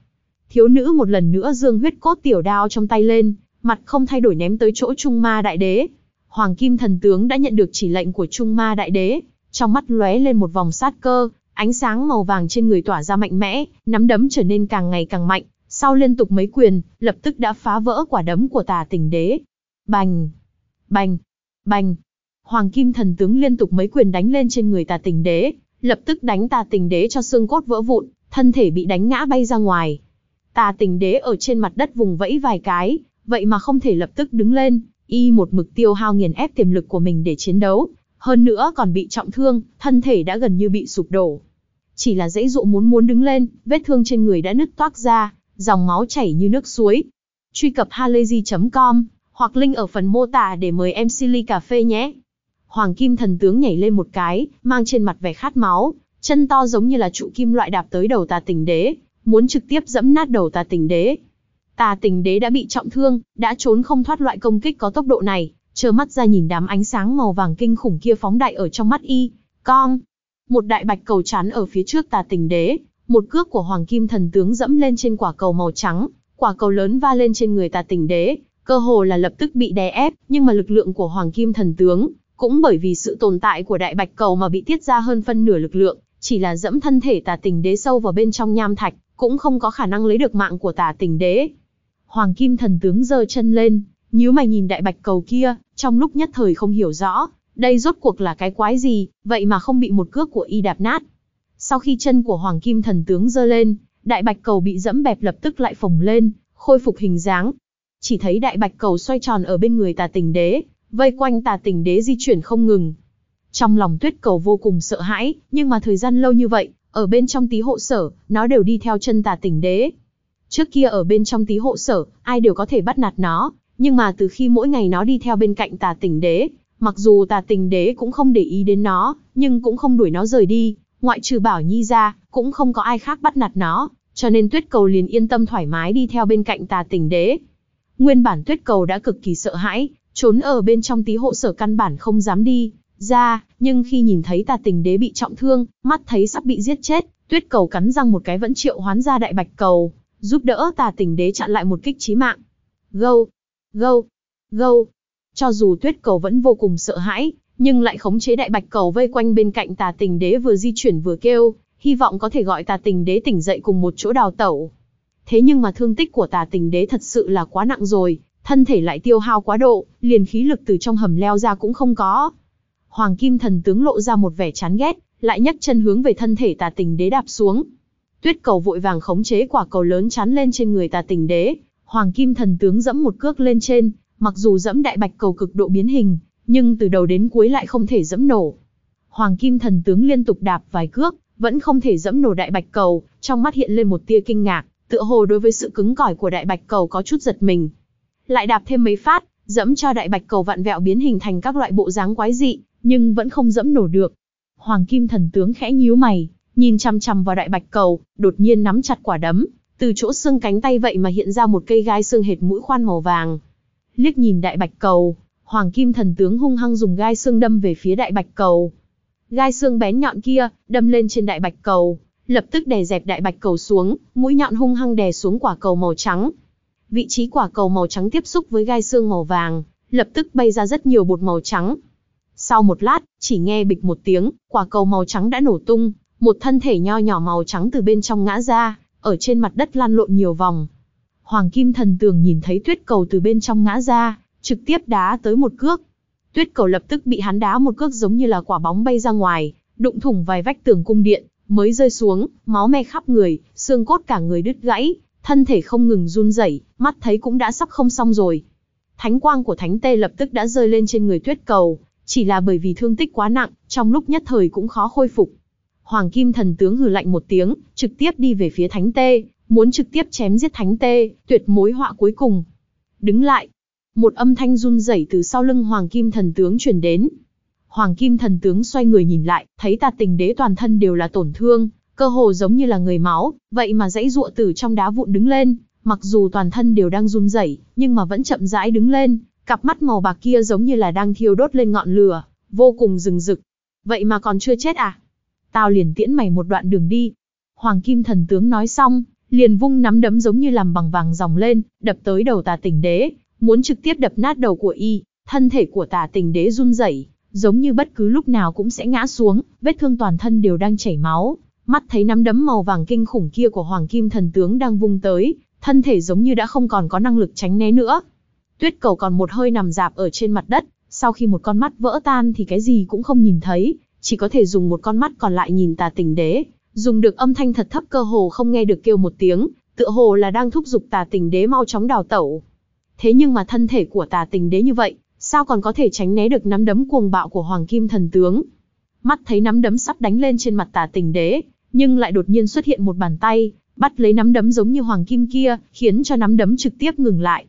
Thiếu nữ một lần nữa dương huyết cốt tiểu đao trong tay lên, mặt không thay đổi ném tới chỗ Trung Ma Đại Đế. Hoàng Kim Thần Tướng đã nhận được chỉ lệnh của Trung Ma Đại Đế, trong mắt lóe lên một vòng sát cơ, ánh sáng màu vàng trên người tỏa ra mạnh mẽ, nắm đấm trở nên càng ngày càng mạnh, sau liên tục mấy quyền, lập tức đã phá vỡ quả đấm của tà Tỉnh đế. Bành! Bành! Bành! Hoàng Kim Thần Tướng liên tục mấy quyền đánh lên trên người tà Tỉnh đế, lập tức đánh tà Tỉnh đế cho xương cốt vỡ vụn, thân thể bị đánh ngã bay ra ngoài. Tà Tỉnh đế ở trên mặt đất vùng vẫy vài cái, vậy mà không thể lập tức đứng lên, y một mực tiêu hao nghiền ép tiềm lực của mình để chiến đấu, hơn nữa còn bị trọng thương, thân thể đã gần như bị sụp đổ. Chỉ là dãy dụ muốn muốn đứng lên, vết thương trên người đã nứt toác ra, dòng máu chảy như nước suối. Truy cập halayzi.com hoặc link ở phần mô tả để mời em ly cà phê nhé. Hoàng Kim Thần Tướng nhảy lên một cái, mang trên mặt vẻ khát máu, chân to giống như là trụ kim loại đạp tới đầu tà tình đế, muốn trực tiếp dẫm nát đầu tà tình đế. Tà tình đế đã bị trọng thương, đã trốn không thoát loại công kích có tốc độ này, trơ mắt ra nhìn đám ánh sáng màu vàng kinh khủng kia phóng đại ở trong mắt y. Con! Một đại bạch cầu chắn ở phía trước tà tình đế, một cước của Hoàng Kim Thần Tướng dẫm lên trên quả cầu màu trắng, quả cầu lớn va lên trên người tà tỉnh đế, cơ hồ là lập tức bị đè ép, nhưng mà lực lượng của Hoàng Kim Thần Tướng, cũng bởi vì sự tồn tại của đại bạch cầu mà bị tiết ra hơn phân nửa lực lượng, chỉ là dẫm thân thể tà tỉnh đế sâu vào bên trong nham thạch, cũng không có khả năng lấy được mạng của tà tỉnh đế. Hoàng Kim Thần Tướng giơ chân lên, nhíu mày nhìn đại bạch cầu kia, trong lúc nhất thời không hiểu rõ, đây rốt cuộc là cái quái gì, vậy mà không bị một cước của y đạp nát. Sau khi chân của Hoàng Kim Thần Tướng giơ lên, đại bạch cầu bị dẫm bẹp lập tức lại phồng lên, khôi phục hình dáng. Chỉ thấy đại bạch cầu xoay tròn ở bên người tà tình đế, vây quanh tà tình đế di chuyển không ngừng. Trong lòng tuyết cầu vô cùng sợ hãi, nhưng mà thời gian lâu như vậy, ở bên trong tí hộ sở, nó đều đi theo chân tà tình đế. Trước kia ở bên trong tí hộ sở, ai đều có thể bắt nạt nó, nhưng mà từ khi mỗi ngày nó đi theo bên cạnh tà tình đế, mặc dù tà tình đế cũng không để ý đến nó, nhưng cũng không đuổi nó rời đi, ngoại trừ Bảo Nhi ra, cũng không có ai khác bắt nạt nó, cho nên Tuyết Cầu liền yên tâm thoải mái đi theo bên cạnh tà tình đế. Nguyên bản Tuyết Cầu đã cực kỳ sợ hãi, trốn ở bên trong tí hộ sở căn bản không dám đi ra, nhưng khi nhìn thấy tà tình đế bị trọng thương, mắt thấy sắp bị giết chết, Tuyết Cầu cắn răng một cái vẫn triệu hoán ra đại bạch cầu, giúp đỡ tà tình đế chặn lại một kích chí mạng. Gâu, gâu, gâu. Cho dù Tuyết Cầu vẫn vô cùng sợ hãi, nhưng lại khống chế đại bạch cầu vây quanh bên cạnh tà tình đế vừa di chuyển vừa kêu, hy vọng có thể gọi tà tình đế tỉnh dậy cùng một chỗ đào tẩu. Thế nhưng mà thương tích của tà tình đế thật sự là quá nặng rồi, thân thể lại tiêu hao quá độ, liền khí lực từ trong hầm leo ra cũng không có. Hoàng Kim thần tướng lộ ra một vẻ chán ghét, lại nhấc chân hướng về thân thể tà tình đế đạp xuống. Tuyết cầu vội vàng khống chế quả cầu lớn chắn lên trên người tà tình đế, Hoàng Kim thần tướng dẫm một cước lên trên, mặc dù dẫm đại bạch cầu cực độ biến hình, nhưng từ đầu đến cuối lại không thể dẫm nổ. Hoàng Kim thần tướng liên tục đạp vài cước, vẫn không thể dẫm nổ đại bạch cầu, trong mắt hiện lên một tia kinh ngạc, tựa hồ đối với sự cứng cỏi của đại bạch cầu có chút giật mình. Lại đạp thêm mấy phát, dẫm cho đại bạch cầu vặn vẹo biến hình thành các loại bộ dáng quái dị, nhưng vẫn không dẫm nổ được. Hoàng Kim thần tướng khẽ nhíu mày, nhìn chăm chăm vào đại bạch cầu, đột nhiên nắm chặt quả đấm, từ chỗ xương cánh tay vậy mà hiện ra một cây gai xương hệt mũi khoan màu vàng. Liếc nhìn đại bạch cầu, Hoàng Kim Thần Tướng hung hăng dùng gai xương đâm về phía đại bạch cầu. Gai xương bén nhọn kia, đâm lên trên đại bạch cầu, lập tức đè dẹp đại bạch cầu xuống, mũi nhọn hung hăng đè xuống quả cầu màu trắng. Vị trí quả cầu màu trắng tiếp xúc với gai xương màu vàng, lập tức bay ra rất nhiều bột màu trắng. Sau một lát, chỉ nghe bịch một tiếng, quả cầu màu trắng đã nổ tung, một thân thể nho nhỏ màu trắng từ bên trong ngã ra, ở trên mặt đất lan lộn nhiều vòng. Hoàng Kim Thần Tường nhìn thấy tuyết cầu từ bên trong ngã ra, trực tiếp đá tới một cước. Tuyết cầu lập tức bị hắn đá một cước giống như là quả bóng bay ra ngoài, đụng thủng vài vách tường cung điện, mới rơi xuống, máu me khắp người, xương cốt cả người đứt gãy, thân thể không ngừng run rẩy, mắt thấy cũng đã sắp không xong rồi. Thánh quang của thánh tê lập tức đã rơi lên trên người tuyết cầu, chỉ là bởi vì thương tích quá nặng, trong lúc nhất thời cũng khó khôi phục. Hoàng Kim thần tướng hừ lạnh một tiếng, trực tiếp đi về phía thánh tê, muốn trực tiếp chém giết thánh tê, tuyệt mối họa cuối cùng. Đứng lại, một âm thanh run rẩy từ sau lưng Hoàng Kim Thần Tướng truyền đến. Hoàng Kim Thần Tướng xoay người nhìn lại, thấy tà tình đế toàn thân đều là tổn thương, cơ hồ giống như là người máu, vậy mà dãy dụa từ trong đá vụn đứng lên, mặc dù toàn thân đều đang run rẩy, nhưng mà vẫn chậm rãi đứng lên, cặp mắt màu bạc kia giống như là đang thiêu đốt lên ngọn lửa, vô cùng rừng rực. Vậy mà còn chưa chết à? Tao liền tiễn mày một đoạn đường đi. Hoàng Kim Thần Tướng nói xong, liền vung nắm đấm giống như làm bằng vàng dòng lên, đập tới đầu tà tỉnh đế, muốn trực tiếp đập nát đầu của y, thân thể của tà tình đế run rẩy, giống như bất cứ lúc nào cũng sẽ ngã xuống, vết thương toàn thân đều đang chảy máu, mắt thấy nắm đấm màu vàng kinh khủng kia của Hoàng Kim Thần Tướng đang vung tới, thân thể giống như đã không còn có năng lực tránh né nữa. Tuyết cầu còn một hơi nằm dạp ở trên mặt đất, sau khi một con mắt vỡ tan thì cái gì cũng không nhìn thấy, chỉ có thể dùng một con mắt còn lại nhìn tà tình đế, dùng được âm thanh thật thấp cơ hồ không nghe được kêu một tiếng, tựa hồ là đang thúc giục tà tình đế mau chóng đào tẩu. Thế nhưng mà thân thể của tà tình đế như vậy, sao còn có thể tránh né được nắm đấm cuồng bạo của Hoàng Kim Thần Tướng. Mắt thấy nắm đấm sắp đánh lên trên mặt tà tình đế, nhưng lại đột nhiên xuất hiện một bàn tay, bắt lấy nắm đấm giống như Hoàng Kim kia, khiến cho nắm đấm trực tiếp ngừng lại.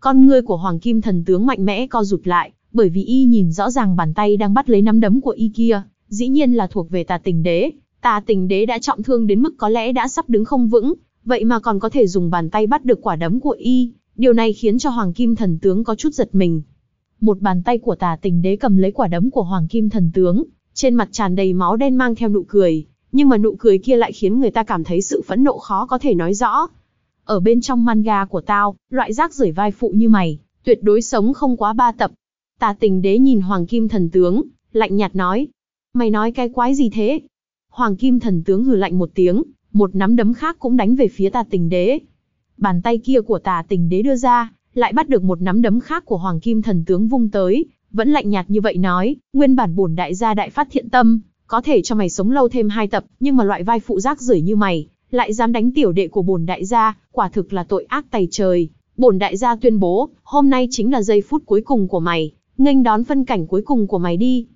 Con ngươi của Hoàng Kim Thần Tướng mạnh mẽ co rụt lại, bởi vì y nhìn rõ ràng bàn tay đang bắt lấy nắm đấm của y kia, dĩ nhiên là thuộc về tà tình đế. Tà tình đế đã trọng thương đến mức có lẽ đã sắp đứng không vững, vậy mà còn có thể dùng bàn tay bắt được quả đấm của y, Điều này khiến cho Hoàng Kim Thần Tướng có chút giật mình. Một bàn tay của tà tình đế cầm lấy quả đấm của Hoàng Kim Thần Tướng, trên mặt tràn đầy máu đen mang theo nụ cười, nhưng mà nụ cười kia lại khiến người ta cảm thấy sự phẫn nộ khó có thể nói rõ. Ở bên trong manga của tao, loại rác rưởi vai phụ như mày, tuyệt đối sống không quá ba tập. Tà tình đế nhìn Hoàng Kim thần tướng, lạnh nhạt nói. Mày nói cái quái gì thế? Hoàng Kim thần tướng hừ lạnh một tiếng, một nắm đấm khác cũng đánh về phía tà tình đế. Bàn tay kia của tà tình đế đưa ra, lại bắt được một nắm đấm khác của Hoàng Kim thần tướng vung tới, vẫn lạnh nhạt như vậy nói, nguyên bản bổn đại gia đại phát thiện tâm, có thể cho mày sống lâu thêm hai tập, nhưng mà loại vai phụ rác rưởi như mày, lại dám đánh tiểu đệ của bổn đại gia, quả thực là tội ác tày trời. Bổn đại gia tuyên bố, hôm nay chính là giây phút cuối cùng của mày, nghênh đón phân cảnh cuối cùng của mày đi.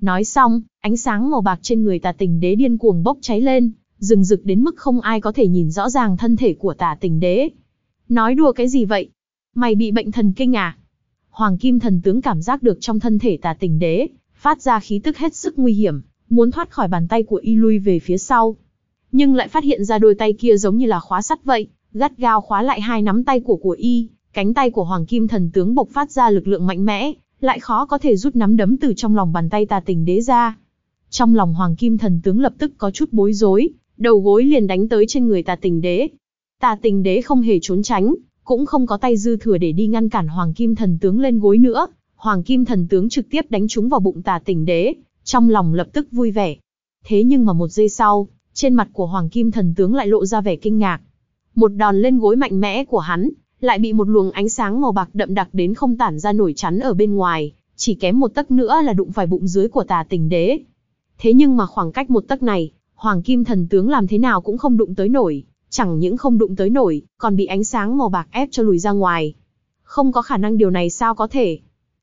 Nói xong, ánh sáng màu bạc trên người tà tình đế điên cuồng bốc cháy lên, rừng rực đến mức không ai có thể nhìn rõ ràng thân thể của tà tình đế. Nói đùa cái gì vậy? Mày bị bệnh thần kinh à? Hoàng Kim thần tướng cảm giác được trong thân thể tà tình đế, phát ra khí tức hết sức nguy hiểm, muốn thoát khỏi bàn tay của y lui về phía sau. Nhưng lại phát hiện ra đôi tay kia giống như là khóa sắt vậy, gắt gao khóa lại hai nắm tay của của y, cánh tay của Hoàng Kim thần tướng bộc phát ra lực lượng mạnh mẽ, lại khó có thể rút nắm đấm từ trong lòng bàn tay tà tình đế ra. Trong lòng Hoàng Kim thần tướng lập tức có chút bối rối, đầu gối liền đánh tới trên người tà tình đế. Tà tình đế không hề trốn tránh, cũng không có tay dư thừa để đi ngăn cản Hoàng Kim thần tướng lên gối nữa. Hoàng Kim thần tướng trực tiếp đánh trúng vào bụng tà tình đế, trong lòng lập tức vui vẻ. Thế nhưng mà một giây sau, trên mặt của Hoàng Kim thần tướng lại lộ ra vẻ kinh ngạc. Một đòn lên gối mạnh mẽ của hắn, lại bị một luồng ánh sáng màu bạc đậm đặc đến không tản ra nổi chắn ở bên ngoài, chỉ kém một tấc nữa là đụng phải bụng dưới của tà tình đế. Thế nhưng mà khoảng cách một tấc này, Hoàng Kim thần tướng làm thế nào cũng không đụng tới nổi, chẳng những không đụng tới nổi, còn bị ánh sáng màu bạc ép cho lùi ra ngoài. Không có khả năng điều này sao có thể.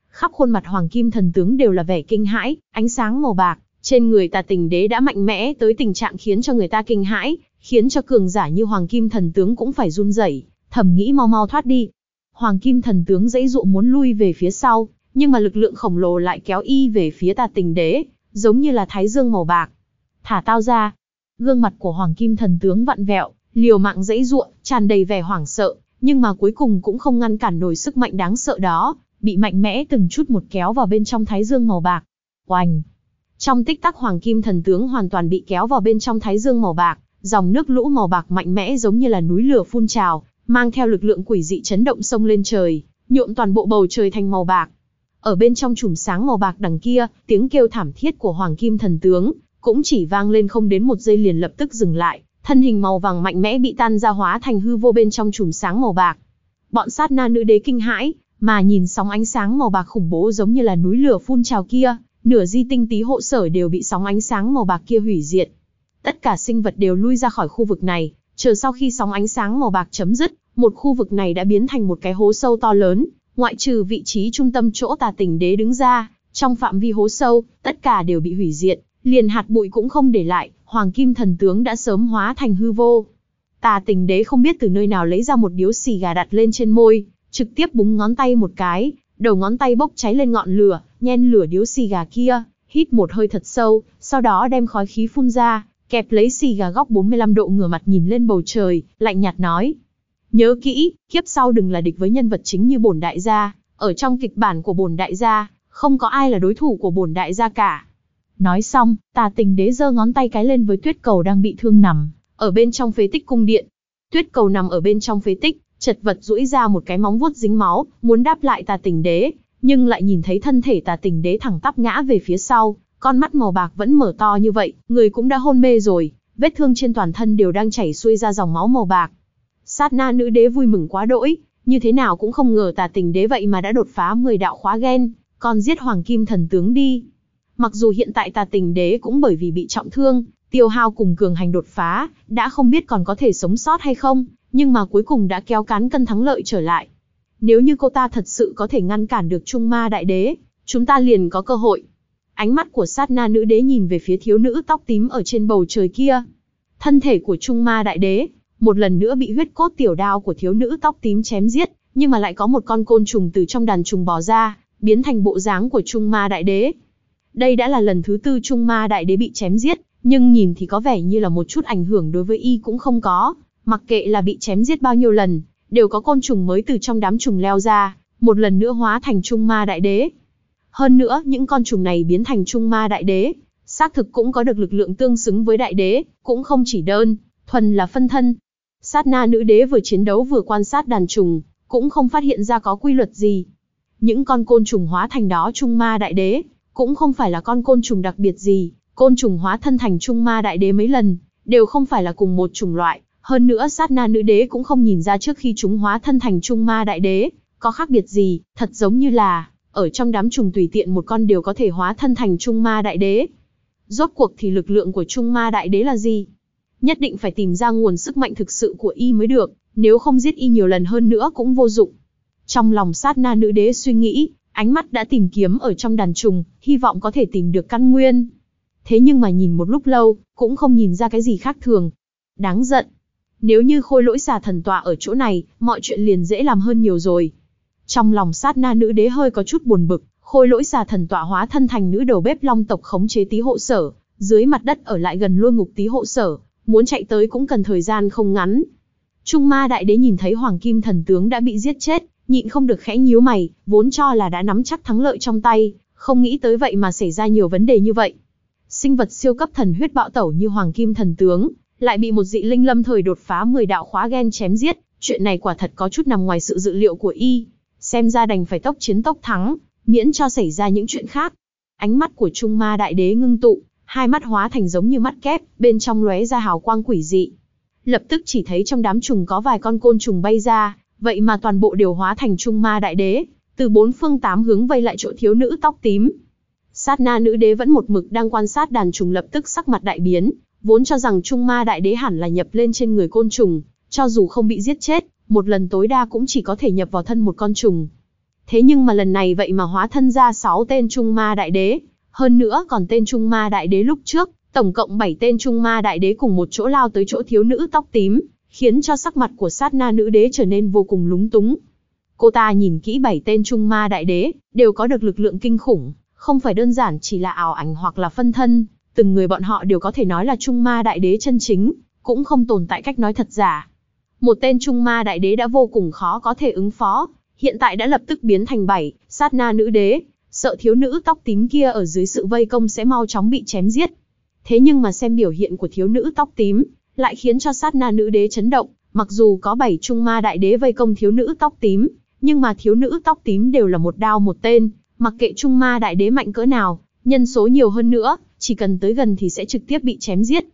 Khắp khuôn mặt Hoàng Kim thần tướng đều là vẻ kinh hãi, ánh sáng màu bạc, trên người tà tình đế đã mạnh mẽ tới tình trạng khiến cho người ta kinh hãi, khiến cho cường giả như Hoàng Kim thần tướng cũng phải run rẩy, thầm nghĩ mau mau thoát đi. Hoàng Kim thần tướng dãy dụ muốn lui về phía sau, nhưng mà lực lượng khổng lồ lại kéo y về phía tà tình đế, giống như là thái dương màu bạc. Thả tao ra. Gương mặt của Hoàng Kim thần tướng vặn vẹo, liều mạng dãy ruộng, tràn đầy vẻ hoảng sợ, nhưng mà cuối cùng cũng không ngăn cản nổi sức mạnh đáng sợ đó, bị mạnh mẽ từng chút một kéo vào bên trong thái dương màu bạc. Oanh! Trong tích tắc Hoàng Kim thần tướng hoàn toàn bị kéo vào bên trong thái dương màu bạc, dòng nước lũ màu bạc mạnh mẽ giống như là núi lửa phun trào, mang theo lực lượng quỷ dị chấn động sông lên trời, nhuộm toàn bộ bầu trời thành màu bạc. Ở bên trong chùm sáng màu bạc đằng kia, tiếng kêu thảm thiết của Hoàng Kim thần tướng cũng chỉ vang lên không đến một giây liền lập tức dừng lại, thân hình màu vàng mạnh mẽ bị tan ra hóa thành hư vô bên trong chùm sáng màu bạc. Bọn sát na nữ đế kinh hãi, mà nhìn sóng ánh sáng màu bạc khủng bố giống như là núi lửa phun trào kia, nửa di tinh tí hộ sở đều bị sóng ánh sáng màu bạc kia hủy diệt. Tất cả sinh vật đều lui ra khỏi khu vực này, chờ sau khi sóng ánh sáng màu bạc chấm dứt, một khu vực này đã biến thành một cái hố sâu to lớn, ngoại trừ vị trí trung tâm chỗ tà tỉnh đế đứng ra, trong phạm vi hố sâu, tất cả đều bị hủy diệt, liền hạt bụi cũng không để lại, hoàng kim thần tướng đã sớm hóa thành hư vô. Tà tình đế không biết từ nơi nào lấy ra một điếu xì gà đặt lên trên môi, trực tiếp búng ngón tay một cái, đầu ngón tay bốc cháy lên ngọn lửa, nhen lửa điếu xì gà kia, hít một hơi thật sâu, sau đó đem khói khí phun ra, kẹp lấy xì gà góc 45 độ ngửa mặt nhìn lên bầu trời, lạnh nhạt nói. Nhớ kỹ, kiếp sau đừng là địch với nhân vật chính như bổn đại gia, ở trong kịch bản của bổn đại gia, không có ai là đối thủ của bổn đại gia cả. Nói xong, tà tình đế giơ ngón tay cái lên với tuyết cầu đang bị thương nằm, ở bên trong phế tích cung điện. Tuyết cầu nằm ở bên trong phế tích, chật vật duỗi ra một cái móng vuốt dính máu, muốn đáp lại tà tình đế, nhưng lại nhìn thấy thân thể tà tình đế thẳng tắp ngã về phía sau, con mắt màu bạc vẫn mở to như vậy, người cũng đã hôn mê rồi, vết thương trên toàn thân đều đang chảy xuôi ra dòng máu màu bạc. Sát na nữ đế vui mừng quá đỗi, như thế nào cũng không ngờ tà tình đế vậy mà đã đột phá 10 đạo khóa ghen, còn giết hoàng kim thần tướng đi. Mặc dù hiện tại tà tình đế cũng bởi vì bị trọng thương, tiêu hao cùng cường hành đột phá, đã không biết còn có thể sống sót hay không, nhưng mà cuối cùng đã kéo cán cân thắng lợi trở lại. Nếu như cô ta thật sự có thể ngăn cản được Trung Ma Đại Đế, chúng ta liền có cơ hội. Ánh mắt của sát na nữ đế nhìn về phía thiếu nữ tóc tím ở trên bầu trời kia. Thân thể của Trung Ma Đại Đế, một lần nữa bị huyết cốt tiểu đao của thiếu nữ tóc tím chém giết, nhưng mà lại có một con côn trùng từ trong đàn trùng bò ra, biến thành bộ dáng của Trung Ma Đại Đế. Đây đã là lần thứ tư Trung Ma Đại Đế bị chém giết, nhưng nhìn thì có vẻ như là một chút ảnh hưởng đối với y cũng không có. Mặc kệ là bị chém giết bao nhiêu lần, đều có côn trùng mới từ trong đám trùng leo ra, một lần nữa hóa thành Trung Ma Đại Đế. Hơn nữa, những con trùng này biến thành Trung Ma Đại Đế, xác thực cũng có được lực lượng tương xứng với đại đế, cũng không chỉ đơn, thuần là phân thân. Sát na nữ đế vừa chiến đấu vừa quan sát đàn trùng, cũng không phát hiện ra có quy luật gì. Những con côn trùng hóa thành đó trung ma đại đế, cũng không phải là con côn trùng đặc biệt gì, côn trùng hóa thân thành trung ma đại đế mấy lần, đều không phải là cùng một chủng loại, hơn nữa sát na nữ đế cũng không nhìn ra trước khi chúng hóa thân thành trung ma đại đế, có khác biệt gì, thật giống như là, ở trong đám trùng tùy tiện một con đều có thể hóa thân thành trung ma đại đế. Rốt cuộc thì lực lượng của trung ma đại đế là gì? Nhất định phải tìm ra nguồn sức mạnh thực sự của y mới được, nếu không giết y nhiều lần hơn nữa cũng vô dụng. Trong lòng sát na nữ đế suy nghĩ, ánh mắt đã tìm kiếm ở trong đàn trùng, hy vọng có thể tìm được căn nguyên. Thế nhưng mà nhìn một lúc lâu, cũng không nhìn ra cái gì khác thường. Đáng giận. Nếu như khôi lỗi xà thần tọa ở chỗ này, mọi chuyện liền dễ làm hơn nhiều rồi. Trong lòng sát na nữ đế hơi có chút buồn bực, khôi lỗi xà thần tọa hóa thân thành nữ đầu bếp long tộc khống chế tí hộ sở, dưới mặt đất ở lại gần luôn ngục tí hộ sở, muốn chạy tới cũng cần thời gian không ngắn. Trung ma đại đế nhìn thấy hoàng kim thần tướng đã bị giết chết, nhịn không được khẽ nhíu mày, vốn cho là đã nắm chắc thắng lợi trong tay, không nghĩ tới vậy mà xảy ra nhiều vấn đề như vậy. Sinh vật siêu cấp thần huyết bạo tẩu như hoàng kim thần tướng, lại bị một dị linh lâm thời đột phá 10 đạo khóa gen chém giết, chuyện này quả thật có chút nằm ngoài sự dự liệu của y. Xem ra đành phải tốc chiến tốc thắng, miễn cho xảy ra những chuyện khác. Ánh mắt của Trung Ma Đại Đế ngưng tụ, hai mắt hóa thành giống như mắt kép, bên trong lóe ra hào quang quỷ dị. Lập tức chỉ thấy trong đám trùng có vài con côn trùng bay ra, vậy mà toàn bộ đều hóa thành Trung Ma Đại Đế, từ bốn phương tám hướng vây lại chỗ thiếu nữ tóc tím. Sát na nữ đế vẫn một mực đang quan sát đàn trùng lập tức sắc mặt đại biến, vốn cho rằng Trung Ma Đại Đế hẳn là nhập lên trên người côn trùng, cho dù không bị giết chết, một lần tối đa cũng chỉ có thể nhập vào thân một con trùng. Thế nhưng mà lần này vậy mà hóa thân ra sáu tên Trung Ma Đại Đế, hơn nữa còn tên Trung Ma Đại Đế lúc trước, tổng cộng 7 tên Trung Ma Đại Đế cùng một chỗ lao tới chỗ thiếu nữ tóc tím, khiến cho sắc mặt của sát na nữ đế trở nên vô cùng lúng túng. Cô ta nhìn kỹ 7 tên Trung Ma Đại Đế, đều có được lực lượng kinh khủng, không phải đơn giản chỉ là ảo ảnh hoặc là phân thân, từng người bọn họ đều có thể nói là Trung Ma Đại Đế chân chính, cũng không tồn tại cách nói thật giả. Một tên Trung Ma Đại Đế đã vô cùng khó có thể ứng phó, hiện tại đã lập tức biến thành bảy, sát na nữ đế, sợ thiếu nữ tóc tím kia ở dưới sự vây công sẽ mau chóng bị chém giết. Thế nhưng mà xem biểu hiện của thiếu nữ tóc tím, lại khiến cho sát na nữ đế chấn động, mặc dù có bảy trung ma đại đế vây công thiếu nữ tóc tím, nhưng mà thiếu nữ tóc tím đều là một đao một tên, mặc kệ trung ma đại đế mạnh cỡ nào, nhân số nhiều hơn nữa, chỉ cần tới gần thì sẽ trực tiếp bị chém giết.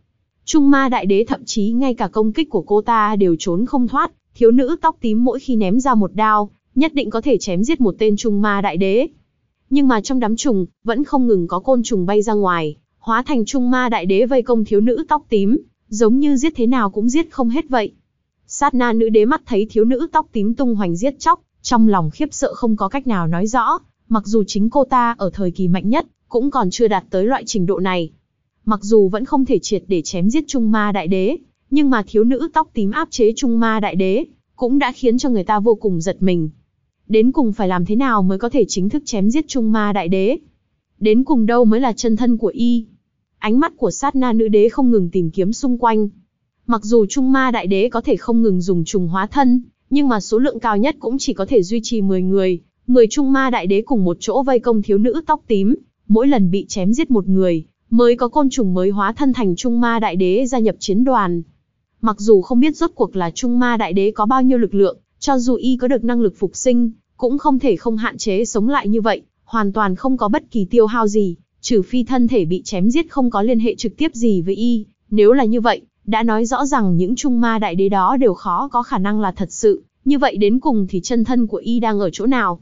Trung ma đại đế thậm chí ngay cả công kích của cô ta đều trốn không thoát, thiếu nữ tóc tím mỗi khi ném ra một đao, nhất định có thể chém giết một tên trung ma đại đế. Nhưng mà trong đám trùng, vẫn không ngừng có côn trùng bay ra ngoài, hóa thành trung ma đại đế vây công thiếu nữ tóc tím, giống như giết thế nào cũng giết không hết vậy. Sát na nữ đế mắt thấy thiếu nữ tóc tím tung hoành giết chóc, trong lòng khiếp sợ không có cách nào nói rõ, mặc dù chính cô ta ở thời kỳ mạnh nhất, cũng còn chưa đạt tới loại trình độ này. Mặc dù vẫn không thể triệt để chém giết Trung Ma Đại Đế, nhưng mà thiếu nữ tóc tím áp chế Trung Ma Đại Đế, cũng đã khiến cho người ta vô cùng giật mình. Đến cùng phải làm thế nào mới có thể chính thức chém giết Trung Ma Đại Đế? Đến cùng đâu mới là chân thân của y? Ánh mắt của sát na nữ đế không ngừng tìm kiếm xung quanh. Mặc dù Trung Ma Đại Đế có thể không ngừng dùng trùng hóa thân, nhưng mà số lượng cao nhất cũng chỉ có thể duy trì 10 người. 10 Trung Ma Đại Đế cùng một chỗ vây công thiếu nữ tóc tím, mỗi lần bị chém giết một người, mới có côn trùng mới hóa thân thành Trung Ma Đại Đế gia nhập chiến đoàn. Mặc dù không biết rốt cuộc là Trung Ma Đại Đế có bao nhiêu lực lượng, cho dù y có được năng lực phục sinh, cũng không thể không hạn chế sống lại như vậy, hoàn toàn không có bất kỳ tiêu hao gì, trừ phi thân thể bị chém giết không có liên hệ trực tiếp gì với y, nếu là như vậy, đã nói rõ rằng những trung ma đại đế đó đều khó có khả năng là thật sự, như vậy đến cùng thì chân thân của y đang ở chỗ nào?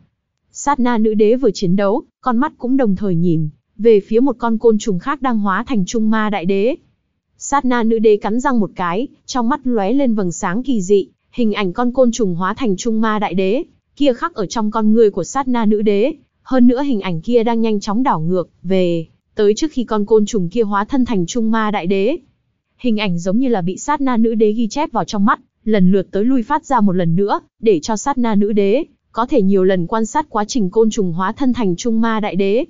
Sát na nữ đế vừa chiến đấu, con mắt cũng đồng thời nhìn, về phía một con côn trùng khác đang hóa thành trung ma đại đế. Sát na nữ đế cắn răng một cái, trong mắt lóe lên vầng sáng kỳ dị, hình ảnh con côn trùng hóa thành trung ma đại đế, kia khắc ở trong con người của sát na nữ đế, hơn nữa hình ảnh kia đang nhanh chóng đảo ngược, về, tới trước khi con côn trùng kia hóa thân thành trung ma đại đế. Hình ảnh giống như là bị sát na nữ đế ghi chép vào trong mắt, lần lượt tới lui phát ra một lần nữa, để cho sát na nữ đế, có thể nhiều lần quan sát quá trình côn trùng hóa thân thành trung ma đại đế.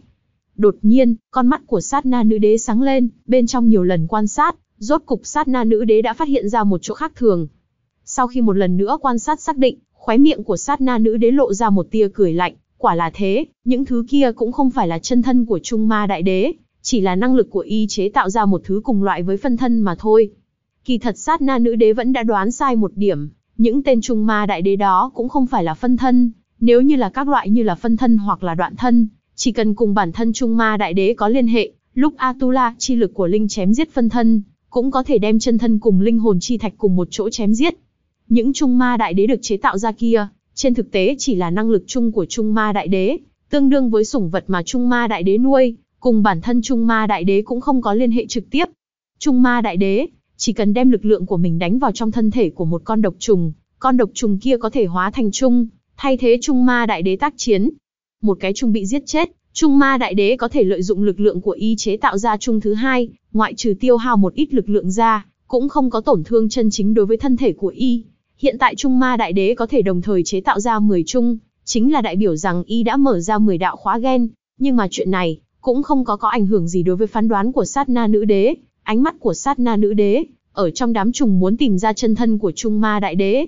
Đột nhiên, con mắt của sát na nữ đế sáng lên, bên trong nhiều lần quan sát, rốt cục sát na nữ đế đã phát hiện ra một chỗ khác thường. Sau khi một lần nữa quan sát xác định, khóe miệng của sát na nữ đế lộ ra một tia cười lạnh, quả là thế, những thứ kia cũng không phải là chân thân của Trung Ma Đại Đế, chỉ là năng lực của y chế tạo ra một thứ cùng loại với phân thân mà thôi. Kỳ thật sát na nữ đế vẫn đã đoán sai một điểm, những tên trung ma đại đế đó cũng không phải là phân thân, nếu như là các loại như là phân thân hoặc là đoạn thân, chỉ cần cùng bản thân trung ma đại đế có liên hệ, lúc Atula chi lực của linh chém giết phân thân, cũng có thể đem chân thân cùng linh hồn chi thạch cùng một chỗ chém giết. Những trung ma đại đế được chế tạo ra kia, trên thực tế chỉ là năng lực chung của trung ma đại đế, tương đương với sủng vật mà trung ma đại đế nuôi, cùng bản thân trung ma đại đế cũng không có liên hệ trực tiếp. Trung ma đại đế, chỉ cần đem lực lượng của mình đánh vào trong thân thể của một con độc trùng, con độc trùng kia có thể hóa thành trung, thay thế trung ma đại đế tác chiến. Một cái trung bị giết chết, trung ma đại đế có thể lợi dụng lực lượng của y chế tạo ra trung thứ hai, ngoại trừ tiêu hao một ít lực lượng ra, cũng không có tổn thương chân chính đối với thân thể của y. Hiện tại trung ma đại đế có thể đồng thời chế tạo ra 10 trung, chính là đại biểu rằng y đã mở ra 10 đạo khóa gen, nhưng mà chuyện này cũng không có có ảnh hưởng gì đối với phán đoán của sát na nữ đế, ánh mắt của sát na nữ đế, ở trong đám trùng muốn tìm ra chân thân của trung ma đại đế.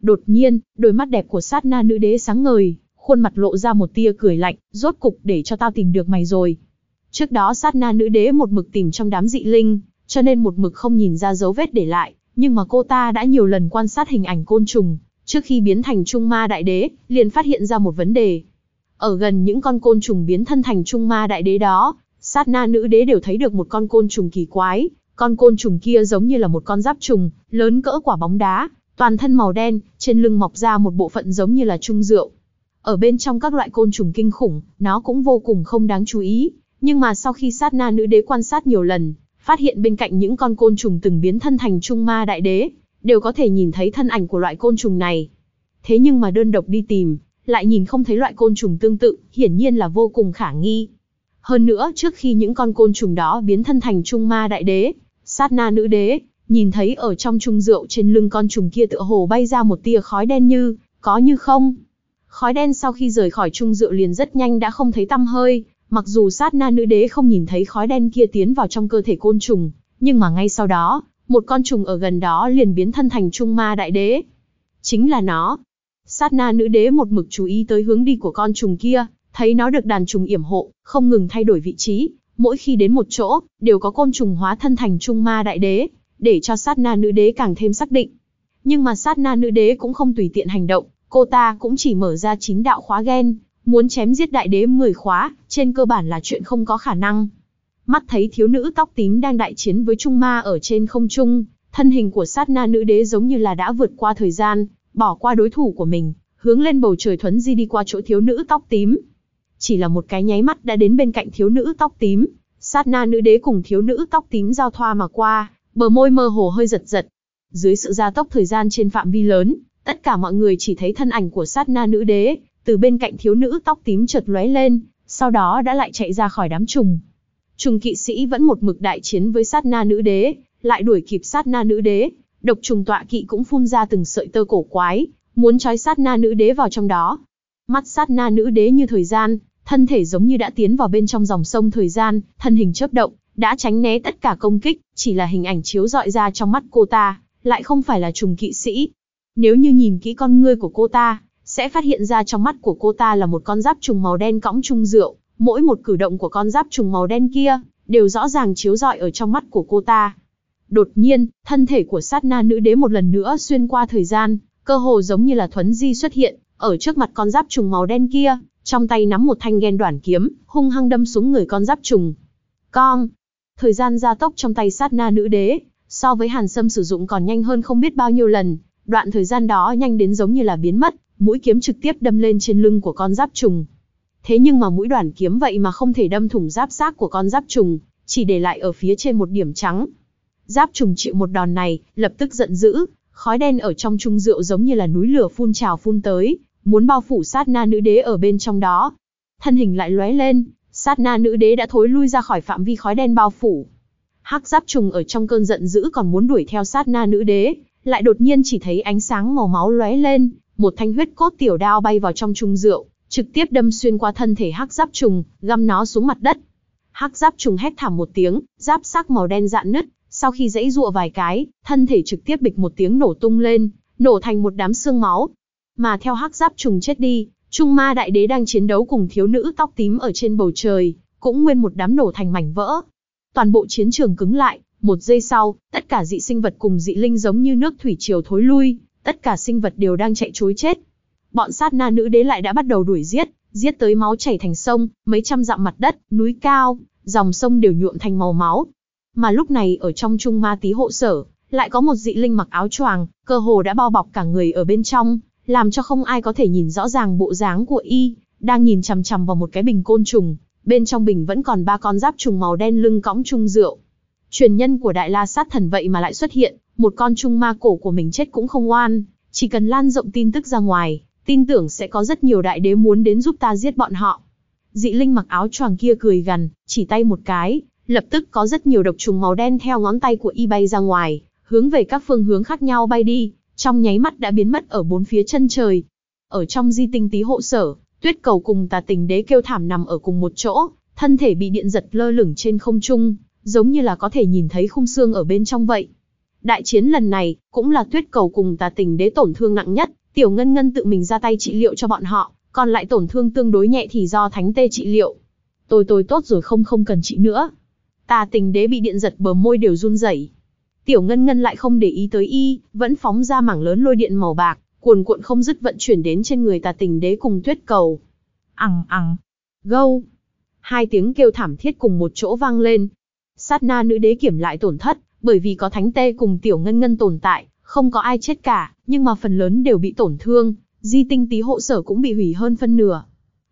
Đột nhiên, đôi mắt đẹp của sát na nữ đế sáng ngời, khuôn mặt lộ ra một tia cười lạnh, rốt cục để cho tao tìm được mày rồi. Trước đó sát na nữ đế một mực tìm trong đám dị linh, cho nên một mực không nhìn ra dấu vết để lại, nhưng mà cô ta đã nhiều lần quan sát hình ảnh côn trùng, trước khi biến thành trung ma đại đế, liền phát hiện ra một vấn đề. Ở gần những con côn trùng biến thân thành trung ma đại đế đó, sát na nữ đế đều thấy được một con côn trùng kỳ quái, con côn trùng kia giống như là một con giáp trùng, lớn cỡ quả bóng đá, toàn thân màu đen, trên lưng mọc ra một bộ phận giống như là trung rượu. Ở bên trong các loại côn trùng kinh khủng, nó cũng vô cùng không đáng chú ý, nhưng mà sau khi sát na nữ đế quan sát nhiều lần, phát hiện bên cạnh những con côn trùng từng biến thân thành trung ma đại đế, đều có thể nhìn thấy thân ảnh của loại côn trùng này. Thế nhưng mà đơn độc đi tìm, lại nhìn không thấy loại côn trùng tương tự, hiển nhiên là vô cùng khả nghi. Hơn nữa, trước khi những con côn trùng đó biến thân thành trung ma đại đế, sát na nữ đế, nhìn thấy ở trong trung rượu trên lưng con trùng kia tựa hồ bay ra một tia khói đen như, có như không. Khói đen sau khi rời khỏi trung rượu liền rất nhanh đã không thấy tăm hơi, mặc dù sát na nữ đế không nhìn thấy khói đen kia tiến vào trong cơ thể côn trùng, nhưng mà ngay sau đó, một con trùng ở gần đó liền biến thân thành trung ma đại đế. Chính là nó. Sát na nữ đế một mực chú ý tới hướng đi của con trùng kia, thấy nó được đàn trùng yểm hộ, không ngừng thay đổi vị trí, mỗi khi đến một chỗ, đều có côn trùng hóa thân thành trung ma đại đế, để cho sát na nữ đế càng thêm xác định. Nhưng mà sát na nữ đế cũng không tùy tiện hành động, cô ta cũng chỉ mở ra chín đạo khóa gen, muốn chém giết đại đế 10 khóa, trên cơ bản là chuyện không có khả năng. Mắt thấy thiếu nữ tóc tím đang đại chiến với trung ma ở trên không trung, thân hình của sát na nữ đế giống như là đã vượt qua thời gian, bỏ qua đối thủ của mình, hướng lên bầu trời thuấn di đi qua chỗ thiếu nữ tóc tím. Chỉ là một cái nháy mắt đã đến bên cạnh thiếu nữ tóc tím, sát na nữ đế cùng thiếu nữ tóc tím giao thoa mà qua, bờ môi mơ hồ hơi giật giật. Dưới sự gia tốc thời gian trên phạm vi lớn, tất cả mọi người chỉ thấy thân ảnh của sát na nữ đế, từ bên cạnh thiếu nữ tóc tím chợt lóe lên, sau đó đã lại chạy ra khỏi đám trùng. Trùng kỵ sĩ vẫn một mực đại chiến với sát na nữ đế, lại đuổi kịp sát na nữ đế, độc trùng tọa kỵ cũng phun ra từng sợi tơ cổ quái, muốn trói sát na nữ đế vào trong đó. Mắt sát na nữ đế như thời gian, thân thể giống như đã tiến vào bên trong dòng sông thời gian, thân hình chớp động, đã tránh né tất cả công kích, chỉ là hình ảnh chiếu dọi ra trong mắt cô ta, lại không phải là trùng kỵ sĩ. Nếu như nhìn kỹ con ngươi của cô ta, sẽ phát hiện ra trong mắt của cô ta là một con giáp trùng màu đen cõng chung rượu, mỗi một cử động của con giáp trùng màu đen kia, đều rõ ràng chiếu rọi ở trong mắt của cô ta. Đột nhiên, thân thể của sát na nữ đế một lần nữa xuyên qua thời gian, cơ hồ giống như là thuấn di xuất hiện, ở trước mặt con giáp trùng màu đen kia, trong tay nắm một thanh ghen đoạn kiếm, hung hăng đâm xuống người con giáp trùng. Con! Thời gian gia tốc trong tay sát na nữ đế, so với hàn sâm sử dụng còn nhanh hơn không biết bao nhiêu lần, đoạn thời gian đó nhanh đến giống như là biến mất, mũi kiếm trực tiếp đâm lên trên lưng của con giáp trùng. Thế nhưng mà mũi đoàn kiếm vậy mà không thể đâm thủng giáp xác của con giáp trùng, chỉ để lại ở phía trên một điểm trắng. Giáp trùng chịu một đòn này, lập tức giận dữ, khói đen ở trong trung rượu giống như là núi lửa phun trào phun tới, muốn bao phủ sát na nữ đế ở bên trong đó. Thân hình lại lóe lên, sát na nữ đế đã thối lui ra khỏi phạm vi khói đen bao phủ. Hắc giáp trùng ở trong cơn giận dữ còn muốn đuổi theo sát na nữ đế, lại đột nhiên chỉ thấy ánh sáng màu máu lóe lên, một thanh huyết cốt tiểu đao bay vào trong trung rượu, trực tiếp đâm xuyên qua thân thể hắc giáp trùng, găm nó xuống mặt đất. Hắc giáp trùng hét thảm một tiếng, giáp sắc màu đen dạn nứt, sau khi dãy dụa vài cái, thân thể trực tiếp bịch một tiếng nổ tung lên, nổ thành một đám xương máu. Mà theo hắc giáp trùng chết đi, Trung Ma Đại Đế đang chiến đấu cùng thiếu nữ tóc tím ở trên bầu trời, cũng nguyên một đám nổ thành mảnh vỡ. Toàn bộ chiến trường cứng lại, một giây sau, tất cả dị sinh vật cùng dị linh giống như nước thủy triều thối lui, tất cả sinh vật đều đang chạy chối chết. Bọn sát na nữ đế lại đã bắt đầu đuổi giết, giết tới máu chảy thành sông, mấy trăm dặm mặt đất, núi cao, dòng sông đều nhuộm thành màu máu. Mà lúc này ở trong trung ma tí hộ sở, lại có một dị linh mặc áo choàng, cơ hồ đã bao bọc cả người ở bên trong, làm cho không ai có thể nhìn rõ ràng bộ dáng của y, đang nhìn chằm chằm vào một cái bình côn trùng, bên trong bình vẫn còn ba con giáp trùng màu đen lưng cõng chung rượu. Truyền nhân của Đại La Sát Thần vậy mà lại xuất hiện, một con trung ma cổ của mình chết cũng không oan, chỉ cần lan rộng tin tức ra ngoài, tin tưởng sẽ có rất nhiều đại đế muốn đến giúp ta giết bọn họ. Dị linh mặc áo choàng kia cười gằn, chỉ tay một cái, lập tức có rất nhiều độc trùng màu đen theo ngón tay của y bay ra ngoài, hướng về các phương hướng khác nhau bay đi, trong nháy mắt đã biến mất ở bốn phía chân trời. Ở trong di tinh tí hộ sở, tuyết cầu cùng tà tình đế kêu thảm nằm ở cùng một chỗ, thân thể bị điện giật lơ lửng trên không trung, giống như là có thể nhìn thấy khung xương ở bên trong vậy. Đại chiến lần này, cũng là tuyết cầu cùng tà tình đế tổn thương nặng nhất, tiểu ngân ngân tự mình ra tay trị liệu cho bọn họ, còn lại tổn thương tương đối nhẹ thì do thánh tê trị liệu. Tôi tôi tốt rồi không không cần trị nữa. Tà tình đế bị điện giật bờ môi đều run rẩy. Tiểu ngân ngân lại không để ý tới y, vẫn phóng ra mảng lớn lôi điện màu bạc, cuồn cuộn không dứt vận chuyển đến trên người tà tình đế cùng tuyết cầu. Ằng ằng, gâu. Hai tiếng kêu thảm thiết cùng một chỗ vang lên. Sát na nữ đế kiểm lại tổn thất, bởi vì có thánh tê cùng tiểu ngân ngân tồn tại, không có ai chết cả, nhưng mà phần lớn đều bị tổn thương, di tinh tí hộ sở cũng bị hủy hơn phân nửa.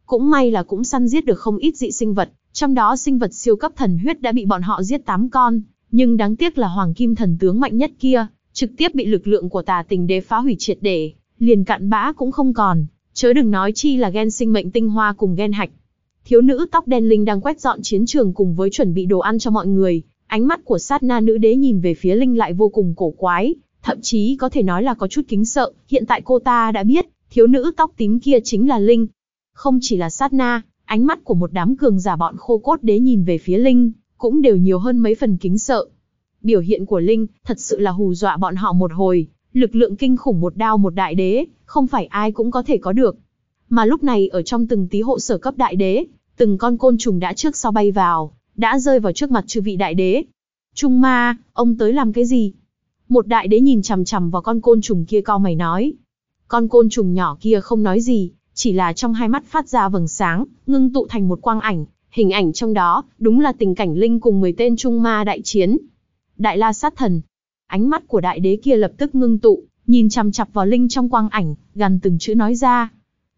Cũng may là cũng săn giết được không ít dị sinh vật, trong đó sinh vật siêu cấp thần huyết đã bị bọn họ giết 8 con, nhưng đáng tiếc là hoàng kim thần tướng mạnh nhất kia, trực tiếp bị lực lượng của tà tình đế phá hủy triệt để, liền cạn bã cũng không còn, chớ đừng nói chi là gen sinh mệnh tinh hoa cùng gen hạch. Thiếu nữ tóc đen linh đang quét dọn chiến trường cùng với chuẩn bị đồ ăn cho mọi người, ánh mắt của sát na nữ đế nhìn về phía linh lại vô cùng cổ quái, thậm chí có thể nói là có chút kính sợ, hiện tại cô ta đã biết, thiếu nữ tóc tím kia chính là linh. Không chỉ là sát na, ánh mắt của một đám cường giả bọn khô cốt đế nhìn về phía linh, cũng đều nhiều hơn mấy phần kính sợ. Biểu hiện của Linh, thật sự là hù dọa bọn họ một hồi, lực lượng kinh khủng một đao một đại đế, không phải ai cũng có thể có được. Mà lúc này ở trong từng tí hộ sở cấp đại đế, từng con côn trùng đã trước sau bay vào, đã rơi vào trước mặt chư vị đại đế. Trung ma, ông tới làm cái gì? Một đại đế nhìn chằm chằm vào con côn trùng kia co mày nói. Con côn trùng nhỏ kia không nói gì, chỉ là trong hai mắt phát ra vầng sáng, ngưng tụ thành một quang ảnh, Hình ảnh trong đó, đúng là tình cảnh Linh cùng 10 tên trung ma đại chiến. Đại la sát thần. Ánh mắt của đại đế kia lập tức ngưng tụ, nhìn chằm chặp vào Linh trong quang ảnh, gần từng chữ nói ra.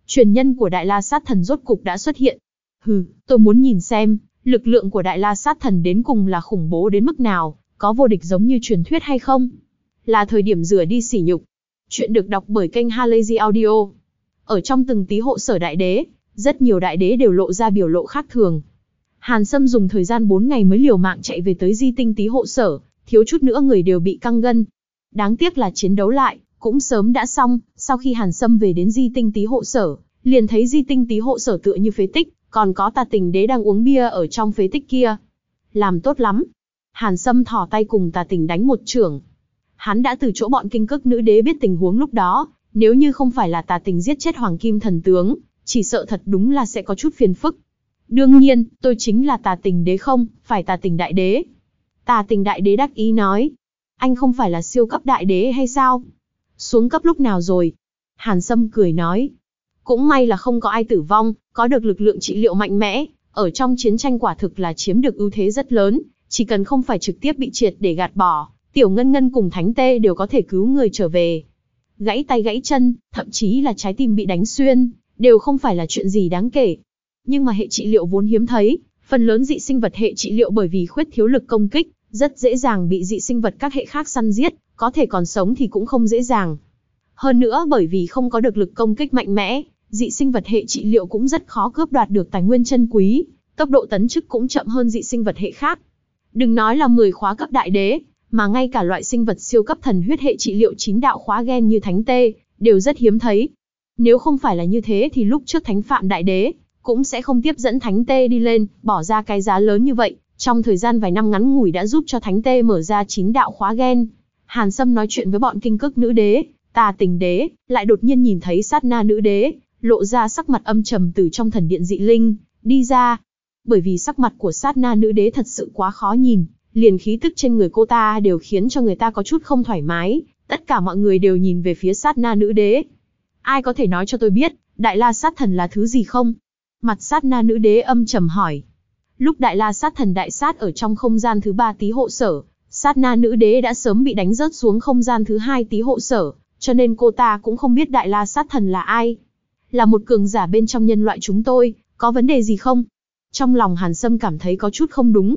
Truyền nhân của đại la sát thần rốt cục đã xuất hiện. Hừ, tôi muốn nhìn xem, lực lượng của đại la sát thần đến cùng là khủng bố đến mức nào, có vô địch giống như truyền thuyết hay không? Là thời điểm rửa đi sỉ nhục. Chuyện được đọc bởi kênh Halazy Audio. Ở trong từng tí hộ sở đại đế, rất nhiều đại đế đều lộ ra biểu lộ khác thường. Hàn Sâm dùng thời gian 4 ngày mới liều mạng chạy về tới di tinh tí hộ sở, thiếu chút nữa người đều bị căng gân. Đáng tiếc là chiến đấu lại, cũng sớm đã xong, sau khi Hàn Sâm về đến di tinh tí hộ sở, liền thấy di tinh tí hộ sở tựa như phế tích, còn có tà tình đế đang uống bia ở trong phế tích kia. Làm tốt lắm. Hàn Sâm thỏ tay cùng tà tình đánh một trưởng. Hắn đã từ chỗ bọn kinh cức nữ đế biết tình huống lúc đó, nếu như không phải là tà tình giết chết hoàng kim thần tướng, chỉ sợ thật đúng là sẽ có chút phiền phức. Đương nhiên, tôi chính là tà tình đế không, phải tà tình đại đế. Tà tình đại đế đắc ý nói. Anh không phải là siêu cấp đại đế hay sao? Xuống cấp lúc nào rồi? Hàn Sâm cười nói. Cũng may là không có ai tử vong, có được lực lượng trị liệu mạnh mẽ, ở trong chiến tranh quả thực là chiếm được ưu thế rất lớn, chỉ cần không phải trực tiếp bị triệt để gạt bỏ, tiểu ngân ngân cùng thánh tê đều có thể cứu người trở về. Gãy tay gãy chân, thậm chí là trái tim bị đánh xuyên, đều không phải là chuyện gì đáng kể. Nhưng mà hệ trị liệu vốn hiếm thấy, phần lớn dị sinh vật hệ trị liệu bởi vì khuyết thiếu lực công kích, rất dễ dàng bị dị sinh vật các hệ khác săn giết, có thể còn sống thì cũng không dễ dàng. Hơn nữa bởi vì không có được lực công kích mạnh mẽ, dị sinh vật hệ trị liệu cũng rất khó cướp đoạt được tài nguyên chân quý, tốc độ tấn chức cũng chậm hơn dị sinh vật hệ khác. Đừng nói là 10 khóa cấp đại đế, mà ngay cả loại sinh vật siêu cấp thần huyết hệ trị liệu chín đạo khóa gen như thánh tê, đều rất hiếm thấy. Nếu không phải là như thế thì lúc trước thánh phạm đại đế, cũng sẽ không tiếp dẫn thánh tê đi lên, bỏ ra cái giá lớn như vậy, trong thời gian vài năm ngắn ngủi đã giúp cho thánh tê mở ra chín đạo khóa gen. Hàn Sâm nói chuyện với bọn kinh cức nữ đế, tà tình đế, lại đột nhiên nhìn thấy sát na nữ đế, lộ ra sắc mặt âm trầm từ trong thần điện dị linh, đi ra. bởi vì sắc mặt của sát na nữ đế thật sự quá khó nhìn, liền khí tức trên người cô ta đều khiến cho người ta có chút không thoải mái, tất cả mọi người đều nhìn về phía sát na nữ đế. Ai có thể nói cho tôi biết, Đại La Sát Thần là thứ gì không? Mặt sát na nữ đế âm trầm hỏi. Lúc Đại La Sát Thần đại sát ở trong không gian thứ ba tí hộ sở, sát na nữ đế đã sớm bị đánh rớt xuống không gian thứ hai tí hộ sở, cho nên cô ta cũng không biết Đại La Sát Thần là ai. Là một cường giả bên trong nhân loại chúng tôi, có vấn đề gì không? Trong lòng Hàn Sâm cảm thấy có chút không đúng.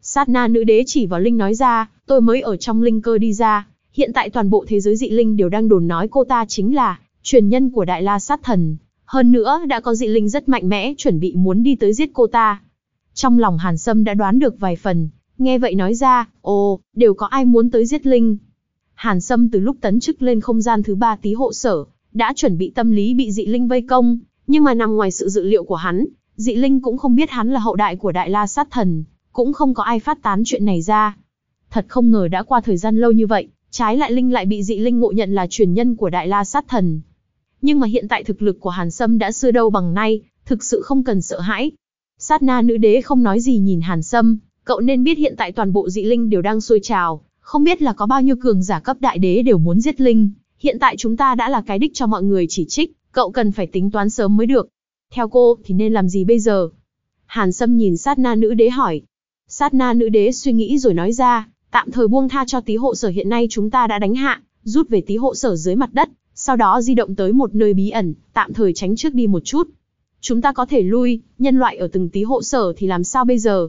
Sát na nữ đế chỉ vào Linh nói ra, tôi mới ở trong linh cơ đi ra, hiện tại toàn bộ thế giới dị linh đều đang đồn nói cô ta chính là truyền nhân của Đại La Sát Thần. Hơn nữa, đã có dị linh rất mạnh mẽ chuẩn bị muốn đi tới giết cô ta. Trong lòng Hàn Sâm đã đoán được vài phần, nghe vậy nói ra, ồ, đều có ai muốn tới giết linh. Hàn Sâm từ lúc tấn chức lên không gian thứ ba tí hộ sở, đã chuẩn bị tâm lý bị dị linh vây công, nhưng mà nằm ngoài sự dự liệu của hắn, dị linh cũng không biết hắn là hậu đại của Đại La Sát Thần, cũng không có ai phát tán chuyện này ra. Thật không ngờ đã qua thời gian lâu như vậy, trái lại linh lại bị dị linh ngộ nhận là truyền nhân của Đại La Sát Thần. Nhưng mà hiện tại thực lực của Hàn Sâm đã xưa đâu bằng nay, thực sự không cần sợ hãi. Sát na nữ đế không nói gì nhìn Hàn Sâm, cậu nên biết hiện tại toàn bộ dị linh đều đang sôi trào, không biết là có bao nhiêu cường giả cấp đại đế đều muốn giết linh. Hiện tại chúng ta đã là cái đích cho mọi người chỉ trích, cậu cần phải tính toán sớm mới được. Theo cô, thì nên làm gì bây giờ? Hàn Sâm nhìn sát na nữ đế hỏi. Sát na nữ đế suy nghĩ rồi nói ra, tạm thời buông tha cho tí hộ sở hiện nay chúng ta đã đánh hạ, rút về tí hộ sở dưới mặt đất, sau đó di động tới một nơi bí ẩn, tạm thời tránh trước đi một chút. Chúng ta có thể lui, nhân loại ở từng tí hộ sở thì làm sao bây giờ?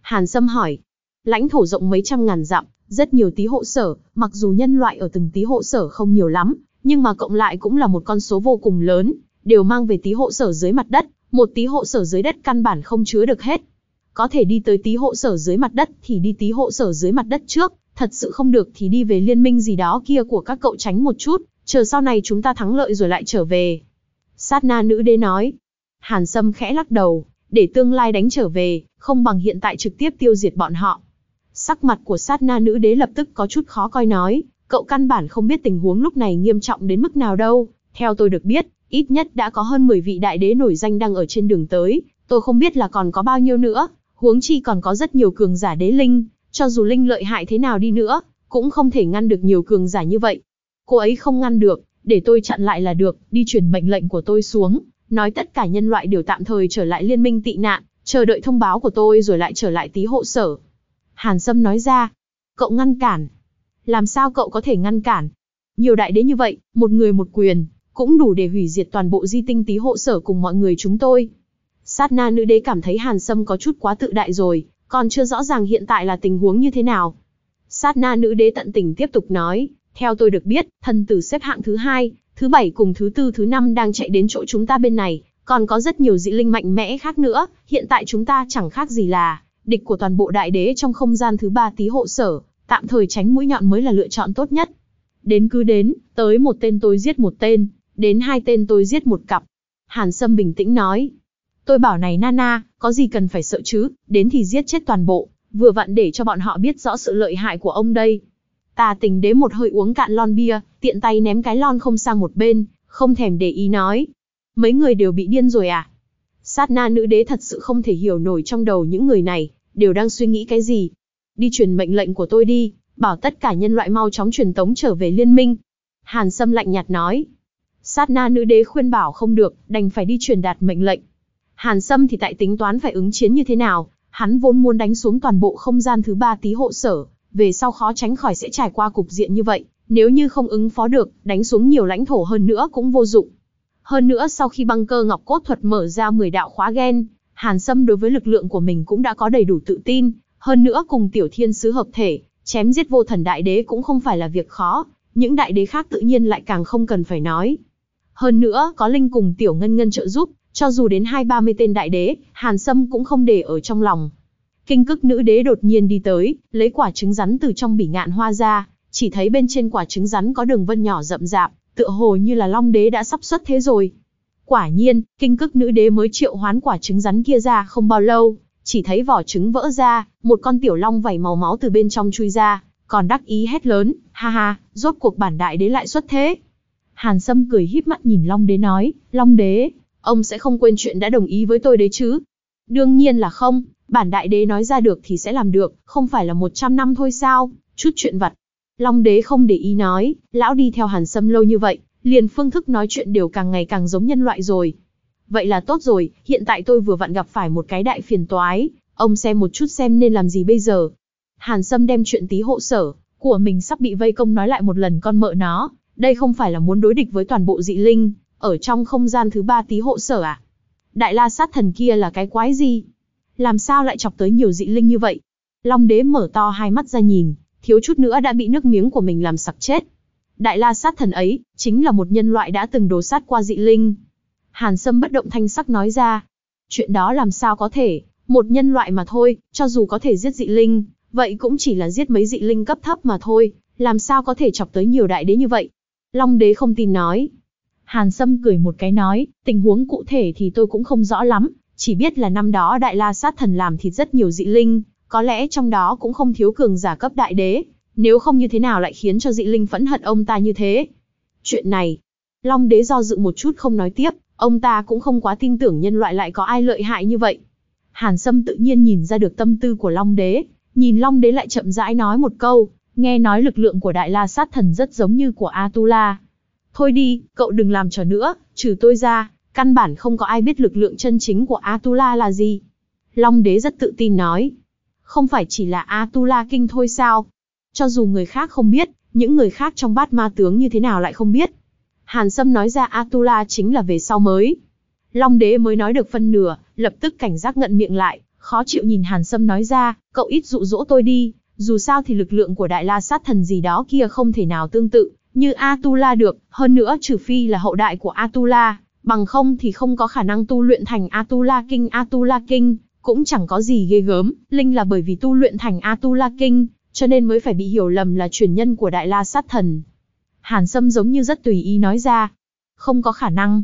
Hàn Sâm hỏi. Lãnh thổ rộng mấy trăm ngàn dặm, rất nhiều tí hộ sở, mặc dù nhân loại ở từng tí hộ sở không nhiều lắm, nhưng mà cộng lại cũng là một con số vô cùng lớn, đều mang về tí hộ sở dưới mặt đất, một tí hộ sở dưới đất căn bản không chứa được hết. Có thể đi tới tí hộ sở dưới mặt đất thì đi tí hộ sở dưới mặt đất trước, thật sự không được thì đi về liên minh gì đó kia của các cậu tránh một chút, chờ sau này chúng ta thắng lợi rồi lại trở về. Sát na nữ đế nói. Hàn Sâm khẽ lắc đầu, để tương lai đánh trở về, không bằng hiện tại trực tiếp tiêu diệt bọn họ. Sắc mặt của sát na nữ đế lập tức có chút khó coi nói, cậu căn bản không biết tình huống lúc này nghiêm trọng đến mức nào đâu. Theo tôi được biết, ít nhất đã có hơn 10 vị đại đế nổi danh đang ở trên đường tới, tôi không biết là còn có bao nhiêu nữa, huống chi còn có rất nhiều cường giả đế linh, cho dù linh lợi hại thế nào đi nữa, cũng không thể ngăn được nhiều cường giả như vậy. Cô ấy không ngăn được, để tôi chặn lại là được, đi truyền mệnh lệnh của tôi xuống, nói tất cả nhân loại đều tạm thời trở lại liên minh tị nạn, chờ đợi thông báo của tôi rồi lại trở lại tí hộ sở. Hàn Sâm nói ra, cậu ngăn cản. Làm sao cậu có thể ngăn cản? Nhiều đại đế như vậy, một người một quyền, cũng đủ để hủy diệt toàn bộ di tinh tí hộ sở cùng mọi người chúng tôi. Sát na nữ đế cảm thấy Hàn Sâm có chút quá tự đại rồi, còn chưa rõ ràng hiện tại là tình huống như thế nào. Sát na nữ đế tận tình tiếp tục nói, theo tôi được biết, thần tử xếp hạng thứ hai, thứ bảy cùng thứ tư thứ năm đang chạy đến chỗ chúng ta bên này, còn có rất nhiều dị linh mạnh mẽ khác nữa, hiện tại chúng ta chẳng khác gì là địch của toàn bộ đại đế trong không gian thứ ba tí hộ sở, tạm thời tránh mũi nhọn mới là lựa chọn tốt nhất. Đến cứ đến, tới một tên tôi giết một tên, đến hai tên tôi giết một cặp. Hàn Sâm bình tĩnh nói. Tôi bảo này Nana, có gì cần phải sợ chứ, đến thì giết chết toàn bộ, vừa vặn để cho bọn họ biết rõ sự lợi hại của ông đây. Tà tình đế một hơi uống cạn lon bia, tiện tay ném cái lon không sang một bên, không thèm để ý nói. Mấy người đều bị điên rồi à? Sát na nữ đế thật sự không thể hiểu nổi trong đầu những người này, đều đang suy nghĩ cái gì. Đi truyền mệnh lệnh của tôi đi, bảo tất cả nhân loại mau chóng truyền tống trở về liên minh. Hàn Sâm lạnh nhạt nói. Sát na nữ đế khuyên bảo không được, đành phải đi truyền đạt mệnh lệnh. Hàn Sâm thì tại tính toán phải ứng chiến như thế nào, hắn vốn muốn đánh xuống toàn bộ không gian thứ ba tí hộ sở, về sau khó tránh khỏi sẽ trải qua cục diện như vậy, nếu như không ứng phó được, đánh xuống nhiều lãnh thổ hơn nữa cũng vô dụng. Hơn nữa sau khi băng cơ ngọc cốt thuật mở ra 10 đạo khóa gen, Hàn Sâm đối với lực lượng của mình cũng đã có đầy đủ tự tin, hơn nữa cùng tiểu thiên sứ hợp thể, chém giết vô thần đại đế cũng không phải là việc khó, những đại đế khác tự nhiên lại càng không cần phải nói. Hơn nữa, có Linh cùng tiểu ngân ngân trợ giúp, cho dù đến hai ba mươi tên đại đế, Hàn Sâm cũng không để ở trong lòng. Kinh cức nữ đế đột nhiên đi tới, lấy quả trứng rắn từ trong bỉ ngạn hoa ra, chỉ thấy bên trên quả trứng rắn có đường vân nhỏ rậm rạp, tựa hồ như là long đế đã sắp xuất thế rồi. Quả nhiên, kinh cức nữ đế mới triệu hoán quả trứng rắn kia ra không bao lâu, chỉ thấy vỏ trứng vỡ ra, một con tiểu long vảy màu máu từ bên trong chui ra, còn đắc ý hét lớn, ha ha, rốt cuộc bản đại đế lại xuất thế. Hàn Sâm cười híp mắt nhìn long đế nói, long đế, ông sẽ không quên chuyện đã đồng ý với tôi đấy chứ. Đương nhiên là không, bản đại đế nói ra được thì sẽ làm được, không phải là 100 năm thôi sao, chút chuyện vặt. Long đế không để ý nói, lão đi theo hàn sâm lâu như vậy, liền phương thức nói chuyện đều càng ngày càng giống nhân loại rồi. Vậy là tốt rồi, hiện tại tôi vừa vặn gặp phải một cái đại phiền toái, ông xem một chút xem nên làm gì bây giờ. Hàn Sâm đem chuyện tí hộ sở, của mình sắp bị vây công nói lại một lần con mợ nó, đây không phải là muốn đối địch với toàn bộ dị linh, ở trong không gian thứ ba tí hộ sở à? Đại la sát thần kia là cái quái gì? Làm sao lại chọc tới nhiều dị linh như vậy? Long đế mở to hai mắt ra nhìn, thiếu chút nữa đã bị nước miếng của mình làm sặc chết. Đại la sát thần ấy, chính là một nhân loại đã từng đồ sát qua dị linh. Hàn Sâm bất động thanh sắc nói ra. Chuyện đó làm sao có thể, một nhân loại mà thôi, cho dù có thể giết dị linh, vậy cũng chỉ là giết mấy dị linh cấp thấp mà thôi, làm sao có thể chọc tới nhiều đại đế như vậy. Long đế không tin nói. Hàn Sâm cười một cái nói, tình huống cụ thể thì tôi cũng không rõ lắm, chỉ biết là năm đó Đại La Sát Thần làm thịt rất nhiều dị linh, có lẽ trong đó cũng không thiếu cường giả cấp đại đế, nếu không như thế nào lại khiến cho dị linh phẫn hận ông ta như thế. Chuyện này, Long đế do dự một chút không nói tiếp, ông ta cũng không quá tin tưởng nhân loại lại có ai lợi hại như vậy. Hàn Sâm tự nhiên nhìn ra được tâm tư của Long đế, nhìn Long đế lại chậm rãi nói một câu, nghe nói lực lượng của Đại La Sát Thần rất giống như của Atula. Thôi đi, cậu đừng làm trò nữa, trừ tôi ra, căn bản không có ai biết lực lượng chân chính của Atula là gì. Long đế rất tự tin nói. Không phải chỉ là Atula kinh thôi sao? Cho dù người khác không biết, những người khác trong bát ma tướng như thế nào lại không biết. Hàn Sâm nói ra Atula chính là về sau mới. Long đế mới nói được phân nửa, lập tức cảnh giác ngận miệng lại, khó chịu nhìn Hàn Sâm nói ra, cậu ít dụ dỗ tôi đi, dù sao thì lực lượng của Đại La Sát Thần gì đó kia không thể nào tương tự, như Atula được, hơn nữa trừ phi là hậu đại của Atula, bằng không thì không có khả năng tu luyện thành Atula Kinh Atula Kinh, cũng chẳng có gì ghê gớm, Linh là bởi vì tu luyện thành Atula Kinh, cho nên mới phải bị hiểu lầm là truyền nhân của Đại La Sát Thần. Hàn Sâm giống như rất tùy ý nói ra. Không có khả năng.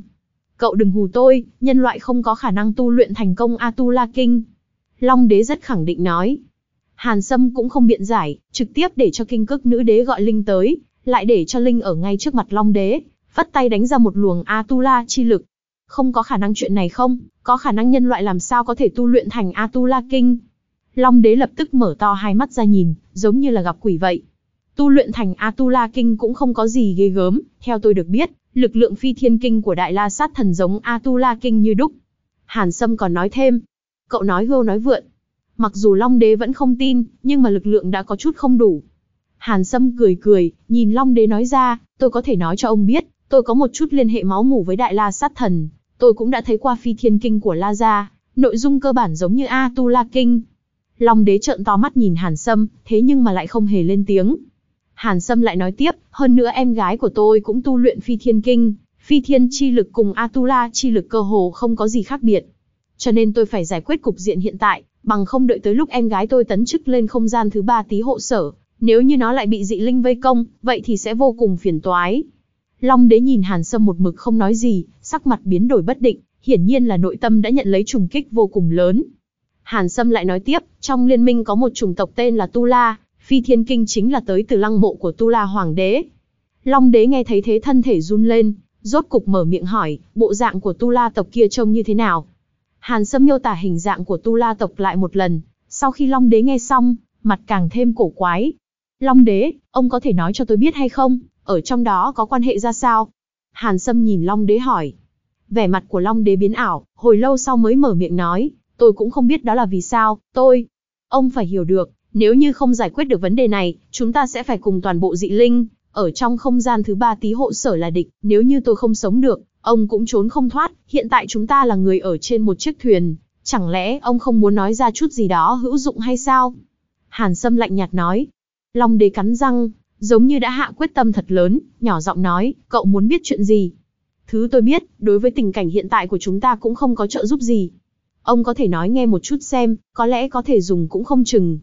Cậu đừng hù tôi, nhân loại không có khả năng tu luyện thành công Atula Kinh. Long đế rất khẳng định nói. Hàn Sâm cũng không biện giải, trực tiếp để cho kinh cước nữ đế gọi Linh tới, lại để cho Linh ở ngay trước mặt Long đế, vắt tay đánh ra một luồng Atula chi lực. Không có khả năng chuyện này không, có khả năng nhân loại làm sao có thể tu luyện thành Atula Kinh. Long đế lập tức mở to hai mắt ra nhìn, giống như là gặp quỷ vậy. Tu luyện thành Atula Kinh cũng không có gì ghê gớm, theo tôi được biết, lực lượng phi thiên kinh của Đại La Sát Thần giống Atula Kinh như đúc. Hàn Sâm còn nói thêm, cậu nói hưu nói vượn. Mặc dù Long Đế vẫn không tin, nhưng mà lực lượng đã có chút không đủ. Hàn Sâm cười cười, nhìn Long Đế nói ra, tôi có thể nói cho ông biết, tôi có một chút liên hệ máu mủ với Đại La Sát Thần, tôi cũng đã thấy qua phi thiên kinh của La Gia, nội dung cơ bản giống như Atula Kinh. Long Đế trợn to mắt nhìn Hàn Sâm, thế nhưng mà lại không hề lên tiếng. Hàn Sâm lại nói tiếp, hơn nữa em gái của tôi cũng tu luyện phi thiên kinh, phi thiên chi lực cùng Atula chi lực cơ hồ không có gì khác biệt. Cho nên tôi phải giải quyết cục diện hiện tại, bằng không đợi tới lúc em gái tôi tấn chức lên không gian thứ ba tí hộ sở, nếu như nó lại bị dị linh vây công, vậy thì sẽ vô cùng phiền toái. Long đế nhìn Hàn Sâm một mực không nói gì, sắc mặt biến đổi bất định, hiển nhiên là nội tâm đã nhận lấy trùng kích vô cùng lớn. Hàn Sâm lại nói tiếp, trong liên minh có một chủng tộc tên là Tu La, Phi Thiên Kinh chính là tới từ lăng mộ của Tu La Hoàng đế. Long đế nghe thấy thế thân thể run lên, rốt cục mở miệng hỏi, bộ dạng của Tu La tộc kia trông như thế nào? Hàn Sâm miêu tả hình dạng của Tu La tộc lại một lần, sau khi Long đế nghe xong, mặt càng thêm cổ quái. Long đế, ông có thể nói cho tôi biết hay không, ở trong đó có quan hệ ra sao? Hàn Sâm nhìn Long đế hỏi. Vẻ mặt của Long đế biến ảo, hồi lâu sau mới mở miệng nói, tôi cũng không biết đó là vì sao, tôi. Ông phải hiểu được, nếu như không giải quyết được vấn đề này, chúng ta sẽ phải cùng toàn bộ dị linh, ở trong không gian thứ ba tí hộ sở là địch, nếu như tôi không sống được, ông cũng trốn không thoát, hiện tại chúng ta là người ở trên một chiếc thuyền, chẳng lẽ ông không muốn nói ra chút gì đó hữu dụng hay sao? Hàn Sâm lạnh nhạt nói. Long đế cắn răng, giống như đã hạ quyết tâm thật lớn, nhỏ giọng nói, cậu muốn biết chuyện gì? Thứ tôi biết, đối với tình cảnh hiện tại của chúng ta cũng không có trợ giúp gì. Ông có thể nói nghe một chút xem, có lẽ có thể dùng cũng không chừng.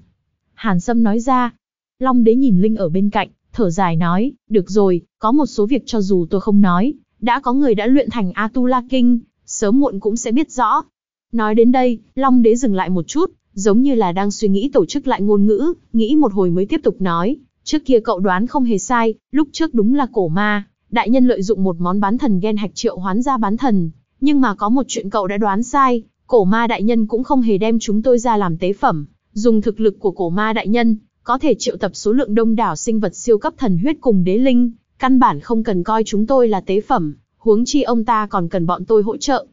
Hàn Sâm nói ra. Long đế nhìn Linh ở bên cạnh, thở dài nói, được rồi, có một số việc cho dù tôi không nói, đã có người đã luyện thành Atula Kinh, sớm muộn cũng sẽ biết rõ. Nói đến đây, Long đế dừng lại một chút, giống như là đang suy nghĩ tổ chức lại ngôn ngữ, nghĩ một hồi mới tiếp tục nói, trước kia cậu đoán không hề sai, lúc trước đúng là cổ ma, đại nhân lợi dụng một món bán thần ghen hạch triệu hoán ra bán thần, nhưng mà có một chuyện cậu đã đoán sai, cổ ma đại nhân cũng không hề đem chúng tôi ra làm tế phẩm, dùng thực lực của cổ ma đại nhân, có thể triệu tập số lượng đông đảo sinh vật siêu cấp thần huyết cùng đế linh, căn bản không cần coi chúng tôi là tế phẩm, huống chi ông ta còn cần bọn tôi hỗ trợ.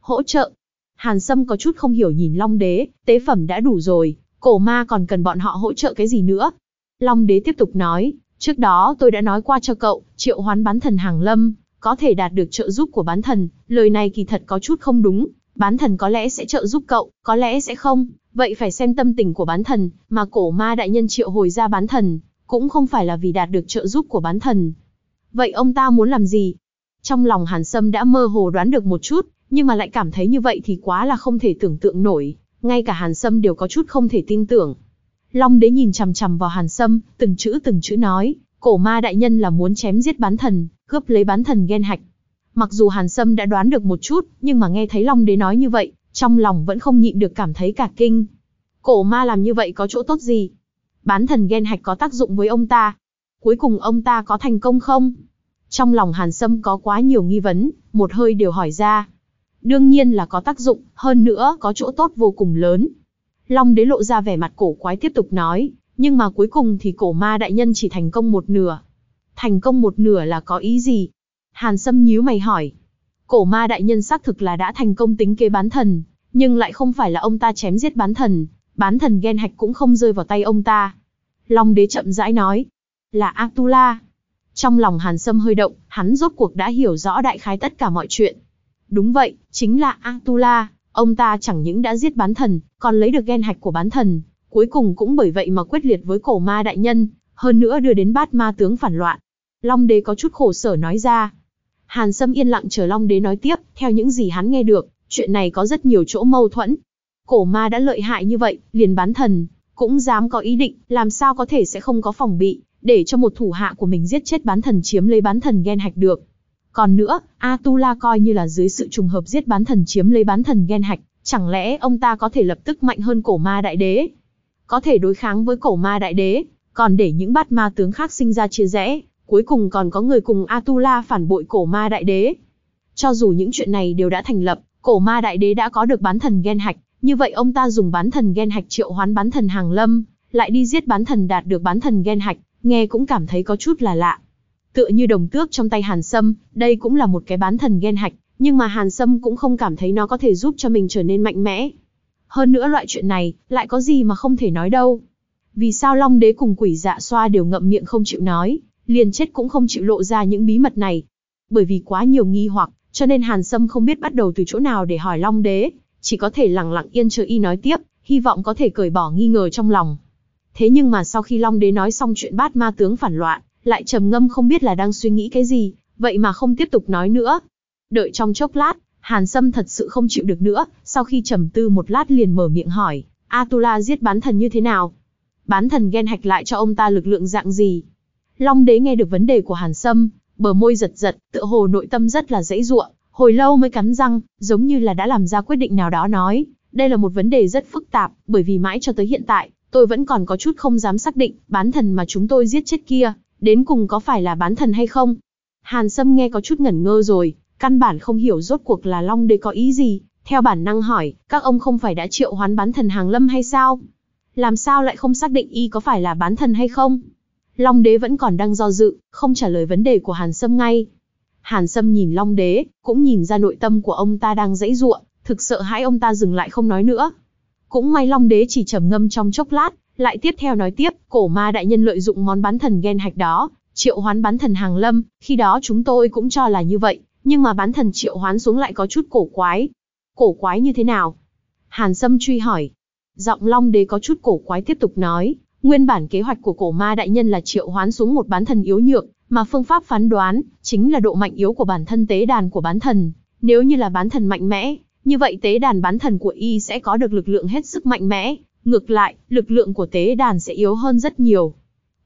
Hỗ trợ? Hàn Sâm có chút không hiểu nhìn Long Đế, tế phẩm đã đủ rồi, cổ ma còn cần bọn họ hỗ trợ cái gì nữa? Long Đế tiếp tục nói, trước đó tôi đã nói qua cho cậu, triệu hoán bán thần hàng lâm, có thể đạt được trợ giúp của bán thần, lời này kỳ thật có chút không đúng, bán thần có lẽ sẽ trợ giúp cậu, có lẽ sẽ không, vậy phải xem tâm tình của bán thần, mà cổ ma đại nhân triệu hồi ra bán thần, cũng không phải là vì đạt được trợ giúp của bán thần. Vậy ông ta muốn làm gì? Trong lòng Hàn Sâm đã mơ hồ đoán được một chút, nhưng mà lại cảm thấy như vậy thì quá là không thể tưởng tượng nổi, ngay cả Hàn Sâm đều có chút không thể tin tưởng. Long đế nhìn chằm chằm vào Hàn Sâm, từng chữ từng chữ nói, cổ ma đại nhân là muốn chém giết bán thần, cướp lấy bán thần ghen hạch. Mặc dù Hàn Sâm đã đoán được một chút, nhưng mà nghe thấy Long đế nói như vậy, trong lòng vẫn không nhịn được cảm thấy cả kinh. Cổ ma làm như vậy có chỗ tốt gì? Bán thần ghen hạch có tác dụng với ông ta. Cuối cùng ông ta có thành công không? Trong lòng Hàn Sâm có quá nhiều nghi vấn, một hơi đều hỏi ra. Đương nhiên là có tác dụng, hơn nữa có chỗ tốt vô cùng lớn. Long đế lộ ra vẻ mặt cổ quái tiếp tục nói, nhưng mà cuối cùng thì cổ ma đại nhân chỉ thành công một nửa. Thành công một nửa là có ý gì? Hàn Sâm nhíu mày hỏi. Cổ ma đại nhân xác thực là đã thành công tính kế bán thần, nhưng lại không phải là ông ta chém giết bán thần, bán thần ghen hạch cũng không rơi vào tay ông ta. Long đế chậm rãi nói, là Atula. Trong lòng Hàn Sâm hơi động, hắn rốt cuộc đã hiểu rõ đại khái tất cả mọi chuyện. Đúng vậy, chính là Atula, ông ta chẳng những đã giết bán thần, còn lấy được ghen hạch của bán thần, cuối cùng cũng bởi vậy mà quyết liệt với cổ ma đại nhân, hơn nữa đưa đến bát ma tướng phản loạn. Long đế có chút khổ sở nói ra. Hàn Sâm yên lặng chờ Long đế nói tiếp, theo những gì hắn nghe được, chuyện này có rất nhiều chỗ mâu thuẫn. Cổ ma đã lợi hại như vậy, liền bán thần, cũng dám có ý định, làm sao có thể sẽ không có phòng bị, để cho một thủ hạ của mình giết chết bán thần chiếm lấy bán thần ghen hạch được. Còn nữa, Atula coi như là dưới sự trùng hợp giết bán thần chiếm lấy bán thần ghen hạch, chẳng lẽ ông ta có thể lập tức mạnh hơn cổ ma đại đế? Có thể đối kháng với cổ ma đại đế, còn để những bát ma tướng khác sinh ra chia rẽ, cuối cùng còn có người cùng Atula phản bội cổ ma đại đế. Cho dù những chuyện này đều đã thành lập, cổ ma đại đế đã có được bán thần ghen hạch, như vậy ông ta dùng bán thần ghen hạch triệu hoán bán thần hàng lâm, lại đi giết bán thần đạt được bán thần ghen hạch, nghe cũng cảm thấy có chút là lạ. Tựa như đồng tước trong tay Hàn Sâm, đây cũng là một cái bán thần ghen hạch, nhưng mà Hàn Sâm cũng không cảm thấy nó có thể giúp cho mình trở nên mạnh mẽ. Hơn nữa loại chuyện này, lại có gì mà không thể nói đâu. Vì sao Long Đế cùng quỷ dạ xoa đều ngậm miệng không chịu nói, liền chết cũng không chịu lộ ra những bí mật này. Bởi vì quá nhiều nghi hoặc, cho nên Hàn Sâm không biết bắt đầu từ chỗ nào để hỏi Long Đế, chỉ có thể lặng lặng yên chờ y nói tiếp, hy vọng có thể cởi bỏ nghi ngờ trong lòng. Thế nhưng mà sau khi Long Đế nói xong chuyện bát ma tướng phản loạn, lại trầm ngâm không biết là đang suy nghĩ cái gì, vậy mà không tiếp tục nói nữa. Đợi trong chốc lát, Hàn Sâm thật sự không chịu được nữa, sau khi trầm tư một lát liền mở miệng hỏi, Atula giết bán thần như thế nào? Bán thần ghen hạch lại cho ông ta lực lượng dạng gì? Long đế nghe được vấn đề của Hàn Sâm, bờ môi giật giật, tựa hồ nội tâm rất là dễ dụa, hồi lâu mới cắn răng, giống như là đã làm ra quyết định nào đó nói, đây là một vấn đề rất phức tạp, bởi vì mãi cho tới hiện tại, tôi vẫn còn có chút không dám xác định, bán thần mà chúng tôi giết chết kia, đến cùng có phải là bán thần hay không? Hàn Sâm nghe có chút ngẩn ngơ rồi, căn bản không hiểu rốt cuộc là Long Đế có ý gì, theo bản năng hỏi, các ông không phải đã triệu hoán bán thần hàng lâm hay sao? Làm sao lại không xác định y có phải là bán thần hay không? Long Đế vẫn còn đang do dự, không trả lời vấn đề của Hàn Sâm ngay. Hàn Sâm nhìn Long Đế, cũng nhìn ra nội tâm của ông ta đang dãy ruộng, thực sợ hãi ông ta dừng lại không nói nữa. Cũng may Long Đế chỉ trầm ngâm trong chốc lát, lại tiếp theo nói tiếp, cổ ma đại nhân lợi dụng món bán thần ghen hạch đó, triệu hoán bán thần hàng lâm, khi đó chúng tôi cũng cho là như vậy, nhưng mà bán thần triệu hoán xuống lại có chút cổ quái. Cổ quái như thế nào? Hàn Sâm truy hỏi. Giọng Long Đế có chút cổ quái tiếp tục nói, nguyên bản kế hoạch của cổ ma đại nhân là triệu hoán xuống một bán thần yếu nhược, mà phương pháp phán đoán, chính là độ mạnh yếu của bản thân tế đàn của bán thần. Nếu như là bán thần mạnh mẽ, như vậy tế đàn bán thần của y sẽ có được lực lượng hết sức mạnh mẽ, Ngược lại, lực lượng của tế đàn sẽ yếu hơn rất nhiều.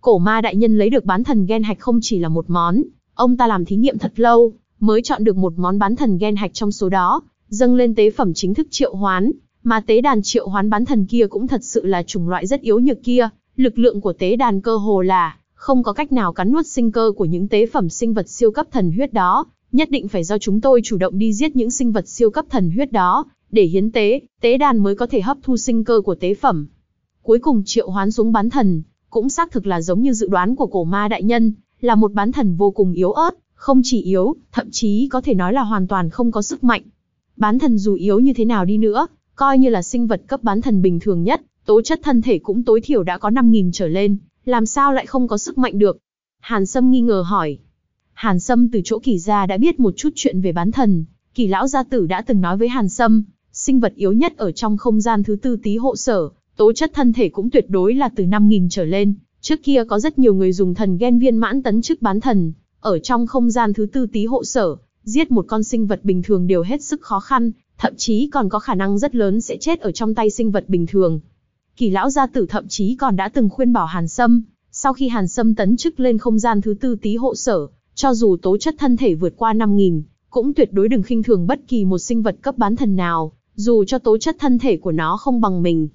Cổ ma đại nhân lấy được bán thần gen hạch không chỉ là một món, ông ta làm thí nghiệm thật lâu, mới chọn được một món bán thần gen hạch trong số đó, dâng lên tế phẩm chính thức triệu hoán, mà tế đàn triệu hoán bán thần kia cũng thật sự là chủng loại rất yếu nhược kia, lực lượng của tế đàn cơ hồ là không có cách nào cắn nuốt sinh cơ của những tế phẩm sinh vật siêu cấp thần huyết đó, nhất định phải do chúng tôi chủ động đi giết những sinh vật siêu cấp thần huyết đó, để hiến tế, tế đàn mới có thể hấp thu sinh cơ của tế phẩm. Cuối cùng triệu hoán xuống bán thần, cũng xác thực là giống như dự đoán của cổ ma đại nhân, là một bán thần vô cùng yếu ớt, không chỉ yếu, thậm chí có thể nói là hoàn toàn không có sức mạnh. Bán thần dù yếu như thế nào đi nữa, coi như là sinh vật cấp bán thần bình thường nhất, tố chất thân thể cũng tối thiểu đã có 5.000 trở lên, làm sao lại không có sức mạnh được? Hàn Sâm nghi ngờ hỏi. Hàn Sâm từ chỗ kỳ gia đã biết một chút chuyện về bán thần, kỳ lão gia tử đã từng nói với Hàn Sâm, sinh vật yếu nhất ở trong không gian thứ tư tí hộ sở, tố chất thân thể cũng tuyệt đối là từ 5.000 trở lên. Trước kia có rất nhiều người dùng thần gen viên mãn tấn chức bán thần, ở trong không gian thứ tư tí hộ sở, giết một con sinh vật bình thường đều hết sức khó khăn, thậm chí còn có khả năng rất lớn sẽ chết ở trong tay sinh vật bình thường. Kỳ lão gia tử thậm chí còn đã từng khuyên bảo Hàn Sâm, sau khi Hàn Sâm tấn chức lên không gian thứ tư tí hộ sở, cho dù tố chất thân thể vượt qua 5.000, cũng tuyệt đối đừng khinh thường bất kỳ một sinh vật cấp bán thần nào, dù cho tố chất thân thể của nó không bằng mình.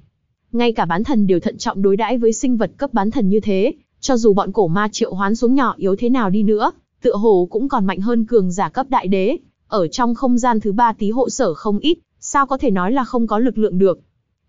Ngay cả bán thần đều thận trọng đối đãi với sinh vật cấp bán thần như thế, cho dù bọn cổ ma triệu hoán xuống nhỏ yếu thế nào đi nữa, tựa hồ cũng còn mạnh hơn cường giả cấp đại đế, ở trong không gian thứ ba tí hộ sở không ít, sao có thể nói là không có lực lượng được.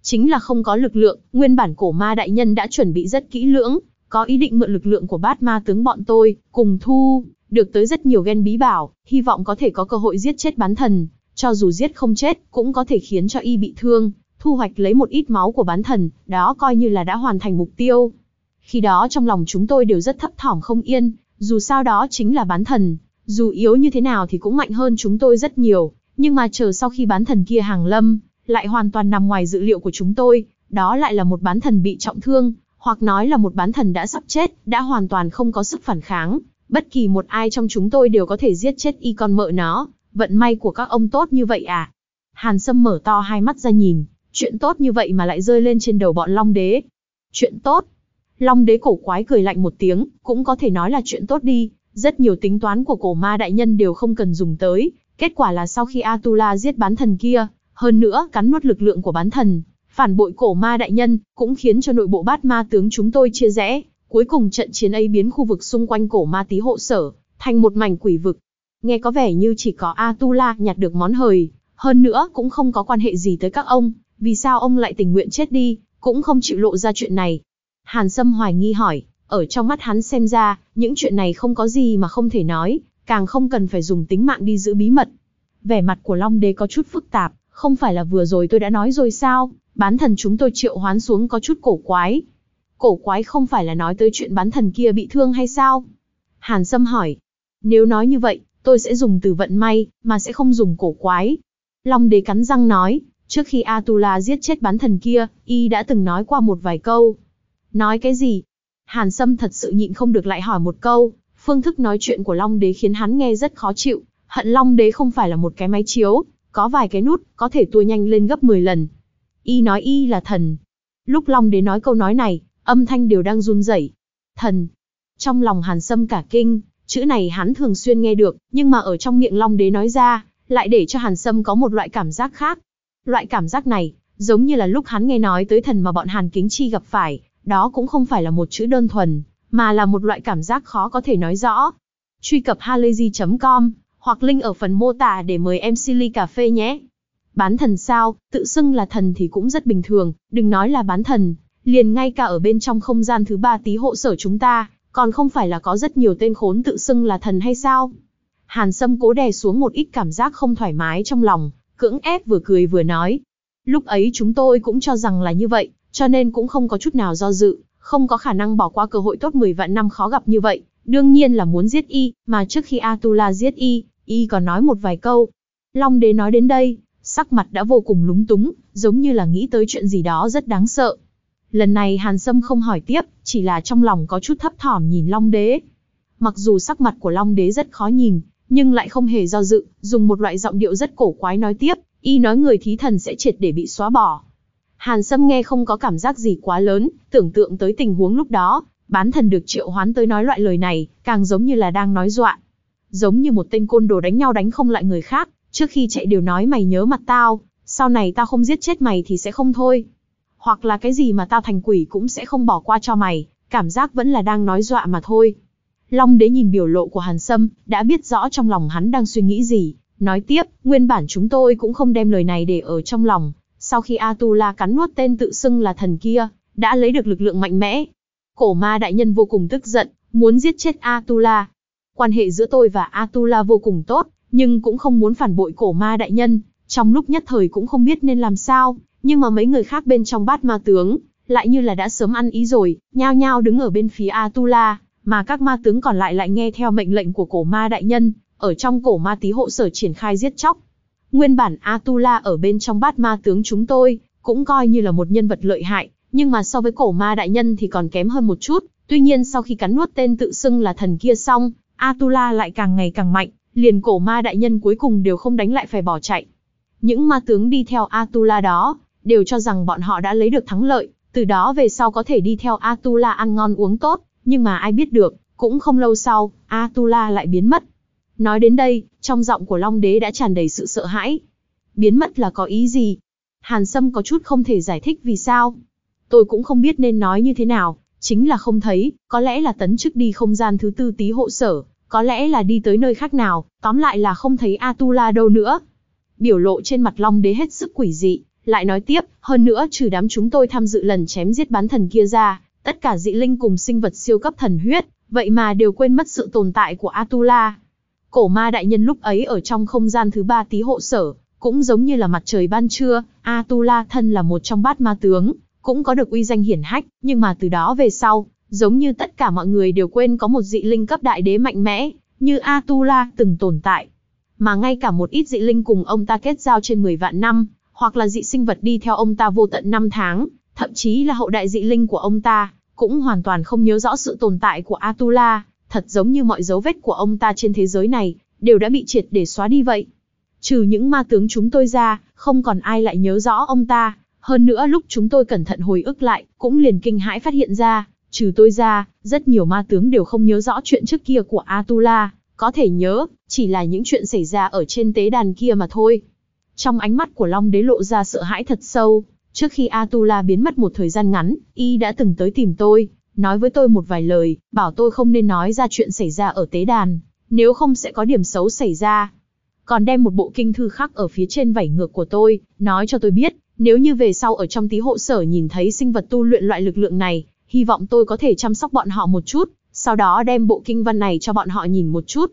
Chính là không có lực lượng, nguyên bản cổ ma đại nhân đã chuẩn bị rất kỹ lưỡng, có ý định mượn lực lượng của bát ma tướng bọn tôi, cùng thu, được tới rất nhiều gen bí bảo, hy vọng có thể có cơ hội giết chết bán thần, cho dù giết không chết, cũng có thể khiến cho y bị thương, thu hoạch lấy một ít máu của bán thần, đó coi như là đã hoàn thành mục tiêu. Khi đó trong lòng chúng tôi đều rất thấp thỏm không yên, dù sao đó chính là bán thần, dù yếu như thế nào thì cũng mạnh hơn chúng tôi rất nhiều, nhưng mà chờ sau khi bán thần kia hàng lâm, lại hoàn toàn nằm ngoài dự liệu của chúng tôi, đó lại là một bán thần bị trọng thương, hoặc nói là một bán thần đã sắp chết, đã hoàn toàn không có sức phản kháng, bất kỳ một ai trong chúng tôi đều có thể giết chết y con mợ nó, vận may của các ông tốt như vậy à? Hàn Sâm mở to hai mắt ra nhìn, chuyện tốt như vậy mà lại rơi lên trên đầu bọn Long Đế. Chuyện tốt? Long Đế cổ quái cười lạnh một tiếng, cũng có thể nói là chuyện tốt đi, rất nhiều tính toán của cổ ma đại nhân đều không cần dùng tới, kết quả là sau khi Atula giết bán thần kia, hơn nữa cắn nuốt lực lượng của bán thần, phản bội cổ ma đại nhân, cũng khiến cho nội bộ bát ma tướng chúng tôi chia rẽ, cuối cùng trận chiến ấy biến khu vực xung quanh cổ ma tí hộ sở, thành một mảnh quỷ vực. Nghe có vẻ như chỉ có Atula nhặt được món hời, hơn nữa cũng không có quan hệ gì tới các ông, vì sao ông lại tình nguyện chết đi, cũng không chịu lộ ra chuyện này. Hàn Sâm hoài nghi hỏi, ở trong mắt hắn xem ra, những chuyện này không có gì mà không thể nói, càng không cần phải dùng tính mạng đi giữ bí mật. Vẻ mặt của Long Đế có chút phức tạp, không phải là vừa rồi tôi đã nói rồi sao, bán thần chúng tôi triệu hoán xuống có chút cổ quái. Cổ quái không phải là nói tới chuyện bán thần kia bị thương hay sao? Hàn Sâm hỏi. Nếu nói như vậy, tôi sẽ dùng từ vận may, mà sẽ không dùng cổ quái. Long đế cắn răng nói, trước khi Atula giết chết bán thần kia, y đã từng nói qua một vài câu. Nói cái gì? Hàn Sâm thật sự nhịn không được lại hỏi một câu, phương thức nói chuyện của Long đế khiến hắn nghe rất khó chịu, hận Long đế không phải là một cái máy chiếu, có vài cái nút, có thể tua nhanh lên gấp 10 lần. Y nói y là thần. Lúc Long đế nói câu nói này, âm thanh đều đang run rẩy. Thần. Trong lòng Hàn Sâm cả kinh, chữ này hắn thường xuyên nghe được, nhưng mà ở trong miệng Long đế nói ra, lại để cho Hàn Sâm có một loại cảm giác khác. Loại cảm giác này, giống như là lúc hắn nghe nói tới thần mà bọn Hàn Kính Chi gặp phải, đó cũng không phải là một chữ đơn thuần, mà là một loại cảm giác khó có thể nói rõ. Truy cập halayzi.com hoặc link ở phần mô tả để mời em Silly Cà Phê nhé. Bán thần sao, tự xưng là thần thì cũng rất bình thường, đừng nói là bán thần, liền ngay cả ở bên trong không gian thứ ba tí hộ sở chúng ta, còn không phải là có rất nhiều tên khốn tự xưng là thần hay sao? Hàn Sâm cố đè xuống một ít cảm giác không thoải mái trong lòng, cưỡng ép vừa cười vừa nói. Lúc ấy chúng tôi cũng cho rằng là như vậy, cho nên cũng không có chút nào do dự, không có khả năng bỏ qua cơ hội tốt 10 vạn năm khó gặp như vậy, đương nhiên là muốn giết y, mà trước khi Atula giết y, y còn nói một vài câu. Long đế nói đến đây, sắc mặt đã vô cùng lúng túng, giống như là nghĩ tới chuyện gì đó rất đáng sợ. Lần này Hàn Sâm không hỏi tiếp, chỉ là trong lòng có chút thấp thỏm nhìn Long đế. Mặc dù sắc mặt của Long đế rất khó nhìn, nhưng lại không hề do dự, dùng một loại giọng điệu rất cổ quái nói tiếp, y nói người thí thần sẽ triệt để bị xóa bỏ. Hàn Sâm nghe không có cảm giác gì quá lớn, tưởng tượng tới tình huống lúc đó, bán thần được triệu hoán tới nói loại lời này, càng giống như là đang nói dọa. Giống như một tên côn đồ đánh nhau đánh không lại người khác, trước khi chạy đều nói mày nhớ mặt tao, sau này tao không giết chết mày thì sẽ không thôi. Hoặc là cái gì mà tao thành quỷ cũng sẽ không bỏ qua cho mày, cảm giác vẫn là đang nói dọa mà thôi. Long đế nhìn biểu lộ của Hàn Sâm, đã biết rõ trong lòng hắn đang suy nghĩ gì, Nói tiếp, nguyên bản chúng tôi cũng không đem lời này để ở trong lòng, sau khi Atula cắn nuốt tên tự xưng là thần kia, đã lấy được lực lượng mạnh mẽ. Cổ ma đại nhân vô cùng tức giận, muốn giết chết Atula. Quan hệ giữa tôi và Atula vô cùng tốt, nhưng cũng không muốn phản bội cổ ma đại nhân, trong lúc nhất thời cũng không biết nên làm sao, nhưng mà mấy người khác bên trong bát ma tướng, lại như là đã sớm ăn ý rồi, nhao nhao đứng ở bên phía Atula, mà các ma tướng còn lại lại nghe theo mệnh lệnh của cổ ma đại nhân, ở trong cổ ma tí hộ sở triển khai giết chóc. Nguyên bản Atula ở bên trong bát ma tướng chúng tôi, cũng coi như là một nhân vật lợi hại, nhưng mà so với cổ ma đại nhân thì còn kém hơn một chút. Tuy nhiên sau khi cắn nuốt tên tự xưng là thần kia xong, Atula lại càng ngày càng mạnh, liền cổ ma đại nhân cuối cùng đều không đánh lại phải bỏ chạy. Những ma tướng đi theo Atula đó, đều cho rằng bọn họ đã lấy được thắng lợi, từ đó về sau có thể đi theo Atula ăn ngon uống tốt, nhưng mà ai biết được, cũng không lâu sau, Atula lại biến mất. Nói đến đây, trong giọng của Long Đế đã tràn đầy sự sợ hãi. Biến mất là có ý gì? Hàn Sâm có chút không thể giải thích vì sao. Tôi cũng không biết nên nói như thế nào, chính là không thấy, có lẽ là tấn chức đi không gian thứ tư tí hộ sở, có lẽ là đi tới nơi khác nào, tóm lại là không thấy Atula đâu nữa. Biểu lộ trên mặt Long Đế hết sức quỷ dị, lại nói tiếp, hơn nữa trừ đám chúng tôi tham dự lần chém giết bán thần kia ra, tất cả dị linh cùng sinh vật siêu cấp thần huyết, vậy mà đều quên mất sự tồn tại của Atula. Cổ ma đại nhân lúc ấy ở trong không gian thứ ba tí hộ sở, cũng giống như là mặt trời ban trưa, Atula thân là một trong bát ma tướng, cũng có được uy danh hiển hách, nhưng mà từ đó về sau, giống như tất cả mọi người đều quên có một dị linh cấp đại đế mạnh mẽ, như Atula từng tồn tại. Mà ngay cả một ít dị linh cùng ông ta kết giao trên 10 vạn năm, hoặc là dị sinh vật đi theo ông ta vô tận năm tháng, thậm chí là hậu đại dị linh của ông ta, cũng hoàn toàn không nhớ rõ sự tồn tại của Atula, thật giống như mọi dấu vết của ông ta trên thế giới này, đều đã bị triệt để xóa đi vậy. Trừ những ma tướng chúng tôi ra, không còn ai lại nhớ rõ ông ta, hơn nữa lúc chúng tôi cẩn thận hồi ức lại, cũng liền kinh hãi phát hiện ra, trừ tôi ra, rất nhiều ma tướng đều không nhớ rõ chuyện trước kia của Atula, có thể nhớ, chỉ là những chuyện xảy ra ở trên tế đàn kia mà thôi. Trong ánh mắt của Long Đế lộ ra sợ hãi thật sâu, trước khi Atula biến mất một thời gian ngắn, y đã từng tới tìm tôi, nói với tôi một vài lời, bảo tôi không nên nói ra chuyện xảy ra ở tế đàn, nếu không sẽ có điểm xấu xảy ra. Còn đem một bộ kinh thư khác ở phía trên vảy ngược của tôi, nói cho tôi biết, nếu như về sau ở trong tí hộ sở nhìn thấy sinh vật tu luyện loại lực lượng này, hy vọng tôi có thể chăm sóc bọn họ một chút, sau đó đem bộ kinh văn này cho bọn họ nhìn một chút.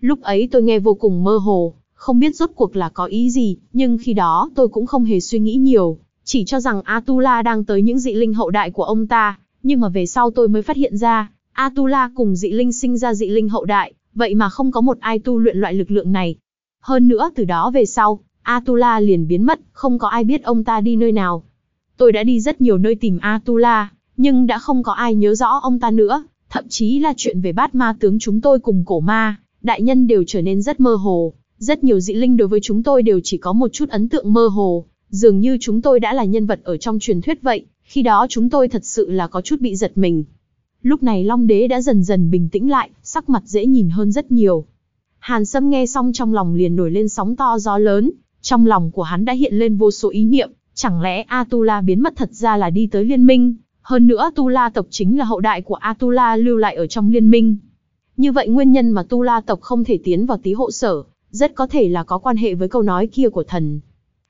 Lúc ấy tôi nghe vô cùng mơ hồ, không biết rốt cuộc là có ý gì, nhưng khi đó tôi cũng không hề suy nghĩ nhiều, chỉ cho rằng Atula đang tới những dị linh hậu đại của ông ta, nhưng mà về sau tôi mới phát hiện ra, Atula cùng dị linh sinh ra dị linh hậu đại, vậy mà không có một ai tu luyện loại lực lượng này. Hơn nữa từ đó về sau, Atula liền biến mất, không có ai biết ông ta đi nơi nào. Tôi đã đi rất nhiều nơi tìm Atula, nhưng đã không có ai nhớ rõ ông ta nữa, thậm chí là chuyện về bát ma tướng chúng tôi cùng cổ ma, đại nhân đều trở nên rất mơ hồ. Rất nhiều dị linh đối với chúng tôi đều chỉ có một chút ấn tượng mơ hồ, dường như chúng tôi đã là nhân vật ở trong truyền thuyết vậy, khi đó chúng tôi thật sự là có chút bị giật mình. Lúc này Long Đế đã dần dần bình tĩnh lại, sắc mặt dễ nhìn hơn rất nhiều. Hàn Sâm nghe xong trong lòng liền nổi lên sóng to gió lớn, trong lòng của hắn đã hiện lên vô số ý niệm, chẳng lẽ Atula biến mất thật ra là đi tới liên minh, hơn nữa Tu La tộc chính là hậu đại của Atula lưu lại ở trong liên minh. Như vậy nguyên nhân mà Tu La tộc không thể tiến vào tí hộ sở, rất có thể là có quan hệ với câu nói kia của thần.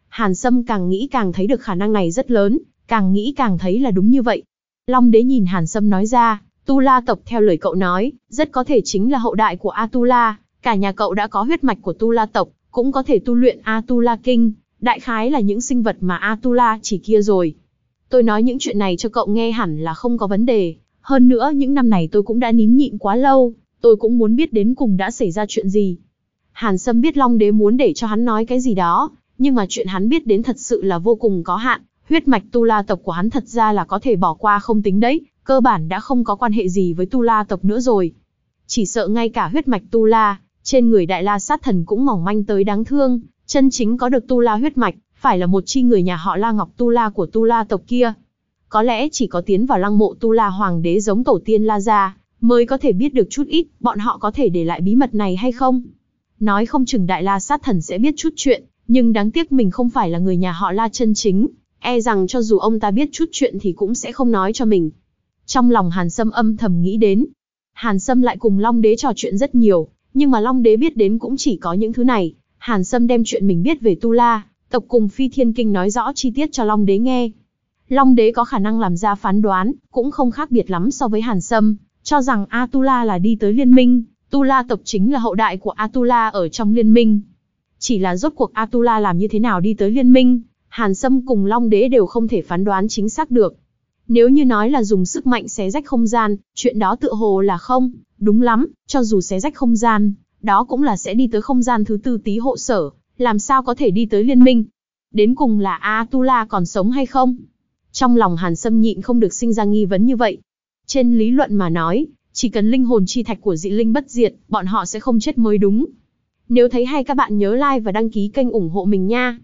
Hàn Sâm càng nghĩ càng thấy được khả năng này rất lớn, càng nghĩ càng thấy là đúng như vậy. Long đế nhìn Hàn Sâm nói ra, Tu La tộc theo lời cậu nói, rất có thể chính là hậu đại của Atula, cả nhà cậu đã có huyết mạch của Tu La tộc, cũng có thể tu luyện Atula Kinh, đại khái là những sinh vật mà Atula chỉ kia rồi. Tôi nói những chuyện này cho cậu nghe hẳn là không có vấn đề, hơn nữa những năm này tôi cũng đã nín nhịn quá lâu, tôi cũng muốn biết đến cùng đã xảy ra chuyện gì. Hàn Sâm biết Long Đế muốn để cho hắn nói cái gì đó, nhưng mà chuyện hắn biết đến thật sự là vô cùng có hạn, huyết mạch Tu La tộc của hắn thật ra là có thể bỏ qua không tính đấy, cơ bản đã không có quan hệ gì với Tu La tộc nữa rồi. Chỉ sợ ngay cả huyết mạch Tu La, trên người Đại La sát thần cũng mỏng manh tới đáng thương, chân chính có được Tu La huyết mạch, phải là một chi người nhà họ La Ngọc Tu La của Tu La tộc kia. Có lẽ chỉ có tiến vào lăng mộ Tu La Hoàng đế giống tổ tiên La Gia, mới có thể biết được chút ít, bọn họ có thể để lại bí mật này hay không? Nói không chừng Đại La sát thần sẽ biết chút chuyện, nhưng đáng tiếc mình không phải là người nhà họ La chân chính, e rằng cho dù ông ta biết chút chuyện thì cũng sẽ không nói cho mình. Trong lòng Hàn Sâm âm thầm nghĩ đến, Hàn Sâm lại cùng Long Đế trò chuyện rất nhiều, nhưng mà Long Đế biết đến cũng chỉ có những thứ này. Hàn Sâm đem chuyện mình biết về Tu La, tộc cùng Phi Thiên Kinh nói rõ chi tiết cho Long Đế nghe. Long Đế có khả năng làm ra phán đoán, cũng không khác biệt lắm so với Hàn Sâm, cho rằng Atula là đi tới liên minh, Tu La tộc chính là hậu đại của Atula ở trong liên minh. Chỉ là rốt cuộc Atula làm như thế nào đi tới liên minh, Hàn Sâm cùng Long Đế đều không thể phán đoán chính xác được. Nếu như nói là dùng sức mạnh xé rách không gian, chuyện đó tựa hồ là không, đúng lắm, cho dù xé rách không gian, đó cũng là sẽ đi tới không gian thứ tư tí hộ sở, làm sao có thể đi tới liên minh. Đến cùng là Atula còn sống hay không? Trong lòng Hàn Sâm nhịn không được sinh ra nghi vấn như vậy. Trên lý luận mà nói, chỉ cần linh hồn chi thạch của dị linh bất diệt, bọn họ sẽ không chết mới đúng. Nếu thấy hay các bạn nhớ like và đăng ký kênh ủng hộ mình nha.